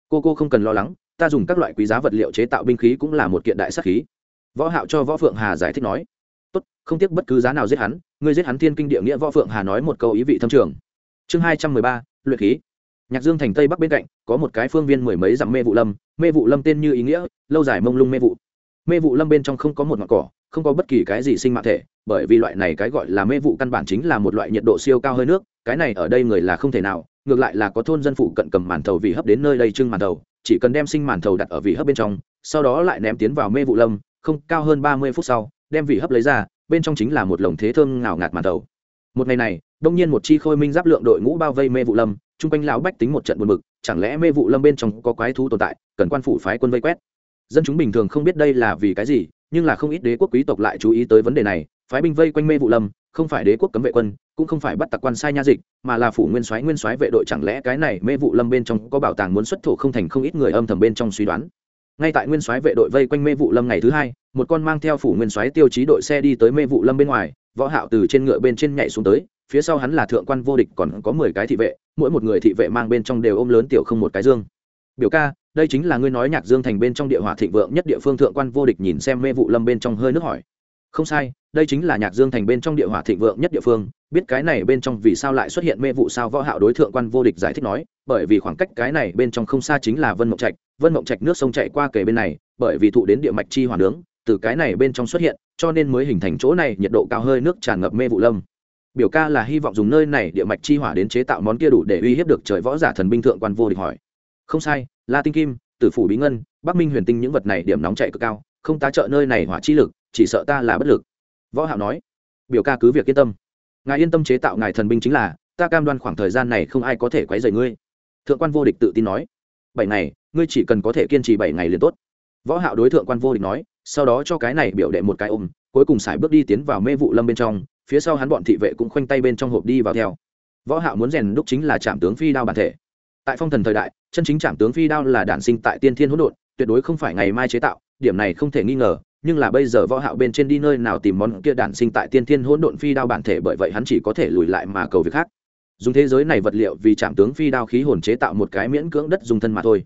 Speaker 1: Cô cô không cần lo lắng, ta dùng các loại quý giá vật liệu chế tạo binh khí cũng là một kiện đại sắc khí. Võ hạo cho võ phượng hà giải thích nói, tốt, không tiếc bất cứ giá nào giết hắn, ngươi giết hắn thiên kinh địa nghĩa võ phượng hà nói một câu ý vị thâm trường. Chương hai trăm mười ba, luyện khí nhạc dương thành tây bắc bên cạnh, có một cái phương viên mười mấy dặm mê vụ lâm. Mê vụ lâm tên như ý nghĩa, lâu dài mông lung mê vụ. Mê vụ lâm bên trong không có một ngọn cỏ, không có bất kỳ cái gì sinh mạng thể, bởi vì loại này cái gọi là mê vụ căn bản chính là một loại nhiệt độ siêu cao hơi nước, cái này ở đây người là không thể nào, ngược lại là có thôn dân phụ cận cầm màn thầu vì hấp đến nơi đây trưng màn thầu, chỉ cần đem sinh màn thầu đặt ở vị hấp bên trong, sau đó lại ném tiến vào mê vụ lâm, không, cao hơn ba mươi phút sau, đem vị hấp lấy ra, bên trong chính là một lồng thế thơm ngào ngạt màn thầu. Một ngày này, đông nhiên một chi khôi minh giáp lượng đội ngũ bao vây mê vụ lâm chung quanh lão bách tính một trận buồn bực, chẳng lẽ mê vụ lâm bên trong có quái thú tồn tại, cần quan phủ phái quân vây quét? Dân chúng bình thường không biết đây là vì cái gì, nhưng là không ít đế quốc quý tộc lại chú ý tới vấn đề này, phái binh vây quanh mê vụ lâm, không phải đế quốc cấm vệ quân, cũng không phải bắt tặc quan sai nha dịch, mà là phủ nguyên soái nguyên soái vệ đội chẳng lẽ cái này mê vụ lâm bên trong có bảo tàng muốn xuất thổ không thành không ít người âm thầm bên trong suy đoán. Ngay tại nguyên soái vệ đội vây quanh mê vụ lâm ngày thứ hai, một con mang theo phủ nguyên soái tiêu chí đội xe đi tới mê vụ lâm bên ngoài, võ hạo từ trên ngựa bên trên nhảy xuống tới phía sau hắn là thượng quan vô địch còn có mười cái thị vệ, mỗi một người thị vệ mang bên trong đều ôm lớn tiểu không một cái dương. Biểu ca, đây chính là ngươi nói nhạc dương thành bên trong địa hỏa thịnh vượng nhất địa phương thượng quan vô địch nhìn xem mê vụ lâm bên trong hơi nước hỏi. Không sai, đây chính là nhạc dương thành bên trong địa hỏa thịnh vượng nhất địa phương, biết cái này bên trong vì sao lại xuất hiện mê vụ sao võ hạo đối thượng quan vô địch giải thích nói, bởi vì khoảng cách cái này bên trong không xa chính là vân mộng trạch, vân mộng trạch nước sông chạy qua kề bên này, bởi vì thụ đến địa mạch chi hỏa nướng, từ cái này bên trong xuất hiện, cho nên mới hình thành chỗ này, nhiệt độ cao hơi nước tràn ngập mê vụ lâm biểu ca là hy vọng dùng nơi này địa mạch chi hỏa đến chế tạo món kia đủ để uy hiếp được trời võ giả thần binh thượng quan vô địch hỏi. Không sai, la tinh kim, tử phủ bí ngân, bắc minh huyền tinh những vật này điểm nóng chạy cực cao, không tá trợ nơi này hỏa chi lực, chỉ sợ ta là bất lực. Võ hạo nói. Biểu ca cứ việc yên tâm. Ngài yên tâm chế tạo ngài thần binh chính là, ta cam đoan khoảng thời gian này không ai có thể quấy rầy ngươi. Thượng quan vô địch tự tin nói. Bảy ngày, ngươi chỉ cần có thể kiên trì bảy ngày liền tốt. Võ hạo đối thượng quan vô địch nói, sau đó cho cái này biểu đệ một cái ôm, cuối cùng xài bước đi tiến vào mê vụ lâm bên trong phía sau hắn bọn thị vệ cũng khoanh tay bên trong hộp đi vào theo. Võ hạo muốn rèn đúc chính là trạm tướng phi đao bản thể. Tại phong thần thời đại, chân chính trạm tướng phi đao là đản sinh tại tiên thiên hỗn độn, tuyệt đối không phải ngày mai chế tạo, điểm này không thể nghi ngờ, nhưng là bây giờ võ hạo bên trên đi nơi nào tìm món kia đản sinh tại tiên thiên hỗn độn phi đao bản thể bởi vậy hắn chỉ có thể lùi lại mà cầu việc khác. Dùng thế giới này vật liệu vì trạm tướng phi đao khí hồn chế tạo một cái miễn cưỡng đất dùng thân mà thôi.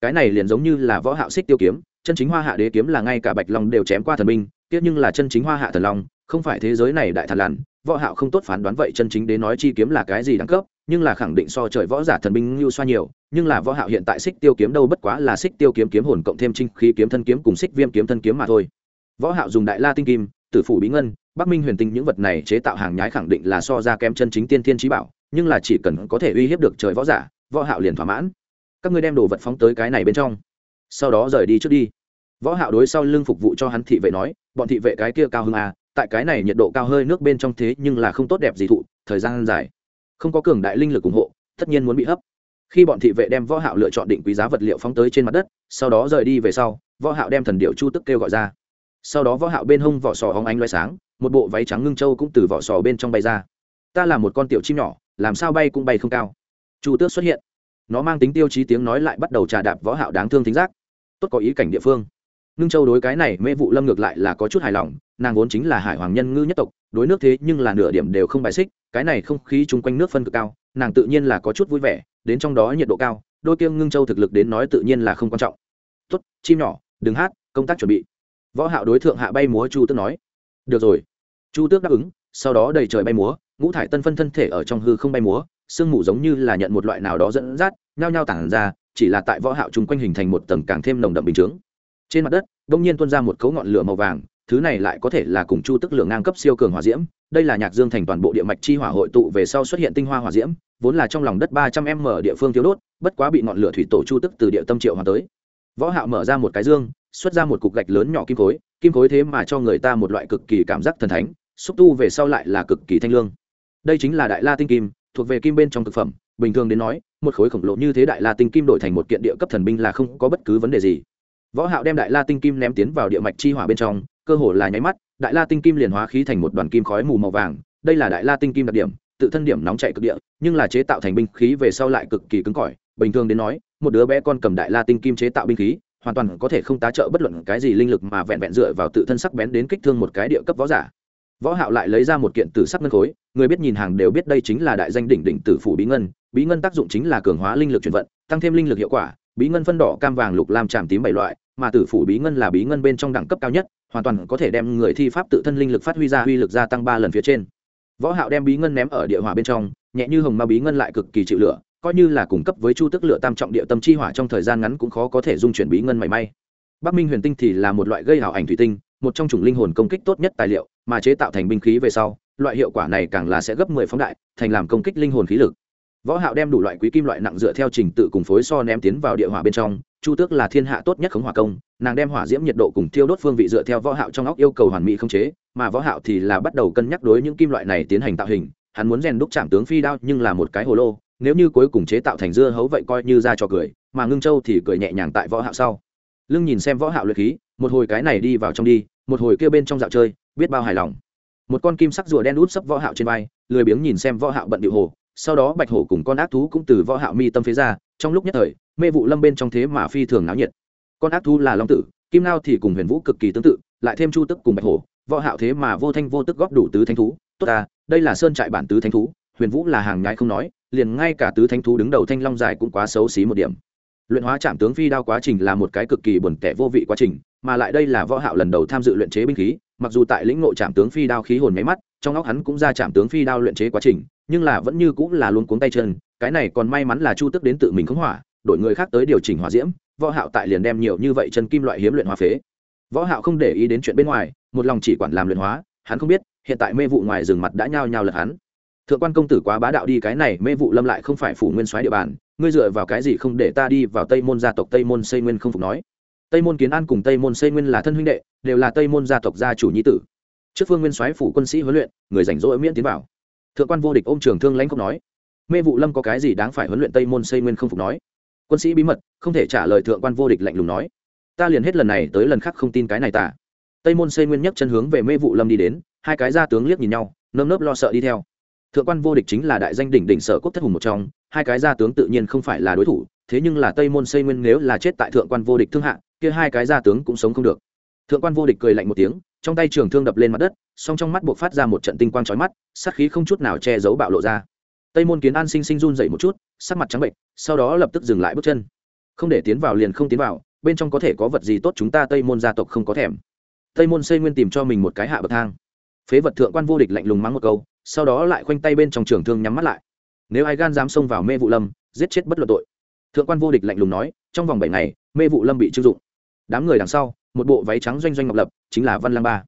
Speaker 1: Cái này liền giống như là võ hạo xích tiêu kiếm, chân chính hoa hạ đế kiếm là ngay cả bạch long đều chém qua thần minh tiếc nhưng là chân chính hoa hạ thần long không phải thế giới này đại thần lằn, võ hạo không tốt phán đoán vậy chân chính đến nói chi kiếm là cái gì đẳng cấp, nhưng là khẳng định so trời võ giả thần binh lưu xoa nhiều, nhưng là võ hạo hiện tại xích tiêu kiếm đâu bất quá là xích tiêu kiếm kiếm hồn cộng thêm trinh khí kiếm thân kiếm cùng xích viêm kiếm thân kiếm mà thôi. Võ hạo dùng đại la tinh kim, tử phủ bí ngân, bắc minh huyền tinh những vật này chế tạo hàng nhái khẳng định là so ra kém chân chính tiên thiên trí bảo, nhưng là chỉ cần có thể uy hiếp được trời võ giả, võ hạo liền thỏa mãn. Các ngươi đem đồ vật phóng tới cái này bên trong, sau đó rời đi trước đi. Võ hạo đối sau lưng phục vụ cho hắn thị vệ nói, bọn thị vệ cái kia cao hứng à tại cái này nhiệt độ cao hơi nước bên trong thế nhưng là không tốt đẹp gì thụ, thời gian dài. Không có cường đại linh lực ủng hộ, tất nhiên muốn bị hấp. Khi bọn thị vệ đem võ hạo lựa chọn định quý giá vật liệu phóng tới trên mặt đất, sau đó rời đi về sau, võ hạo đem thần điệu chu tức kêu gọi ra. Sau đó võ hạo bên hông vỏ sò hóng ánh loé sáng, một bộ váy trắng ngưng châu cũng từ vỏ sò bên trong bay ra. Ta là một con tiểu chim nhỏ, làm sao bay cũng bay không cao. Chu tước xuất hiện. Nó mang tính tiêu chí tiếng nói lại bắt đầu trà đạp võ hạo đáng thương thính giác. Tốt có ý cảnh địa phương ngưng châu đối cái này mê vụ lâm ngược lại là có chút hài lòng, nàng vốn chính là hải hoàng nhân ngư nhất tộc, đối nước thế nhưng là nửa điểm đều không bài xích, cái này không khí chung quanh nước phân cực cao, nàng tự nhiên là có chút vui vẻ, đến trong đó nhiệt độ cao, đôi kiêng ngưng châu thực lực đến nói tự nhiên là không quan trọng. Tuất chim nhỏ, đừng hát, công tác chuẩn bị. Võ hạo đối thượng hạ bay múa chu tước nói. Được rồi. Chu tước đáp ứng, sau đó đầy trời bay múa, ngũ thải tân phân thân thể ở trong hư không bay múa, sương mù giống như là nhận một loại nào đó dẫn dắt, nhao nhao tản ra, chỉ là tại võ hạo chung quanh hình thành một tầng càng thêm nồng đậm bình chướng trên mặt đất đông nhiên tuôn ra một cấu ngọn lửa màu vàng, thứ này lại có thể là cùng chu tức lửa ngang cấp siêu cường hỏa diễm, đây là nhạc dương thành toàn bộ địa mạch chi hỏa hội tụ về sau xuất hiện tinh hoa hỏa diễm, vốn là trong lòng đất ba trăm m địa phương thiếu đốt, bất quá bị ngọn lửa thủy tổ chu tức từ địa tâm triệu hòa tới. Võ hạo mở ra một cái dương, xuất ra một cục gạch lớn nhỏ kim khối kim khối thế mà cho người ta một loại cực kỳ cảm giác thần thánh, xúc tu về sau lại là cực kỳ thanh lương. Đây chính là đại la tinh kim, thuộc về kim bên trong thực phẩm, bình thường đến nói, một khối khổng lồ như thế đại la tinh kim đổi thành một kiện địa cấp thần binh là không có bất cứ vấn đề gì võ hạo đem đại la tinh kim ném tiến vào địa mạch chi hỏa bên trong, cơ hồ là nháy mắt, đại la tinh kim liền hóa khí thành một đoàn kim khói mù màu vàng. Đây là đại la tinh kim đặc điểm, tự thân điểm nóng chạy cực địa, nhưng là chế tạo thành binh khí về sau lại cực kỳ cứng cỏi. Bình thường đến nói, một đứa bé con cầm đại la tinh kim chế tạo binh khí, hoàn toàn có thể không tá trợ bất luận cái gì linh lực mà vẹn vẹn dựa vào tự thân sắc bén đến kích thương một cái địa cấp võ giả. Võ hạo lại lấy ra một kiện tử sắc ngân khối, người biết nhìn hàng đều biết đây chính là đại danh đỉnh đỉnh tử phủ bí ngân. Bí ngân tác dụng chính là cường hóa linh lực chuyển vận, tăng thêm linh lực hiệu quả bí ngân phân đỏ, cam vàng, lục lam, tràm tím bảy loại, mà tử phủ bí ngân là bí ngân bên trong đẳng cấp cao nhất, hoàn toàn có thể đem người thi pháp tự thân linh lực phát huy ra, uy lực gia tăng ba lần phía trên. Võ hạo đem bí ngân ném ở địa hỏa bên trong, nhẹ như hồng ma bí ngân lại cực kỳ chịu lửa, coi như là cung cấp với chu tức lửa tam trọng địa tâm chi hỏa trong thời gian ngắn cũng khó có thể dung chuyển bí ngân mảy may. Bắc minh huyền tinh thì là một loại gây hảo ảnh thủy tinh, một trong chủng linh hồn công kích tốt nhất tài liệu, mà chế tạo thành binh khí về sau, loại hiệu quả này càng là sẽ gấp 10 phóng đại, thành làm công kích linh hồn khí lực võ hạo đem đủ loại quý kim loại nặng dựa theo trình tự cùng phối so ném tiến vào địa hỏa bên trong, chu tước là thiên hạ tốt nhất khống hỏa công, nàng đem hỏa diễm nhiệt độ cùng thiêu đốt phương vị dựa theo võ hạo trong óc yêu cầu hoàn mỹ không chế, mà võ hạo thì là bắt đầu cân nhắc đối những kim loại này tiến hành tạo hình, hắn muốn rèn đúc chạm tướng phi đao nhưng là một cái hồ lô, nếu như cuối cùng chế tạo thành dưa hấu vậy coi như ra cho cười, mà ngưng châu thì cười nhẹ nhàng tại võ hạo sau. Lưng nhìn xem võ hạo luyện khí, một hồi cái này đi vào trong đi, một hồi kia bên trong dạo chơi, biết bao hài lòng. Một con kim sắc rùa đen út sấp võ hạo trên vai, lười biếng nhìn xem võ hạo bận điệu hồ sau đó bạch hổ cùng con ác thú cũng từ võ hạo mi tâm phía ra, trong lúc nhất thời, mê vụ lâm bên trong thế mà phi thường náo nhiệt. Con ác thú là long tử, kim lao thì cùng huyền vũ cực kỳ tương tự, lại thêm chu tức cùng bạch hổ, võ hạo thế mà vô thanh vô tức góp đủ tứ thánh thú. Tốt ta, đây là sơn trại bản tứ thánh thú, huyền vũ là hàng nhái không nói, liền ngay cả tứ thánh thú đứng đầu thanh long dài cũng quá xấu xí một điểm. Luyện hóa chạm tướng phi đao quá trình là một cái cực kỳ buồn tẻ vô vị quá trình, mà lại đây là võ hạo lần đầu tham dự luyện chế binh khí, mặc dù tại lĩnh ngộ chạm tướng phi đao khí hồn máy mắt trong óc hắn cũng ra chạm tướng phi đao luyện chế quá trình, nhưng là vẫn như cũng là luôn cuống tay chân, cái này còn may mắn là chu tức đến tự mình khống hỏa, đội người khác tới điều chỉnh hỏa diễm, võ hạo tại liền đem nhiều như vậy chân kim loại hiếm luyện hóa phế. Võ hạo không để ý đến chuyện bên ngoài, một lòng chỉ quản làm luyện hóa, hắn không biết, hiện tại mê vụ ngoài rừng mặt đã nhao nhao lật hắn. Thượng quan công tử quá bá đạo đi, cái này mê vụ lâm lại không phải phủ nguyên soái địa bàn, ngươi dựa vào cái gì không để ta đi vào tây môn gia tộc tây môn xây nguyên không phục nói? Tây môn kiến an cùng tây môn xây nguyên là thân huynh đệ, đều là tây môn gia tộc gia chủ nhi tử trước phương nguyên soái phủ quân sĩ huấn luyện, người rảnh rỗi miễn tiến vào. Thượng quan vô địch ôm trường thương lãnh không nói. Mê vụ lâm có cái gì đáng phải huấn luyện tây môn xây nguyên không phục nói. Quân sĩ bí mật, không thể trả lời thượng quan vô địch lạnh lùng nói. Ta liền hết lần này tới lần khác không tin cái này tả tây môn xây nguyên nhất chân hướng về mê vụ lâm đi đến, hai cái gia tướng liếc nhìn nhau, nơm nớp lo sợ đi theo. Thượng quan vô địch chính là đại danh đỉnh đỉnh sở quốc thất hùng một trong, hai cái gia tướng tự nhiên không phải là đối thủ, thế nhưng là tây môn xây nguyên nếu là chết tại thượng quan vô địch thương hạ, kia hai cái gia tướng cũng sống không được. Thượng quan vô địch cười lạnh một tiếng trong tay trường thương đập lên mặt đất, song trong mắt buộc phát ra một trận tinh quang trói mắt, sát khí không chút nào che giấu bạo lộ ra. Tây môn kiến an sinh sinh run dậy một chút, sắc mặt trắng bệnh, sau đó lập tức dừng lại bước chân. Không để tiến vào liền không tiến vào, bên trong có thể có vật gì tốt chúng ta tây môn gia tộc không có thèm. Tây môn xây nguyên tìm cho mình một cái hạ bậc thang. Phế vật thượng quan vô địch lạnh lùng mắng một câu, sau đó lại khoanh tay bên trong trường thương nhắm mắt lại. Nếu ai gan dám xông vào mê vụ lâm, giết chết bất luận tội. Thượng quan vô địch lạnh lùng nói, trong vòng bảy ngày, mê vụ lâm bị chưng dụng. Đám người đằng sau một bộ váy trắng doanh doanh ngọc lập, chính là văn lăng ba.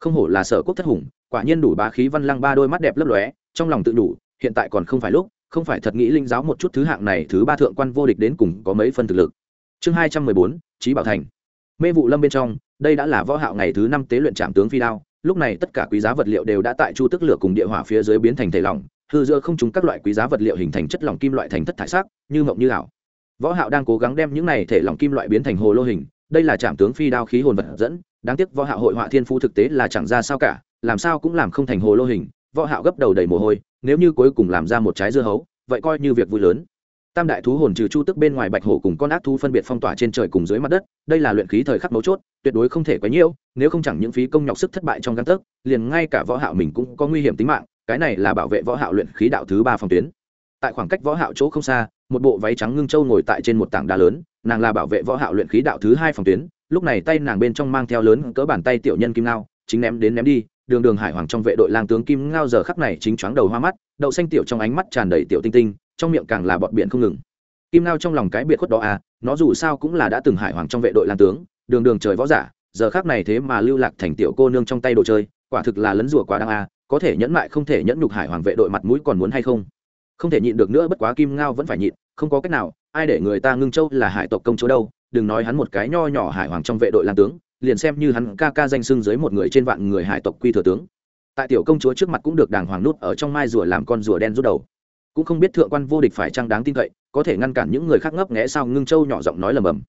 Speaker 1: Không hổ là sở quốc thất hùng, quả nhiên đủ bá khí văn lăng ba đôi mắt đẹp lấp lóe, trong lòng tự đủ, hiện tại còn không phải lúc, không phải thật nghĩ linh giáo một chút thứ hạng này thứ ba thượng quan vô địch đến cùng có mấy phân thực lực. Chương hai trăm mười bốn trí bảo thành. Mê vụ lâm bên trong, đây đã là võ hạo ngày thứ năm tế luyện trạm tướng phi đao, lúc này tất cả quý giá vật liệu đều đã tại chu tức lửa cùng địa hỏa phía dưới biến thành thể lỏng, hư giữa không chúng các loại quý giá vật liệu hình thành chất lỏng kim loại thành thất thải sắc, như mộng như ảo. Võ hạo đang cố gắng đem những này thể lỏng kim loại biến thành hồ lô hình đây là trạm tướng phi đao khí hồn vật dẫn, đáng tiếc võ hạo hội họa thiên phú thực tế là chẳng ra sao cả, làm sao cũng làm không thành hồ lô hình, võ hạo gấp đầu đầy mồ hôi, nếu như cuối cùng làm ra một trái dưa hấu, vậy coi như việc vui lớn. Tam đại thú hồn trừ chu tức bên ngoài bạch hổ cùng con ác thú phân biệt phong tỏa trên trời cùng dưới mặt đất, đây là luyện khí thời khắc mấu chốt, tuyệt đối không thể quá nhiễu nếu không chẳng những phí công nhọc sức thất bại trong gan tấc, liền ngay cả võ hạo mình cũng có nguy hiểm tính mạng, cái này là bảo vệ võ hạo luyện khí đạo thứ ba phòng tuyến. Tại khoảng cách võ hạo chỗ không xa, một bộ váy trắng ngưng châu ngồi tại trên một tảng đá lớn nàng là bảo vệ võ hạo luyện khí đạo thứ hai phòng tuyến lúc này tay nàng bên trong mang theo lớn cỡ bàn tay tiểu nhân kim ngao, chính ném đến ném đi đường đường hải hoàng trong vệ đội lang tướng kim ngao giờ khắc này chính choáng đầu hoa mắt đậu xanh tiểu trong ánh mắt tràn đầy tiểu tinh tinh trong miệng càng là bọt biển không ngừng. Kim ngao trong lòng cái biệt khuất đó à nó dù sao cũng là đã từng hải hoàng trong vệ đội lang tướng đường đường trời võ giả giờ khắc này thế mà lưu lạc thành tiểu cô nương trong tay đồ chơi quả thực là lấn rùa quá đáng à có thể nhẫn mại không thể nhẫn nhục hải hoàng vệ đội mặt mũi còn muốn hay không? Không thể nhịn được nữa bất quá kim ngao vẫn phải nhịn không có cách nào ai để người ta ngưng châu là hải tộc công chúa đâu, đừng nói hắn một cái nho nhỏ hải hoàng trong vệ đội làm tướng, liền xem như hắn ca ca danh xưng dưới một người trên vạn người hải tộc quy thừa tướng. Tại tiểu công chúa trước mặt cũng được đàng hoàng nút ở trong mai rùa làm con rùa đen rút đầu. Cũng không biết thượng quan vô địch phải chăng đáng tin cậy, có thể ngăn cản những người khác ngấp nghẽ sao ngưng châu nhỏ giọng nói lầm bầm.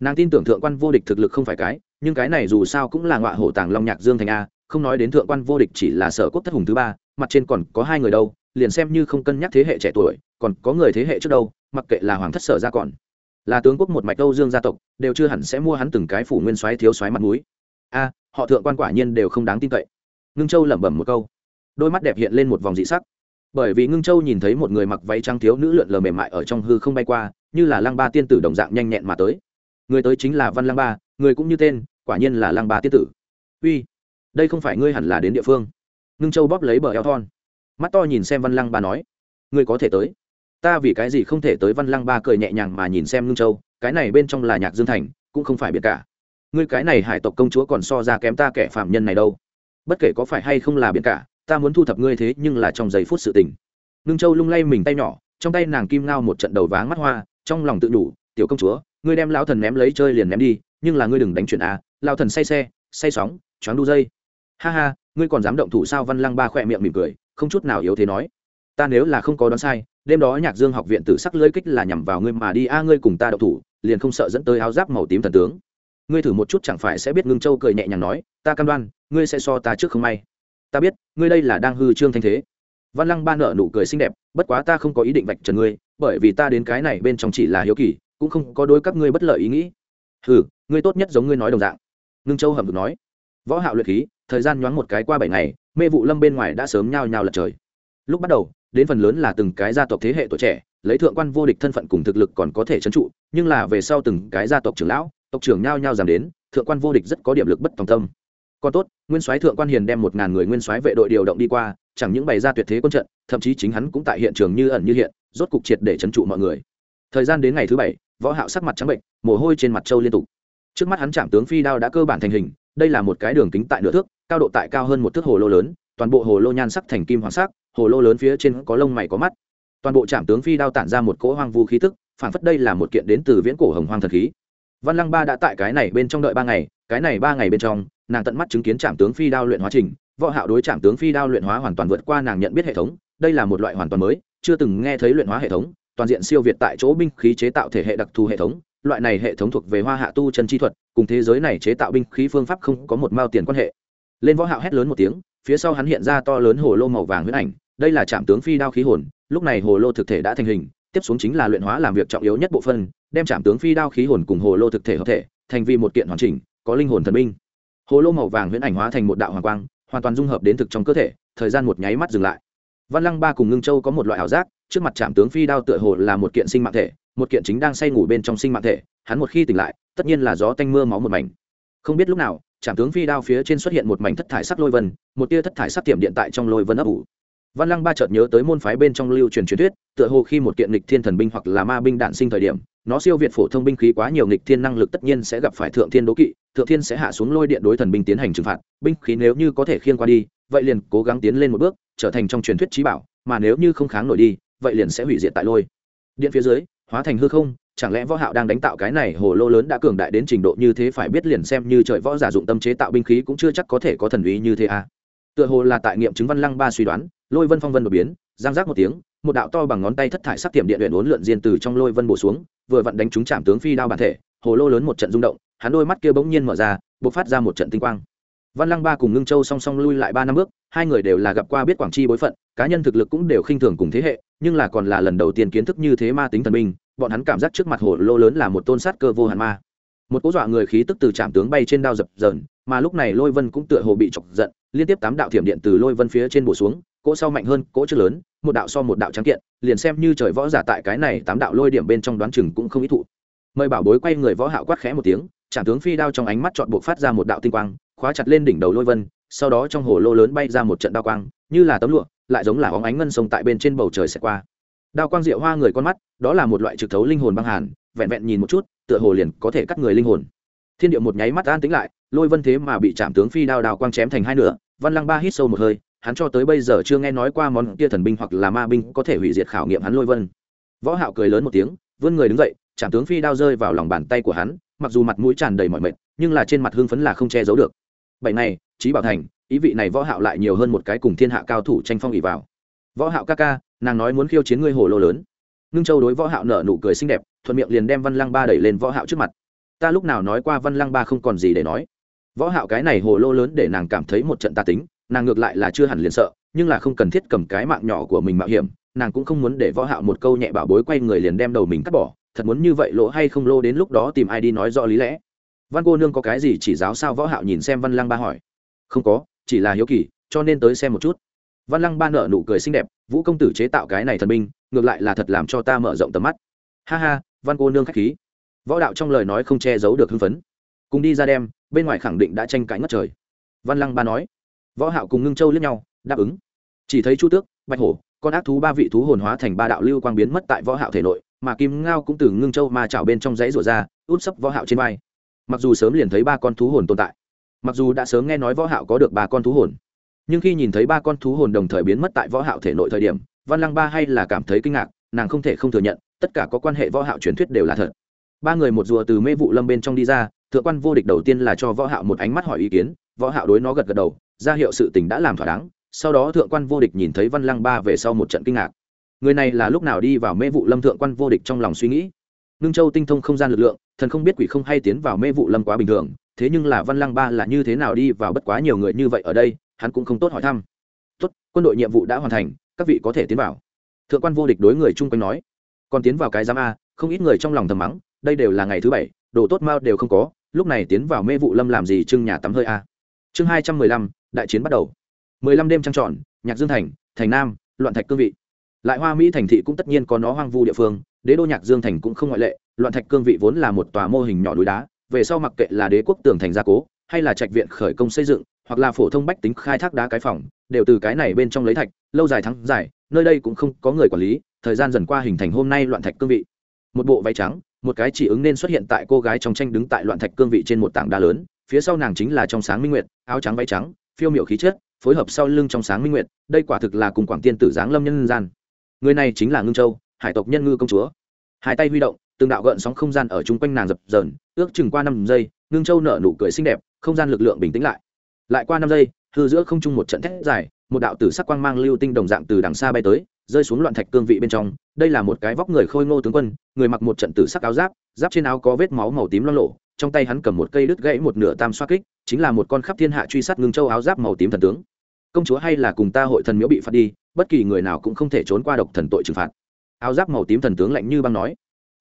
Speaker 1: Nàng tin tưởng thượng quan vô địch thực lực không phải cái, nhưng cái này dù sao cũng là ngọa hổ tàng long nhạc dương thành a, không nói đến thượng quan vô địch chỉ là sở quốc thất hùng thứ ba, mặt trên còn có hai người đâu, liền xem như không cân nhắc thế hệ trẻ tuổi, còn có người thế hệ trước đâu mặc kệ là hoàng thất sở ra còn là tướng quốc một mạch âu dương gia tộc, đều chưa hẳn sẽ mua hắn từng cái phủ nguyên soái thiếu soái mặt mũi. A, họ thượng quan quả nhiên đều không đáng tin cậy. Ngưng châu lẩm bẩm một câu. Đôi mắt đẹp hiện lên một vòng dị sắc. Bởi vì ngưng châu nhìn thấy một người mặc váy trắng thiếu nữ lượn lờ mềm mại ở trong hư không bay qua, như là lăng ba tiên tử đồng dạng nhanh nhẹn mà tới. Người tới chính là văn lăng ba, người cũng như tên, quả nhiên là lăng ba tiên tử. Uy, đây không phải ngươi hẳn là đến địa phương. Ngưng châu bóp lấy bờ eo thon. Mắt to nhìn xem văn lăng ba nói, ngươi có thể tới ta vì cái gì không thể tới văn lăng ba cười nhẹ nhàng mà nhìn xem ngưng châu, cái này bên trong là nhạc dương thành, cũng không phải biệt cả. Ngươi cái này hải tộc công chúa còn so ra kém ta kẻ phạm nhân này đâu. Bất kể có phải hay không là biệt cả, ta muốn thu thập ngươi thế nhưng là trong giây phút sự tình. Ngưng châu lung lay mình tay nhỏ, trong tay nàng kim ngao một trận đầu váng mắt hoa, trong lòng tự đủ, tiểu công chúa, ngươi đem lão thần ném lấy chơi liền ném đi, nhưng là ngươi đừng đánh chuyện à lão thần say xe, say sóng, choáng đu dây. Ha ha, ngươi còn dám động thủ sao? Văn lăng ba khỏe miệng mỉm cười, không chút nào yếu thế nói. Ta nếu là không có đoán sai đêm đó nhạc dương học viện tử sắc lưỡi kích là nhằm vào ngươi mà đi, a, ngươi cùng ta đậu thủ, liền không sợ dẫn tới áo giáp màu tím thần tướng. Ngươi thử một chút chẳng phải sẽ biết ngưng châu cười nhẹ nhàng nói, ta cam đoan, ngươi sẽ so ta trước không may. Ta biết, ngươi đây là đang hư trương thanh thế. Văn lăng ba nợ nụ cười xinh đẹp, bất quá ta không có ý định vạch trần ngươi, bởi vì ta đến cái này bên trong chỉ là hiếu kỳ, cũng không có đối các ngươi bất lợi ý nghĩ. Ừ ngươi tốt nhất giống ngươi nói đồng dạng. Ngưng châu hầm được nói. Võ hạo luyện khí, thời gian nhoáng một cái qua bảy ngày, mê vụ lâm bên ngoài đã sớm nhao nhao lật trời. Lúc bắt đầu đến phần lớn là từng cái gia tộc thế hệ tuổi trẻ, lấy thượng quan vô địch thân phận cùng thực lực còn có thể trấn trụ, nhưng là về sau từng cái gia tộc trưởng lão, tộc trưởng nhao nhao giảm đến, thượng quan vô địch rất có điểm lực bất tòng tâm. Còn tốt, nguyên soái thượng quan hiền đem một ngàn người nguyên soái vệ đội điều động đi qua, chẳng những bày ra tuyệt thế quân trận, thậm chí chính hắn cũng tại hiện trường như ẩn như hiện, rốt cục triệt để trấn trụ mọi người. Thời gian đến ngày thứ bảy, võ hạo sắc mặt trắng bệnh, mồ hôi trên mặt trâu liên tục. Trước mắt hắn chạm tướng phi đao đã cơ bản thành hình, đây là một cái đường kính tại nửa thước, cao độ tại cao hơn một thước hồ lô lớn toàn bộ hồ lô nhan sắc thành kim hoàng sắc, hồ lô lớn phía trên có lông mày có mắt. Toàn bộ trạm tướng phi đao tản ra một cỗ hoang vu khí tức phản phất đây là một kiện đến từ viễn cổ hồng hoang thần khí. Văn lăng ba đã tại cái này bên trong đợi ba ngày, cái này ba ngày bên trong, nàng tận mắt chứng kiến trạm tướng phi đao luyện hóa trình, võ hạo đối trạm tướng phi đao luyện hóa hoàn toàn vượt qua nàng nhận biết hệ thống, đây là một loại hoàn toàn mới, chưa từng nghe thấy luyện hóa hệ thống, toàn diện siêu việt tại chỗ binh khí chế tạo thể hệ đặc thù hệ thống, loại này hệ thống thuộc về hoa hạ tu chân chi thuật, cùng thế giới này chế tạo binh khí phương pháp không có một mao tiền quan hệ. Lên võ hạo hét lớn một tiếng phía sau hắn hiện ra to lớn hồ lô màu vàng huyết ảnh, đây là trạm tướng phi đao khí hồn, lúc này hồ lô thực thể đã thành hình, tiếp xuống chính là luyện hóa làm việc trọng yếu nhất bộ phân đem trạm tướng phi đao khí hồn cùng hồ lô thực thể hợp thể, thành vì một kiện hoàn chỉnh, có linh hồn thần binh. Hồ lô màu vàng huyễn ảnh hóa thành một đạo hoàng quang, hoàn toàn dung hợp đến thực trong cơ thể, thời gian một nháy mắt dừng lại. Văn lăng ba cùng ngưng châu có một loại ảo giác, trước mặt trạm tướng phi đao tựa hồ là một kiện sinh mạng thể, một kiện chính đang say ngủ bên trong sinh mạng thể, hắn một khi tỉnh lại, tất nhiên là gió tanh mưa máu một mảnh. Không biết lúc nào trạm tướng phi đao phía trên xuất hiện một mảnh thất thải sắc lôi vân, một tia thất thải sắc tiệm điện tại trong lôi vân ấp ủ. Văn lăng ba chợt nhớ tới môn phái bên trong lưu truyền truyền thuyết, tựa hồ khi một kiện nghịch thiên thần binh hoặc là ma binh đạn sinh thời điểm, nó siêu việt phổ thông binh khí quá nhiều nghịch thiên năng lực tất nhiên sẽ gặp phải thượng thiên đố kỵ, thượng thiên sẽ hạ xuống lôi điện đối thần binh tiến hành trừng phạt, binh khí nếu như có thể khiêng qua đi, vậy liền cố gắng tiến lên một bước, trở thành trong truyền thuyết trí bảo, mà nếu như không kháng nổi đi, vậy liền sẽ hủy diệt tại lôi. Điện phía dưới, hóa thành hư không chẳng lẽ võ hạo đang đánh tạo cái này hồ lô lớn đã cường đại đến trình độ như thế phải biết liền xem như trời võ giả dụng tâm chế tạo binh khí cũng chưa chắc có thể có thần uy như thế à? Tựa hồ là tại nghiệm chứng văn lăng ba suy đoán, lôi vân phong vân đột biến, giang giác một tiếng, một đạo to bằng ngón tay thất thải sắc tiệm điện luyện uốn lượn diên từ trong lôi vân bổ xuống, vừa vặn đánh trúng chạm tướng phi đao bản thể, hồ lô lớn một trận rung động, hắn đôi mắt kia bỗng nhiên mở ra, bộc phát ra một trận tinh quang. Văn lăng ba cùng ngưng châu song song lui lại ba năm bước, hai người đều là gặp qua biết quảng chi bối phận, cá nhân thực lực cũng đều khinh thường cùng thế hệ, nhưng là còn là lần đầu tiên kiến thức như thế ma tính thần minh bọn hắn cảm giác trước mặt hồ lô lớn là một tôn sát cơ vô hạn ma. Một cỗ dọa người khí tức từ trạm tướng bay trên đao dập dờn, mà lúc này lôi vân cũng tựa hồ bị chọc giận, liên tiếp tám đạo thiểm điện từ lôi vân phía trên bổ xuống, cỗ sau mạnh hơn, cỗ trước lớn, một đạo so một đạo trắng kiện, liền xem như trời võ giả tại cái này tám đạo lôi điểm bên trong đoán chừng cũng không ý thụ. Mời bảo bối quay người võ hạo quát khẽ một tiếng, trạm tướng phi đao trong ánh mắt chọn buộc phát ra một đạo tinh quang, khóa chặt lên đỉnh đầu lôi vân, sau đó trong hồ lô lớn bay ra một trận đao quang, như là tấm lụa, lại giống là óng ánh ngân sông tại bên trên bầu trời sẽ qua đao quang diệu hoa người con mắt, đó là một loại trực thấu linh hồn băng hàn, vẹn vẹn nhìn một chút, tựa hồ liền có thể cắt người linh hồn. Thiên địa một nháy mắt an tĩnh lại, lôi vân thế mà bị chạm tướng phi đao đào quang chém thành hai nửa, văn lăng ba hít sâu một hơi, hắn cho tới bây giờ chưa nghe nói qua món kia thần binh hoặc là ma binh có thể hủy diệt khảo nghiệm hắn lôi vân. Võ hạo cười lớn một tiếng, vươn người đứng dậy chạm tướng phi đao rơi vào lòng bàn tay của hắn, mặc dù mặt mũi tràn đầy mọi mệt, nhưng là trên mặt hưng phấn là không che giấu được. Bảy này trí bảo thành, ý vị này võ hạo lại nhiều hơn một cái cùng thiên hạ cao thủ tranh phong ỉ vào võ hạo ca ca, nàng nói muốn khiêu chiến ngươi hồ lô lớn. Nương châu đối võ hạo nở nụ cười xinh đẹp, thuận miệng liền đem văn lăng ba đẩy lên võ hạo trước mặt. Ta lúc nào nói qua văn lăng ba không còn gì để nói. Võ hạo cái này hồ lô lớn để nàng cảm thấy một trận ta tính, nàng ngược lại là chưa hẳn liền sợ, nhưng là không cần thiết cầm cái mạng nhỏ của mình mạo hiểm, nàng cũng không muốn để võ hạo một câu nhẹ bảo bối quay người liền đem đầu mình cắt bỏ, thật muốn như vậy lỗ hay không lô đến lúc đó tìm ai đi nói rõ lý lẽ. Văn cô nương có cái gì chỉ giáo sao võ hạo nhìn xem văn lăng ba hỏi. Không có, chỉ là hiếu kỳ, cho nên tới xem một chút văn lăng ba nợ nụ cười xinh đẹp, vũ công tử chế tạo cái này thần binh, ngược lại là thật làm cho ta mở rộng tầm mắt. Ha ha, văn cô nương khách khí. Võ đạo trong lời nói không che giấu được hưng phấn. Cùng đi ra đem, bên ngoài khẳng định đã tranh cãi ngất trời. Văn lăng ba nói. Võ hạo cùng ngưng châu liếc nhau, đáp ứng. Chỉ thấy chu tước, bạch hổ, con ác thú ba vị thú hồn hóa thành ba đạo lưu quang biến mất tại võ hạo thể nội, mà kim ngao cũng từ ngưng châu mà chảo bên trong dãy rủa ra út sấp võ hạo trên vai. Mặc dù sớm liền thấy ba con thú hồn tồn tại, mặc dù đã sớm nghe nói võ hạo có được ba con thú hồn nhưng khi nhìn thấy ba con thú hồn đồng thời biến mất tại võ hạo thể nội thời điểm, văn lăng ba hay là cảm thấy kinh ngạc, nàng không thể không thừa nhận, tất cả có quan hệ võ hạo truyền thuyết đều là thật. Ba người một rùa từ mê vụ lâm bên trong đi ra, thượng quan vô địch đầu tiên là cho võ hạo một ánh mắt hỏi ý kiến, võ hạo đối nó gật gật đầu, ra hiệu sự tình đã làm thỏa đáng, sau đó thượng quan vô địch nhìn thấy văn lăng ba về sau một trận kinh ngạc. Người này là lúc nào đi vào mê vụ lâm thượng quan vô địch trong lòng suy nghĩ? Ngưng châu tinh thông không gian lực lượng, thần không biết quỷ không hay tiến vào mê vụ lâm quá bình thường, thế nhưng là văn lăng ba là như thế nào đi vào bất quá nhiều người như vậy ở đây hắn cũng không tốt hỏi thăm. Tốt, quân đội nhiệm vụ đã hoàn thành, các vị có thể tiến vào. Thượng quan vô địch đối người chung quanh nói. Còn tiến vào cái giám a, không ít người trong lòng thầm mắng, đây đều là ngày thứ bảy, đồ tốt mao đều không có, lúc này tiến vào mê vụ lâm làm gì trưng nhà tắm hơi a. Chương hai trăm mười lăm, đại chiến bắt đầu. Mười lăm đêm trăng tròn, nhạc dương thành thành nam, loạn thạch cương vị. Lại hoa mỹ thành thị cũng tất nhiên có nó hoang vu địa phương, đế đô nhạc dương thành cũng không ngoại lệ, loạn thạch cương vị vốn là một tòa mô hình nhỏ núi đá, về sau mặc kệ là đế quốc tường thành gia cố, hay là trạch viện khởi công xây dựng hoặc là phổ thông bách tính khai thác đá cái phòng, đều từ cái này bên trong lấy thạch, lâu dài thắng dài nơi đây cũng không có người quản lý, thời gian dần qua hình thành hôm nay loạn thạch cương vị. Một bộ váy trắng, một cái chỉ ứng nên xuất hiện tại cô gái trong tranh đứng tại loạn thạch cương vị trên một tảng đá lớn, phía sau nàng chính là trong sáng minh nguyệt, áo trắng váy trắng, phiêu miệu khí chất, phối hợp sau lưng trong sáng minh nguyệt, đây quả thực là cùng quảng tiên tử giáng lâm nhân gian. Người này chính là ngưng châu, hải tộc nhân ngư công chúa. Hai tay huy động, từng đạo gợn sóng không gian ở chung quanh nàng dập dờn, ước chừng qua năm giây, ngưng châu nở nụ cười xinh đẹp, không gian lực lượng bình tĩnh lại lại qua năm giây, hư giữa không trung một trận thét dài, một đạo tử sắc quang mang lưu tinh đồng dạng từ đằng xa bay tới, rơi xuống loạn thạch cương vị bên trong. Đây là một cái vóc người khôi ngô tướng quân, người mặc một trận tử sắc áo giáp giáp trên áo có vết máu màu tím lo lộ trong tay hắn cầm một cây đứt gãy một nửa tam xoa kích, chính là một con khắp thiên hạ truy sát ngưng châu áo giáp màu tím thần tướng. Công chúa hay là cùng ta hội thần miếu bị phạt đi, bất kỳ người nào cũng không thể trốn qua độc thần tội trừng phạt. Áo giáp màu tím thần tướng lạnh như băng nói.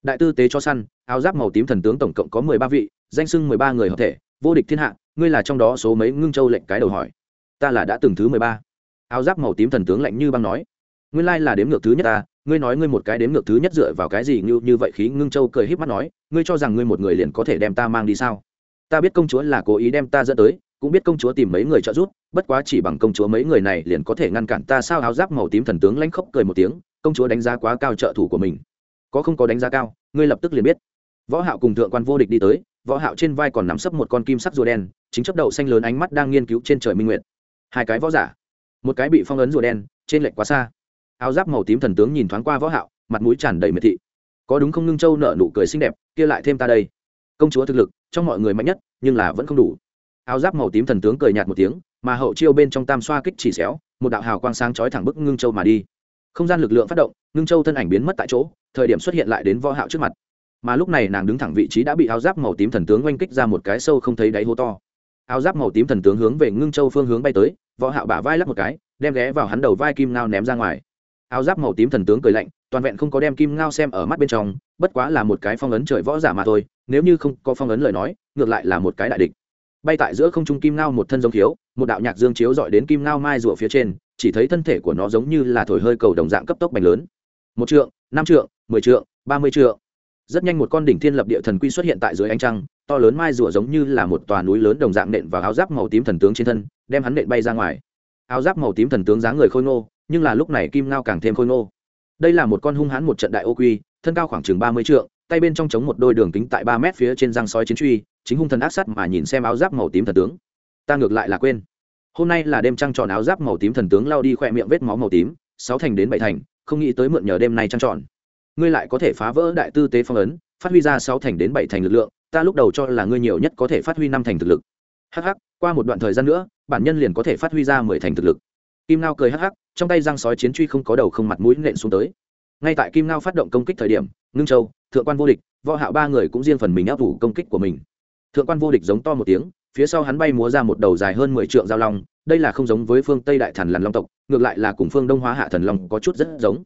Speaker 1: Đại tư tế cho săn, áo giáp màu tím thần tướng tổng cộng có mười ba vị, danh sưng mười ba người hợp thể, vô địch thiên hạ ngươi là trong đó số mấy ngưng châu lệnh cái đầu hỏi? Ta là đã từng thứ mười ba. Áo giáp màu tím thần tướng lạnh như băng nói. Nguyên lai là đếm ngược thứ nhất ta, ngươi nói ngươi một cái đếm ngược thứ nhất dựa vào cái gì như như vậy khí ngưng châu cười híp mắt nói, ngươi cho rằng ngươi một người liền có thể đem ta mang đi sao? Ta biết công chúa là cố ý đem ta dẫn tới, cũng biết công chúa tìm mấy người trợ giúp, bất quá chỉ bằng công chúa mấy người này liền có thể ngăn cản ta sao? Áo giáp màu tím thần tướng lãnh khốc cười một tiếng, công chúa đánh giá quá cao trợ thủ của mình. Có không có đánh giá cao, ngươi lập tức liền biết. Võ hạo cùng thượng quan vô địch đi tới võ hạo trên vai còn nắm sấp một con kim sắc rùa đen, chính chấp đầu xanh lớn ánh mắt đang nghiên cứu trên trời minh nguyệt. Hai cái võ giả, một cái bị phong ấn rùa đen, trên lệch quá xa. Áo giáp màu tím thần tướng nhìn thoáng qua võ hạo, mặt mũi tràn đầy mệt thị. Có đúng không Nương châu nở nụ cười xinh đẹp, kia lại thêm ta đây. Công chúa thực lực, trong mọi người mạnh nhất, nhưng là vẫn không đủ. Áo giáp màu tím thần tướng cười nhạt một tiếng, mà hậu chiêu bên trong tam xoa kích chỉ xéo, một đạo hào quang sáng chói thẳng bức ngưng châu mà đi. Không gian lực lượng phát động, ngưng châu thân ảnh biến mất tại chỗ, thời điểm xuất hiện lại đến võ hạo trước mặt mà lúc này nàng đứng thẳng vị trí đã bị áo giáp màu tím thần tướng oanh kích ra một cái sâu không thấy đáy hố to. Áo giáp màu tím thần tướng hướng về ngưng châu phương hướng bay tới, võ hạo bả vai lắc một cái, đem ghé vào hắn đầu vai kim ngao ném ra ngoài. Áo giáp màu tím thần tướng cười lạnh, toàn vẹn không có đem kim ngao xem ở mắt bên trong, bất quá là một cái phong ấn trời võ giả mà thôi, nếu như không có phong ấn lời nói, ngược lại là một cái đại địch. Bay tại giữa không trung kim ngao một thân giống thiếu một đạo nhạc dương chiếu dọi đến kim ngao mai rùa phía trên, chỉ thấy thân thể của nó giống như là thổi hơi cầu đồng dạng cấp tốc bành lớn. Một trượng, năm trượng, mười trượng, ba mươi trượng rất nhanh một con đỉnh thiên lập địa thần quy xuất hiện tại dưới ánh trăng, to lớn mai rùa giống như là một tòa núi lớn đồng dạng nện vào áo giáp màu tím thần tướng trên thân, đem hắn nện bay ra ngoài. Áo giáp màu tím thần tướng dáng người khôi ngô, nhưng là lúc này kim ngao càng thêm khôi ngô. Đây là một con hung hãn một trận đại ô quy, thân cao khoảng chừng ba mươi trượng, tay bên trong chống một đôi đường kính tại ba mét phía trên răng sói chiến truy, chính hung thần ác sắt mà nhìn xem áo giáp màu tím thần tướng. Ta ngược lại là quên. Hôm nay là đêm trăng tròn áo giáp màu tím thần tướng lao đi khỏe miệng vết máu màu tím, sáu thành đến bảy thành, không nghĩ tới mượn nhờ đêm nay trăng tròn ngươi lại có thể phá vỡ đại tư tế phong ấn, phát huy ra sáu thành đến bảy thành lực lượng, ta lúc đầu cho là ngươi nhiều nhất có thể phát huy năm thành thực lực. Hh qua một đoạn thời gian nữa, bản nhân liền có thể phát huy ra mười thành thực lực. Kim ngao cười hh trong tay răng sói chiến truy không có đầu không mặt mũi nện xuống tới. Ngay tại kim ngao phát động công kích thời điểm, ngưng châu, thượng quan vô địch, võ hạo ba người cũng riêng phần mình áp vũ công kích của mình. Thượng quan vô địch giống to một tiếng, phía sau hắn bay múa ra một đầu dài hơn mười trượng giao long, đây là không giống với phương tây đại thần lằn long tộc, ngược lại là cùng phương đông hóa hạ thần long có chút rất giống.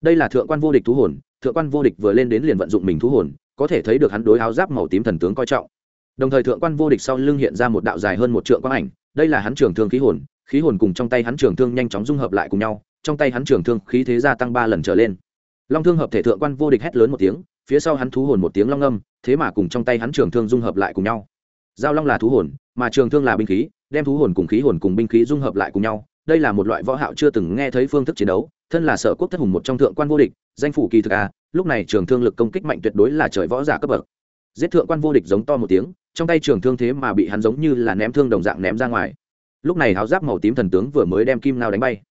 Speaker 1: Đây là thượng quan vô địch thú hồn thượng quan vô địch vừa lên đến liền vận dụng mình thú hồn, có thể thấy được hắn đối áo giáp màu tím thần tướng coi trọng. Đồng thời thượng quan vô địch sau lưng hiện ra một đạo dài hơn một trượng quang ảnh, đây là hắn trường thương khí hồn khí hồn cùng trong tay hắn trường thương nhanh chóng dung hợp lại cùng nhau, trong tay hắn trường thương khí thế gia tăng ba lần trở lên. Long thương hợp thể thượng quan vô địch hét lớn một tiếng, phía sau hắn thú hồn một tiếng long âm, thế mà cùng trong tay hắn trường thương dung hợp lại cùng nhau. Giao long là thú hồn, mà trường thương là binh khí, đem thú hồn cùng khí hồn cùng binh khí dung hợp lại cùng nhau, đây là một loại võ hạo chưa từng nghe thấy phương thức chiến đấu, thân là sở quốc thất hùng một trong thượng quan vô địch danh phủ kỳ thực à? lúc này trường thương lực công kích mạnh tuyệt đối là trời võ giả cấp bậc. Giết thượng quan vô địch giống to một tiếng, trong tay trường thương thế mà bị hắn giống như là ném thương đồng dạng ném ra ngoài. Lúc này áo giáp màu tím thần tướng vừa mới đem kim nao đánh bay.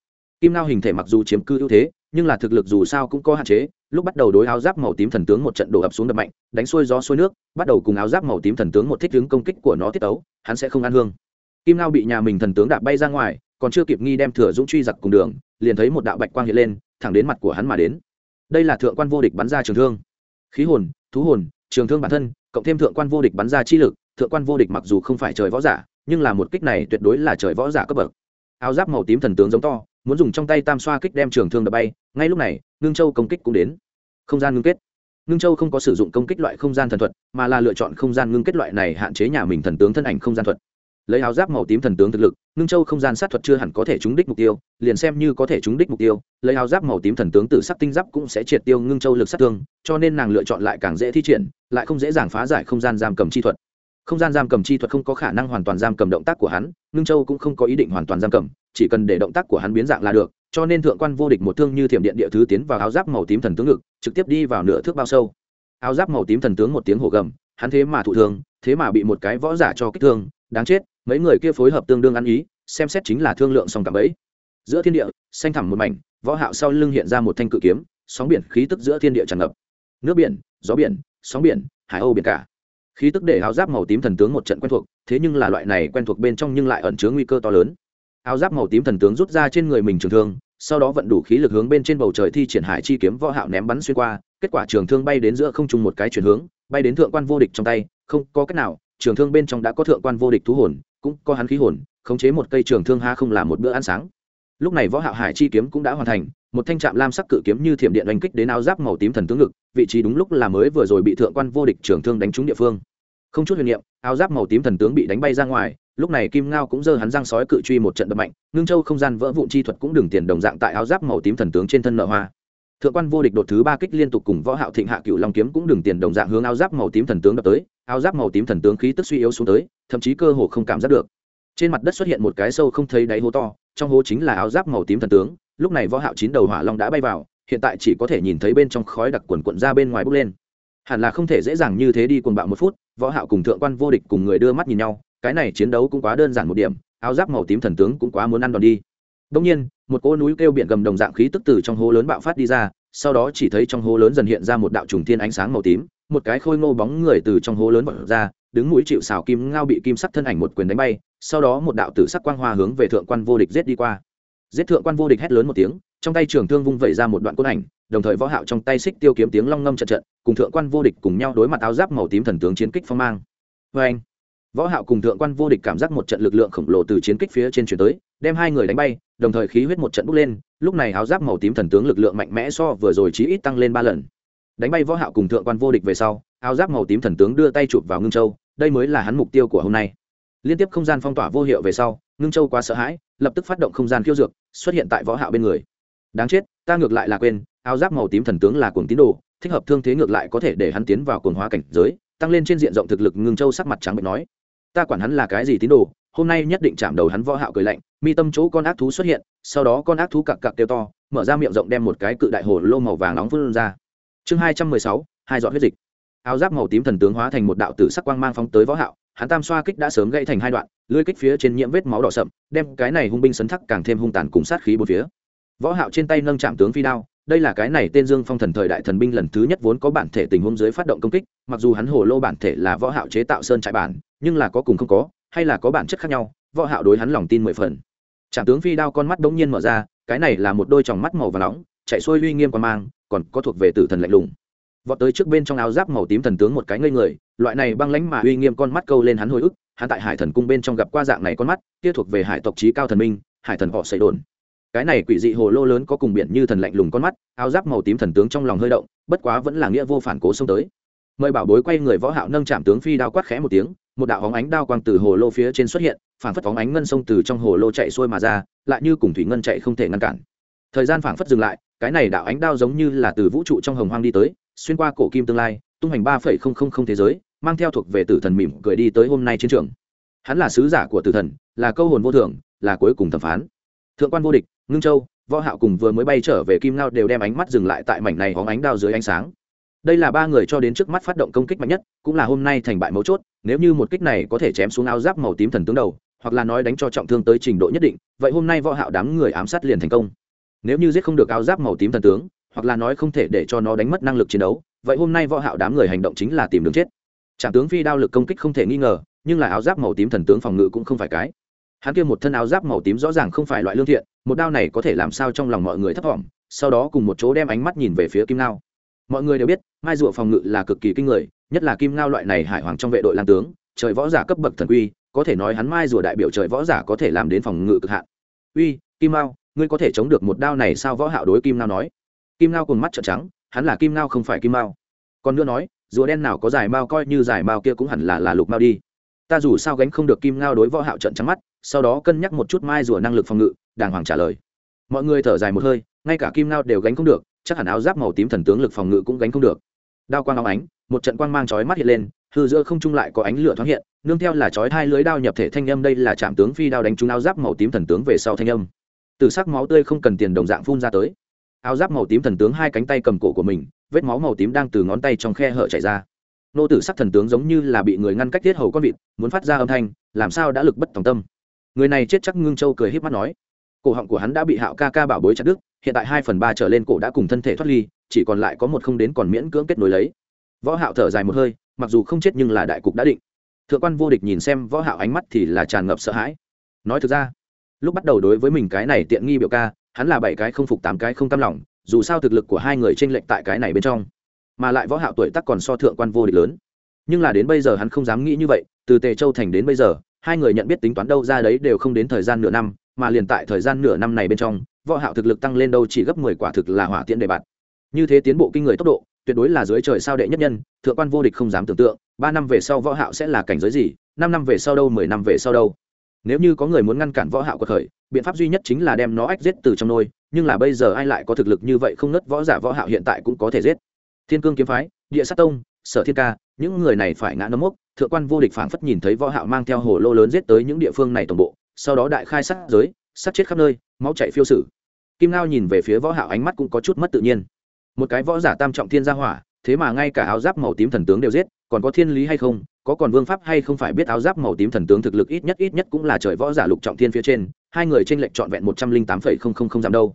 Speaker 1: Kim nao hình thể mặc dù chiếm cư ưu thế, nhưng là thực lực dù sao cũng có hạn chế, lúc bắt đầu đối áo giáp màu tím thần tướng một trận đổ ập xuống đập mạnh, đánh xuôi gió xuôi nước, bắt đầu cùng áo giáp màu tím thần tướng một thích hướng công kích của nó tiết tấu, hắn sẽ không ăn hương. Kim nao bị nhà mình thần tướng đạp bay ra ngoài, còn chưa kịp nghi đem thừa dũng truy giặc cùng đường, liền thấy một đạo bạch quang hiện lên, thẳng đến mặt của hắn mà đến đây là thượng quan vô địch bắn ra trường thương. Khí hồn, thú hồn, trường thương bản thân, cộng thêm thượng quan vô địch bắn ra chi lực, thượng quan vô địch mặc dù không phải trời võ giả, nhưng là một kích này tuyệt đối là trời võ giả cấp bậc. Áo giáp màu tím thần tướng giống to, muốn dùng trong tay tam xoa kích đem trường thương đập bay, ngay lúc này, ngưng châu công kích cũng đến. Không gian ngưng kết. Ngưng châu không có sử dụng công kích loại không gian thần thuật, mà là lựa chọn không gian ngưng kết loại này hạn chế nhà mình thần tướng thân ảnh không gian thuật lấy áo giáp màu tím thần tướng thực lực, ngưng châu không gian sát thuật chưa hẳn có thể trúng đích mục tiêu, liền xem như có thể trúng đích mục tiêu, lấy áo giáp màu tím thần tướng từ sắc tinh giáp cũng sẽ triệt tiêu ngưng châu lực sát thương, cho nên nàng lựa chọn lại càng dễ thi triển, lại không dễ dàng phá giải không gian giam cầm chi thuật. Không gian giam cầm chi thuật không có khả năng hoàn toàn giam cầm động tác của hắn, ngưng châu cũng không có ý định hoàn toàn giam cầm, chỉ cần để động tác của hắn biến dạng là được, cho nên thượng quan vô địch một thương như thiểm điện địa thứ tiến vào áo giáp màu tím thần tướng ngực, trực tiếp đi vào nửa thước bao sâu. Áo giáp màu tím thần tướng một tiếng hổ gầm, hắn thế mà thụ thương, thế mà bị một cái võ giả cho kích thương, đáng chết mấy người kia phối hợp tương đương ăn ý, xem xét chính là thương lượng song cả ấy giữa thiên địa, xanh thẳm một mảnh, võ hạo sau lưng hiện ra một thanh cự kiếm, sóng biển khí tức giữa thiên địa tràn ngập. Nước biển, gió biển, sóng biển, hải âu biển cả. Khí tức để áo giáp màu tím thần tướng một trận quen thuộc, thế nhưng là loại này quen thuộc bên trong nhưng lại ẩn chứa nguy cơ to lớn. Áo giáp màu tím thần tướng rút ra trên người mình trường thương, sau đó vận đủ khí lực hướng bên trên bầu trời thi triển hải chi kiếm võ hạo ném bắn xuyên qua, kết quả trường thương bay đến giữa không trung một cái chuyển hướng, bay đến thượng quan vô địch trong tay, không có cách nào, trường thương bên trong đã có thượng quan vô địch thú hồn cũng có hắn khí hồn, khống chế một cây trường thương ha không là một bữa ăn sáng. Lúc này võ hạo hải chi kiếm cũng đã hoàn thành, một thanh trạm lam sắc cự kiếm như thiểm điện đánh kích đến áo giáp màu tím thần tướng ngực, vị trí đúng lúc là mới vừa rồi bị thượng quan vô địch trường thương đánh trúng địa phương. Không chút huyền niệm, áo giáp màu tím thần tướng bị đánh bay ra ngoài, lúc này kim ngao cũng giơ hắn răng sói cự truy một trận đập mạnh, ngưng châu không gian vỡ vụn chi thuật cũng đừng tiền đồng dạng tại áo giáp màu tím thần tướng trên thân nợ hoa thượng quan vô địch đột thứ ba kích liên tục cùng võ hạo thịnh hạ cựu long kiếm cũng đừng tiền đồng dạng hướng áo giáp màu tím thần tướng đập tới, áo giáp màu tím thần tướng khí tức suy yếu xuống tới, thậm chí cơ hồ không cảm giác được. Trên mặt đất xuất hiện một cái sâu không thấy đáy hố to, trong hố chính là áo giáp màu tím thần tướng, lúc này võ hạo chín đầu hỏa long đã bay vào, hiện tại chỉ có thể nhìn thấy bên trong khói đặc quần cuộn ra bên ngoài bốc lên. Hẳn là không thể dễ dàng như thế đi cuồng bạo một phút, võ hạo cùng thượng quan vô địch cùng người đưa mắt nhìn nhau, cái này chiến đấu cũng quá đơn giản một điểm, áo giáp màu tím thần tướng cũng quá muốn ăn đòn đi đông nhiên, một cỗ núi kêu biển gầm đồng dạng khí tức từ trong hố lớn bạo phát đi ra, sau đó chỉ thấy trong hố lớn dần hiện ra một đạo trùng thiên ánh sáng màu tím, một cái khôi ngô bóng người từ trong hố lớn bật ra, đứng mũi chịu sào kim ngao bị kim sắc thân ảnh một quyền đánh bay, sau đó một đạo tử sắc quang hoa hướng về thượng quan vô địch giết đi qua. Giết thượng quan vô địch hét lớn một tiếng, trong tay trường thương vung vẩy ra một đoạn cốt ảnh, đồng thời võ hạo trong tay xích tiêu kiếm tiếng long ngâm trận trận, cùng thượng quan vô địch cùng nhau đối mặt áo giáp màu tím thần tướng chiến kích phong mang. Với anh võ hạo cùng thượng quan vô địch cảm giác một trận lực lượng khổng lồ từ chiến kích phía trên chuyển tới, đem hai người đánh bay, đồng thời khí huyết một trận bốc lên, lúc này áo giáp màu tím thần tướng lực lượng mạnh mẽ so vừa rồi chí ít tăng lên ba lần. Đánh bay võ hạo cùng thượng quan vô địch về sau, áo giáp màu tím thần tướng đưa tay chụp vào ngưng châu, đây mới là hắn mục tiêu của hôm nay. Liên tiếp không gian phong tỏa vô hiệu về sau, ngưng châu quá sợ hãi, lập tức phát động không gian khiêu dược, xuất hiện tại võ hạo bên người. Đáng chết, ta ngược lại là quên, áo giáp màu tím thần tướng là cuồng tín đồ, thích hợp thương thế ngược lại có thể để hắn tiến vào cồn hóa cảnh giới, tăng lên trên diện rộng thực lực ngưng châu sắc mặt trắng bệnh nói ta quản hắn là cái gì tín đồ, hôm nay nhất định chạm đầu hắn võ hạo cười lạnh, mi tâm chỗ con ác thú xuất hiện, sau đó con ác thú cặc cặc kêu to, mở ra miệng rộng đem một cái cự đại hồ lô màu vàng nóng phun ra. Chương hai trăm mười sáu, hai giọt huyết dịch. Áo giáp màu tím thần tướng hóa thành một đạo tử sắc quang mang phóng tới võ hạo, hắn tam xoa kích đã sớm gãy thành hai đoạn, lưỡi kích phía trên nhiễm vết máu đỏ sậm, đem cái này hung binh sấn thắc càng thêm hung tàn cùng sát khí bốn phía. Võ hạo trên tay nâng chạm tướng phi đao, đây là cái này tên dương phong thần thời đại thần binh lần thứ nhất vốn có bản thể tình huống dưới phát động công kích, mặc dù hắn hồ lô bản thể là võ hạo chế tạo sơn trại bản nhưng là có cùng không có, hay là có bản chất khác nhau, võ hạo đối hắn lòng tin mười phần. Trạm tướng phi đao con mắt đống nhiên mở ra, cái này là một đôi tròng mắt màu vàng nóng, chạy xuôi uy nghiêm quan mang, còn có thuộc về tử thần lạnh lùng. Vọt tới trước bên trong áo giáp màu tím thần tướng một cái ngây người, loại này băng lãnh mà uy nghiêm con mắt câu lên hắn hồi ức, hắn tại hải thần cung bên trong gặp qua dạng này con mắt, kia thuộc về hải tộc trí cao thần minh, hải thần họ xây đồn. Cái này quỷ dị hồ lô lớn có cùng biển như thần lạnh lùng con mắt, áo giáp màu tím thần tướng trong lòng hơi động, bất quá vẫn là nghĩa vô phản cố xông tới. Mời bảo bối quay người võ hạo nâng chạm tướng phi đao quát khẽ một tiếng một đạo hóng ánh đao quang từ hồ lô phía trên xuất hiện phảng phất hóng ánh ngân sông từ trong hồ lô chạy xuôi mà ra lại như cùng thủy ngân chạy không thể ngăn cản. Thời gian phảng phất dừng lại cái này đạo ánh đao giống như là từ vũ trụ trong hồng hoang đi tới xuyên qua cổ kim tương lai tung hành ba phẩy không không không thế giới mang theo thuộc về tử thần mỉm cười đi tới hôm nay chiến trường. Hắn là sứ giả của tử thần là câu hồn vô thường, là cuối cùng thẩm phán. Thượng quan vô địch ngưng châu võ hạo cùng vừa mới bay trở về kim ngao đều đem ánh mắt dừng lại tại mảnh này hóng ánh đao dưới ánh sáng đây là ba người cho đến trước mắt phát động công kích mạnh nhất, cũng là hôm nay thành bại mấu chốt, nếu như một kích này có thể chém xuống áo giáp màu tím thần tướng đầu, hoặc là nói đánh cho trọng thương tới trình độ nhất định, vậy hôm nay võ hạo đám người ám sát liền thành công. Nếu như giết không được áo giáp màu tím thần tướng, hoặc là nói không thể để cho nó đánh mất năng lực chiến đấu, vậy hôm nay võ hạo đám người hành động chính là tìm đường chết. Trạm tướng phi đao lực công kích không thể nghi ngờ, nhưng là áo giáp màu tím thần tướng phòng ngự cũng không phải cái. Hắn kia một thân áo giáp màu tím rõ ràng không phải loại lương thiện, một đao này có thể làm sao trong lòng mọi người thấp thỏm sau đó cùng một chỗ đem ánh mắt nhìn về phía kim nao mọi người đều biết, mai rùa phòng ngự là cực kỳ kinh người, nhất là kim ngao loại này hải hoàng trong vệ đội lan tướng, trời võ giả cấp bậc thần uy có thể nói hắn mai rùa đại biểu trời võ giả có thể làm đến phòng ngự cực hạn. Uy, kim ngao, ngươi có thể chống được một đao này sao võ hạo đối kim ngao nói? Kim ngao cùng mắt trợn trắng, hắn là kim ngao không phải kim mao. Còn nữa nói, rùa đen nào có dài mao coi như dài mao kia cũng hẳn là là lục mao đi. Ta dù sao gánh không được kim ngao đối võ hạo trận trắng mắt, sau đó cân nhắc một chút mai rùa năng lực phòng ngự, đàng hoàng trả lời. Mọi người thở dài một hơi, ngay cả kim ngao đều gánh không được chắc hẳn áo giáp màu tím thần tướng lực phòng ngự cũng gánh không được. Đao quang óng ánh, một trận quang mang chói mắt hiện lên, hư giữa không trung lại có ánh lửa thoáng hiện, nương theo là chói hai lưới đao nhập thể thanh âm đây là trạm tướng phi đao đánh trúng áo giáp màu tím thần tướng về sau thanh âm. Từ sắc máu tươi không cần tiền đồng dạng phun ra tới. Áo giáp màu tím thần tướng hai cánh tay cầm cổ của mình, vết máu màu tím đang từ ngón tay trong khe hở chảy ra. Nô tử sắc thần tướng giống như là bị người ngăn cách tiết hầu con vịt, muốn phát ra âm thanh, làm sao đã lực bất tòng tâm. Người này chết chắc ngưng châu cười híp mắt nói. Cổ họng của hắn đã bị hạo ca ca bảo bối chặt đứt hiện tại hai phần ba trở lên cổ đã cùng thân thể thoát ly, chỉ còn lại có một không đến còn miễn cưỡng kết nối lấy. Võ hạo thở dài một hơi, mặc dù không chết nhưng là đại cục đã định. Thượng quan vô địch nhìn xem võ hạo ánh mắt thì là tràn ngập sợ hãi. Nói thực ra, lúc bắt đầu đối với mình cái này tiện nghi biểu ca, hắn là bảy cái không phục tám cái không cam lòng, dù sao thực lực của hai người trên lệch tại cái này bên trong. Mà lại võ hạo tuổi tác còn so thượng quan vô địch lớn. Nhưng là đến bây giờ hắn không dám nghĩ như vậy, từ tề châu thành đến bây giờ, hai người nhận biết tính toán đâu ra đấy đều không đến thời gian nửa năm, mà liền tại thời gian nửa năm này bên trong võ hạo thực lực tăng lên đâu chỉ gấp 10 quả thực là hỏa tiễn đề bạt. Như thế tiến bộ kinh người tốc độ, tuyệt đối là dưới trời sao đệ nhất nhân, thượng quan vô địch không dám tưởng tượng, ba năm về sau võ hạo sẽ là cảnh giới gì, năm năm về sau đâu, mười năm về sau đâu. Nếu như có người muốn ngăn cản võ hạo quật khởi, biện pháp duy nhất chính là đem nó ách giết từ trong nôi, nhưng là bây giờ ai lại có thực lực như vậy không nứt võ giả võ hạo hiện tại cũng có thể giết. Thiên cương kiếm phái, địa sát tông, sở thiên ca, những người này phải ngã nấm mốc, thượng quan vô địch phảng phất nhìn thấy võ hạo mang theo hồ lô lớn giết tới những địa phương này tổng bộ, sau đó đại khai sát giới, sát chết khắp nơi, máu chảy phiêu sử kim ngao nhìn về phía võ hạo ánh mắt cũng có chút mất tự nhiên. Một cái võ giả tam trọng thiên gia hỏa, thế mà ngay cả áo giáp màu tím thần tướng đều giết, còn có thiên lý hay không, có còn vương pháp hay không phải biết áo giáp màu tím thần tướng thực lực ít nhất ít nhất cũng là trời võ giả lục trọng thiên phía trên, hai người trên lệnh trọn vẹn một trăm linh tám phẩy không không không giảm đâu.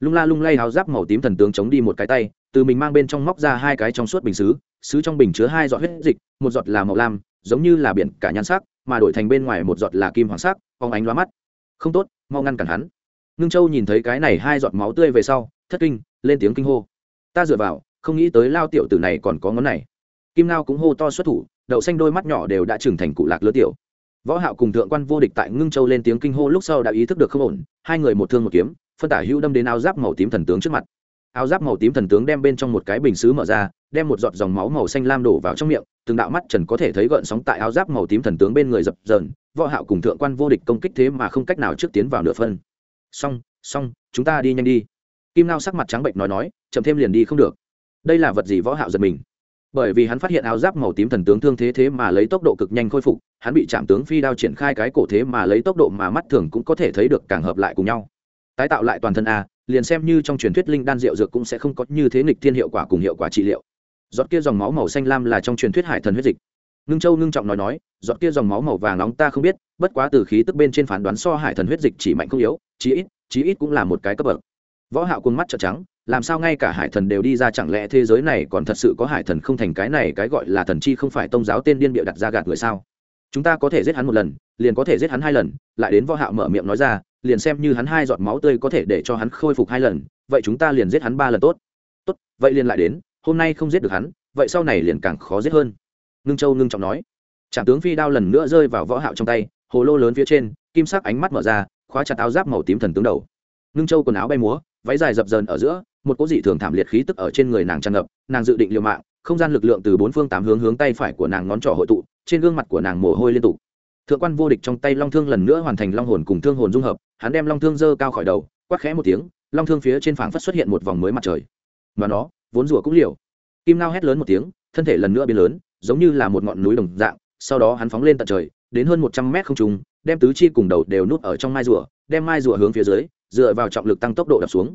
Speaker 1: Lung la lung lay áo giáp màu tím thần tướng chống đi một cái tay, từ mình mang bên trong móc ra hai cái trong suốt bình xứ xứ trong bình chứa hai giọt huyết dịch, một giọt là màu lam, giống như là biển cả nhan sắc, mà đổi thành bên ngoài một giọt là kim hoàng sắc, phóng ánh lóa mắt. Không tốt, mau ngăn cản hắn ngưng châu nhìn thấy cái này hai giọt máu tươi về sau, thất kinh, lên tiếng kinh hô. Ta dựa vào, không nghĩ tới lao tiểu tử này còn có ngón này. Kim lao cũng hô to xuất thủ, đậu xanh đôi mắt nhỏ đều đã trưởng thành cụ lạc lứa tiểu. Võ hạo cùng thượng quan vô địch tại ngưng châu lên tiếng kinh hô lúc sau đã ý thức được không ổn, hai người một thương một kiếm, phân tả hữu đâm đến áo giáp màu tím thần tướng trước mặt. Áo giáp màu tím thần tướng đem bên trong một cái bình sứ mở ra, đem một giọt dòng máu màu xanh lam đổ vào trong miệng, từng đạo mắt trần có thể thấy gợn sóng tại áo giáp màu tím thần tướng bên người dập dờn. Võ hạo cùng thượng quan vô địch công kích thế mà không cách nào trước tiến vào nửa phân xong xong, chúng ta đi nhanh đi. Kim lao sắc mặt trắng bệnh nói nói, chậm thêm liền đi không được. Đây là vật gì võ hạo giật mình? Bởi vì hắn phát hiện áo giáp màu tím thần tướng thương thế thế mà lấy tốc độ cực nhanh khôi phục, hắn bị chạm tướng phi đao triển khai cái cổ thế mà lấy tốc độ mà mắt thường cũng có thể thấy được càng hợp lại cùng nhau. Tái tạo lại toàn thân a, liền xem như trong truyền thuyết linh đan rượu dược cũng sẽ không có như thế nghịch thiên hiệu quả cùng hiệu quả trị liệu. Giọt kia dòng máu màu xanh lam là trong truyền thuyết hải thần huyết dịch. Ngưng châu ngưng trọng nói nói, giọt kia dòng máu màu vàng nóng ta không biết, bất quá từ khí tức bên trên phán đoán so hải thần huyết dịch chỉ mạnh không yếu chí ít chí ít cũng là một cái cấp bậc. Võ hạo cuồng mắt trợn trắng, làm sao ngay cả hải thần đều đi ra chẳng lẽ thế giới này còn thật sự có hải thần không thành cái này cái gọi là thần chi không phải tôn giáo tên điên bịa đặt ra gạt người sao? Chúng ta có thể giết hắn một lần, liền có thể giết hắn hai lần, lại đến võ hạo mở miệng nói ra, liền xem như hắn hai giọt máu tươi có thể để cho hắn khôi phục hai lần, vậy chúng ta liền giết hắn ba lần tốt. Tốt, vậy liền lại đến, hôm nay không giết được hắn, vậy sau này liền càng khó giết hơn. Ngưng châu ngưng trọng nói. Trạm tướng phi đao lần nữa rơi vào võ hạo trong tay, hồ lô lớn phía trên, kim sắc ánh mắt mở ra khóa chặt áo giáp màu tím thần tướng đầu. Ngưng châu quần áo bay múa, váy dài dập dờn ở giữa, một cỗ dị thường thảm liệt khí tức ở trên người nàng tràn ngập, nàng dự định liều mạng, không gian lực lượng từ bốn phương tám hướng hướng tay phải của nàng ngón trỏ hội tụ, trên gương mặt của nàng mồ hôi liên tục. Thượng quan vô địch trong tay long thương lần nữa hoàn thành long hồn cùng thương hồn dung hợp, hắn đem long thương dơ cao khỏi đầu, quát khẽ một tiếng, long thương phía trên phảng phất xuất hiện một vòng mới mặt trời. Và nó, vốn rùa cũng liều. Kim lao hét lớn một tiếng, thân thể lần nữa biến lớn, giống như là một ngọn núi đồng dạng, sau đó hắn phóng lên tận trời đến hơn một trăm mét không trùng đem tứ chi cùng đầu đều nút ở trong mai rùa, đem mai rùa hướng phía dưới, dựa vào trọng lực tăng tốc độ đập xuống.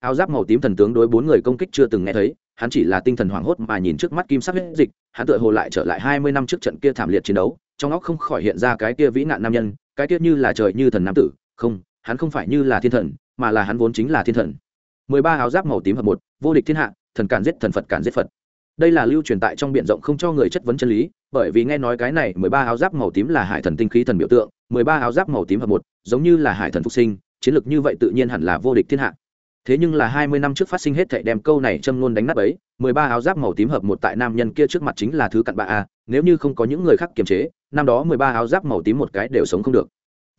Speaker 1: Áo giáp màu tím thần tướng đối bốn người công kích chưa từng nghe thấy, hắn chỉ là tinh thần hoảng hốt mà nhìn trước mắt kim sắc huyết dịch, hắn tựa hồ lại trở lại hai mươi năm trước trận kia thảm liệt chiến đấu, trong óc không khỏi hiện ra cái kia vĩ nạn nam nhân, cái kia như là trời như thần nam tử, không, hắn không phải như là thiên thần, mà là hắn vốn chính là thiên thần. mười ba áo giáp màu tím hợp một, vô địch thiên hạ, thần cản giết thần phật cản giết phật đây là lưu truyền tại trong b i ể n rộng không cho người chất vấn chân lý, bởi vì nghe nói cái này mười ba áo giáp màu tím là hải thần tinh khí thần biểu tượng, mười ba áo giáp màu tím hợp một, giống như là hải thần phục sinh, chiến lược như vậy tự nhiên hẳn là vô địch thiên hạ. Thế nhưng là hai mươi năm trước phát sinh hết thảy đem câu này châm ngôn đánh nát ấy, mười ba áo giáp màu tím hợp một tại nam nhân kia trước mặt chính là thứ cặn bạ a, nếu như không có những người khác kiềm chế, năm đó mười ba áo giáp màu tím một cái đều sống không được.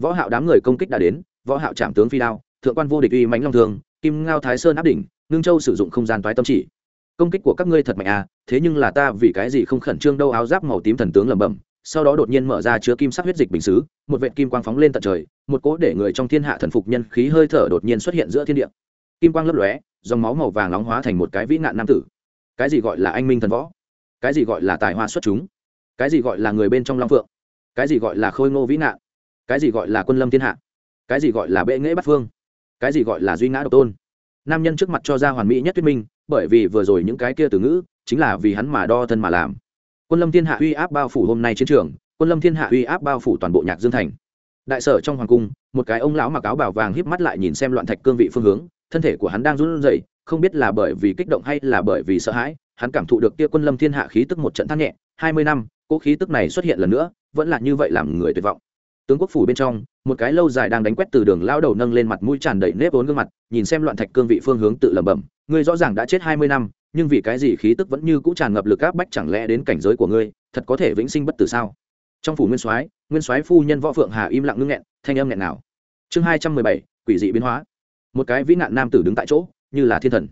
Speaker 1: Võ hạo đám người công kích đã đến, võ hạo chạm tướng phi đao, thượng quan vô địch uy mãnh long thường kim ngao thái sơn áp đỉnh, ngưng châu sử dụng không gian toái tâm chỉ công kích của các ngươi thật mạnh à thế nhưng là ta vì cái gì không khẩn trương đâu áo giáp màu tím thần tướng lẩm bẩm, sau đó đột nhiên mở ra chứa kim sắc huyết dịch bình xứ, một vệt kim quang phóng lên tận trời, một cỗ để người trong thiên hạ thần phục nhân khí hơi thở đột nhiên xuất hiện giữa thiên địa. Kim quang lấp lóe, dòng máu màu vàng nóng hóa thành một cái vĩ nạn nam tử. Cái gì gọi là anh minh thần võ? Cái gì gọi là tài hoa xuất chúng? Cái gì gọi là người bên trong long phượng? Cái gì gọi là khôi ngô vĩ nạn cái gì gọi là quân lâm thiên hạ? Cái gì gọi là bệ nghễ bắt phương? Cái gì gọi là duy ngã độc tôn? Nam nhân trước mặt cho ra hoàn mỹ nhất thuyết minh bởi vì vừa rồi những cái kia từ ngữ, chính là vì hắn mà đo thân mà làm. Quân lâm thiên hạ uy áp bao phủ hôm nay chiến trường, quân lâm thiên hạ uy áp bao phủ toàn bộ nhạc dương thành. Đại sở trong hoàng cung, một cái ông lão mặc áo bảo vàng híp mắt lại nhìn xem loạn thạch cương vị phương hướng, thân thể của hắn đang run rẩy, không biết là bởi vì kích động hay là bởi vì sợ hãi, hắn cảm thụ được kia quân lâm thiên hạ khí tức một trận thang nhẹ, hai mươi năm cỗ khí tức này xuất hiện lần nữa, vẫn là như vậy làm người tuyệt vọng tướng quốc phủ bên trong, một cái lâu dài đang đánh quét từ đường lao đầu nâng lên mặt mũi tràn đầy nếp vốn gương mặt, nhìn xem loạn thạch cương vị phương hướng tự lẩm bẩm, ngươi rõ ràng đã chết hai mươi năm, nhưng vì cái gì khí tức vẫn như cũ tràn ngập lực áp bách chẳng lẽ đến cảnh giới của ngươi, thật có thể vĩnh sinh bất tử sao? Trong phủ nguyên soái nguyên soái phu nhân võ phượng hà im lặng ngưng nghẹn, thanh âm nghẹn nào chương hai trăm mười bảy, quỷ dị biến hóa. Một cái vĩ nạn nam tử đứng tại chỗ, như là thiên thần.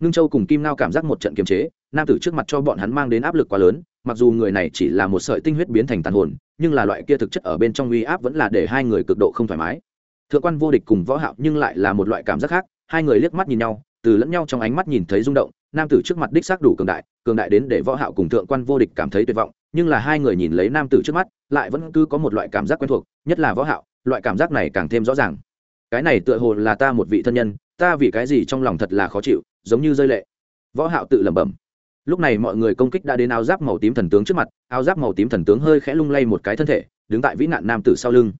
Speaker 1: Ngưng châu cùng kim nao cảm giác một trận kiềm chế, nam tử trước mặt cho bọn hắn mang đến áp lực quá lớn mặc dù người này chỉ là một sợi tinh huyết biến thành tàn hồn, nhưng là loại kia thực chất ở bên trong uy áp vẫn là để hai người cực độ không thoải mái. Thượng quan vô địch cùng võ hạo nhưng lại là một loại cảm giác khác, hai người liếc mắt nhìn nhau, từ lẫn nhau trong ánh mắt nhìn thấy rung động, nam tử trước mặt đích xác đủ cường đại cường đại đến để võ hạo cùng thượng quan vô địch cảm thấy tuyệt vọng, nhưng là hai người nhìn lấy nam tử trước mắt, lại vẫn cứ có một loại cảm giác quen thuộc, nhất là võ hạo, loại cảm giác này càng thêm rõ ràng. Cái này tựa hồ là ta một vị thân nhân, ta vì cái gì trong lòng thật là khó chịu, giống như rơi lệ. Võ hạo tự lẩm bẩm lúc này mọi người công kích đã đến áo giáp màu tím thần tướng trước mặt, áo giáp màu tím thần tướng hơi khẽ lung lay một cái thân thể, đứng tại vĩ nạn nam tử sau lưng.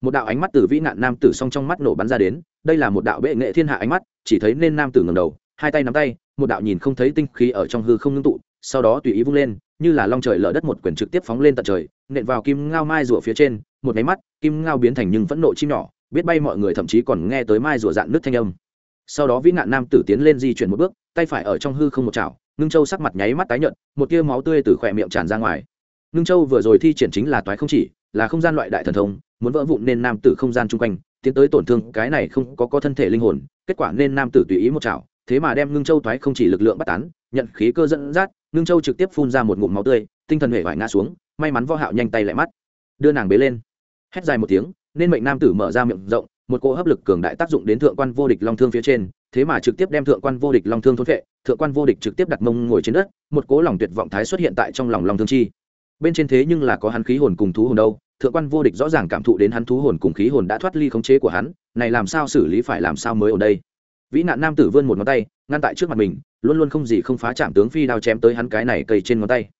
Speaker 1: Một đạo ánh mắt từ vĩ nạn nam tử song trong mắt nổ bắn ra đến, đây là một đạo bệ nghệ thiên hạ ánh mắt, chỉ thấy nên nam tử ngẩng đầu, hai tay nắm tay, một đạo nhìn không thấy tinh khí ở trong hư không ngưng tụ, sau đó tùy ý vung lên, như là long trời lở đất một quyển trực tiếp phóng lên tận trời, nện vào kim ngao mai rùa phía trên, một máy mắt, kim ngao biến thành nhưng vẫn nộ chim nhỏ, biết bay mọi người thậm chí còn nghe tới mai rùa dạn nước thanh âm. Sau đó vĩ nạn nam tử tiến lên di chuyển một bước, tay phải ở trong hư không một chảo ngưng châu sắc mặt nháy mắt tái nhợt, một tia máu tươi từ khỏe miệng tràn ra ngoài ngưng châu vừa rồi thi triển chính là toái không chỉ, là không gian loại đại thần thông, muốn vỡ vụn nên nam tử không gian chung quanh, tiến tới tổn thương, cái này không có có thân thể linh hồn, kết quả nên nam tử tùy ý một chảo, thế mà đem ngưng châu toái không chỉ lực lượng bắt tán, nhận khí cơ dẫn dắt, ngưng châu trực tiếp phun ra một ngụm máu tươi, tinh thần hể vải ngã xuống, may mắn võ hạo nhanh tay lại mắt đưa nàng bế lên hét dài một tiếng, nên mệnh nam tử mở ra miệng rộng, một cỗ hấp lực cường đại tác dụng đến thượng quan vô địch long thương phía trên, thế mà trực tiếp đem thượng quan vô địch long thương thôn phệ thượng quan vô địch trực tiếp đặt mông ngồi trên đất, một cố lòng tuyệt vọng thái xuất hiện tại trong lòng lòng thương chi. Bên trên thế nhưng là có hắn khí hồn cùng thú hồn đâu, thượng quan vô địch rõ ràng cảm thụ đến hắn thú hồn cùng khí hồn đã thoát ly khống chế của hắn, này làm sao xử lý phải làm sao mới ở đây? Vĩ nạn nam tử vươn một ngón tay, ngăn tại trước mặt mình, luôn luôn không gì không phá chạm tướng phi đao chém tới hắn cái này cây trên ngón tay.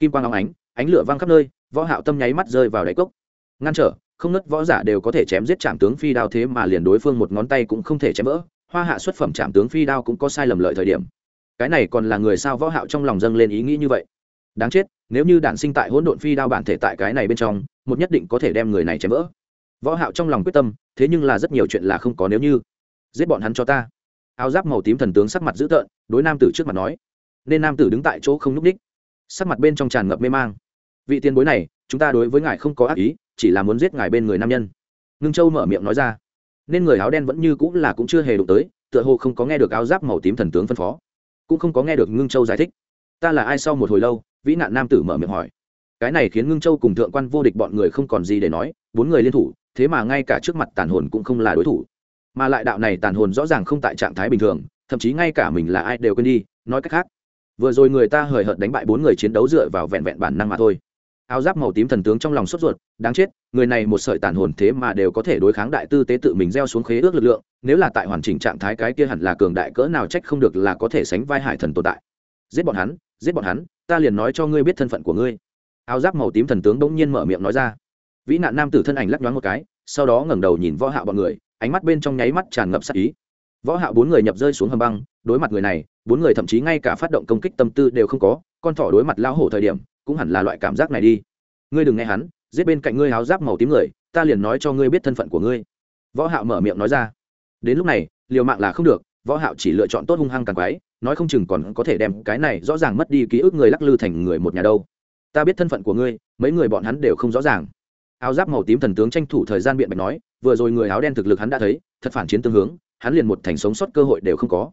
Speaker 1: Kim quang óng ánh ánh lửa văng khắp nơi, võ hạo tâm nháy mắt rơi vào đáy cốc. Ngăn trở, không nứt võ giả đều có thể chém giết chạm tướng phi đao thế mà liền đối phương một ngón tay cũng không thể chém vỡ. Hoa hạ xuất phẩm chạm tướng phi đao cũng có sai lầm lợi thời điểm cái này còn là người sao võ hạo trong lòng dâng lên ý nghĩ như vậy. Đáng chết, nếu như đản sinh tại hỗn độn phi đao bản thể tại cái này bên trong, một nhất định có thể đem người này chém vỡ. Võ hạo trong lòng quyết tâm, thế nhưng là rất nhiều chuyện là không có nếu như. Giết bọn hắn cho ta. Áo giáp màu tím thần tướng sắc mặt dữ tợn, đối nam tử trước mặt nói. Nên nam tử đứng tại chỗ không núp đích. Sắc mặt bên trong tràn ngập mê mang. Vị tiền bối này, chúng ta đối với ngài không có ác ý, chỉ là muốn giết ngài bên người nam nhân. Ngưng châu mở miệng nói ra. Nên người áo đen vẫn như cũng là cũng chưa hề đụng tới, tựa hồ không có nghe được áo giáp màu tím thần tướng phân phó cũng không có nghe được ngưng châu giải thích ta là ai sau một hồi lâu vĩ nạn nam tử mở miệng hỏi cái này khiến ngưng châu cùng thượng quan vô địch bọn người không còn gì để nói bốn người liên thủ thế mà ngay cả trước mặt tàn hồn cũng không là đối thủ mà lại đạo này tàn hồn rõ ràng không tại trạng thái bình thường thậm chí ngay cả mình là ai đều quên đi nói cách khác vừa rồi người ta hời hợt đánh bại bốn người chiến đấu dựa vào vẹn vẹn bản năng mà thôi áo giáp màu tím thần tướng trong lòng sốt ruột, đáng chết, người này một sợi tàn hồn thế mà đều có thể đối kháng đại tư tế tự mình gieo xuống khế ước lực lượng, nếu là tại hoàn chỉnh trạng thái cái kia hẳn là cường đại cỡ nào trách không được là có thể sánh vai hải thần tồn tại. Giết bọn hắn, giết bọn hắn, ta liền nói cho ngươi biết thân phận của ngươi. Áo giáp màu tím thần tướng bỗng nhiên mở miệng nói ra. Vĩ nạn nam tử thân ảnh lắc nhoáng một cái, sau đó ngẩng đầu nhìn võ hạo bọn người, ánh mắt bên trong nháy mắt tràn ngập sát ý. Võ hạo bốn người nhập rơi xuống hầm băng, đối mặt người này, bốn người thậm chí ngay cả phát động công kích tâm tư đều không có, con thỏ đối mặt lao hổ thời điểm cũng hẳn là loại cảm giác này đi. Ngươi đừng nghe hắn, giết bên cạnh ngươi áo giáp màu tím người, ta liền nói cho ngươi biết thân phận của ngươi. Võ hạo mở miệng nói ra. Đến lúc này, liều mạng là không được, võ hạo chỉ lựa chọn tốt hung hăng càng quái, nói không chừng còn có thể đem cái này rõ ràng mất đi ký ức người lắc lư thành người một nhà đâu. Ta biết thân phận của ngươi, mấy người bọn hắn đều không rõ ràng. Áo giáp màu tím thần tướng tranh thủ thời gian biện bạch nói, vừa rồi người áo đen thực lực hắn đã thấy, thật phản chiến tương hướng, hắn liền một thành sống sót cơ hội đều không có.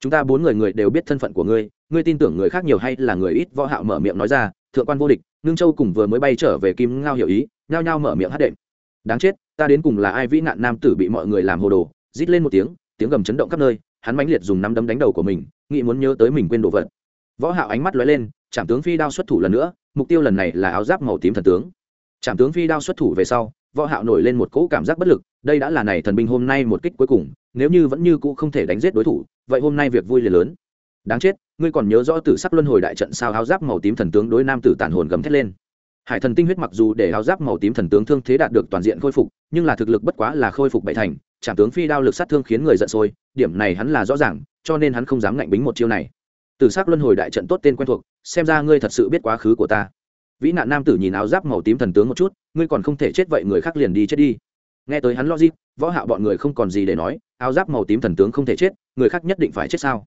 Speaker 1: Chúng ta bốn người người đều biết thân phận của ngươi ngươi tin tưởng người khác nhiều hay là người ít? Võ hạo mở miệng nói ra, thượng quan vô địch nương châu cùng vừa mới bay trở về kim ngao hiểu ý, nhao nhao mở miệng hát đệm. Đáng chết, ta đến cùng là ai vĩ nạn nam tử bị mọi người làm hồ đồ? Rít lên một tiếng tiếng gầm chấn động khắp nơi, hắn mãnh liệt dùng nắm đấm đánh đầu của mình, nghĩ muốn nhớ tới mình quên đồ vật. Võ hạo ánh mắt lóe lên, trảm tướng phi đao xuất thủ lần nữa, mục tiêu lần này là áo giáp màu tím thần tướng. Trảm tướng phi đao xuất thủ về sau, võ hạo nổi lên một cỗ cảm giác bất lực, đây đã là này thần binh hôm nay một kích cuối cùng, nếu như vẫn như cũ không thể đánh giết đối thủ, vậy hôm nay việc vui liền lớn. Đáng chết ngươi còn nhớ rõ tử sắc luân hồi đại trận sao áo giáp màu tím thần tướng đối nam tử tàn hồn gầm thét lên. Hải thần tinh huyết mặc dù để áo giáp màu tím thần tướng thương thế đạt được toàn diện khôi phục, nhưng là thực lực bất quá là khôi phục bảy thành, trảm tướng phi đao lực sát thương khiến người giận sôi, điểm này hắn là rõ ràng, cho nên hắn không dám ngạnh bính một chiêu này. Tử sắc luân hồi đại trận tốt tên quen thuộc, xem ra ngươi thật sự biết quá khứ của ta. Vĩ nạn nam tử nhìn áo giáp màu tím thần tướng một chút, ngươi còn không thể chết vậy người khác liền đi chết đi. Nghe tới hắn logic, võ hạo bọn người không còn gì để nói, áo giáp màu tím thần tướng không thể chết, người khác nhất định phải chết sao?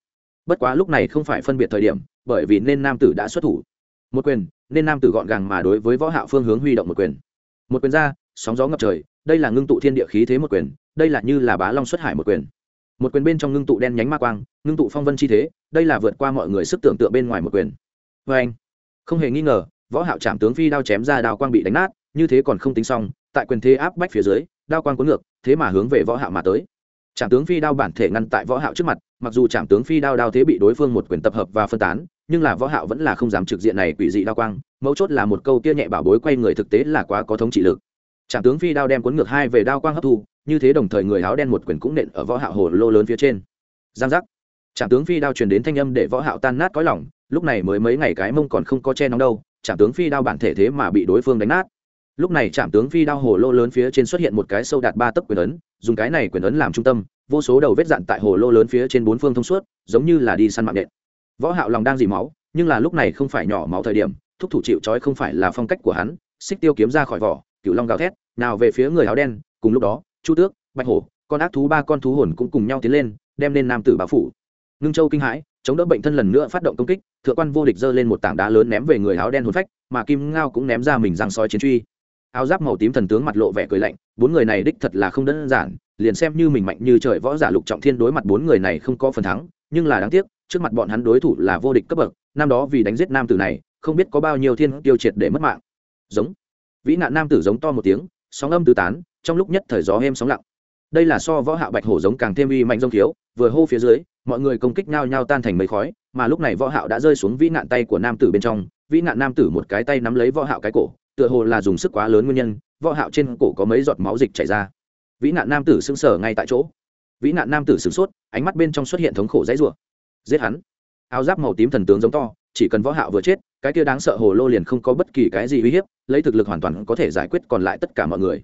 Speaker 1: Bất quá lúc này không phải phân biệt thời điểm, bởi vì nên nam tử đã xuất thủ. Một quyền, nên nam tử gọn gàng mà đối với võ hạo phương hướng huy động một quyền. Một quyền ra, sóng gió ngập trời, đây là ngưng tụ thiên địa khí thế một quyền, đây là như là bá long xuất hải một quyền. Một quyền bên trong ngưng tụ đen nhánh ma quang, ngưng tụ phong vân chi thế, đây là vượt qua mọi người sức tưởng tượng bên ngoài một quyền. Với anh, không hề nghi ngờ, võ hạo chạm tướng phi đao chém ra đao quang bị đánh nát, như thế còn không tính xong, tại quyền thế áp bách phía dưới, đao quang cuốn ngược, thế mà hướng về võ hạo mà tới trạm tướng phi đao bản thể ngăn tại võ hạo trước mặt, mặc dù trạm tướng phi đao đao thế bị đối phương một quyền tập hợp và phân tán, nhưng là võ hạo vẫn là không dám trực diện này quỷ dị đao quang, mấu chốt là một câu kia nhẹ bảo bối quay người thực tế là quá có thống trị lực. Trạm tướng phi đao đem cuốn ngược hai về đao quang hấp thu, như thế đồng thời người áo đen một quyền cũng nện ở võ hạo hồ lô lớn phía trên. Giang giác. Trạm tướng phi đao truyền đến thanh âm để võ hạo tan nát cõi lòng, lúc này mới mấy ngày cái mông còn không có che nóng đâu, trạm tướng phi đao bản thể thế mà bị đối phương đánh nát lúc này trạm tướng phi đao hồ lô lớn phía trên xuất hiện một cái sâu đạt ba tấc quyền ấn, dùng cái này quyền ấn làm trung tâm, vô số đầu vết dạn tại hồ lô lớn phía trên bốn phương thông suốt, giống như là đi săn mạng nện. Võ hạo lòng đang dì máu, nhưng là lúc này không phải nhỏ máu thời điểm, thúc thủ chịu trói không phải là phong cách của hắn, xích tiêu kiếm ra khỏi vỏ cựu long gào thét, nào về phía người áo đen, cùng lúc đó, chu tước, bạch hổ, con ác thú ba con thú hồn cũng cùng nhau tiến lên, đem lên nam tử báo phủ. Ngưng châu kinh hãi, chống đỡ bệnh thân lần nữa phát động công kích, thượng quan vô địch giơ lên một tảng đá lớn ném về người áo đen hồn phách, mà kim ngao cũng ném ra mình răng sói chiến truy áo giáp màu tím thần tướng mặt lộ vẻ cười lạnh, bốn người này đích thật là không đơn giản, liền xem như mình mạnh như trời võ giả lục trọng thiên đối mặt bốn người này không có phần thắng, nhưng là đáng tiếc, trước mặt bọn hắn đối thủ là vô địch cấp bậc, năm đó vì đánh giết nam tử này, không biết có bao nhiêu thiên tiêu triệt để mất mạng. Giống. Vĩ nạn nam tử giống to một tiếng, sóng âm tứ tán, trong lúc nhất thời gió êm sóng lặng. Đây là so võ hạ bạch hổ giống càng thêm uy mạnh rông thiếu, vừa hô phía dưới, mọi người công kích nhau nhau tan thành mấy khói, mà lúc này võ hạo đã rơi xuống vĩ nạn tay của nam tử bên trong, vĩ nạn nam tử một cái tay nắm lấy võ hạo cái cổ tựa hồ là dùng sức quá lớn nguyên nhân, võ hạo trên cổ có mấy giọt máu dịch chảy ra. Vĩ nạn nam tử sững sờ ngay tại chỗ. Vĩ nạn nam tử sửng sốt, ánh mắt bên trong xuất hiện thống khổ dãy rủa. Giết hắn. Áo giáp màu tím thần tướng giống to, chỉ cần võ hạo vừa chết, cái kia đáng sợ hồ lô liền không có bất kỳ cái gì uy hiếp, lấy thực lực hoàn toàn có thể giải quyết còn lại tất cả mọi người.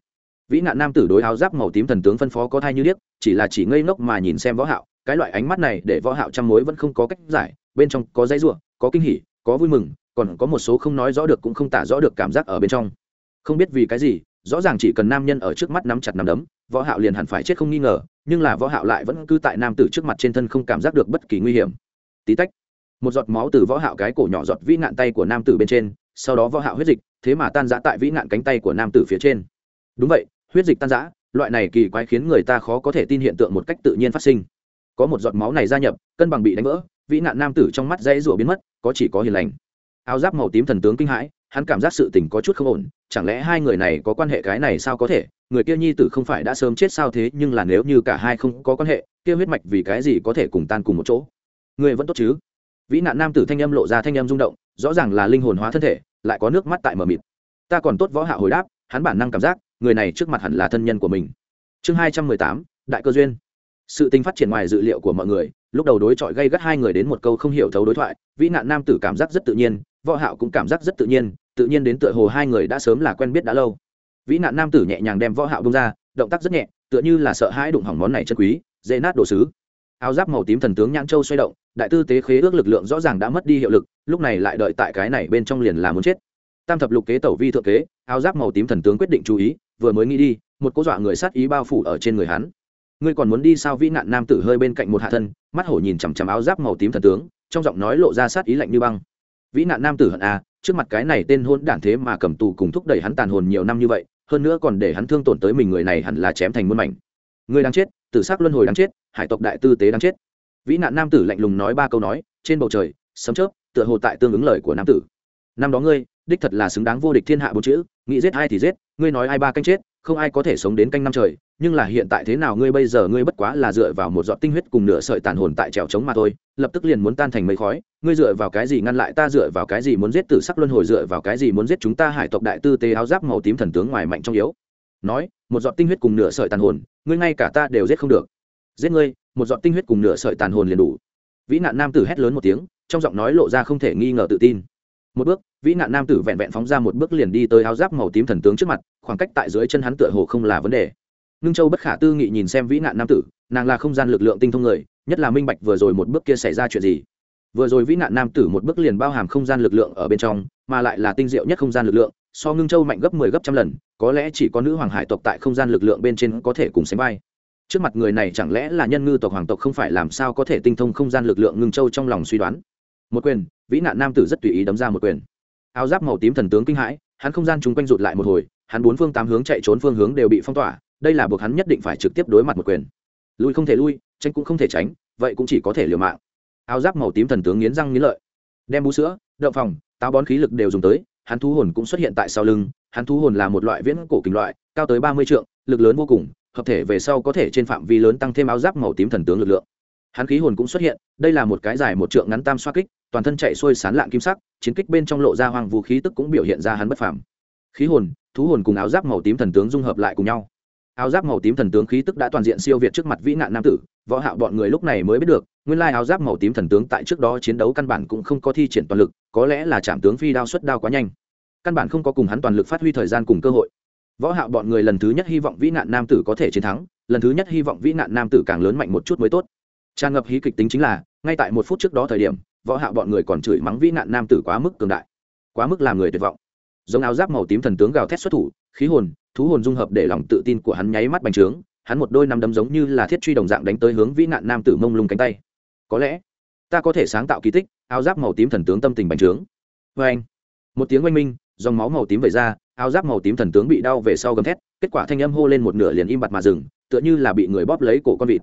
Speaker 1: Vĩ nạn nam tử đối áo giáp màu tím thần tướng phân phó có thai như điếc, chỉ là chỉ ngây ngốc mà nhìn xem võ hạo, cái loại ánh mắt này để võ hạo trăm mối vẫn không có cách giải, bên trong có dãy rủa, có kinh hỉ, có vui mừng còn có một số không nói rõ được cũng không tả rõ được cảm giác ở bên trong. Không biết vì cái gì, rõ ràng chỉ cần nam nhân ở trước mắt nắm chặt nắm đấm, võ hạo liền hẳn phải chết không nghi ngờ, nhưng là võ hạo lại vẫn cứ tại nam tử trước mặt trên thân không cảm giác được bất kỳ nguy hiểm. Tí tách, một giọt máu từ võ hạo cái cổ nhỏ giọt vĩ nạn tay của nam tử bên trên, sau đó võ hạo huyết dịch, thế mà tan rã tại vĩ nạn cánh tay của nam tử phía trên. Đúng vậy, huyết dịch tan rã, loại này kỳ quái khiến người ta khó có thể tin hiện tượng một cách tự nhiên phát sinh. Có một giọt máu này gia nhập, cân bằng bị đánh vỡ, vĩ nạn nam tử trong mắt dãy rủa biến mất, có chỉ có hiền lành áo giáp màu tím thần tướng kinh hãi, hắn cảm giác sự tình có chút không ổn, chẳng lẽ hai người này có quan hệ cái này sao có thể? Người kia nhi tử không phải đã sớm chết sao thế, nhưng là nếu như cả hai không có quan hệ, kia huyết mạch vì cái gì có thể cùng tan cùng một chỗ? Người vẫn tốt chứ? Vĩ nạn nam tử thanh âm lộ ra thanh âm rung động, rõ ràng là linh hồn hóa thân thể, lại có nước mắt tại mờ mịt. Ta còn tốt võ hạ hồi đáp, hắn bản năng cảm giác, người này trước mặt hẳn là thân nhân của mình. Chương hai trăm mười tám, đại cơ duyên. Sự tình phát triển ngoài dự liệu của mọi người, lúc đầu đối chọi gây gắt hai người đến một câu không hiểu thấu đối thoại, vĩ nạn nam tử cảm giác rất tự nhiên võ hạo cũng cảm giác rất tự nhiên tự nhiên đến tựa hồ hai người đã sớm là quen biết đã lâu. Vĩ nạn nam tử nhẹ nhàng đem võ hạo bung ra, động tác rất nhẹ, tựa như là sợ hãi đụng hỏng món này chân quý, dễ nát đồ sứ. Áo giáp màu tím thần tướng nhãn châu xoay động, đại tư tế khế ước lực lượng rõ ràng đã mất đi hiệu lực, lúc này lại đợi tại cái này bên trong liền là muốn chết. Tam thập lục kế tẩu vi thượng kế, áo giáp màu tím thần tướng quyết định chú ý, vừa mới nghĩ đi, một cố dọa người sát ý bao phủ ở trên người hắn. Ngươi còn muốn đi sao? Vĩ nạn nam tử hơi bên cạnh một hạ thân, mắt hổ nhìn chằm chằm áo giáp màu tím thần tướng, trong giọng nói lộ ra sát ý lạnh như băng vĩ nạn nam tử hận à trước mặt cái này tên hôn đản thế mà cầm tù cùng thúc đẩy hắn tàn hồn nhiều năm như vậy, hơn nữa còn để hắn thương tổn tới mình người này hẳn là chém thành muôn mảnh. Người đang chết, tử s ắ c luân hồi đang chết, hải tộc đại tư tế đang chết. Vĩ nạn nam tử lạnh lùng nói ba câu nói, trên bầu trời, sấm chớp, tựa hồ tại tương ứng lời của nam tử. Năm đó ngươi, đích thật là xứng đáng vô địch thiên hạ bốn chữ, nghĩ giết ai thì giết, ngươi nói ai ba canh chết không ai có thể sống đến canh năm trời, nhưng là hiện tại thế nào ngươi bây giờ ngươi bất quá là dựa vào một giọt tinh huyết cùng nửa sợi tàn hồn tại trèo trống mà thôi, lập tức liền muốn tan thành mây khói, ngươi dựa vào cái gì ngăn lại ta, dựa vào cái gì muốn giết tử sắc luân hồi, dựa vào cái gì muốn giết chúng ta hải tộc đại tư tế áo giáp màu tím thần tướng ngoài mạnh trong yếu. Nói, một giọt tinh huyết cùng nửa sợi tàn hồn, ngươi ngay cả ta đều giết không được. Giết ngươi, một giọt tinh huyết cùng nửa sợi tàn hồn liền đủ. Vĩ nạn nam tử hét lớn một tiếng, trong giọng nói lộ ra không thể nghi ngờ tự tin một bước, vĩ nạn nam tử vẹn vẹn phóng ra một bước liền đi tới áo giáp màu tím thần tướng trước mặt, khoảng cách tại dưới chân hắn tựa hồ không là vấn đề. Ngưng châu bất khả tư nghị nhìn xem vĩ nạn nam tử, nàng là không gian lực lượng tinh thông người, nhất là minh bạch vừa rồi một bước kia xảy ra chuyện gì. Vừa rồi vĩ nạn nam tử một bước liền bao hàm không gian lực lượng ở bên trong, mà lại là tinh diệu nhất không gian lực lượng, so ngưng châu mạnh gấp mười 10 gấp trăm lần, có lẽ chỉ có nữ hoàng hải tộc tại không gian lực lượng bên trên có thể cùng sánh vai. Trước mặt người này chẳng lẽ là nhân ngư tộc hoàng tộc không phải làm sao có thể tinh thông không gian lực lượng ngưng châu trong lòng suy đoán? Một quyền, vĩ nạn nam tử rất tùy ý đấm ra một quyền. Áo giáp màu tím thần tướng kinh hãi, hắn không gian chung quanh rụt lại một hồi, hắn bốn phương tám hướng chạy trốn phương hướng đều bị phong tỏa, đây là buộc hắn nhất định phải trực tiếp đối mặt một quyền. Lui không thể lui tránh cũng không thể tránh, vậy cũng chỉ có thể liều mạng. Áo giáp màu tím thần tướng nghiến răng nghiến lợi. Đem bú sữa, đậu phòng táo bón khí lực đều dùng tới, hắn thú hồn cũng xuất hiện tại sau lưng, hắn thú hồn là một loại viễn cổ kình loại, cao tới ba mươi trượng, lực lớn vô cùng, hợp thể về sau có thể trên phạm vi lớn tăng thêm áo giáp màu tím thần tướng lực lượng hắn khí hồn cũng xuất hiện, đây là một cái dài một trượng ngắn tam xoa kích, toàn thân chạy xuôi sán lạng kim sắc, chiến kích bên trong lộ ra hoàng vũ khí tức cũng biểu hiện ra hắn bất phàm. Khí hồn, thú hồn cùng áo giáp màu tím thần tướng dung hợp lại cùng nhau. Áo giáp màu tím thần tướng khí tức đã toàn diện siêu việt trước mặt vĩ nạn nam tử, võ hạo bọn người lúc này mới biết được, nguyên lai áo giáp màu tím thần tướng tại trước đó chiến đấu căn bản cũng không có thi triển toàn lực, có lẽ là chạm tướng phi đao xuất đao quá nhanh. Căn bản không có cùng hắn toàn lực phát huy thời gian cùng cơ hội. Võ hạo bọn người lần thứ nhất hy vọng vĩ nạn nam tử có thể chiến thắng, lần thứ nhất hy vọng vĩ nạn nam tử càng lớn mạnh một chút mới tốt tràn ngập hí kịch tính chính là, ngay tại một phút trước đó thời điểm, võ hạo bọn người còn chửi mắng vĩ nạn nam tử quá mức cường đại, quá mức làm người tuyệt vọng. Giống áo giáp màu tím thần tướng gào thét xuất thủ, khí hồn, thú hồn dung hợp để lòng tự tin của hắn nháy mắt bành trướng, hắn một đôi năm đấm giống như là thiết truy đồng dạng đánh tới hướng vĩ nạn nam tử mông lung cánh tay. Có lẽ, ta có thể sáng tạo kỳ tích, áo giáp màu tím thần tướng tâm tình bành trướng. Vê anh, một tiếng oanh minh, dòng máu màu tím vẩy ra, áo giáp màu tím thần tướng bị đau về sau gầm thét, kết quả thanh âm hô lên một nửa liền im bặt mà dừng, tựa như là bị người bóp lấy cổ con vịt.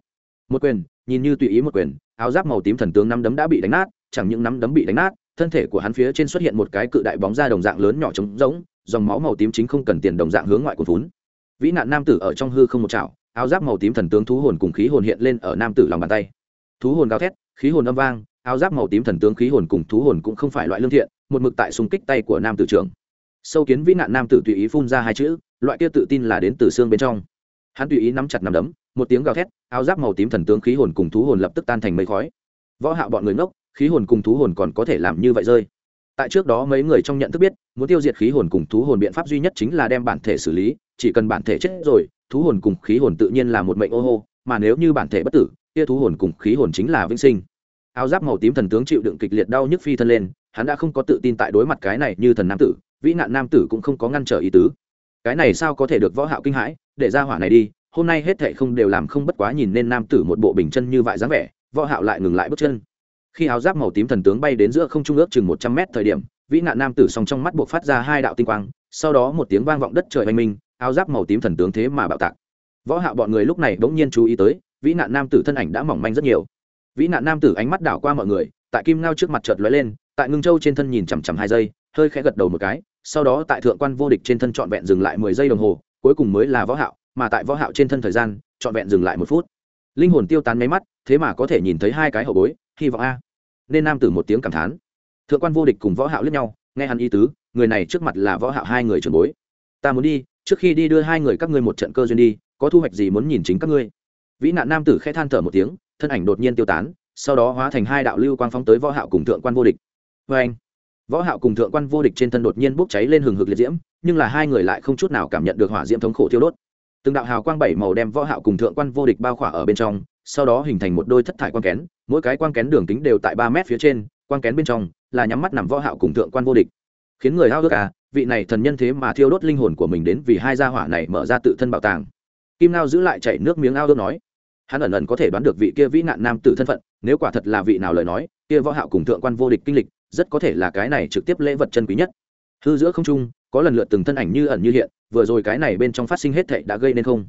Speaker 1: Một quyền nhìn như tùy ý một quyền, áo giáp màu tím thần tướng năm đấm đã bị đánh nát, chẳng những năm đấm bị đánh nát, thân thể của hắn phía trên xuất hiện một cái cự đại bóng da đồng dạng lớn nhỏ trống rỗng, dòng máu màu tím chính không cần tiền đồng dạng hướng ngoại cuốn. Vốn vĩ nạn nam tử ở trong hư không một chảo, áo giáp màu tím thần tướng thú hồn cùng khí hồn hiện lên ở nam tử lòng bàn tay. Thú hồn gào thét, khí hồn âm vang, áo giáp màu tím thần tướng khí hồn cùng thú hồn cũng không phải loại lương thiện, một mực tại xung kích tay của nam tử trưởng. Sâu kiến vĩ nạn nam tử tùy ý phun ra hai chữ, loại kia tự tin là đến từ xương bên trong. Hắn tùy ý nắm chặt nắm đấm, một tiếng gào thét áo giáp màu tím thần tướng khí hồn cùng thú hồn lập tức tan thành mây khói. Võ hạo bọn người ngốc, khí hồn cùng thú hồn còn có thể làm như vậy rơi. Tại trước đó mấy người trong nhận thức biết, muốn tiêu diệt khí hồn cùng thú hồn biện pháp duy nhất chính là đem bản thể xử lý, chỉ cần bản thể chết rồi, thú hồn cùng khí hồn tự nhiên là một mệnh ô hô, mà nếu như bản thể bất tử, kia thú hồn cùng khí hồn chính là vĩnh sinh. Áo giáp màu tím thần tướng chịu đựng kịch liệt đau nhức phi thân lên, hắn đã không có tự tin tại đối mặt cái này như thần nam tử, vĩ nạn nam tử cũng không có ngăn trở ý tứ. Cái này sao có thể được võ hạo kinh hãi, để ra hỏa này đi hôm nay hết thệ không đều làm không bất quá nhìn nên nam tử một bộ bình chân như vậy dáng vẻ, võ hạo lại ngừng lại bước chân. Khi áo giáp màu tím thần tướng bay đến giữa không trung ước chừng một trăm mét thời điểm, vĩ nạn nam tử song trong mắt buộc phát ra hai đạo tinh quang, sau đó một tiếng vang vọng đất trời oanh minh, áo giáp màu tím thần tướng thế mà bạo tạc. Võ hạo bọn người lúc này bỗng nhiên chú ý tới, vĩ nạn nam tử thân ảnh đã mỏng manh rất nhiều. Vĩ nạn nam tử ánh mắt đảo qua mọi người, tại kim ngao trước mặt chợt lóe lên, tại ngưng châu trên thân nhìn chằm chằm hai giây, hơi khẽ gật đầu một cái, sau đó tại thượng quan vô địch trên thân trọn vẹn dừng lại mười giây đồng hồ, cuối cùng mới là võ hạo mà tại võ hạo trên thân thời gian, trọn vẹn dừng lại một phút. Linh hồn tiêu tán mấy mắt, thế mà có thể nhìn thấy hai cái hậu bối, hy vọng a. Nên nam tử một tiếng cảm thán. Thượng quan vô địch cùng võ hạo liếc nhau, nghe hắn ý tứ, người này trước mặt là võ hạo hai người trưởng bối. Ta muốn đi, trước khi đi đưa hai người các ngươi một trận cơ duyên đi, có thu hoạch gì muốn nhìn chính các ngươi. Vĩ nạn nam tử khẽ than thở một tiếng, thân ảnh đột nhiên tiêu tán, sau đó hóa thành hai đạo lưu quang phóng tới võ hạo cùng thượng quan vô địch. Với anh, võ hạo cùng thượng quan vô địch trên thân đột nhiên bốc cháy lên hừng hực liệt diễm, nhưng là hai người lại không chút nào cảm nhận được hỏa diễm thống khổ thiêu đốt từng đạo hào quang bảy màu đem võ hạo cùng thượng quan vô địch bao khỏa ở bên trong, sau đó hình thành một đôi thất thải quang kén, mỗi cái quang kén đường kính đều tại ba mét phía trên, quang kén bên trong là nhắm mắt nằm võ hạo cùng thượng quan vô địch. Khiến người hao ước à vị này thần nhân thế mà thiêu đốt linh hồn của mình đến vì hai gia hỏa này mở ra tự thân bảo tàng. Kim nao giữ lại chảy nước miếng ao ước nói. Hắn ẩn ẩn có thể đoán được vị kia vĩ nạn nam tử thân phận, nếu quả thật là vị nào lời nói, kia võ hạo cùng thượng quan vô địch kinh lịch, rất có thể là cái này trực tiếp lễ vật chân quý nhất. Hư giữa không trung có lần lượt từng thân ảnh như ẩn như hiện, vừa rồi cái này bên trong phát sinh hết thảy đã gây nên không?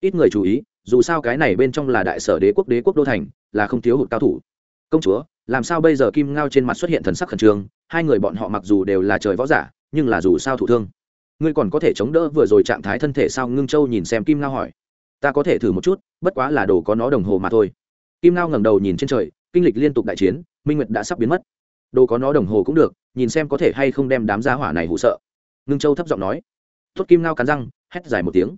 Speaker 1: Ít người chú ý, dù sao cái này bên trong là đại sở đế quốc đế quốc đô thành, là không thiếu hụt cao thủ. Công chúa, làm sao bây giờ kim ngao trên mặt xuất hiện thần sắc khẩn trương, hai người bọn họ mặc dù đều là trời võ giả, nhưng là dù sao thủ thương. Ngươi còn có thể chống đỡ vừa rồi trạng thái thân thể sao? Ngưng châu nhìn xem kim ngao hỏi. Ta có thể thử một chút, bất quá là đồ có nó đồng hồ mà thôi. Kim ngao ngẩng đầu nhìn trên trời, kinh lịch liên tục đại chiến, minh nguyệt đã sắp biến mất. Đồ có nó đồng hồ cũng được, nhìn xem có thể hay không đem đám gia hỏa này hụ sợ ngưng châu thấp giọng nói. Tốt kim ngao cắn răng, hét dài một tiếng.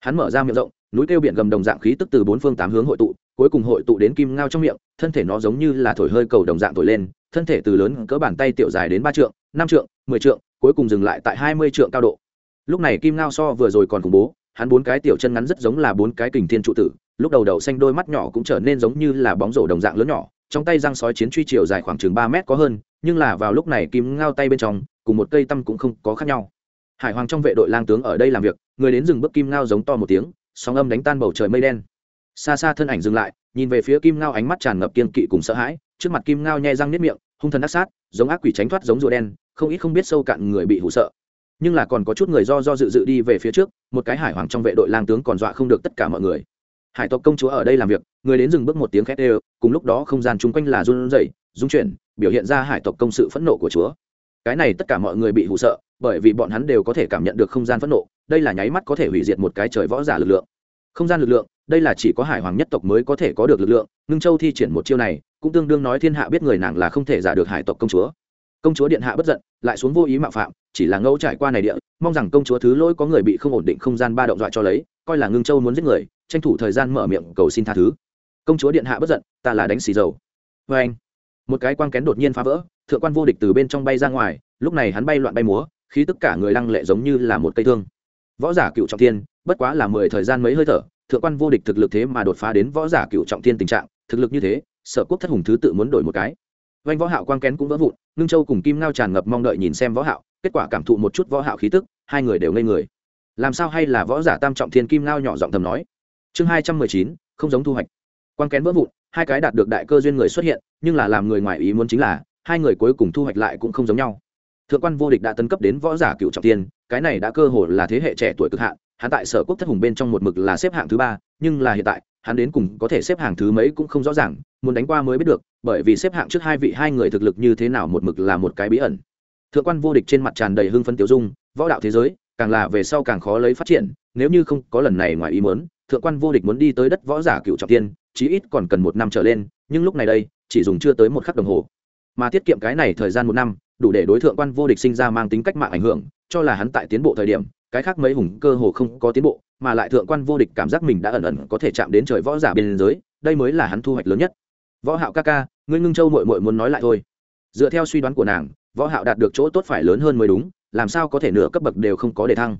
Speaker 1: Hắn mở ra miệng rộng, núi kêu biển gầm đồng dạng khí tức từ bốn phương tám hướng hội tụ, cuối cùng hội tụ đến kim ngao trong miệng, thân thể nó giống như là thổi hơi cầu đồng dạng thổi lên, thân thể từ lớn cỡ bàn tay tiểu dài đến ba trượng, năm trượng, mười trượng, cuối cùng dừng lại tại hai mươi trượng cao độ. Lúc này kim ngao so vừa rồi còn khủng bố, hắn bốn cái tiểu chân ngắn rất giống là bốn cái kình thiên trụ tử, lúc đầu đầu xanh đôi mắt nhỏ cũng trở nên giống như là bóng rổ đồng dạng lớn nhỏ, trong tay răng sói chiến truy chiều dài khoảng chừng ba mét có hơn, nhưng là vào lúc này kim ngao tay bên trong cùng một cây tăm cũng không có khác nhau. Hải hoàng trong vệ đội lang tướng ở đây làm việc, người đến dừng bước kim ngao giống to một tiếng, sóng âm đánh tan bầu trời mây đen. Xa xa thân ảnh dừng lại, nhìn về phía kim ngao ánh mắt tràn ngập kiên kỵ cùng sợ hãi, trước mặt kim ngao nhẹ răng nếp miệng, hung thần ác sát, giống ác quỷ tránh thoát giống rùa đen, không ít không biết sâu cạn người bị hụ sợ. Nhưng là còn có chút người do do dự dự đi về phía trước, một cái hải hoàng trong vệ đội lang tướng còn dọa không được tất cả mọi người. Hải tộc công chúa ở đây làm việc, người đến dừng bước một tiếng khét đều, cùng lúc đó không gian chung quanh là run rẩy, rung chuyển, biểu hiện ra hải tộc công sự phẫn nộ của chúa cái này tất cả mọi người bị hụ sợ, bởi vì bọn hắn đều có thể cảm nhận được không gian phẫn nộ, đây là nháy mắt có thể hủy diệt một cái trời võ giả lực lượng. Không gian lực lượng, đây là chỉ có hải hoàng nhất tộc mới có thể có được lực lượng, ngưng châu thi triển một chiêu này, cũng tương đương nói thiên hạ biết người nàng là không thể giả được hải tộc công chúa. Công chúa điện hạ bất giận, lại xuống vô ý mạo phạm, chỉ là ngẫu trải qua này địa, mong rằng công chúa thứ lỗi có người bị không ổn định không gian ba động dọa cho lấy, coi là ngưng châu muốn giết người, tranh thủ thời gian mở miệng cầu xin tha thứ. Công chúa điện hạ bất giận, ta là đánh xì dầu. Vê anh một cái quang kén đột nhiên phá vỡ, thượng quan vô địch từ bên trong bay ra ngoài, lúc này hắn bay loạn bay múa khi tất cả người lăng lệ giống như là một cây thương. Võ giả cựu trọng thiên, bất quá là mười thời gian mấy hơi thở, thượng quan vô địch thực lực thế mà đột phá đến võ giả cựu trọng thiên tình trạng, thực lực như thế sở quốc thất hùng thứ tự muốn đổi một cái. Vanh võ hạo quang kén cũng vỡ vụn, ngưng châu cùng kim ngao tràn ngập mong đợi nhìn xem võ hạo, kết quả cảm thụ một chút võ hạo khí tức, hai người đều ngây người. Làm sao hay là võ giả tam trọng thiên kim ngao nhỏ giọng thầm nói? Chương hai trăm mười chín, không giống thu hoạch quang kén vỡ vụn, hai cái đạt được đại cơ duyên người xuất hiện, nhưng là làm người ngoài ý muốn chính là, hai người cuối cùng thu hoạch lại cũng không giống nhau. Thượng quan vô địch đã tấn cấp đến võ giả cựu trọng tiên, cái này đã cơ hồ là thế hệ trẻ tuổi cực hạn, hắn tại sở quốc thất hùng bên trong một mực là xếp hạng thứ ba, nhưng là hiện tại, hắn đến cùng có thể xếp hạng thứ mấy cũng không rõ ràng, muốn đánh qua mới biết được, bởi vì xếp hạng trước hai vị hai người thực lực như thế nào một mực là một cái bí ẩn. Thượng quan vô địch trên mặt tràn đầy hưng phân tiêu dung, võ đạo thế giới, càng là về sau càng khó lấy phát triển, nếu như không có lần này ngoài ý muốn thượng quan vô địch muốn đi tới đất võ giả cựu trọng tiên, chí ít còn cần một năm trở lên, nhưng lúc này đây, chỉ dùng chưa tới một khắc đồng hồ. Mà tiết kiệm cái này thời gian một năm, đủ để đối tượng quan vô địch sinh ra mang tính cách mạng ảnh hưởng, cho là hắn tại tiến bộ thời điểm, cái khác mấy hùng cơ hồ không có tiến bộ, mà lại thượng quan vô địch cảm giác mình đã ẩn ẩn có thể chạm đến trời võ giả bên giới đây mới là hắn thu hoạch lớn nhất. Võ hạo ca ca, ngươi ngưng châu muội muội muốn nói lại thôi. Dựa theo suy đoán của nàng, võ hạo đạt được chỗ tốt phải lớn hơn mới đúng, làm sao có thể nửa cấp bậc đều không có để thăng.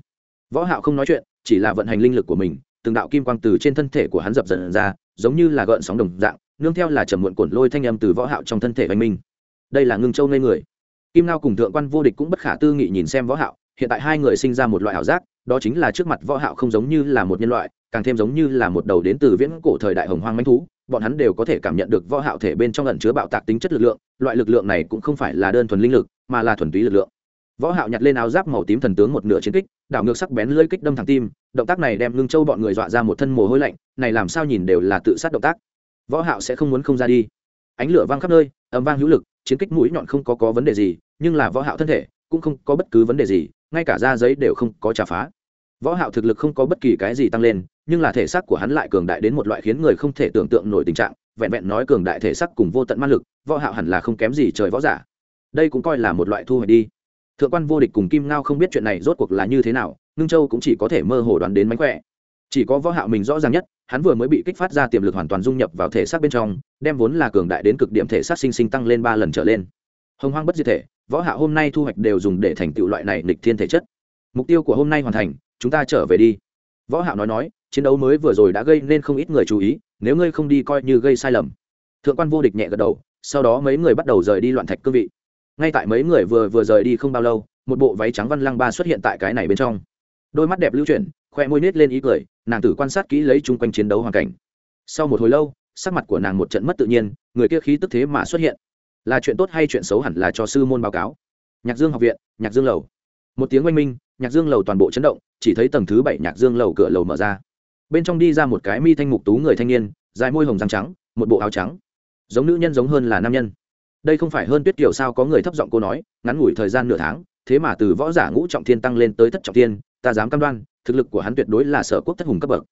Speaker 1: Võ hạo không nói chuyện, chỉ là vận hành linh lực của mình từng đạo kim quang từ trên thân thể của hắn dập dần ra, giống như là gợn sóng đồng dạng, nương theo là trầm muộn cuộn lôi thanh âm từ võ hạo trong thân thể vành minh. Đây là ngưng châu ngây người. Kim lao cùng thượng quan vô địch cũng bất khả tư nghị nhìn xem võ hạo, hiện tại hai người sinh ra một loại ảo giác, đó chính là trước mặt võ hạo không giống như là một nhân loại, càng thêm giống như là một đầu đến từ viễn cổ thời đại hồng hoang mãnh thú, bọn hắn đều có thể cảm nhận được võ hạo thể bên trong ẩn chứa bạo tạc tính chất lực lượng, loại lực lượng này cũng không phải là đơn thuần linh lực, mà là thuần túy lực lượng. Võ hạo nhặt lên áo giáp màu tím thần tướng một nửa chiến kích, đảo ngược sắc bén lưỡi kích đâm thẳng tim động tác này đem ngưng châu bọn người dọa ra một thân mồ hôi lạnh, này làm sao nhìn đều là tự sát động tác. Võ hạo sẽ không muốn không ra đi. Ánh lửa vang khắp nơi, âm vang hữu lực, chiến kích mũi nhọn không có có vấn đề gì, nhưng là võ hạo thân thể cũng không có bất cứ vấn đề gì, ngay cả da giấy đều không có trả phá. Võ hạo thực lực không có bất kỳ cái gì tăng lên, nhưng là thể xác của hắn lại cường đại đến một loại khiến người không thể tưởng tượng nổi tình trạng, vẹn vẹn nói cường đại thể xác cùng vô tận ma lực, võ hạo hẳn là không kém gì trời võ giả. Đây cũng coi là một loại thu hoạch đi. Thượng quan vô địch cùng kim ngao không biết chuyện này rốt cuộc là như thế nào ngưng châu cũng chỉ có thể mơ hồ đoán đến mánh khỏe. Chỉ có võ hạo mình rõ ràng nhất, hắn vừa mới bị kích phát ra tiềm lực hoàn toàn dung nhập vào thể xác bên trong, đem vốn là cường đại đến cực điểm thể xác sinh sinh tăng lên ba lần trở lên. Hồng hoang bất diệt thể, võ hạo hôm nay thu hoạch đều dùng để thành tựu loại này nghịch thiên thể chất. Mục tiêu của hôm nay hoàn thành, chúng ta trở về đi. Võ hạo nói nói, chiến đấu mới vừa rồi đã gây nên không ít người chú ý, nếu ngươi không đi coi như gây sai lầm. Thượng quan vô địch nhẹ gật đầu, sau đó mấy người bắt đầu rời đi loạn thạch cương vị. Ngay tại mấy người vừa vừa rời đi không bao lâu, một bộ váy trắng văn lăng ba xuất hiện tại cái này bên trong đôi mắt đẹp lưu chuyển, khoe môi nết lên ý cười, nàng tử quan sát kỹ lấy chung quanh chiến đấu hoàn cảnh. Sau một hồi lâu, sắc mặt của nàng một trận mất tự nhiên, người kia khí tức thế mà xuất hiện. Là chuyện tốt hay chuyện xấu hẳn là cho sư môn báo cáo. Nhạc dương học viện, nhạc dương lầu. Một tiếng oanh minh, nhạc dương lầu toàn bộ chấn động, chỉ thấy tầng thứ bảy nhạc dương lầu cửa lầu mở ra. Bên trong đi ra một cái mi thanh mục tú người thanh niên, dài môi hồng răng trắng, một bộ áo trắng. Giống nữ nhân giống hơn là nam nhân. Đây không phải hơn tuyết kiểu sao có người thấp giọng cô nói, ngắn ngủi thời gian nửa tháng, thế mà từ võ giả ngũ trọng thiên tăng lên tới thất trọng thiên ta dám cam đoan thực lực của hắn tuyệt đối là sở quốc thất hùng cấp bậc.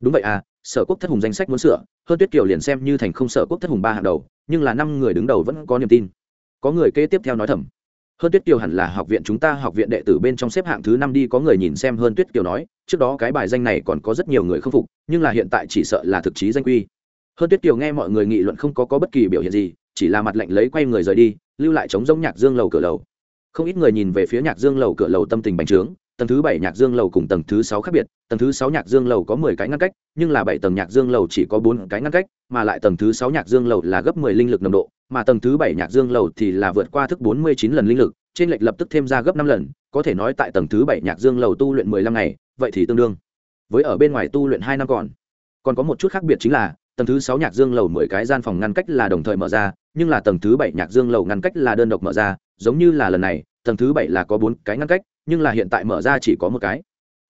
Speaker 1: Đúng vậy à sở quốc thất hùng danh sách muốn sửa hơn tuyết kiều liền xem như thành không sở quốc thất hùng ba hàng đầu nhưng là năm người đứng đầu vẫn có niềm tin. Có người kế tiếp theo nói thầm. Hơn tuyết kiều hẳn là học viện chúng ta học viện đệ tử bên trong xếp hạng thứ năm đi có người nhìn xem hơn tuyết kiều nói trước đó cái bài danh này còn có rất nhiều người không phục nhưng là hiện tại chỉ sợ là thực chí danh quy. Hơn tuyết kiều nghe mọi người nghị luận không có, có bất kỳ biểu hiện gì chỉ là mặt lạnh lấy quay người rời đi lưu lại chống giống nhạc dương lầu cửa lầu. Không ít người nhìn về phía nhạc dương lầu cửa lầu tâm tình bành trướng tầng thứ bảy nhạc dương lầu cùng tầng thứ sáu khác biệt, tầng thứ sáu nhạc dương lầu có mười cái ngăn cách, nhưng là bảy tầng nhạc dương lầu chỉ có bốn cái ngăn cách, mà lại tầng thứ sáu nhạc dương lầu là gấp mười linh lực nồng độ, mà tầng thứ bảy nhạc dương lầu thì là vượt qua thức bốn mươi chín lần linh lực, trên lệch lập tức thêm ra gấp năm lần, có thể nói tại tầng thứ bảy nhạc dương lầu tu luyện mười lăm ngày, vậy thì tương đương. Với ở bên ngoài tu luyện hai năm còn. Còn có một chút khác biệt chính là, tầng thứ sáu nhạc dương lầu mười cái gian phòng ngăn cách là đồng thời mở ra, nhưng là tầng thứ bảy nhạc dương lầu ngăn cách là đơn độc mở ra, giống như là lần này tầng thứ bảy là có bốn cái ngăn cách, nhưng là hiện tại mở ra chỉ có một cái.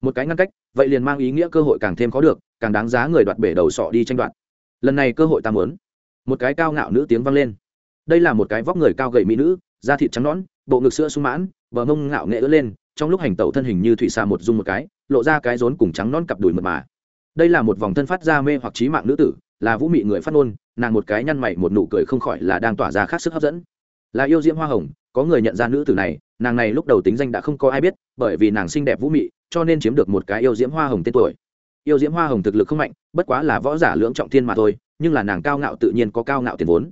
Speaker 1: Một cái ngăn cách, vậy liền mang ý nghĩa cơ hội càng thêm khó được, càng đáng giá người đoạt bể đầu sọ đi tranh đoạt. Lần này cơ hội ta muốn. Một cái cao ngạo nữ tiếng vang lên. Đây là một cái vóc người cao gầy mỹ nữ, da thịt trắng nõn, bộ ngực sữa sung mãn, bờ mông ngạo nghệ ứa lên, trong lúc hành tẩu thân hình như thủy xà một dung một cái, lộ ra cái rốn cùng trắng non cặp đùi mật mà. Đây là một vòng thân phát ra mê hoặc trí mạng nữ tử, là vũ mị người phát ngôn, nàng một cái nhăn mày một nụ cười không khỏi là đang tỏa ra khác sức hấp dẫn. Là yêu diễm hoa hồng, có người nhận ra nữ tử này nàng này lúc đầu tính danh đã không có ai biết, bởi vì nàng xinh đẹp vũ mị, cho nên chiếm được một cái yêu diễm hoa hồng tên tuổi. Yêu diễm hoa hồng thực lực không mạnh, bất quá là võ giả lưỡng trọng thiên mà thôi, nhưng là nàng cao ngạo tự nhiên có cao ngạo tiền vốn.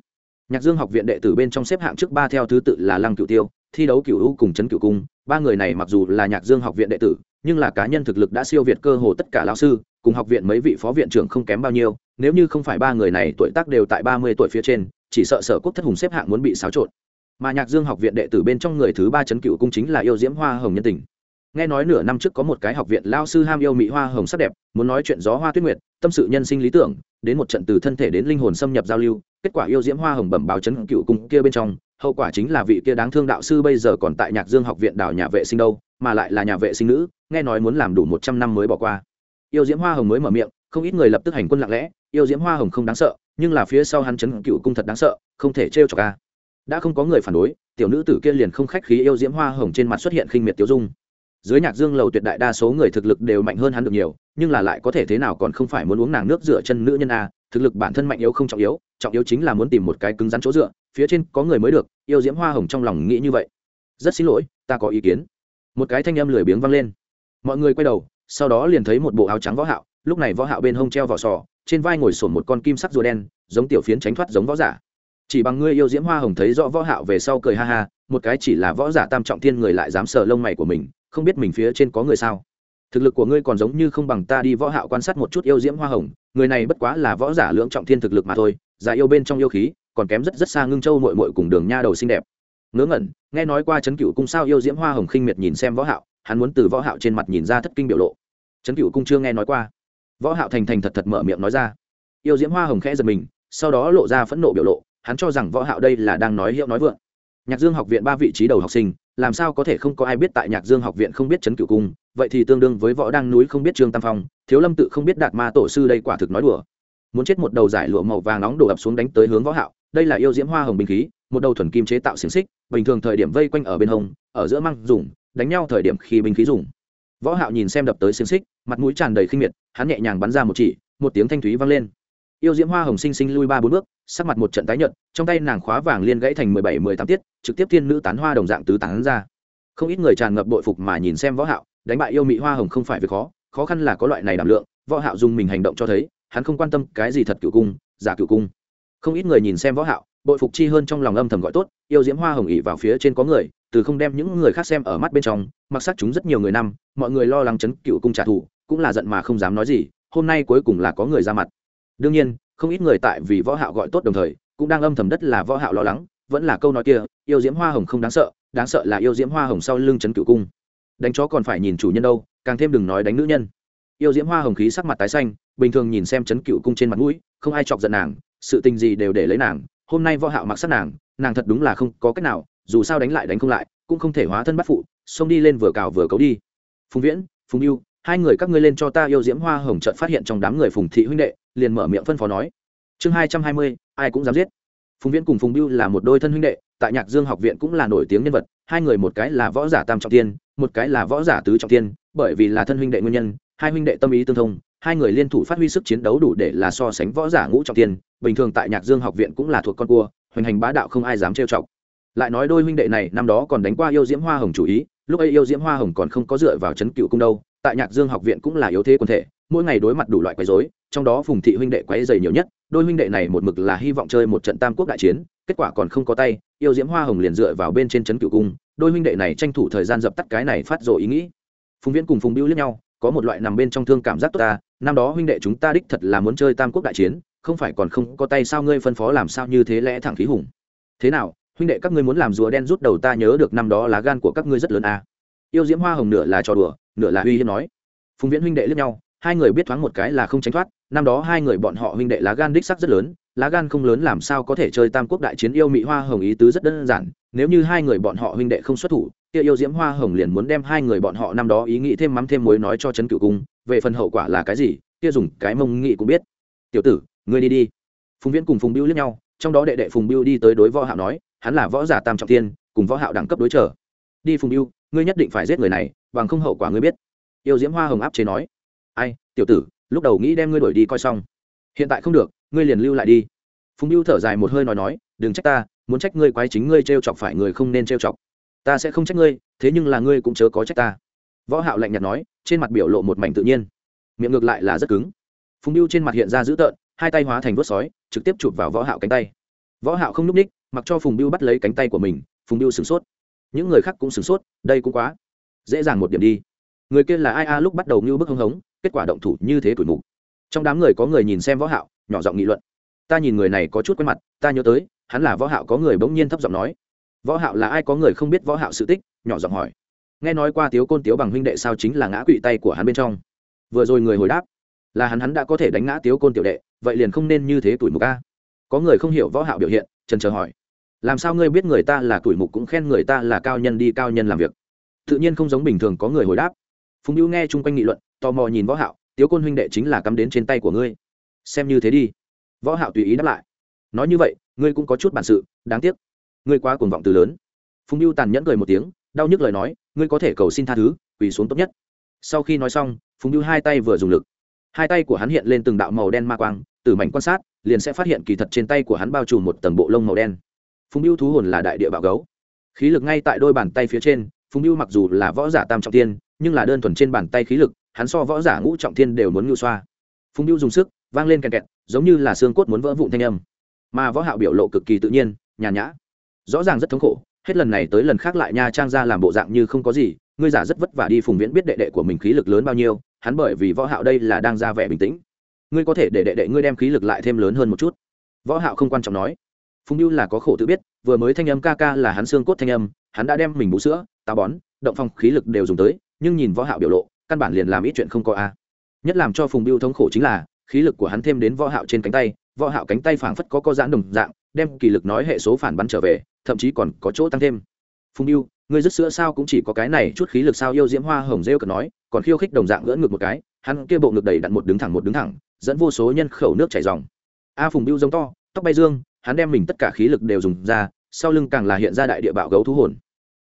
Speaker 1: Nhạc dương học viện đệ tử bên trong xếp hạng trước ba theo thứ tự là lăng cửu tiêu, thi đấu cửu u cùng Trấn cửu cung. Ba người này mặc dù là nhạc dương học viện đệ tử, nhưng là cá nhân thực lực đã siêu việt cơ hồ tất cả lão sư, cùng học viện mấy vị phó viện trưởng không kém bao nhiêu. Nếu như không phải ba người này tuổi tác đều tại ba mươi tuổi phía trên, chỉ sợ sở quốc thất hùng xếp hạng muốn bị xáo trộn mà nhạc dương học viện đệ tử bên trong người thứ ba chấn cựu cung chính là yêu diễm hoa hồng nhân tình. Nghe nói nửa năm trước có một cái học viện lao sư ham yêu mỹ hoa hồng sắc đẹp, muốn nói chuyện gió hoa tuyết nguyệt, tâm sự nhân sinh lý tưởng, đến một trận từ thân thể đến linh hồn xâm nhập giao lưu, kết quả yêu diễm hoa hồng bẩm báo chấn cựu cung kia bên trong, hậu quả chính là vị kia đáng thương đạo sư bây giờ còn tại nhạc dương học viện đào nhà vệ sinh đâu, mà lại là nhà vệ sinh nữ, nghe nói muốn làm đủ một trăm năm mới bỏ qua. Yêu diễm hoa hồng mới mở miệng, không ít người lập tức hành quân lặng lẽ, yêu diễm hoa hồng không đáng sợ, nhưng là phía sau hắn chấn cựu cung thật đáng sợ, không thể trêu cho ca đã không có người phản đối, tiểu nữ tử kia liền không khách khí yêu diễm hoa hồng trên mặt xuất hiện khinh miệt tiêu dung. Dưới nhạc dương lầu tuyệt đại đa số người thực lực đều mạnh hơn hắn được nhiều, nhưng là lại có thể thế nào còn không phải muốn uống nàng nước rửa chân nữ nhân a, thực lực bản thân mạnh yếu không trọng yếu trọng yếu chính là muốn tìm một cái cứng rắn chỗ dựa, phía trên có người mới được, yêu diễm hoa hồng trong lòng nghĩ như vậy. Rất xin lỗi, ta có ý kiến. Một cái thanh âm lười biếng vang lên. Mọi người quay đầu, sau đó liền thấy một bộ áo trắng võ hạo, lúc này võ hạo bên hông treo vỏ sò, trên vai ngồi sồn một con kim sắc rùa đen, giống tiểu phiến tránh thoát giống võ giả chỉ bằng ngươi yêu diễm hoa hồng thấy rõ võ hạo về sau cười ha ha, một cái chỉ là võ giả tam trọng thiên người lại dám sờ lông mày của mình, không biết mình phía trên có người sao. Thực lực của ngươi còn giống như không bằng ta đi võ hạo quan sát một chút yêu diễm hoa hồng, người này bất quá là võ giả lưỡng trọng thiên thực lực mà thôi, giả yêu bên trong yêu khí, còn kém rất rất xa ngưng châu muội muội cùng đường nha đầu xinh đẹp. Ngớ ngẩn, nghe nói qua chấn cửu cung sao yêu diễm hoa hồng khinh miệt nhìn xem võ hạo, hắn muốn từ võ hạo trên mặt nhìn ra thất kinh biểu lộ. Chấn cửu cung chưa nghe nói qua. Võ hạo thành thành thật thật mở miệng nói ra. Yêu diễm hoa hồng khẽ giật mình, sau đó lộ ra phẫn nộ biểu lộ hắn cho rằng võ hạo đây là đang nói hiệu nói vượng. Nhạc dương học viện ba vị trí đầu học sinh, làm sao có thể không có ai biết tại nhạc dương học viện không biết chấn cửu cung, vậy thì tương đương với võ đang núi không biết trương tam phong, thiếu lâm tự không biết đạt ma tổ sư đây quả thực nói đùa. Muốn chết một đầu giải lụa màu vàng nóng đổ ập xuống đánh tới hướng võ hạo, đây là yêu diễm hoa hồng bình khí, một đầu thuần kim chế tạo xiềng xích, bình thường thời điểm vây quanh ở bên hông, ở giữa măng dùng, đánh nhau thời điểm khi binh khí dùng. Võ hạo nhìn xem đập tới xiềng xích, mặt mũi tràn đầy khinh miệt, hắn nhẹ nhàng bắn ra một chỉ, một tiếng thanh thúy vang lên yêu diễm hoa hồng sinh sinh lui ba bốn bước, sắc mặt một trận tái nhợt, trong tay nàng khóa vàng liên gãy thành mười bảy, mười tám tiết, trực tiếp thiên nữ tán hoa đồng dạng tứ tán ra. Không ít người tràn ngập bội phục mà nhìn xem võ hạo, đánh bại yêu mỹ hoa hồng không phải việc khó khó khăn là có loại này đảm lượng, võ hạo dùng mình hành động cho thấy, hắn không quan tâm cái gì thật cửu cung, giả cửu cung. Không ít người nhìn xem võ hạo, bội phục chi hơn trong lòng âm thầm gọi tốt, yêu diễm hoa hồng ỉ vào phía trên có người, từ không đem những người khác xem ở mắt bên trong, mặc sắc chúng rất nhiều người năm, mọi người lo lắng chấn cửu cung trả thù, cũng là giận mà không dám nói gì, hôm nay cuối cùng là có người ra mặt đương nhiên, không ít người tại vì võ hạo gọi tốt đồng thời, cũng đang âm thầm đất là võ hạo lo lắng, vẫn là câu nói kia, yêu diễm hoa hồng không đáng sợ đáng sợ là yêu diễm hoa hồng sau lưng chấn cửu cung. Đánh chó còn phải nhìn chủ nhân đâu, càng thêm đừng nói đánh nữ nhân. Yêu diễm hoa hồng khí sắc mặt tái xanh, bình thường nhìn xem chấn cửu cung trên mặt mũi, không ai chọc giận nàng, sự tình gì đều để lấy nàng, hôm nay võ hạo mặc sát nàng nàng thật đúng là không có cách nào, dù sao đánh lại đánh không lại, cũng không thể hóa thân bắt phụ, xông đi lên vừa cào vừa cấu đi. Phùng viễn, phùng yêu hai người các ngươi lên cho ta yêu diễm hoa hồng chợt phát hiện trong đám người phùng thị huynh đệ liền mở miệng phân phó nói. Chương hai trăm hai mươi, ai cũng dám giết. Phùng viễn cùng phùng biêu là một đôi thân huynh đệ, tại nhạc dương học viện cũng là nổi tiếng nhân vật, hai người một cái là võ giả tam trọng tiên, một cái là võ giả tứ trọng tiên, bởi vì là thân huynh đệ nguyên nhân, hai huynh đệ tâm ý tương thông, hai người liên thủ phát huy sức chiến đấu đủ để là so sánh võ giả ngũ trọng tiên, bình thường tại nhạc dương học viện cũng là thuộc con cua, hoành hành bá đạo không ai dám trêu chọc. Lại nói đôi huynh đệ này năm đó còn đánh qua yêu diễm hoa hồng chủ ý, lúc ấy yêu diễm hoa hồng còn không có dựa vào chấn cựu cung đâu, tại nhạc dương học viện cũng là yếu thế quân thể mỗi ngày đối mặt đủ loại quấy rối, trong đó phùng thị huynh đệ quấy dày nhiều nhất, đôi huynh đệ này một mực là hy vọng chơi một trận tam quốc đại chiến, kết quả còn không có tay, yêu diễm hoa hồng liền dựa vào bên trên trấn cựu cung, đôi huynh đệ này tranh thủ thời gian dập tắt cái này phát rồi ý nghĩ. Phùng viễn cùng phùng biêu liếc nhau, có một loại nằm bên trong thương cảm giác tốt ta, năm đó huynh đệ chúng ta đích thật là muốn chơi tam quốc đại chiến, không phải còn không có tay sao ngươi phân phó làm sao như thế lẽ thẳng khí hùng. Thế nào, huynh đệ các ngươi muốn làm rùa đen rút đầu ta nhớ được năm đó lá gan của các ngươi rất lớn à. yêu diễm hoa hồng nửa là trò đùa, nửa là uy hiếp nói. Phùng viễn huynh đệ liếc nhau hai người biết thoáng một cái là không tránh thoát, năm đó hai người bọn họ huynh đệ lá gan đích sắc rất lớn, lá gan không lớn làm sao có thể chơi tam quốc đại chiến yêu mỹ hoa hồng ý tứ rất đơn giản, nếu như hai người bọn họ huynh đệ không xuất thủ, kia yêu diễm hoa hồng liền muốn đem hai người bọn họ năm đó ý nghĩ thêm mắm thêm muối nói cho trấn cựu cung, về phần hậu quả là cái gì, kia dùng cái mông nghị cũng biết. Tiểu tử, ngươi đi đi. Phùng viễn cùng phùng biêu liếc nhau, trong đó đệ đệ phùng biêu đi tới đối võ hạo nói, hắn là võ giả tam trọng thiên, cùng võ hạo đẳng cấp đối trở. Đi phùng biêu ngươi nhất định phải giết người này, bằng không hậu quả ngươi biết. Yêu diễm hoa hồng áp chế nói ai, tiểu tử, lúc đầu nghĩ đem ngươi đuổi đi coi xong, hiện tại không được, ngươi liền lưu lại đi. Phùng biêu thở dài một hơi nói nói, đừng trách ta, muốn trách ngươi quái chính ngươi t r e o chọc phải người không nên t r e o chọc. Ta sẽ không trách ngươi, thế nhưng là ngươi cũng chớ có trách ta. Võ hạo lạnh nhạt nói, trên mặt biểu lộ một mảnh tự nhiên. Miệng ngược lại là rất cứng. Phùng biêu trên mặt hiện ra dữ tợn, hai tay hóa thành vớt sói, trực tiếp chụp vào võ hạo cánh tay. Võ hạo không núp ních, mặc cho phùng biêu bắt lấy cánh tay của mình, phùng biêu sửng sốt. Những người khác cũng sửng sốt, đây cũng quá dễ dàng một điểm đi. Người kia là ai? A, lúc bắt đầu như bức hưng hống kết quả động thủ như thế tuổi mục. Trong đám người có người nhìn xem võ hạo, nhỏ giọng nghị luận. Ta nhìn người này có chút quen mặt, ta nhớ tới, hắn là võ hạo có người bỗng nhiên thấp giọng nói. Võ hạo là ai có người không biết võ hạo sự tích, nhỏ giọng hỏi. Nghe nói qua tiếu côn tiếu bằng huynh đệ sao chính là ngã quỵ tay của hắn bên trong. Vừa rồi người hồi đáp, là hắn hắn đã có thể đánh ngã tiếu côn tiểu đệ, vậy liền không nên như thế tuổi mục a. Có người không hiểu võ hạo biểu hiện, trần chờ hỏi. Làm sao ngươi biết người ta là tuổi mục cũng khen người ta là cao nhân đi cao nhân làm việc? Tự nhiên không giống bình thường có người hồi đáp. Phùng hữu nghe chung quanh nghị luận tò mò nhìn võ hạo, tiếu côn huynh đệ chính là cắm đến trên tay của ngươi. Xem như thế đi. Võ hạo tùy ý đáp lại. Nói như vậy, ngươi cũng có chút bản sự, đáng tiếc. Ngươi quá cuồng vọng từ lớn. Phùng lưu tàn nhẫn cười một tiếng, đau nhức lời nói, ngươi có thể cầu xin tha thứ, quỳ xuống tốt nhất. Sau khi nói xong, phùng lưu hai tay vừa dùng lực. Hai tay của hắn hiện lên từng đạo màu đen ma quang, từ mảnh quan sát, liền sẽ phát hiện kỳ thật trên tay của hắn bao trùm một tầng bộ lông màu đen. Phùng lưu thú hồn là đại địa bạo gấu. Khí lực ngay tại đôi bàn tay phía trên, phùng lưu mặc dù là võ giả tam trọng tiên, nhưng là đơn thuần trên bàn tay khí lực hắn so võ giả ngũ trọng thiên đều muốn ngưu xoa. Phùng biêu dùng sức, vang lên kèn kẹt, giống như là xương cốt muốn vỡ vụn thanh âm. Mà võ hạo biểu lộ cực kỳ tự nhiên, nhàn nhã. Rõ ràng rất thống khổ, hết lần này tới lần khác lại nha trang ra làm bộ dạng như không có gì, ngươi giả rất vất vả đi phùng viễn biết đệ đệ của mình khí lực lớn bao nhiêu, hắn bởi vì võ hạo đây là đang ra vẻ bình tĩnh. Ngươi có thể để đệ đệ ngươi đem khí lực lại thêm lớn hơn một chút. Võ hạo không quan trọng nói. Phùng biêu là có khổ tự biết, vừa mới thanh âm ca ca là hắn xương cốt thanh âm, hắn đã đem mình bú sữa, táo bón, động phong khí lực đều dùng tới, nhưng nhìn võ hạo biểu lộ căn bản liền làm ít chuyện không có a. Nhất làm cho phùng Biêu thống khổ chính là, khí lực của hắn thêm đến võ hạo trên cánh tay, võ hạo cánh tay phảng phất có có giãn đồng dạng, đem kỳ lực nói hệ số phản bắn trở về, thậm chí còn có chỗ tăng thêm. Phùng Biêu ngươi rất sữa sao cũng chỉ có cái này chút khí lực sao yêu diễm hoa hồng rêu cợt nói, còn khiêu khích đồng dạng gỡ ngược một cái, hắn kia bộ ngực đầy đặn một đứng thẳng một đứng thẳng, dẫn vô số nhân khẩu nước chảy ròng a phùng biêu giống to, tóc bay dương, hắn đem mình tất cả khí lực đều dùng ra, sau lưng càng là hiện ra đại địa bạo gấu thú hồn.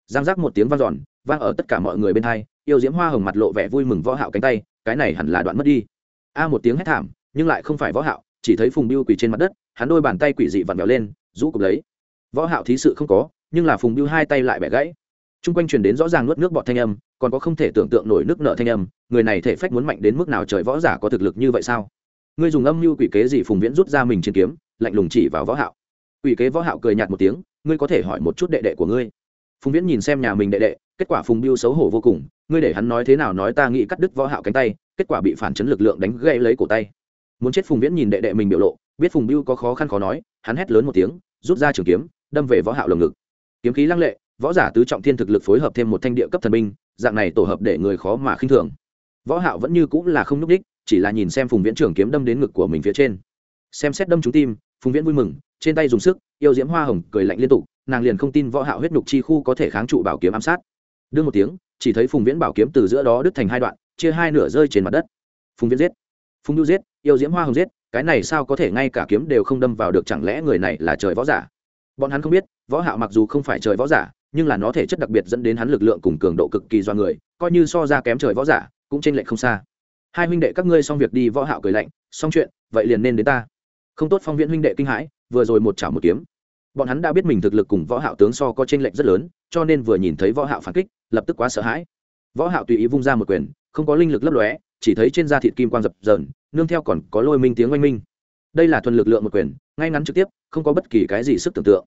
Speaker 1: Giang giác một tiếng vang dòn vang ở tất cả mọi người bên hai yêu diễm hoa hồng mặt lộ vẻ vui mừng võ hạo cánh tay cái này hẳn là đoạn mất đi a một tiếng hét thảm nhưng lại không phải võ hạo chỉ thấy phùng biêu quỳ trên mặt đất hắn đôi bàn tay quỷ dị vặn vẹo lên rũ cục lấy võ hạo thí sự không có nhưng là phùng biêu hai tay lại bẻ gãy Trung quanh truyền đến rõ ràng nuốt nước bọt thanh âm, còn có không thể tưởng tượng nổi nước nợ thanh âm, người này thể phách muốn mạnh đến mức nào trời võ giả có thực lực như vậy sao? Ngươi dùng âm mưu quỷ kế gì Phùng Viễn rút ra mình trên kiếm, lạnh lùng chỉ vào Võ Hạo. Quỷ kế Võ Hạo cười nhạt một tiếng, ngươi có thể hỏi một chút đệ đệ của ngươi. Phùng Viễn nhìn xem nhà mình đệ đệ, kết quả Phùng Biêu xấu hổ vô cùng, ngươi để hắn nói thế nào nói ta nghĩ cắt đứt Võ Hạo cánh tay, kết quả bị phản chấn lực lượng đánh gãy lấy cổ tay. Muốn chết Phùng Viễn nhìn đệ đệ mình biểu lộ, biết Phùng Biêu có khó khăn khó nói, hắn hét lớn một tiếng, rút ra trường kiếm, đâm về Võ Hạo lồng ngực. Kiếm khí lăng lệ, võ giả tứ trọng thiên thực lực phối hợp thêm một thanh địa cấp thần binh dạng này tổ hợp để người khó mà khinh thường võ hạo vẫn như cũng là không núc đích chỉ là nhìn xem phùng viễn trường kiếm đâm đến ngực của mình phía trên xem xét đâm trúng tim phùng viễn vui mừng trên tay dùng sức yêu diễm hoa hồng cười lạnh liên tục nàng liền không tin võ hạo huyết nhục chi khu có thể kháng trụ bảo kiếm ám sát đương một tiếng chỉ thấy phùng viễn bảo kiếm từ giữa đó đứt thành hai đoạn, chia hai nửa rơi trên mặt đất. Phùng viễn giết. Phùng nhu giết, yêu diễm hoa hồng giết, cái này sao có thể ngay cả kiếm đều không đâm vào được, chẳng lẽ người này là trời võ giả? Bọn hắn không biết, võ hạo mặc dù không phải trời võ giả, nhưng là nó thể chất đặc biệt dẫn đến hắn lực lượng cùng cường độ cực kỳ do người, coi như so ra kém trời võ giả, cũng trên lệ không xa. Hai huynh đệ các ngươi xong việc đi, võ hạo cười lạnh, xong chuyện, vậy liền nên đến ta. Không tốt phong viễn huynh đệ kinh hãi, vừa rồi một chảo một kiếm. Bọn hắn đã biết mình thực lực cùng võ hạo tướng so có trên lệnh rất lớn, cho nên vừa nhìn thấy võ hạo phản kích lập tức quá sợ hãi. Võ hạo tùy ý vung ra một quyền, không có linh lực lấp lóe, chỉ thấy trên da thịt kim quang dập dờn, nương theo còn có lôi minh tiếng oanh minh. Đây là thuần lực lượng một quyền, ngay ngắn trực tiếp, không có bất kỳ cái gì sức tưởng tượng.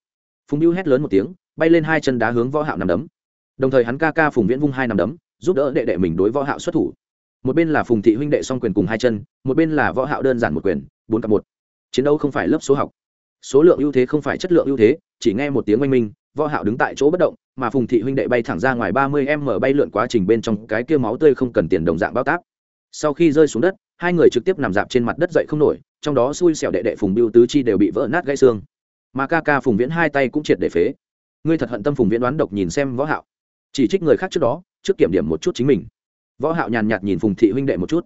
Speaker 1: Phùng biêu hét lớn một tiếng, bay lên hai chân đá hướng võ hạo nằm đấm. Đồng thời hắn ca ca phùng viễn vung hai nằm đấm, giúp đỡ đệ đệ mình đối võ hạo xuất thủ. Một bên là phùng thị huynh đệ song quyền cùng hai chân, một bên là võ hạo đơn giản một quyền, bốn cặp một. Chiến đấu không phải lớp số học. Số lượng ưu thế không phải chất lượng ưu thế, chỉ nghe một tiếng oanh minh, võ hạo đứng tại chỗ bất động mà phùng thị huynh đệ bay thẳng ra ngoài ba mươi m bay lượn quá trình bên trong, cái kia máu tươi không cần tiền đồng dạng bao tác sau khi rơi xuống đất, hai người trực tiếp nằm dạp trên mặt đất dậy không nổi, trong đó xui xẻo đệ đệ phùng biêu tứ chi đều bị vỡ nát gãy xương. Mà ca ca phùng viễn hai tay cũng triệt để phế. Ngươi thật hận tâm phùng viễn đoán độc nhìn xem võ hạo. Chỉ trích người khác trước đó, trước kiểm điểm một chút chính mình. Võ hạo nhàn nhạt nhìn phùng thị huynh đệ một chút.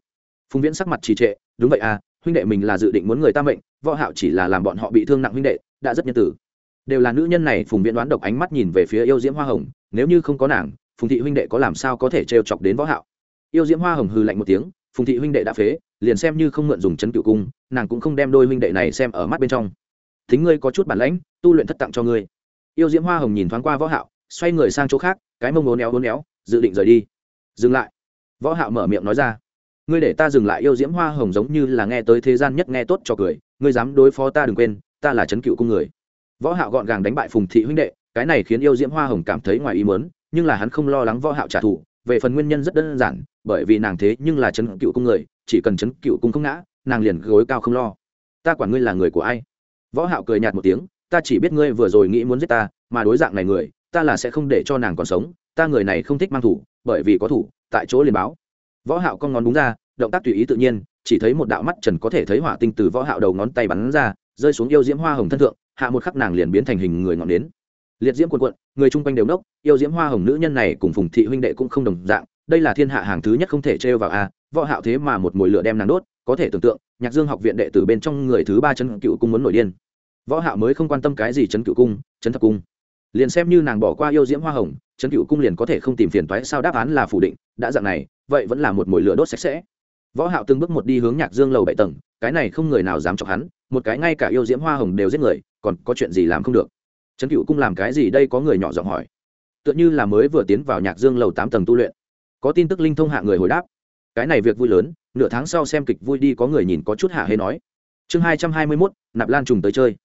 Speaker 1: Phùng viễn sắc mặt trì trệ, đúng vậy à huynh đệ mình là dự định muốn người ta mệnh, võ hạo chỉ là làm bọn họ bị thương nặng huynh đệ, đã rất nhân tử đều là nữ nhân này phùng viễn đoán độc ánh mắt nhìn về phía yêu diễm hoa hồng, nếu như không có nàng, phùng thị huynh đệ có làm sao có thể trêu chọc đến võ hạo? Yêu diễm hoa hồng hừ lạnh một tiếng, phùng thị huynh đệ đã phế, liền xem như không mượn dùng chấn cựu cung, nàng cũng không đem đôi huynh đệ này xem ở mắt bên trong. Thính ngươi có chút bản lãnh, tu luyện thất tặng cho ngươi. Yêu diễm hoa hồng nhìn thoáng qua võ hạo, xoay người sang chỗ khác, cái mông uốn éo uốn éo, dự định rời đi. Dừng lại. Võ hạo mở miệng nói ra. Ngươi để ta dừng lại, yêu diễm hoa hồng giống như là nghe tới thế gian nhất nghe tốt cho cười, ngươi dám đối phó ta đừng quên, ta là chấn cựu cung người võ hạo gọn gàng đánh bại phùng thị huynh đệ, cái này khiến yêu diễm hoa hồng cảm thấy ngoài ý muốn, nhưng là hắn không lo lắng võ hạo trả thù, về phần nguyên nhân rất đơn giản, bởi vì nàng thế nhưng là chấn cựu cung người, chỉ cần chấn cựu cung không ngã, nàng liền gối cao không lo. Ta quản ngươi là người của ai? Võ hạo cười nhạt một tiếng, ta chỉ biết ngươi vừa rồi nghĩ muốn giết ta, mà đối dạng này người, ta là sẽ không để cho nàng còn sống, ta người này không thích mang thủ, bởi vì có thủ, tại chỗ liền báo. Võ hạo con ngón đúng ra, động tác tùy ý tự nhiên, chỉ thấy một đạo mắt trần có thể thấy hỏa tinh từ võ hạo đầu ngón tay bắn ra, rơi xuống yêu diễm hoa hồng thân thượng hạ một khắc nàng liền biến thành hình người ngọn đến liệt diễm cuộn cuộn, người chung quanh đều nốc yêu diễm hoa hồng nữ nhân này cùng phùng thị huynh đệ cũng không đồng dạng, đây là thiên hạ hàng thứ nhất không thể trêu vào a, võ hạo thế mà một mùi lửa đem nàng đốt, có thể tưởng tượng, nhạc dương học viện đệ tử bên trong người thứ ba chân cựu cung muốn nổi điên. Võ hạo mới không quan tâm cái gì chấn cựu cung, chấn thập cung. Liền xem như nàng bỏ qua yêu diễm hoa hồng, chấn cựu cung liền có thể không tìm phiền toái sao đáp án là phủ định, đã dạng này, vậy vẫn là một mùi lửa đốt sạch sẽ. Võ hạo từng bước một đi hướng nhạc dương lầu bảy tầng, cái này không người nào dám chọc hắn một cái ngay cả yêu diễm hoa hồng đều giết người, còn có chuyện gì làm không được? Trấn cựu cung làm cái gì đây có người nhỏ giọng hỏi. Tựa như là mới vừa tiến vào nhạc dương lầu tám tầng tu luyện. Có tin tức linh thông hạ người hồi đáp. Cái này việc vui lớn, nửa tháng sau xem kịch vui đi có người nhìn có chút hạ hê nói. Chương hai trăm hai mươi mốt, nạp lan trùng tới chơi.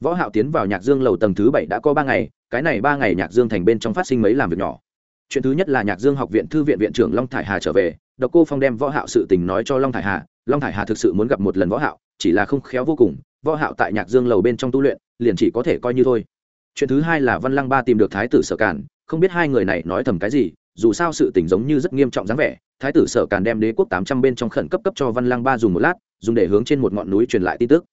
Speaker 1: Võ hạo tiến vào nhạc dương lầu tầng thứ bảy đã có ba ngày, cái này ba ngày nhạc dương thành bên trong phát sinh mấy làm việc nhỏ. Chuyện thứ nhất là nhạc dương học viện thư viện viện trưởng long thải hà trở về, độc cô phong đem võ hạo sự tình nói cho long thải hà long thải hà thực sự muốn gặp một lần võ hạo, chỉ là không khéo vô cùng, võ hạo tại nhạc dương lầu bên trong tu luyện, liền chỉ có thể coi như thôi. Chuyện thứ hai là văn lăng ba tìm được thái tử sở cản không biết hai người này nói thầm cái gì, dù sao sự tình giống như rất nghiêm trọng dáng vẻ, thái tử sở càn đem đế quốc tám trăm bên trong khẩn cấp cấp cho văn lăng ba dùng một lát, dùng để hướng trên một ngọn núi truyền lại tin tức.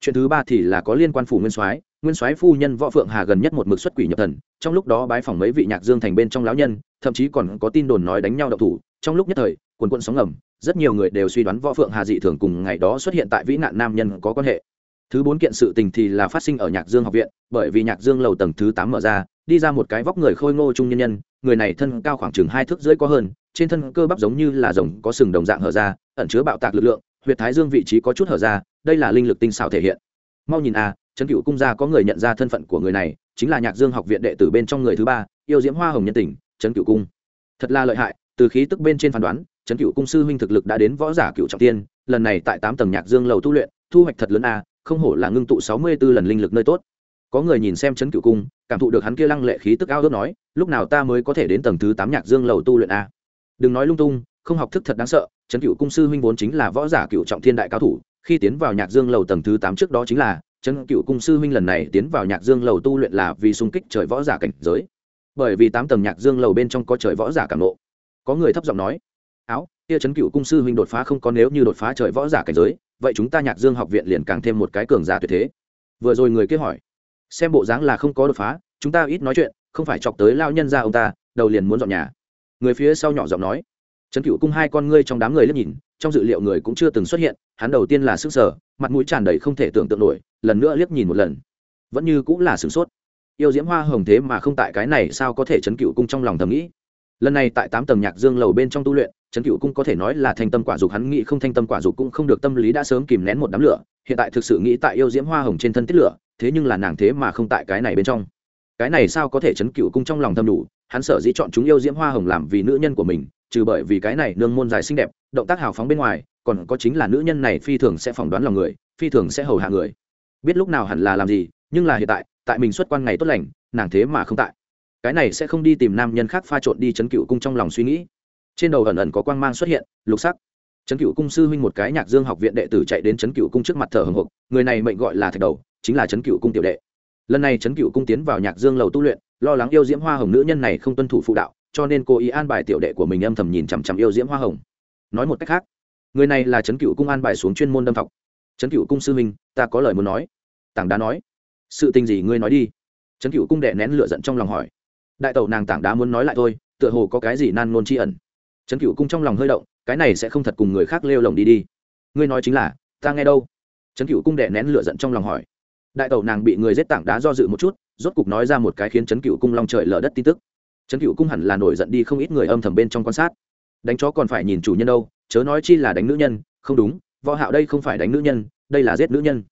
Speaker 1: Chuyện thứ ba thì là có liên quan phủ nguyên soái nguyên soái phu nhân võ phượng hà gần nhất một mực xuất quỷ nhập thần, trong lúc đó bái phỏng mấy vị nhạc dương thành bên trong lão nhân, thậm chí còn có tin đồn nói đánh nhau độc thủ, trong lúc nhất thời, quần quận sóng ngầm rất nhiều người đều suy đoán võ phượng hà dị thường cùng ngày đó xuất hiện tại vĩ nạn nam nhân có quan hệ. Thứ bốn kiện sự tình thì là phát sinh ở nhạc dương học viện bởi vì nhạc dương lầu tầng thứ tám mở ra đi ra một cái vóc người khôi ngô trung nhân nhân người này thân cao khoảng chừng hai thước rưỡi có hơn trên thân cơ bắp giống như là rồng có sừng đồng dạng hở ra ẩn chứa bạo tạc lực lượng huyệt thái dương vị trí có chút hở ra đây là linh lực tinh xảo thể hiện. Mau nhìn a à, trấn cựu cung gia có người nhận ra thân phận của người này chính là nhạc dương học viện đệ tử bên trong người thứ ba yêu diễm hoa hồng nhân tình trấn cựu cung. Thật là lợi hại từ khí tức bên trên phán đoán trấn cựu cung sư huynh thực lực đã đến võ giả cựu trọng tiên, lần này tại tám tầng nhạc dương lầu tu luyện, thu hoạch thật lớn a, không hổ là ngưng tụ sáu mươi b ố lần linh lực nơi tốt. Có người nhìn xem trấn cựu cung, cảm thụ được hắn kia lăng lệ khí tức ao ước nói, lúc nào ta mới có thể đến tầng thứ tám nhạc dương lầu tu luyện a? Đừng nói lung tung, không học thức thật đáng sợ, trấn cựu cung sư huynh vốn chính là võ giả cựu trọng thiên đại cao thủ, khi tiến vào nhạc dương lầu tầng thứ tám trước đó chính là, trấn cựu cung sư huynh lần này tiến vào nhạc dương lầu tu luyện là vì xung kích trời võ giả cảnh giới. Bởi vì tám tầng nhạc dương lầu bên trong có trời võ giả cảm lộ có người thấp giọng nói kia trấn cựu cung sư huynh đột phá không có nếu như đột phá trời võ giả cảnh giới, vậy chúng ta nhạc dương học viện liền càng thêm một cái cường giả tuyệt thế. Vừa rồi người kia hỏi, xem bộ dáng là không có đột phá, chúng ta ít nói chuyện, không phải chọc tới lao nhân ra ông ta, đầu liền muốn dọn nhà. Người phía sau nhỏ giọng nói trấn cựu cung hai con ngươi trong đám người liếc nhìn, trong dự liệu người cũng chưa từng xuất hiện, hắn đầu tiên là sức sở mặt mũi tràn đầy không thể tưởng tượng nổi, lần nữa liếc nhìn một lần. Vẫn như cũng là sửng sốt. Yêu diễm hoa hồng thế mà không tại cái này, sao có thể chấn cựu cung trong lòng thầm nghĩ? Lần này tại tám tầng nhạc dương lầu bên trong tu luyện trần cựu cung có thể nói là thanh tâm quả dục, hắn nghĩ không thanh tâm quả dục cũng không được, tâm lý đã sớm kìm nén một đám lửa, hiện tại thực sự nghĩ tại yêu diễm hoa hồng trên thân tiết lửa, thế nhưng là nàng thế mà không tại cái này bên trong. Cái này sao có thể chấn cựu cung trong lòng thâm đủ, hắn sở dĩ chọn chúng yêu diễm hoa hồng làm vì nữ nhân của mình, trừ bởi vì cái này nương môn dài xinh đẹp, động tác hào phóng bên ngoài, còn có chính là nữ nhân này phi thường sẽ phỏng đoán lòng người, phi thường sẽ hầu hạ người. Biết lúc nào hẳn là làm gì, nhưng là hiện tại tại mình xuất quan ngày tốt lành, nàng thế mà không tại cái này sẽ không đi tìm nam nhân khác pha trộn đi chấn cựu cung trong lòng suy nghĩ. Trên đầu ẩn ẩn có quang mang xuất hiện, lục sắc. Chấn cựu cung sư huynh một cái nhạc dương học viện đệ tử chạy đến chấn cựu cung trước mặt thở hồng hộc, người này mệnh gọi là thạch đầu, chính là chấn cựu cung tiểu đệ. Lần này chấn cựu cung tiến vào nhạc dương lầu tu luyện, lo lắng yêu diễm hoa hồng nữ nhân này không tuân thủ phụ đạo, cho nên cô ý an bài tiểu đệ của mình âm thầm nhìn chằm chằm yêu diễm hoa hồng. Nói một cách khác, người này là chấn cựu cung an bài xuống chuyên môn đâm thọc. Chấn cựu cung sư huynh, ta có lời muốn nói. Tảng đá nói. Sự tình gì ngươi nói đi. Chấn cựu cung đệ nén lửa giận trong lòng hỏi đại tẩu nàng tảng đá muốn nói lại thôi, tựa hồ có cái gì nan nôn tri ẩn. Trấn cựu cung trong lòng hơi động, cái này sẽ không thật cùng người khác lêu lồng đi đi. Ngươi nói chính là, ta nghe đâu? Trấn cựu cung đệ nén lửa giận trong lòng hỏi. Đại tẩu nàng bị người giết tảng đá do dự một chút, rốt cục nói ra một cái khiến trấn cựu cung long trời lở đất tin tức. Trấn cựu cung hẳn là nổi giận đi không ít người âm thầm bên trong quan sát. Đánh chó còn phải nhìn chủ nhân đâu, chớ nói chi là đánh nữ nhân, không đúng, võ hạo đây không phải đánh nữ nhân, đây là giết nữ nhân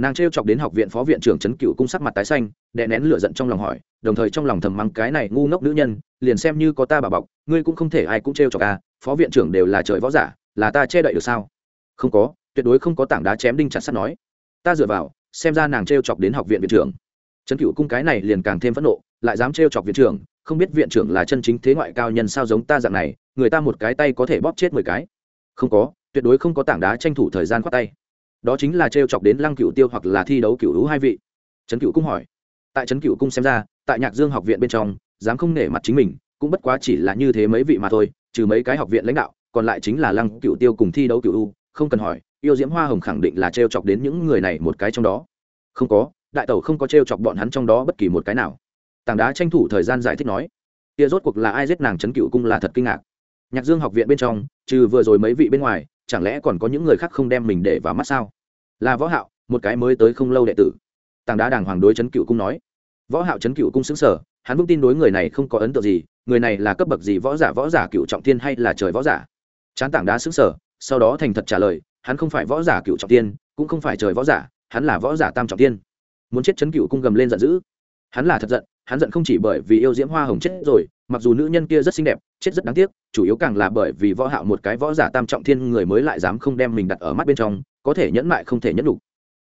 Speaker 1: nàng trêu chọc đến học viện phó viện trưởng trấn cựu cung sắc mặt tái xanh, đè nén lửa giận trong lòng hỏi, đồng thời trong lòng thầm mắng cái này ngu ngốc nữ nhân, liền xem như có ta bà bọc, ngươi cũng không thể ai cũng trêu chọc à phó viện trưởng đều là trời võ giả, là ta che đậy được sao? Không có, tuyệt đối không có tảng đá chém đinh chặt sắt nói. Ta dựa vào, xem ra nàng trêu chọc đến học viện viện trưởng. Trấn cựu cung cái này liền càng thêm phẫn nộ, lại dám trêu chọc viện trưởng, không biết viện trưởng là chân chính thế ngoại cao nhân sao giống ta dạng này, người ta một cái tay có thể bóp chết mười cái. Không có, tuyệt đối không có tảng đá tranh thủ thời gian khoát tay đó chính là trêu chọc đến lăng cựu tiêu hoặc là thi đấu cựu hữu hai vị. Trấn cựu cung hỏi. Tại trấn cựu cung xem ra, tại nhạc dương học viện bên trong, dám không nể mặt chính mình, cũng bất quá chỉ là như thế mấy vị mà thôi, trừ mấy cái học viện lãnh đạo, còn lại chính là lăng cựu tiêu cùng thi đấu cựu u không cần hỏi, yêu diễm hoa hồng khẳng định là t r e o chọc đến những người này một cái trong đó. Không có, đại tẩu không có t r e o chọc bọn hắn trong đó bất kỳ một cái nào. Tảng đá tranh thủ thời gian giải thích nói. Kia rốt cuộc là ai giết nàng trấn cựu cung là thật kinh ngạc. Nhạc dương học viện bên trong, trừ vừa rồi mấy vị bên ngoài chẳng lẽ còn có những người khác không đem mình để vào mắt sao? Là võ hạo một cái mới tới không lâu đệ tử. Tàng đá đàng hoàng đối chấn cựu cung nói. Võ hạo chấn cựu cung sững sờ, hắn vững tin đối người này không có ấn tượng gì người này là cấp bậc gì võ giả võ giả cựu trọng thiên hay là trời võ giả? Chán tảng đá sững sờ, sau đó thành thật trả lời hắn không phải võ giả cựu trọng thiên, cũng không phải trời võ giả hắn là võ giả tam trọng thiên. muốn chết chấn cựu cung gầm lên giận dữ. Hắn là thật giận hắn giận không chỉ bởi vì yêu diễm hoa hồng chết rồi mặc dù nữ nhân kia rất xinh đẹp, chết rất đáng tiếc, chủ yếu càng là bởi vì võ hạo một cái võ giả tam trọng thiên người mới lại dám không đem mình đặt ở mắt bên trong, có thể nhẫn mại không thể nhẫn đủ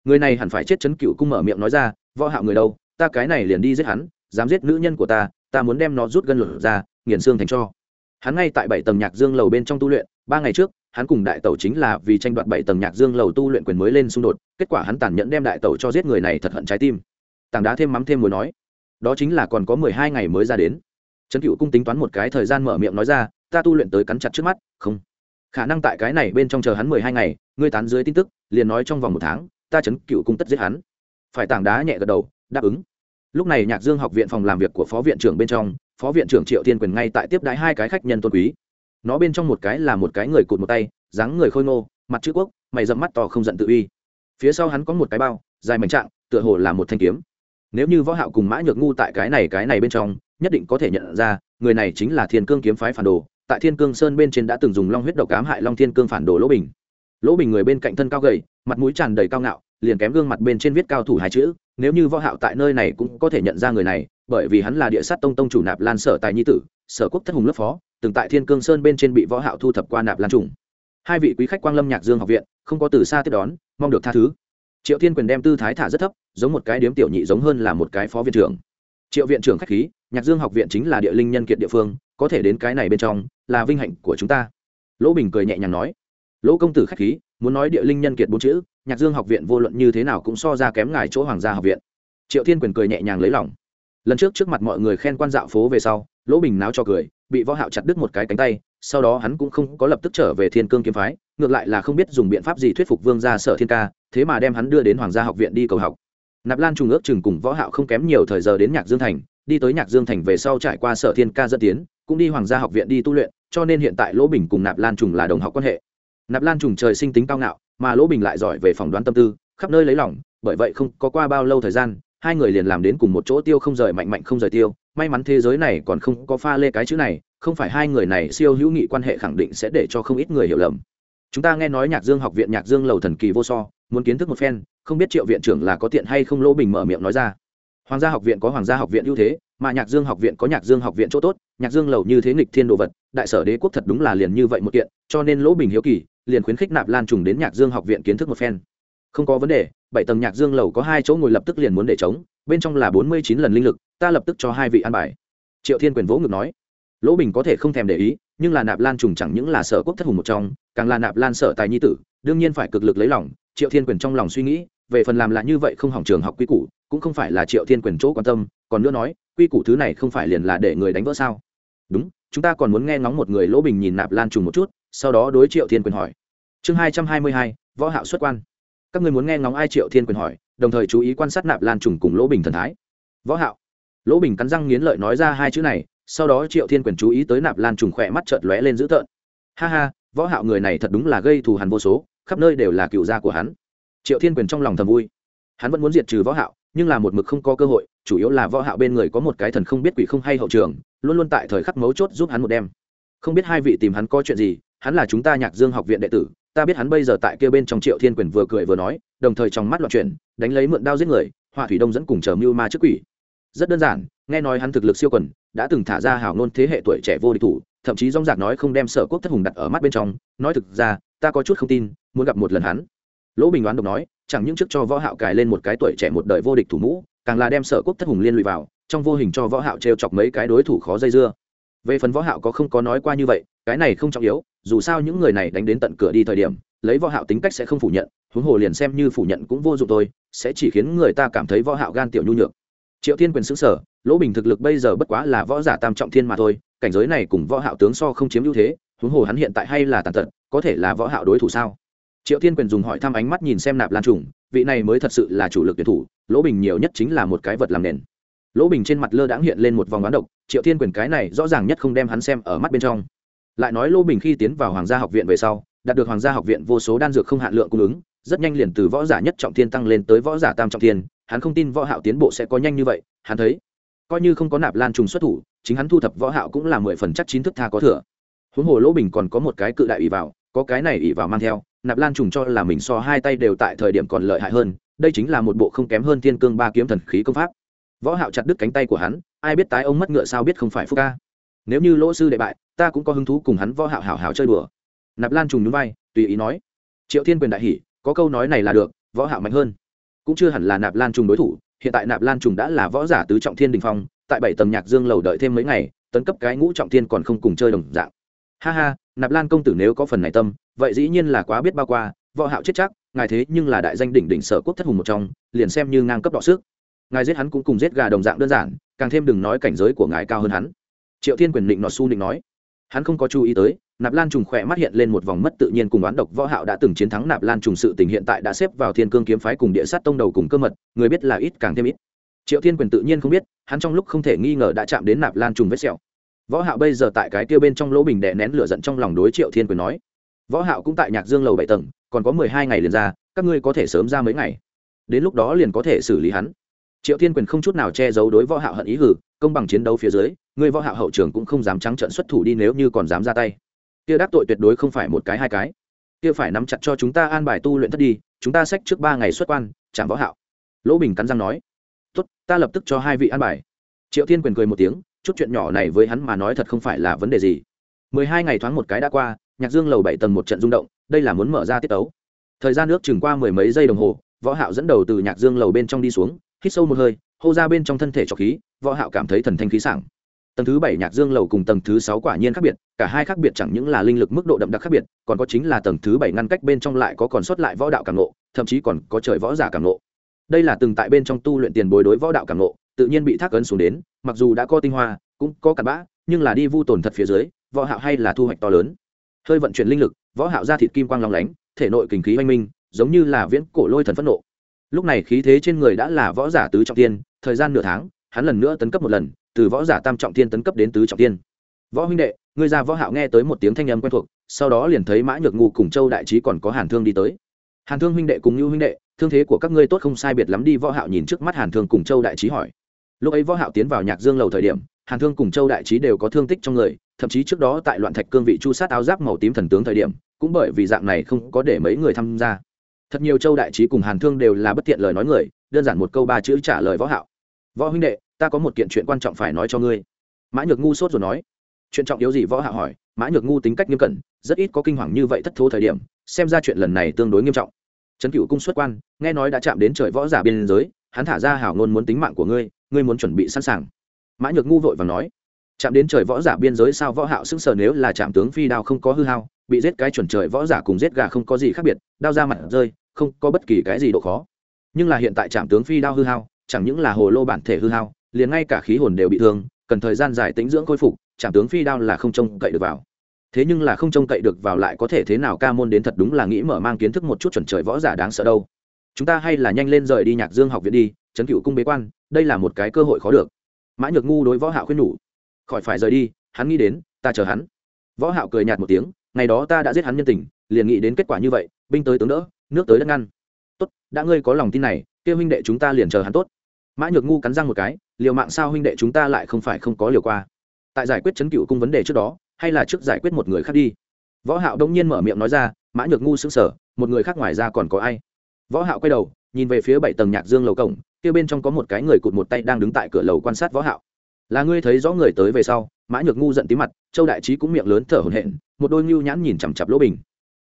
Speaker 1: người này hẳn phải chết chấn cựu cung mở miệng nói ra, võ hạo người đâu, ta cái này liền đi giết hắn, dám giết nữ nhân của ta ta muốn đem nó rút gân lửa ra, nghiền xương thành cho. Hắn ngay tại bảy tầng nhạc dương lầu bên trong tu luyện, ba ngày trước, hắn cùng đại tẩu chính là vì tranh đoạt bảy tầng nhạc dương lầu tu luyện quyền mới lên xung đột, kết quả hắn tàn nhẫn đem đại tẩu cho giết người này thật hận trái tim. Tảng đá thêm mắm thêm muối nói, đó chính là còn có mười hai ngày mới ra đến trấn cựu cung tính toán một cái thời gian mở miệng nói ra, ta tu luyện tới cắn chặt trước mắt, không. Khả năng tại cái này bên trong chờ hắn mười hai ngày, ngươi tán dưới tin tức, liền nói trong vòng một tháng, ta Trấn cựu cung tất giết hắn. Phải tảng đá nhẹ gật đầu, đáp ứng. Lúc này nhạc dương học viện phòng làm việc của phó viện trưởng bên trong, phó viện trưởng triệu Thiên quyền ngay tại tiếp đái hai cái khách nhân tôn quý. Nó bên trong một cái là một cái người cụt một tay, dáng người khôi ngô, mặt chữ quốc, mày dẫm mắt to không giận tự uy. Phía sau hắn có một cái bao, dài mảnh trạng, tựa hồ là một thanh kiếm nếu như võ hạo cùng mã nhược ngu tại cái này cái này bên trong, nhất định có thể nhận ra, người này chính là thiên cương kiếm phái phản đồ. Tại thiên cương sơn bên trên đã từng dùng long huyết độc ám hại long thiên cương phản đồ lỗ bình. Lỗ bình người bên cạnh thân cao gầy, mặt mũi tràn đầy cao ngạo, liền kém gương mặt bên trên viết cao thủ hai chữ. Nếu như võ hạo tại nơi này cũng có thể nhận ra người này, bởi vì hắn là địa sát tông tông chủ nạp lan sở tài nhi tử, sở quốc thất hùng lớp phó, từng tại thiên cương sơn bên trên bị võ hạo thu thập qua nạp lan trùng. Hai vị quý khách quang lâm nhạc dương học viện, không có từ xa tiếp đón, mong được tha thứ triệu thiên quyền đem tư thái thả rất thấp, giống một cái điếm tiểu nhị giống hơn là một cái phó viện trưởng. Triệu viện trưởng khách khí, nhạc dương học viện chính là địa linh nhân kiệt địa phương, có thể đến cái này bên trong, là vinh hạnh của chúng ta. Lỗ bình cười nhẹ nhàng nói. Lỗ công tử khách khí, muốn nói địa linh nhân kiệt bốn chữ, nhạc dương học viện vô luận như thế nào cũng so ra kém ngài chỗ hoàng gia học viện. Triệu thiên quyền cười nhẹ nhàng lấy lòng. Lần trước trước mặt mọi người khen quan dạo phố về sau, lỗ bình náo cho cười, bị võ hạo chặt đứt một cái cánh tay, sau đó hắn cũng không có lập tức trở về thiên cương kiếm phái ngược lại là không biết dùng biện pháp gì thuyết phục vương gia sở thiên ca, thế mà đem hắn đưa đến hoàng gia học viện đi cầu học. Nạp lan trung ước chừng cùng võ hạo không kém nhiều thời giờ đến nhạc dương thành, đi tới nhạc dương thành về sau trải qua sở thiên ca dẫn tiến, cũng đi hoàng gia học viện đi tu luyện, cho nên hiện tại lỗ bình cùng nạp lan trùng là đồng học quan hệ. Nạp lan trùng trời sinh tính cao ngạo, mà lỗ bình lại giỏi về phỏng đoán tâm tư, khắp nơi lấy lòng, bởi vậy không có qua bao lâu thời gian, hai người liền làm đến cùng một chỗ tiêu không rời mạnh mạnh không rời tiêu. May mắn thế giới này còn không có pha lê cái chữ này, không phải hai người này siêu hữu nghị quan hệ khẳng định sẽ để cho không ít người hiểu lầm chúng ta nghe nói nhạc dương học viện nhạc dương lầu thần kỳ vô so, muốn kiến thức một phen, không biết triệu viện trưởng là có tiện hay không lỗ bình mở miệng nói ra. Hoàng gia học viện có hoàng gia học viện ưu thế, mà nhạc dương học viện có nhạc dương học viện chỗ tốt, nhạc dương lầu như thế nghịch thiên đồ vật, đại sở đế quốc thật đúng là liền như vậy một kiện, cho nên lỗ bình hiếu kỳ, liền khuyến khích nạp lan trùng đến nhạc dương học viện kiến thức một phen. Không có vấn đề, bảy tầng nhạc dương lầu có hai chỗ ngồi lập tức liền muốn để chống bên trong là bốn mươi chín lần linh lực, ta lập tức cho hai vị an bài. Triệu thiên quyền vỗ ngực nói. Lỗ bình có thể không thèm để ý nhưng là nạp lan trùng chẳng những là sở quốc thất hùng một trong, càng là nạp lan sở tài nhi tử, đương nhiên phải cực lực lấy lòng, triệu thiên quyền trong lòng suy nghĩ, về phần làm là như vậy không hỏng trường học quy củ, cũng không phải là triệu thiên quyền chỗ quan tâm, còn nữa nói, quy củ thứ này không phải liền là để người đánh vỡ sao? Đúng, chúng ta còn muốn nghe ngóng một người lỗ bình nhìn nạp lan trùng một chút, sau đó đối triệu thiên quyền hỏi. Chương hai trăm hai mươi hai, võ hạo xuất quan. Các người muốn nghe ngóng ai triệu thiên quyền hỏi, đồng thời chú ý quan sát nạp lan trùng cùng lỗ bình thần thái. Võ hạo. Lỗ bình cắn răng nghiến lợi nói ra hai chữ này sau đó triệu thiên quyền chú ý tới nạp lan trùng khỏe mắt trợt lóe lên dữ tợn. Ha ha, võ hạo người này thật đúng là gây thù hằn vô số, khắp nơi đều là cựu gia của hắn. Triệu thiên quyền trong lòng thầm vui. Hắn vẫn muốn diệt trừ võ hạo, nhưng là một mực không có cơ hội, chủ yếu là võ hạo bên người có một cái thần không biết quỷ không hay hậu trường, luôn luôn tại thời khắc mấu chốt giúp hắn một đêm. Không biết hai vị tìm hắn có chuyện gì, hắn là chúng ta nhạc dương học viện đệ tử, ta biết hắn bây giờ tại kia bên trong triệu thiên quyền vừa cười vừa nói, đồng thời trong mắt loạn chuyển, đánh lấy mượn đao giết người, họa thủy đông dẫn cùng chờ mưu ma trước quỷ. Rất đơn giản nghe nói hắn thực lực siêu quần, đã từng thả ra hào ngôn thế hệ tuổi trẻ vô địch thủ, thậm chí dong dạc nói không đem sở quốc thất hùng đặt ở mắt bên trong. Nói thực ra, ta có chút không tin, muốn gặp một lần hắn. Lỗ bình đoán độc nói, chẳng những trước cho võ hạo cài lên một cái tuổi trẻ một đời vô địch thủ mũ, càng là đem sở quốc thất hùng liên lụy vào, trong vô hình cho võ hạo treo chọc mấy cái đối thủ khó dây dưa. Về phần võ hạo có không có nói qua như vậy, cái này không trọng yếu, dù sao những người này đánh đến tận cửa đi thời điểm, lấy võ hạo tính cách sẽ không phủ nhận, huống hồ liền xem như phủ nhận cũng vô dụng thôi, sẽ chỉ khiến người ta cảm thấy võ hạo gan tiểu nhu nhược. Triệu thiên quyền sững sở lỗ bình thực lực bây giờ bất quá là võ giả tam trọng thiên mà thôi, cảnh giới này cùng võ hạo tướng so không chiếm ưu thế, huống hồ hắn hiện tại hay là tàn tật, có thể là võ hạo đối thủ sao? Triệu thiên quyền dùng hỏi thăm ánh mắt nhìn xem nạp lan trùng, vị này mới thật sự là chủ lực tuyển thủ, lỗ bình nhiều nhất chính là một cái vật làm nền. Lỗ bình trên mặt lơ đãng hiện lên một vòng đoán độc, triệu thiên quyền cái này rõ ràng nhất không đem hắn xem ở mắt bên trong. Lại nói lỗ bình khi tiến vào hoàng gia học viện về sau, đạt được hoàng gia học viện vô số đan dược không hạn lượng cung ứng, rất nhanh liền từ võ giả nhất trọng thiên tăng lên tới võ giả tam trọng thiên, hắn không tin võ hạo tiến bộ sẽ có nhanh như vậy, hắn thấy coi như không có nạp lan trùng xuất thủ, chính hắn thu thập võ hạo cũng là mười phần chắc chín thức tha có thừa. Huống hồ lỗ bình còn có một cái cự đại ủy vào, có cái này ủy vào mang theo, nạp lan trùng cho là mình so hai tay đều tại thời điểm còn lợi hại hơn, đây chính là một bộ không kém hơn thiên cương ba kiếm thần khí công pháp. Võ hạo chặt đứt cánh tay của hắn, ai biết tái ông mất ngựa sao biết không phải phúc ca. Nếu như lỗ sư đệ bại, ta cũng có hứng thú cùng hắn võ hạo hảo hảo chơi đùa. Nạp lan trùng nhún vai, tùy ý nói, triệu thiên quyền đại hỉ, có câu nói này là được, võ hạo mạnh hơn. Cũng chưa hẳn là nạp lan trùng đối thủ hiện tại nạp lan trùng đã là võ giả tứ trọng thiên đình phong, tại bảy tầng nhạc dương lầu đợi thêm mấy ngày, tấn cấp cái ngũ trọng thiên còn không cùng chơi đồng dạng. Ha ha, nạp lan công tử nếu có phần này tâm, vậy dĩ nhiên là quá biết bao qua, võ hạo chết chắc, ngài thế nhưng là đại danh đỉnh đỉnh sở quốc thất hùng một trong, liền xem như ngang cấp đọ sức. Ngài giết hắn cũng cùng giết gà đồng dạng đơn giản, càng thêm đừng nói cảnh giới của ngài cao hơn hắn. Triệu thiên quyền định nọ su định nói. Hắn không có chú ý tới nạp lan trùng khỏe mắt hiện lên một vòng mất tự nhiên cùng đoán độc. Võ hạo đã từng chiến thắng nạp lan trùng sự tình hiện tại đã xếp vào thiên cương kiếm phái cùng địa sát tông đầu cùng cơ mật, người biết là ít càng thêm ít. Triệu thiên quyền tự nhiên không biết, hắn trong lúc không thể nghi ngờ đã chạm đến nạp lan trùng vết sẹo. Võ hạo bây giờ tại cái kia bên trong lỗ bình đè nén lửa giận trong lòng đối triệu thiên quyền nói. Võ hạo cũng tại nhạc dương lầu bảy tầng, còn có mười hai ngày liền ra, các ngươi có thể sớm ra mấy ngày. Đến lúc đó liền có thể xử lý hắn. Triệu thiên quyền không chút nào che giấu đối võ hạo hận ý hử, công bằng chiến đấu phía dưới, người võ hạo hậu trường cũng không dám trắng trợn xuất thủ đi nếu như còn dám ra tay kia đắc tội tuyệt đối không phải một cái hai cái. Kia phải nắm chặt cho chúng ta an bài tu luyện thất đi, chúng ta sách trước ba ngày xuất quan chẳng võ hạo. Lỗ bình cắn răng nói. Tốt, ta lập tức cho hai vị an bài. Triệu thiên quyền cười một tiếng, chút chuyện nhỏ này với hắn mà nói thật không phải là vấn đề gì. Mười hai ngày thoáng một cái đã qua, nhạc dương lầu bảy tầng một trận rung động, đây là muốn mở ra tiết tấu. Thời gian nước chừng qua mười mấy giây đồng hồ, võ hạo dẫn đầu từ nhạc dương lầu bên trong đi xuống, hít sâu một hơi, hô ra bên trong thân thể trọc khí, võ hạo cảm thấy thần thanh khí sảng tầng thứ bảy nhạc dương lầu cùng tầng thứ sáu quả nhiên khác biệt, cả hai khác biệt chẳng những là linh lực mức độ đậm đặc khác biệt, còn có chính là tầng thứ bảy ngăn cách bên trong lại có còn sót lại võ đạo cảm nộ thậm chí còn có trời võ giả cảm nộ đây là từng tại bên trong tu luyện tiền bối đối võ đạo cảm nộ tự nhiên bị thác ấn xuống đến, mặc dù đã có tinh hoa, cũng có cặn bã, nhưng là đi vu tồn thật phía dưới, võ hạo hay là thu hoạch to lớn. Hơi vận chuyển linh lực, võ hạo ra thịt kim quang long lánh, thể nội kình khí oanh minh, giống như là viễn cổ lôi thần phẫn nộ. Lúc này khí thế trên người đã là võ giả tứ trọng tiên, thời gian nửa tháng, hắn lần nữa tấn cấp một lần từ võ giả tam trọng thiên tấn cấp đến tứ trọng thiên. Võ huynh đệ người già võ hạo nghe tới một tiếng thanh âm quen thuộc, sau đó liền thấy mã nhược ngu cùng châu đại trí còn có hàn thương đi tới. Hàn thương huynh đệ cùng lưu huynh đệ, thương thế của các ngươi tốt không sai biệt lắm đi, võ hạo nhìn trước mắt hàn thương cùng châu đại trí hỏi. Lúc ấy võ hạo tiến vào nhạc dương lầu thời điểm, hàn thương cùng châu đại trí đều có thương tích trong người, thậm chí trước đó tại loạn thạch cương vị chu sát áo giáp màu tím thần tướng thời điểm, cũng bởi vì dạng này không có để mấy người tham gia. Thật nhiều châu đại trí cùng hàn thương đều là bất tiện lời nói người, đơn giản một câu ba chữ trả lời võ hạo. Võ huynh đệ ta có một kiện chuyện quan trọng phải nói cho ngươi. Mã nhược ngu sốt rồi nói. Chuyện trọng yếu gì võ hạ hỏi. Mã nhược ngu tính cách nghiêm cẩn, rất ít có kinh hoàng như vậy thất thố thời điểm, xem ra chuyện lần này tương đối nghiêm trọng. Trấn cựu cung xuất quan, nghe nói đã chạm đến trời võ giả biên giới, hắn thả ra hảo ngôn muốn tính mạng của ngươi ngươi muốn chuẩn bị sẵn sàng. Mã nhược ngu vội vàng nói. Chạm đến trời võ giả biên giới sao võ hạo sững sờ nếu là chạm tướng phi đao không có hư hao, bị giết cái chuẩn trời võ giả cùng giết gà không có gì khác biệt, đao ra mặt rơi, không có bất kỳ cái gì độ khó. Nhưng là hiện tại chạm tướng phi đao hư hao, chẳng những là hồ lô bản thể hư hao liền ngay cả khí hồn đều bị thương, cần thời gian dài tĩnh dưỡng khôi phục chạm tướng phi đao là không trông cậy được vào. Thế nhưng là không trông cậy được vào lại có thể thế nào ca môn đến thật đúng là nghĩ mở mang kiến thức một chút chuẩn trời võ giả đáng sợ đâu. Chúng ta hay là nhanh lên rời đi nhạc dương học viện đi trấn cựu cung bế quan, đây là một cái cơ hội khó được. Mã nhược ngu đối võ hạo khuyên nhủ. Khỏi phải rời đi, hắn nghĩ đến, ta chờ hắn. Võ hạo cười nhạt một tiếng, ngày đó ta đã giết hắn nhân tình, liền nghĩ đến kết quả như vậy, binh tới tướng đỡ, nước tới đất ngăn. Tốt, đã ngươi có lòng tin này, kia huynh đệ chúng ta liền chờ hắn tốt. Mã nhược ngu cắn răng một cái liều mạng sao huynh đệ chúng ta lại không phải không có liều qua? Tại giải quyết chấn cựu cung vấn đề trước đó, hay là trước giải quyết một người khác đi? Võ hạo đông nhiên mở miệng nói ra, mã nhược ngu sững sờ, một người khác ngoài ra còn có ai? Võ hạo quay đầu, nhìn về phía bảy tầng nhạc dương lầu cổng, kia bên trong có một cái người cụt một tay đang đứng tại cửa lầu quan sát võ hạo. Là ngươi thấy rõ người tới về sau? Mã nhược ngu giận tí mặt, châu đại trí cũng miệng lớn thở hổn hển, một đôi nhu nhãn nhìn chằm chằm lỗ bình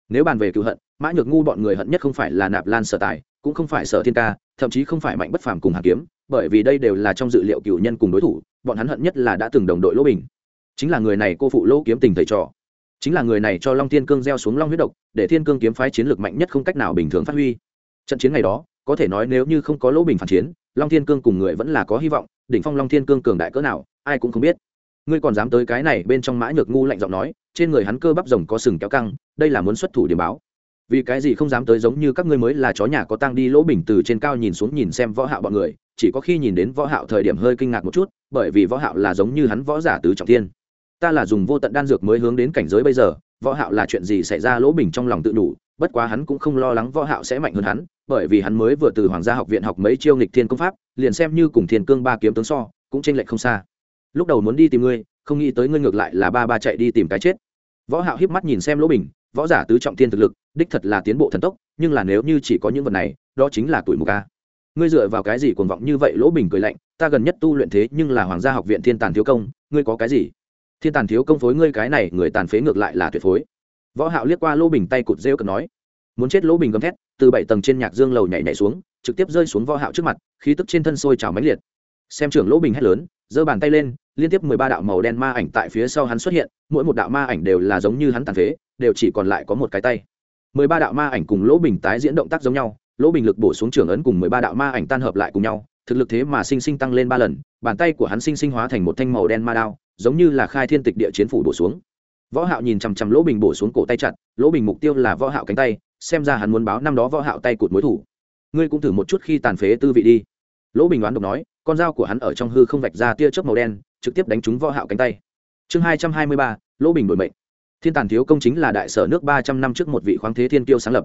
Speaker 1: nếu bàn về cựu hận, mã nhược ngu bọn người hận nhất không phải là nạp lan sở tài, cũng không phải sở thiên ca, thậm chí không phải mạnh bất phàm cùng hàn kiếm, bởi vì đây đều là trong dự liệu cựu nhân cùng đối thủ, bọn hắn hận nhất là đã từng đồng đội lỗ bình. Chính là người này cô phụ lỗ kiếm tình thầy trò. Chính là người này cho long thiên cương gieo xuống long huyết độc, để thiên cương kiếm phái chiến lược mạnh nhất không cách nào bình thường phát huy. Trận chiến ngày đó, có thể nói nếu như không có lỗ bình phản chiến, long thiên cương cùng người vẫn là có hy vọng, đỉnh phong long thiên cương cường đại cỡ nào, ai cũng không biết. Ngươi còn dám tới cái này bên trong mã nhược ngu lạnh giọng nói trên người hắn cơ bắp rồng có sừng kéo căng, đây là muốn xuất thủ điểm báo. Vì cái gì không dám tới giống như các ngươi mới là chó nhà có tăng đi lỗ bình từ trên cao nhìn xuống nhìn xem võ hạo bọn người, chỉ có khi nhìn đến võ hạo thời điểm hơi kinh ngạc một chút, bởi vì võ hạo là giống như hắn võ giả tứ trọng thiên. Ta là dùng vô tận đan dược mới hướng đến cảnh giới bây giờ, võ hạo là chuyện gì xảy ra lỗ bình trong lòng tự đủ, bất quá hắn cũng không lo lắng võ hạo sẽ mạnh hơn hắn, bởi vì hắn mới vừa từ hoàng gia học viện học mấy chiêu nghịch thiên công pháp, liền xem như cùng thiên cương ba kiếm tướng so, cũng chênh lệch không xa. Lúc đầu muốn đi tìm ngươi, không nghĩ tới ngươi ngược lại là ba ba chạy đi tìm cái chết võ hạo híp mắt nhìn xem lỗ bình, võ giả tứ trọng thiên thực lực, đích thật là tiến bộ thần tốc, nhưng là nếu như chỉ có những vật này, đó chính là tuổi mù ca ngươi dựa vào cái gì cuồng vọng như vậy? Lỗ bình cười lạnh, ta gần nhất tu luyện thế nhưng là hoàng gia học viện thiên tàn thiếu công, ngươi có cái gì? Thiên tàn thiếu công phối ngươi cái này, người tàn phế ngược lại là tuyệt phối. Võ hạo liếc qua lỗ bình tay cụt rêu cần nói, muốn chết lỗ bình gầm thét, từ bảy tầng trên nhạc dương lầu nhảy nhảy xuống, trực tiếp rơi xuống võ hạo trước mặt, khí tức trên thân sôi trào mãnh liệt. Xem trưởng lỗ bình hét lớn giơ bàn tay lên, liên tiếp mười ba đạo màu đen ma ảnh tại phía sau hắn xuất hiện, mỗi một đạo ma ảnh đều là giống như hắn tàn phế, đều chỉ còn lại có một cái tay. Mười ba đạo ma ảnh cùng lỗ bình tái diễn động tác giống nhau, lỗ bình lực bổ xuống trường ấn cùng mười ba đạo ma ảnh tan hợp lại cùng nhau, thực lực thế mà sinh sinh tăng lên ba lần, bàn tay của hắn sinh sinh hóa thành một thanh màu đen ma đao, giống như là khai thiên tịch địa chiến phủ bổ xuống. Võ hạo nhìn chằm chằm lỗ bình bổ xuống cổ tay chặt, lỗ bình mục tiêu là võ hạo cánh tay, xem ra hắn muốn báo năm đó võ hạo tay cụt mối thủ. Ngươi cũng thử một chút khi tàn phế tư vị đi lỗ bình đoán độc nói, con dao của hắn ở trong hư không vạch ra tia chớp màu đen, trực tiếp đánh trúng võ hạo cánh tay. Chương hai trăm hai mươi ba, lỗ bình đổi mệnh. Thiên tàn thiếu công chính là đại sở nước ba trăm năm trước một vị khoáng thế thiên kiêu sáng lập.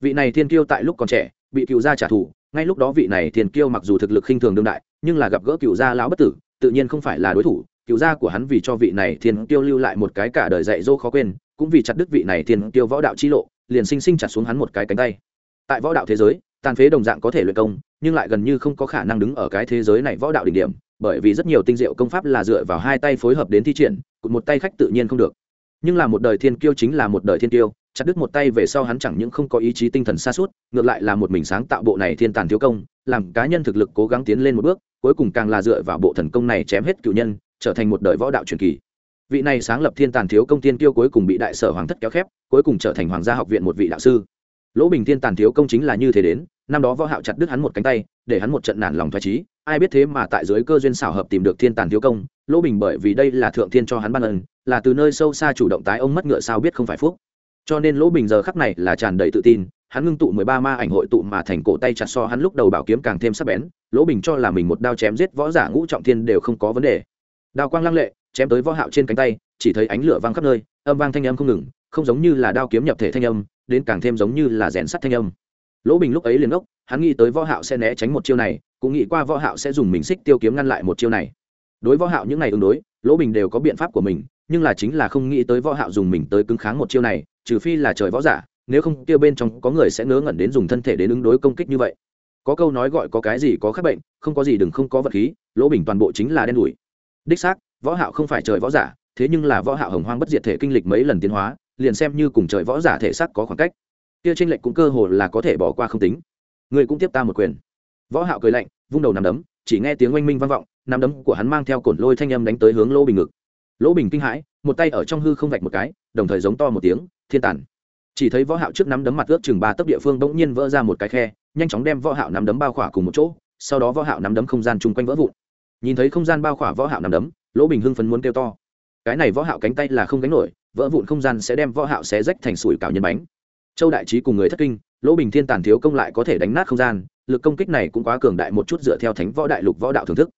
Speaker 1: Vị này thiên kiêu tại lúc còn trẻ, bị cựu gia trả thù, ngay lúc đó vị này thiên kiêu mặc dù thực lực khinh thường đương đại, nhưng là gặp gỡ cựu gia lão bất tử, tự nhiên không phải là đối thủ. Cựu gia của hắn vì cho vị này thiên kiêu lưu lại một cái cả đời dạy dỗ khó quên, cũng vì chặt đứt vị này thiên kiêu võ đạo chi lộ, liền sinh sinh chặt xuống hắn một cái cánh tay. Tại võ đạo thế giới tàn phế đồng dạng có thể luyện công, nhưng lại gần như không có khả năng đứng ở cái thế giới này võ đạo đỉnh điểm, bởi vì rất nhiều tinh diệu công pháp là dựa vào hai tay phối hợp đến thi triển, cụt một tay khách tự nhiên không được. Nhưng là một đời thiên kiêu chính là một đời thiên kiêu, chặt đứt một tay về sau hắn chẳng những không có ý chí tinh thần xa suốt, ngược lại là một mình sáng tạo bộ này thiên tàn thiếu công, làm cá nhân thực lực cố gắng tiến lên một bước, cuối cùng càng là dựa vào bộ thần công này chém hết cựu nhân, trở thành một đời võ đạo truyền kỳ. Vị này sáng lập thiên tàn thiếu công tiên kiêu cuối cùng bị đại sở hoàng thất kéo khép, cuối cùng trở thành hoàng gia học viện một vị đạo sư lỗ bình thiên tàn thiếu công chính là như thế đến, năm đó võ hạo chặt đứt hắn một cánh tay, để hắn một trận nản lòng thoái trí ai biết thế mà tại dưới cơ duyên xảo hợp tìm được thiên tàn thiếu công, lỗ bình bởi vì đây là thượng thiên cho hắn ban ân, là từ nơi sâu xa chủ động tái ông mất ngựa sao biết không phải phúc. Cho nên lỗ bình giờ khắc này là tràn đầy tự tin, hắn ngưng tụ mười ba ma ảnh hội tụ mà thành cổ tay chặt so hắn lúc đầu bảo kiếm càng thêm sắc bén, lỗ bình cho là mình một đao chém giết võ giả ngũ trọng thiên đều không có vấn đề. Đao quang lăng lệ, chém tới võ hạo trên cánh tay, chỉ thấy ánh lửa vang khắp nơi, âm vang thanh âm không ngừng, không giống như là đao kiếm nhập thể thanh âm đến càng thêm giống như là rèn sắt thanh âm. Lỗ bình lúc ấy liền ốc hắn nghĩ tới võ hạo sẽ né tránh một chiêu này, cũng nghĩ qua võ hạo sẽ dùng mình xích tiêu kiếm ngăn lại một chiêu này. Đối võ hạo những này ứng đối, lỗ bình đều có biện pháp của mình, nhưng là chính là không nghĩ tới võ hạo dùng mình tới cứng kháng một chiêu này, trừ phi là trời võ giả, nếu không kia bên trong có người sẽ ngớ ngẩn đến dùng thân thể đến ứng đối công kích như vậy. Có câu nói gọi có cái gì có khắc bệnh, không có gì đừng không có vật khí, lỗ bình toàn bộ chính là đen đủi. Đích xác, võ hạo không phải trời võ giả, thế nhưng là võ hạo hồng hoang bất diệt thể kinh lịch mấy lần tiến hóa liền xem như cùng trời võ giả thể xác có khoảng cách. Kia tranh lệch cũng cơ hồ là có thể bỏ qua không tính. Người cũng tiếp ta một quyền. Võ hạo cười lạnh, vung đầu nằm đấm, chỉ nghe tiếng oanh minh vang vọng nằm đấm của hắn mang theo cổn lôi thanh âm đánh tới hướng lỗ bình ngực. Lỗ bình kinh hãi, một tay ở trong hư không vạch một cái, đồng thời giống to một tiếng, thiên tản chỉ thấy võ hạo trước nắm đấm mặt ướt chừng ba tấc địa phương bỗng nhiên vỡ ra một cái khe, nhanh chóng đem võ hạo nắm đấm bao khỏa cùng một chỗ, sau đó võ hạo nắm đấm không gian chung quanh vỡ vụn. Nhìn thấy không gian bao khỏa võ hạo nắm đấm, lỗ bình hưng phấn muốn kêu to. Cái này võ hạo cánh tay là không gánh nổi vỡ vụn không gian sẽ đem võ hạo xé rách thành sủi cảo nhân bánh. Châu đại trí cùng người thất kinh, lỗ bình thiên tàn thiếu công lại có thể đánh nát không gian, lực công kích này cũng quá cường đại một chút dựa theo thánh võ đại lục võ đạo thưởng thức.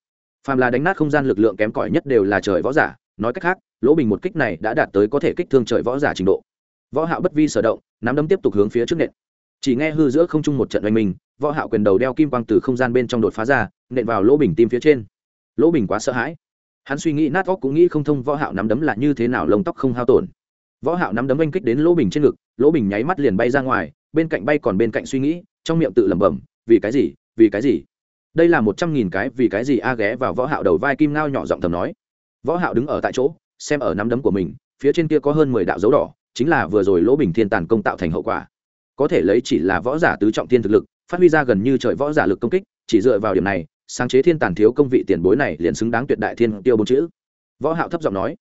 Speaker 1: Phàm là đánh nát không gian lực lượng kém cỏi nhất đều là trời võ giả, nói cách khác, lỗ bình một kích này đã đạt tới có thể kích thương trời võ giả trình độ. Võ hạo bất vi sở động, nắm đấm tiếp tục hướng phía trước nện. Chỉ nghe hư giữa không trung một trận oanh mình võ hạo quyền đầu đeo kim quang từ không gian bên trong đột phá ra, nện vào lỗ bình tim phía trên. Lỗ bình quá sợ hãi hắn suy nghĩ nát óc cũng nghĩ không thông võ hạo nắm đấm là như thế nào, lông tóc không hao tổn. Võ hạo nắm đấm anh kích đến lỗ bình trên ngực, lỗ bình nháy mắt liền bay ra ngoài, bên cạnh bay còn bên cạnh suy nghĩ, trong miệng tự lẩm bẩm, vì cái gì? Vì cái gì? Đây là một trăm nghìn cái vì cái gì a ghé vào võ hạo đầu vai kim ngao nhỏ giọng thầm nói. Võ hạo đứng ở tại chỗ, xem ở nắm đấm của mình, phía trên kia có hơn mười đạo dấu đỏ, chính là vừa rồi lỗ bình thiên tàn công tạo thành hậu quả. Có thể lấy chỉ là võ giả tứ trọng thiên thực lực, phát huy ra gần như trời võ giả lực công kích, chỉ dựa vào điểm này sáng chế thiên tàn thiếu công vị tiền bối này liền xứng đáng tuyệt đại thiên tiêu bốn chữ. Võ hạo thấp giọng nói.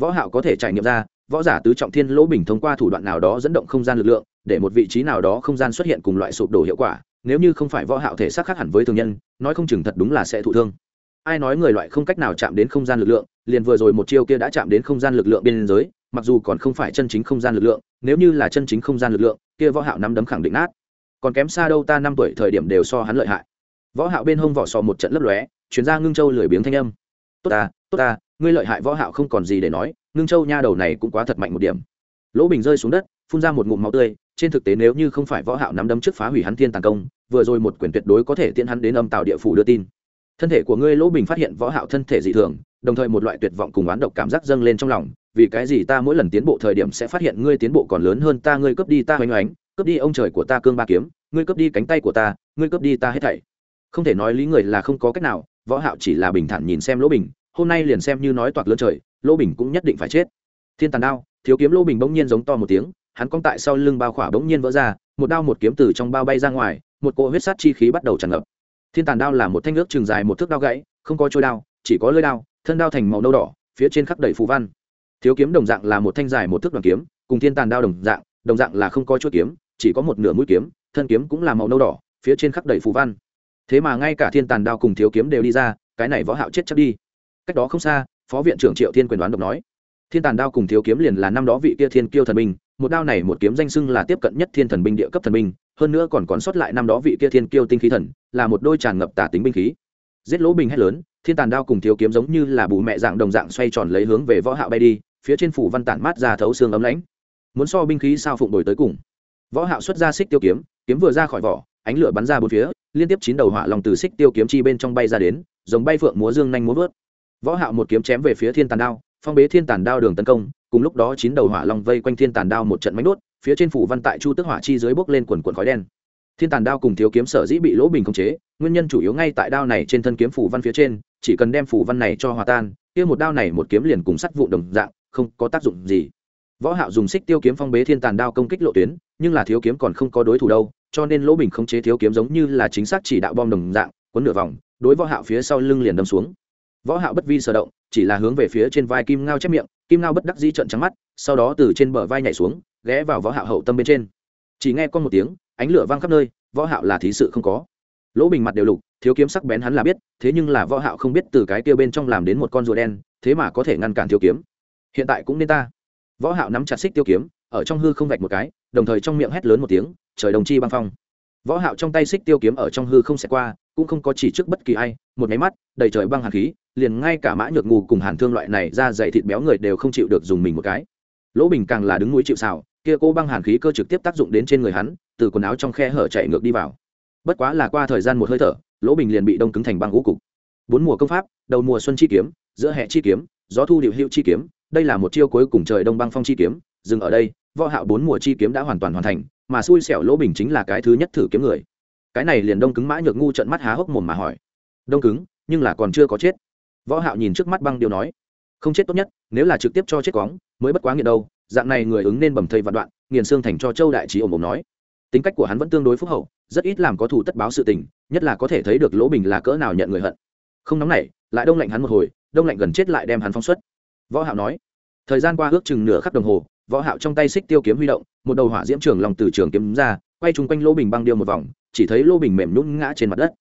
Speaker 1: Võ hạo có thể trải nghiệm ra, võ giả tứ trọng thiên lỗ bình thông qua thủ đoạn nào đó dẫn động không gian lực lượng, để một vị trí nào đó không gian xuất hiện cùng loại sụp đổ hiệu quả, nếu như không phải võ hạo thể xác khác hẳn với thường nhân, nói không chừng thật đúng là sẽ thụ thương. Ai nói người loại không cách nào chạm đến không gian lực lượng, liền vừa rồi một chiêu kia đã chạm đến không gian lực lượng biên giới, mặc dù còn không phải chân chính không gian lực lượng, nếu như là chân chính không gian lực lượng, kia võ hạo nắm đấm khẳng định nát. Còn kém xa đâu ta năm tuổi thời điểm đều so hắn lợi hại võ hạo bên hông vỏ sò một trận lấp lóe chuyến ra ngưng châu lười biếng thanh âm. Tốt ta tốt ta, ngươi lợi hại võ hạo không còn gì để nói, ngưng châu nha đầu này cũng quá thật mạnh một điểm. Lỗ bình rơi xuống đất, phun ra một ngụm máu tươi, trên thực tế nếu như không phải võ hạo nắm đấm trước phá hủy hắn thiên tàng công, vừa rồi một quyền tuyệt đối có thể tiễn hắn đến âm tào địa phủ đưa tin. Thân thể của ngươi lỗ bình phát hiện võ hạo thân thể dị thường, đồng thời một loại tuyệt vọng cùng oán độc cảm giác dâng lên trong lòng, vì cái gì ta mỗi lần tiến bộ thời điểm sẽ phát hiện ngươi tiến bộ còn lớn hơn ta, ngươi cướp đi ta hoành hoánh cướp đi ông trời của ta cương ba kiếm, ngươi cướp đi cánh tay của ta, ngươi cướp đi ta hết thảy không thể nói lý người là không có cách nào, võ hạo chỉ là bình thản nhìn xem lỗ bình, hôm nay liền xem như nói toạc lớn trời, lỗ bình cũng nhất định phải chết. Thiên tàn đao, thiếu kiếm lỗ bình bỗng nhiên giống to một tiếng, hắn cong tại sau lưng bao khỏa bỗng nhiên vỡ ra, một đao một kiếm từ trong bao bay ra ngoài, một cỗ huyết sát chi khí bắt đầu tràn ngập. Thiên tàn đao là một thanh nước trường dài một thước đao gãy, không có trôi đao, chỉ có lưỡi đao, thân đao thành màu nâu đỏ, phía trên khắc đầy phù văn. Thiếu kiếm đồng dạng là một thanh dài một thước đoàn kiếm, cùng thiên tàn đao đồng dạng đồng dạng là không có chuôi kiếm, chỉ có một nửa mũi kiếm, thân kiếm cũng là màu nâu đỏ, phía trên khắc đầy phù văn thế mà ngay cả thiên tàn đao cùng thiếu kiếm đều đi ra, cái này võ hạo chết chắc đi. Cách đó không xa, phó viện trưởng triệu thiên quyền đoán độc nói, thiên tàn đao cùng thiếu kiếm liền là năm đó vị kia thiên kiêu thần binh, một đao này một kiếm danh xưng là tiếp cận nhất thiên thần binh địa cấp thần binh, hơn nữa còn còn sót lại năm đó vị kia thiên kiêu tinh khí thần, là một đôi tràn ngập tả tính binh khí. Giết lỗ bình hét lớn, thiên tàn đao cùng thiếu kiếm giống như là bù mẹ dạng đồng dạng xoay tròn lấy hướng về võ hạo bay đi, phía trên phủ văn tản mát ra thấu xương ấm lãnh. Muốn so binh khí sao phụng đổi tới cùng. Võ hạo xuất ra xích tiêu kiếm kiếm vừa ra khỏi vỏ ánh lửa bắn ra bốn phía, liên tiếp chín đầu hỏa long từ xích tiêu kiếm chi bên trong bay ra đến giống bay phượng múa dương nhanh múa vớt. Võ hạo một kiếm chém về phía thiên tàn đao, phong bế thiên tàn đao đường tấn công, cùng lúc đó chín đầu hỏa long vây quanh thiên tàn đao một trận mánh đốt, phía trên phủ văn tại chu tức hỏa chi dưới bốc lên quần quần khói đen. Thiên tàn đao cùng thiếu kiếm sở dĩ bị lỗ bình khống chế, nguyên nhân chủ yếu ngay tại đao này trên thân kiếm phủ văn phía trên, chỉ cần đem phủ văn này cho hòa tan, kia một đao này một kiếm liền cùng sắt vụ đồng dạng, không có tác dụng gì. Võ hạo dùng xích tiêu kiếm phong bế thiên tàn đao công kích lộ tuyến, nhưng là thiếu kiếm còn không có đối thủ đâu cho nên lỗ bình khống chế thiếu kiếm giống như là chính xác chỉ đạo bom đồng dạng quấn nửa vòng, đối võ hạo phía sau lưng liền đâm xuống. Võ hạo bất vi sở động, chỉ là hướng về phía trên vai kim ngao chép miệng, kim ngao bất đắc dĩ trợn trắng mắt, sau đó từ trên bờ vai nhảy xuống, ghé vào võ hạo hậu tâm bên trên. Chỉ nghe con một tiếng, ánh lửa vang khắp nơi, võ hạo là thí sự không có. Lỗ bình mặt đều lục, thiếu kiếm sắc bén hắn là biết, thế nhưng là võ hạo không biết từ cái kia bên trong làm đến một con rùa đen, thế mà có thể ngăn cản thiếu kiếm. Hiện tại cũng nên ta. Võ hạo nắm chặt xích tiêu kiếm ở trong hư không vạch một cái, đồng thời trong miệng hét lớn một tiếng, trời đồng chi băng phong. Võ hạo trong tay xích tiêu kiếm ở trong hư không sẽ qua, cũng không có chỉ trước bất kỳ ai, một máy mắt, đầy trời băng hàn khí, liền ngay cả mã nhược ngù cùng hàn thương loại này ra dày thịt béo người đều không chịu được dùng mình một cái. Lỗ bình càng là đứng núi chịu sào, kia cô băng hàn khí cơ trực tiếp tác dụng đến trên người hắn, từ quần áo trong khe hở chạy ngược đi vào. Bất quá là qua thời gian một hơi thở, lỗ bình liền bị đông cứng thành băng ngũ cục. Bốn mùa công pháp, đầu mùa xuân chi kiếm, giữa hè chi kiếm, gió thu điệu hữu chi kiếm, đây là một chiêu cuối cùng trời đông băng phong chi kiếm, dừng ở đây võ hạo bốn mùa chi kiếm đã hoàn toàn hoàn thành, mà xui xẻo lỗ bình chính là cái thứ nhất thử kiếm người. Cái này liền đông cứng mã nhược ngu trợn mắt há hốc mồm mà hỏi. Đông cứng, nhưng là còn chưa có chết. Võ hạo nhìn trước mắt băng điều nói. Không chết tốt nhất, nếu là trực tiếp cho chết quóng mới bất quá nghiện đâu, dạng này người ứng nên bầm thây vạn đoạn, nghiền xương thành cho châu đại trí ồm ồm nói. Tính cách của hắn vẫn tương đối phúc hậu, rất ít làm có thủ tất báo sự tình, nhất là có thể thấy được lỗ bình là cỡ nào nhận người hận. Không nóng nảy, lại đông lạnh hắn một hồi, đông lạnh gần chết lại đem hắn phóng xuất. Võ hạo nói. Thời gian qua ước chừng nửa khắc đồng hồ võ hạo trong tay xích tiêu kiếm huy động, một đầu hỏa diễm trường long từ trường kiếm ra, quay trung quanh lỗ bình băng điêu một vòng, chỉ thấy lỗ bình mềm nhũn ngã trên mặt đất.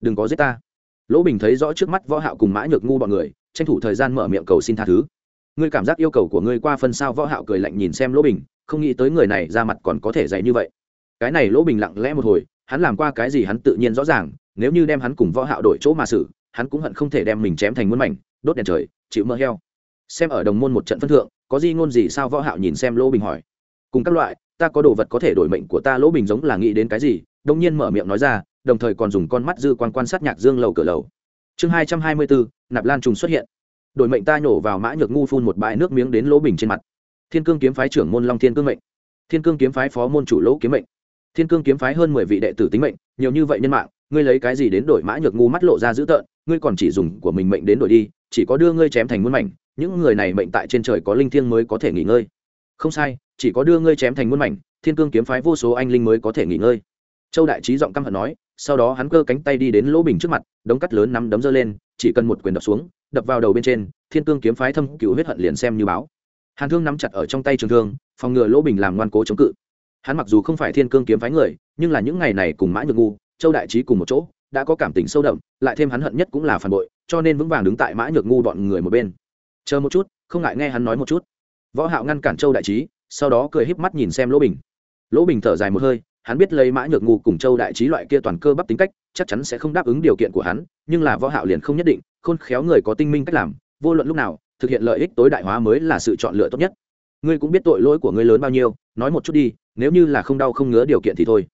Speaker 1: Đừng có giết ta. Lỗ bình thấy rõ trước mắt võ hạo cùng mã nhược ngu bọn người, tranh thủ thời gian mở miệng cầu xin tha thứ. Ngươi cảm giác yêu cầu của ngươi qua phân sao? Võ hạo cười lạnh nhìn xem lỗ bình, không nghĩ tới người này ra mặt còn có thể dày như vậy. Cái này lỗ bình lặng lẽ một hồi, hắn làm qua cái gì hắn tự nhiên rõ ràng, nếu như đem hắn cùng võ hạo đổi chỗ mà xử, hắn cũng hận không thể đem mình chém thành muôn mảnh, đốt đèn trời, chịu mơ heo xem ở đồng môn một trận phân thượng, có gì ngôn gì sao võ hạo nhìn xem lỗ bình hỏi. Cùng các loại, ta có đồ vật có thể đổi mệnh của ta, lỗ bình giống là nghĩ đến cái gì đông nhiên mở miệng nói ra, đồng thời còn dùng con mắt dư quan quan sát nhạc dương lầu cửa lầu. Chương hai trăm hai mươi bốn, nạp lan trùng xuất hiện. Đổi mệnh ta nhổ vào mã nhược ngu phun một bãi nước miếng đến lỗ bình trên mặt. Thiên cương kiếm phái trưởng môn long thiên cương mệnh. Thiên cương kiếm phái phó môn chủ lỗ kiếm mệnh. Thiên cương kiếm phái hơn mười vị đệ tử tính mệnh, nhiều như vậy nhân mạng, ngươi lấy cái gì đến đổi mã nhược ngu mắt lộ ra dữ tợn, ngươi còn chỉ dùng của mình mệnh đến đổi đi, chỉ có đưa ngươi chém thành muôn mảnh những người này mệnh tại trên trời có linh thiêng mới có thể nghỉ ngơi. Không sai, chỉ có đưa ngươi chém thành muôn mảnh, thiên cương kiếm phái vô số anh linh mới có thể nghỉ ngơi. Châu đại trí giọng căm hận nói, sau đó hắn cơ cánh tay đi đến lỗ bình trước mặt, đống cắt lớn nắm đấm dơ lên, chỉ cần một quyền đập xuống, đập vào đầu bên trên, thiên cương kiếm phái thâm cựu huyết hận liền xem như báo. Hàn thương nắm chặt ở trong tay trường thương, phòng ngừa lỗ bình làm ngoan cố chống cự. Hắn mặc dù không phải thiên cương kiếm phái người, nhưng là những ngày này cùng mã nhược ngu, châu đại trí cùng một chỗ, đã có cảm tình sâu đậm, lại thêm hắn hận nhất cũng là phản bội, cho nên vững vàng đứng tại mã nhược ngu bọn người một bên chờ một chút, không ngại nghe hắn nói một chút. Võ hạo ngăn cản châu đại trí, sau đó cười híp mắt nhìn xem lỗ bình. Lỗ bình thở dài một hơi, hắn biết lấy mã nhược ngu cùng châu đại trí loại kia toàn cơ bắp tính cách, chắc chắn sẽ không đáp ứng điều kiện của hắn, nhưng là võ hạo liền không nhất định, khôn khéo người có tinh minh cách làm, vô luận lúc nào, thực hiện lợi ích tối đại hóa mới là sự chọn lựa tốt nhất. Ngươi cũng biết tội lỗi của ngươi lớn bao nhiêu, nói một chút đi, nếu như là không đau không ngứa điều kiện thì thôi.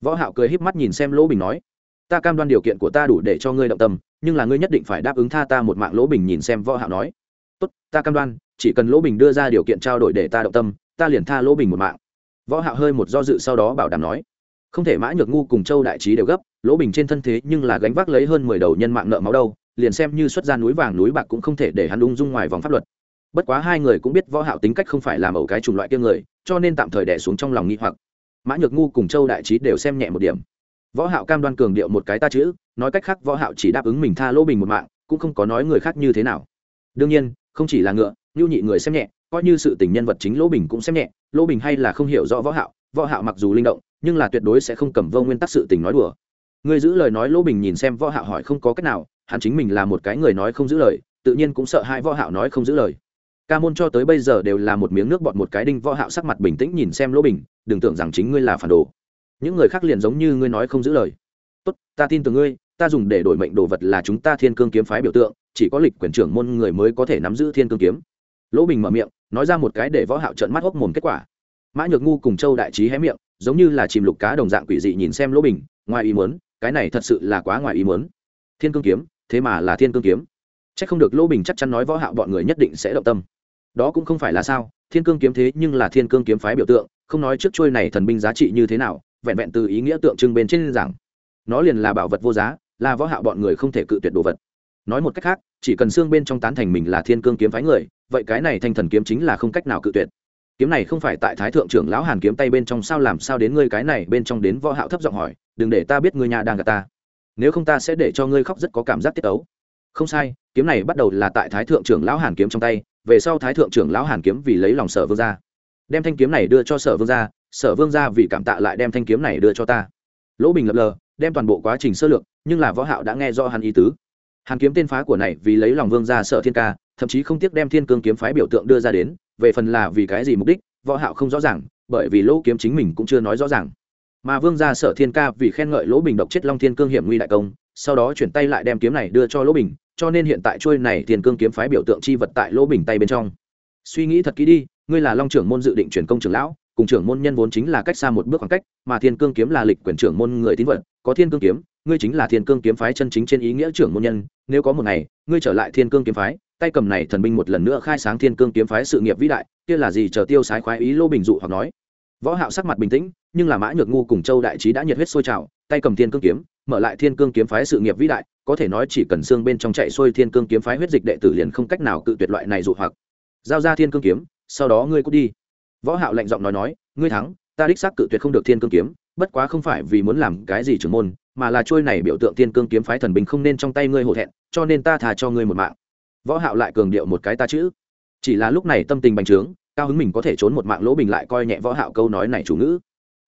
Speaker 1: Võ hạo cười híp mắt nhìn xem lỗ bình nói, ta cam đoan điều kiện của ta đủ để cho ngươi động tâm, nhưng là ngươi nhất định phải đáp ứng tha ta một mạng. Lỗ bình nhìn xem võ hạo nói tốt, ta cam đoan, chỉ cần lỗ bình đưa ra điều kiện trao đổi để ta động tâm, ta liền tha lỗ bình một mạng. Võ hạo hơi một do dự sau đó bảo đảm nói. Không thể mã nhược ngu cùng châu đại trí đều gấp, lỗ bình trên thân thế nhưng là gánh vác lấy hơn mười đầu nhân mạng nợ máu đâu, liền xem như xuất ra núi vàng núi bạc cũng không thể để hắn ung dung ngoài vòng pháp luật. Bất quá hai người cũng biết võ hạo tính cách không phải làm ẩu cái chủng loại kia người, cho nên tạm thời đè xuống trong lòng nghi hoặc. Mã nhược ngu cùng châu đại trí đều xem nhẹ một điểm. Võ hạo cam đoan cường điệu một cái ta chữ, nói cách khác võ hạo chỉ đáp ứng mình tha lỗ bình một mạng, cũng không có nói người khác như thế nào. Đương nhiên không chỉ là ngựa, nhu nhị người xem nhẹ, coi như sự tình nhân vật chính lỗ bình cũng xem nhẹ. Lỗ bình hay là không hiểu rõ võ hạo võ hạo mặc dù linh động, nhưng là tuyệt đối sẽ không cầm vô nguyên tắc sự tình nói đùa. Người giữ lời nói lỗ bình nhìn xem võ hạo hỏi không có cách nào, hắn chính mình là một cái người nói không giữ lời, tự nhiên cũng sợ hai võ hạo nói không giữ lời. Ca môn cho tới bây giờ đều là một miếng nước bọt một cái đinh, võ hạo sắc mặt bình tĩnh nhìn xem lỗ bình, đừng tưởng rằng chính ngươi là phản đồ. Những người khác liền giống như ngươi nói không giữ lời. Tốt, ta tin tưởng ngươi, ta dùng để đổi mệnh đồ vật là chúng ta thiên cương kiếm phái biểu tượng chỉ có lịch quyền trưởng môn người mới có thể nắm giữ thiên cương kiếm. Lỗ bình mở miệng, nói ra một cái để võ hạo trợn mắt hốc mồm kết quả. Mã nhược ngu cùng châu đại trí hé miệng, giống như là chìm lục cá đồng dạng quỷ dị nhìn xem lỗ bình, ngoài ý muốn, cái này thật sự là quá ngoài ý muốn. Thiên cương kiếm, thế mà là thiên cương kiếm. Chắc không được lỗ bình chắc chắn nói võ hạo bọn người nhất định sẽ động tâm. Đó cũng không phải là sao, thiên cương kiếm thế nhưng là thiên cương kiếm phái biểu tượng, không nói trước chuôi này thần binh giá trị như thế nào, vẹn vẹn từ ý nghĩa tượng trưng bên trên rằng nó liền là bảo vật vô giá, là võ hạo bọn người không thể cự tuyệt đồ vật nói một cách khác, chỉ cần xương bên trong tán thành mình là thiên cương kiếm phái người, vậy cái này thanh thần kiếm chính là không cách nào cự tuyệt. Kiếm này không phải tại thái thượng trưởng lão hàn kiếm tay bên trong sao làm sao đến ngươi cái này bên trong đến võ hạo thấp giọng hỏi, đừng để ta biết ngươi nhà đang gặp ta. Nếu không ta sẽ để cho ngươi khóc rất có cảm giác tiết ấu không sai, kiếm này bắt đầu là tại thái thượng trưởng lão hàn kiếm trong tay, về sau thái thượng trưởng lão hàn kiếm vì lấy lòng sở vương gia. Đem thanh kiếm này đưa cho sở vương gia, sở vương gia vì cảm tạ lại đem thanh kiếm này đưa cho ta. Lỗ bình lập lờ, đem toàn bộ quá trình sơ lược, nhưng là võ hạo đã nghe rõ hắn ý tứ hàn kiếm tên phá của này vì lấy lòng vương gia sợ thiên ca, thậm chí không tiếc đem thiên cương kiếm phái biểu tượng đưa ra đến, về phần là vì cái gì mục đích, võ hạo không rõ ràng, bởi vì lỗ kiếm chính mình cũng chưa nói rõ ràng. Mà vương gia sở thiên ca vì khen ngợi lỗ bình độc chết long thiên cương hiểm nguy đại công, sau đó chuyển tay lại đem kiếm này đưa cho lỗ bình, cho nên hiện tại chuôi này thiên cương kiếm phái biểu tượng chi vật tại lỗ bình tay bên trong. Suy nghĩ thật kỹ đi, ngươi là long trưởng môn dự định chuyển công trưởng lão, cùng trưởng môn nhân vốn chính là cách xa một bước khoảng cách, mà thiên cương kiếm là lịch quyền trưởng môn người tín vật, có thiên cương kiếm ngươi chính là thiên cương kiếm phái chân chính trên ý nghĩa trưởng môn nhân, nếu có một ngày, ngươi trở lại thiên cương kiếm phái, tay cầm này thần binh một lần nữa khai sáng thiên cương kiếm phái sự nghiệp vĩ đại, kia là gì chờ tiêu sái khoái ý lô bình dụ hoặc nói. Võ hạo sắc mặt bình tĩnh, nhưng là mã nhược ngu cùng châu đại trí đã nhiệt huyết sôi trào, tay cầm thiên cương kiếm, mở lại thiên cương kiếm phái sự nghiệp vĩ đại, có thể nói chỉ cần xương bên trong chạy xuôi thiên cương kiếm phái huyết dịch đệ tử liền không cách nào cự tuyệt loại này dụ hoặc. Giao ra thiên cương kiếm, sau đó ngươi cút đi. Võ hạo lạnh giọng nói nói, ngươi thắng, ta đích xác cự tuyệt không được thiên cương kiếm bất quá không phải vì muốn làm cái gì trưởng môn, mà là trôi này biểu tượng tiên cương kiếm phái thần binh không nên trong tay ngươi hổ thẹn, cho nên ta thà cho ngươi một mạng. Võ hạo lại cường điệu một cái ta chữ. Chỉ là lúc này tâm tình bành trướng, cao hứng mình có thể trốn một mạng lỗ bình lại coi nhẹ võ hạo câu nói này chủ ngữ.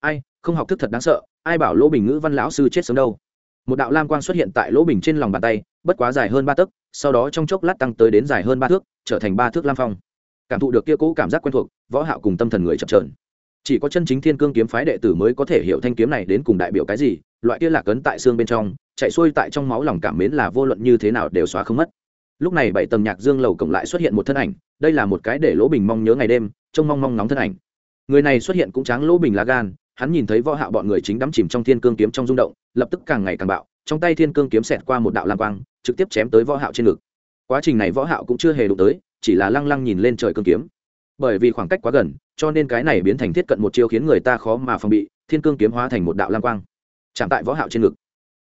Speaker 1: Ai, không học thức thật đáng sợ, ai bảo lỗ bình ngữ văn lão sư chết sớm đâu. Một đạo lam quang xuất hiện tại lỗ bình trên lòng bàn tay, bất quá dài hơn ba tấc, sau đó trong chốc lát tăng tới đến dài hơn ba thước, trở thành ba thước lam phong. Cảm thụ được kia cũ cảm giác quen thuộc, võ hạo cùng tâm thần người chập chờn chỉ có chân chính thiên cương kiếm phái đệ tử mới có thể hiểu thanh kiếm này đến cùng đại biểu cái gì, loại kia là cấn tại xương bên trong, chạy xuôi tại trong máu lòng cảm mến là vô luận như thế nào đều xóa không mất. Lúc này bảy tầng nhạc dương lầu cổng lại xuất hiện một thân ảnh, đây là một cái để lỗ bình mong nhớ ngày đêm, trông mong mong nóng thân ảnh. Người này xuất hiện cũng tráng lỗ bình lá gan, hắn nhìn thấy võ hạo bọn người chính đắm chìm trong thiên cương kiếm trong rung động, lập tức càng ngày càng bạo, trong tay thiên cương kiếm xẹt qua một đạo lam quang, trực tiếp chém tới võ hạo trên ngực. Quá trình này võ hạo cũng chưa hề đụng tới, chỉ là lăng lăng nhìn lên trời cương kiếm bởi vì khoảng cách quá gần, cho nên cái này biến thành thiết cận một chiêu khiến người ta khó mà phòng bị, thiên cương kiếm hóa thành một đạo lam quang, chạm tại võ hạo trên ngực.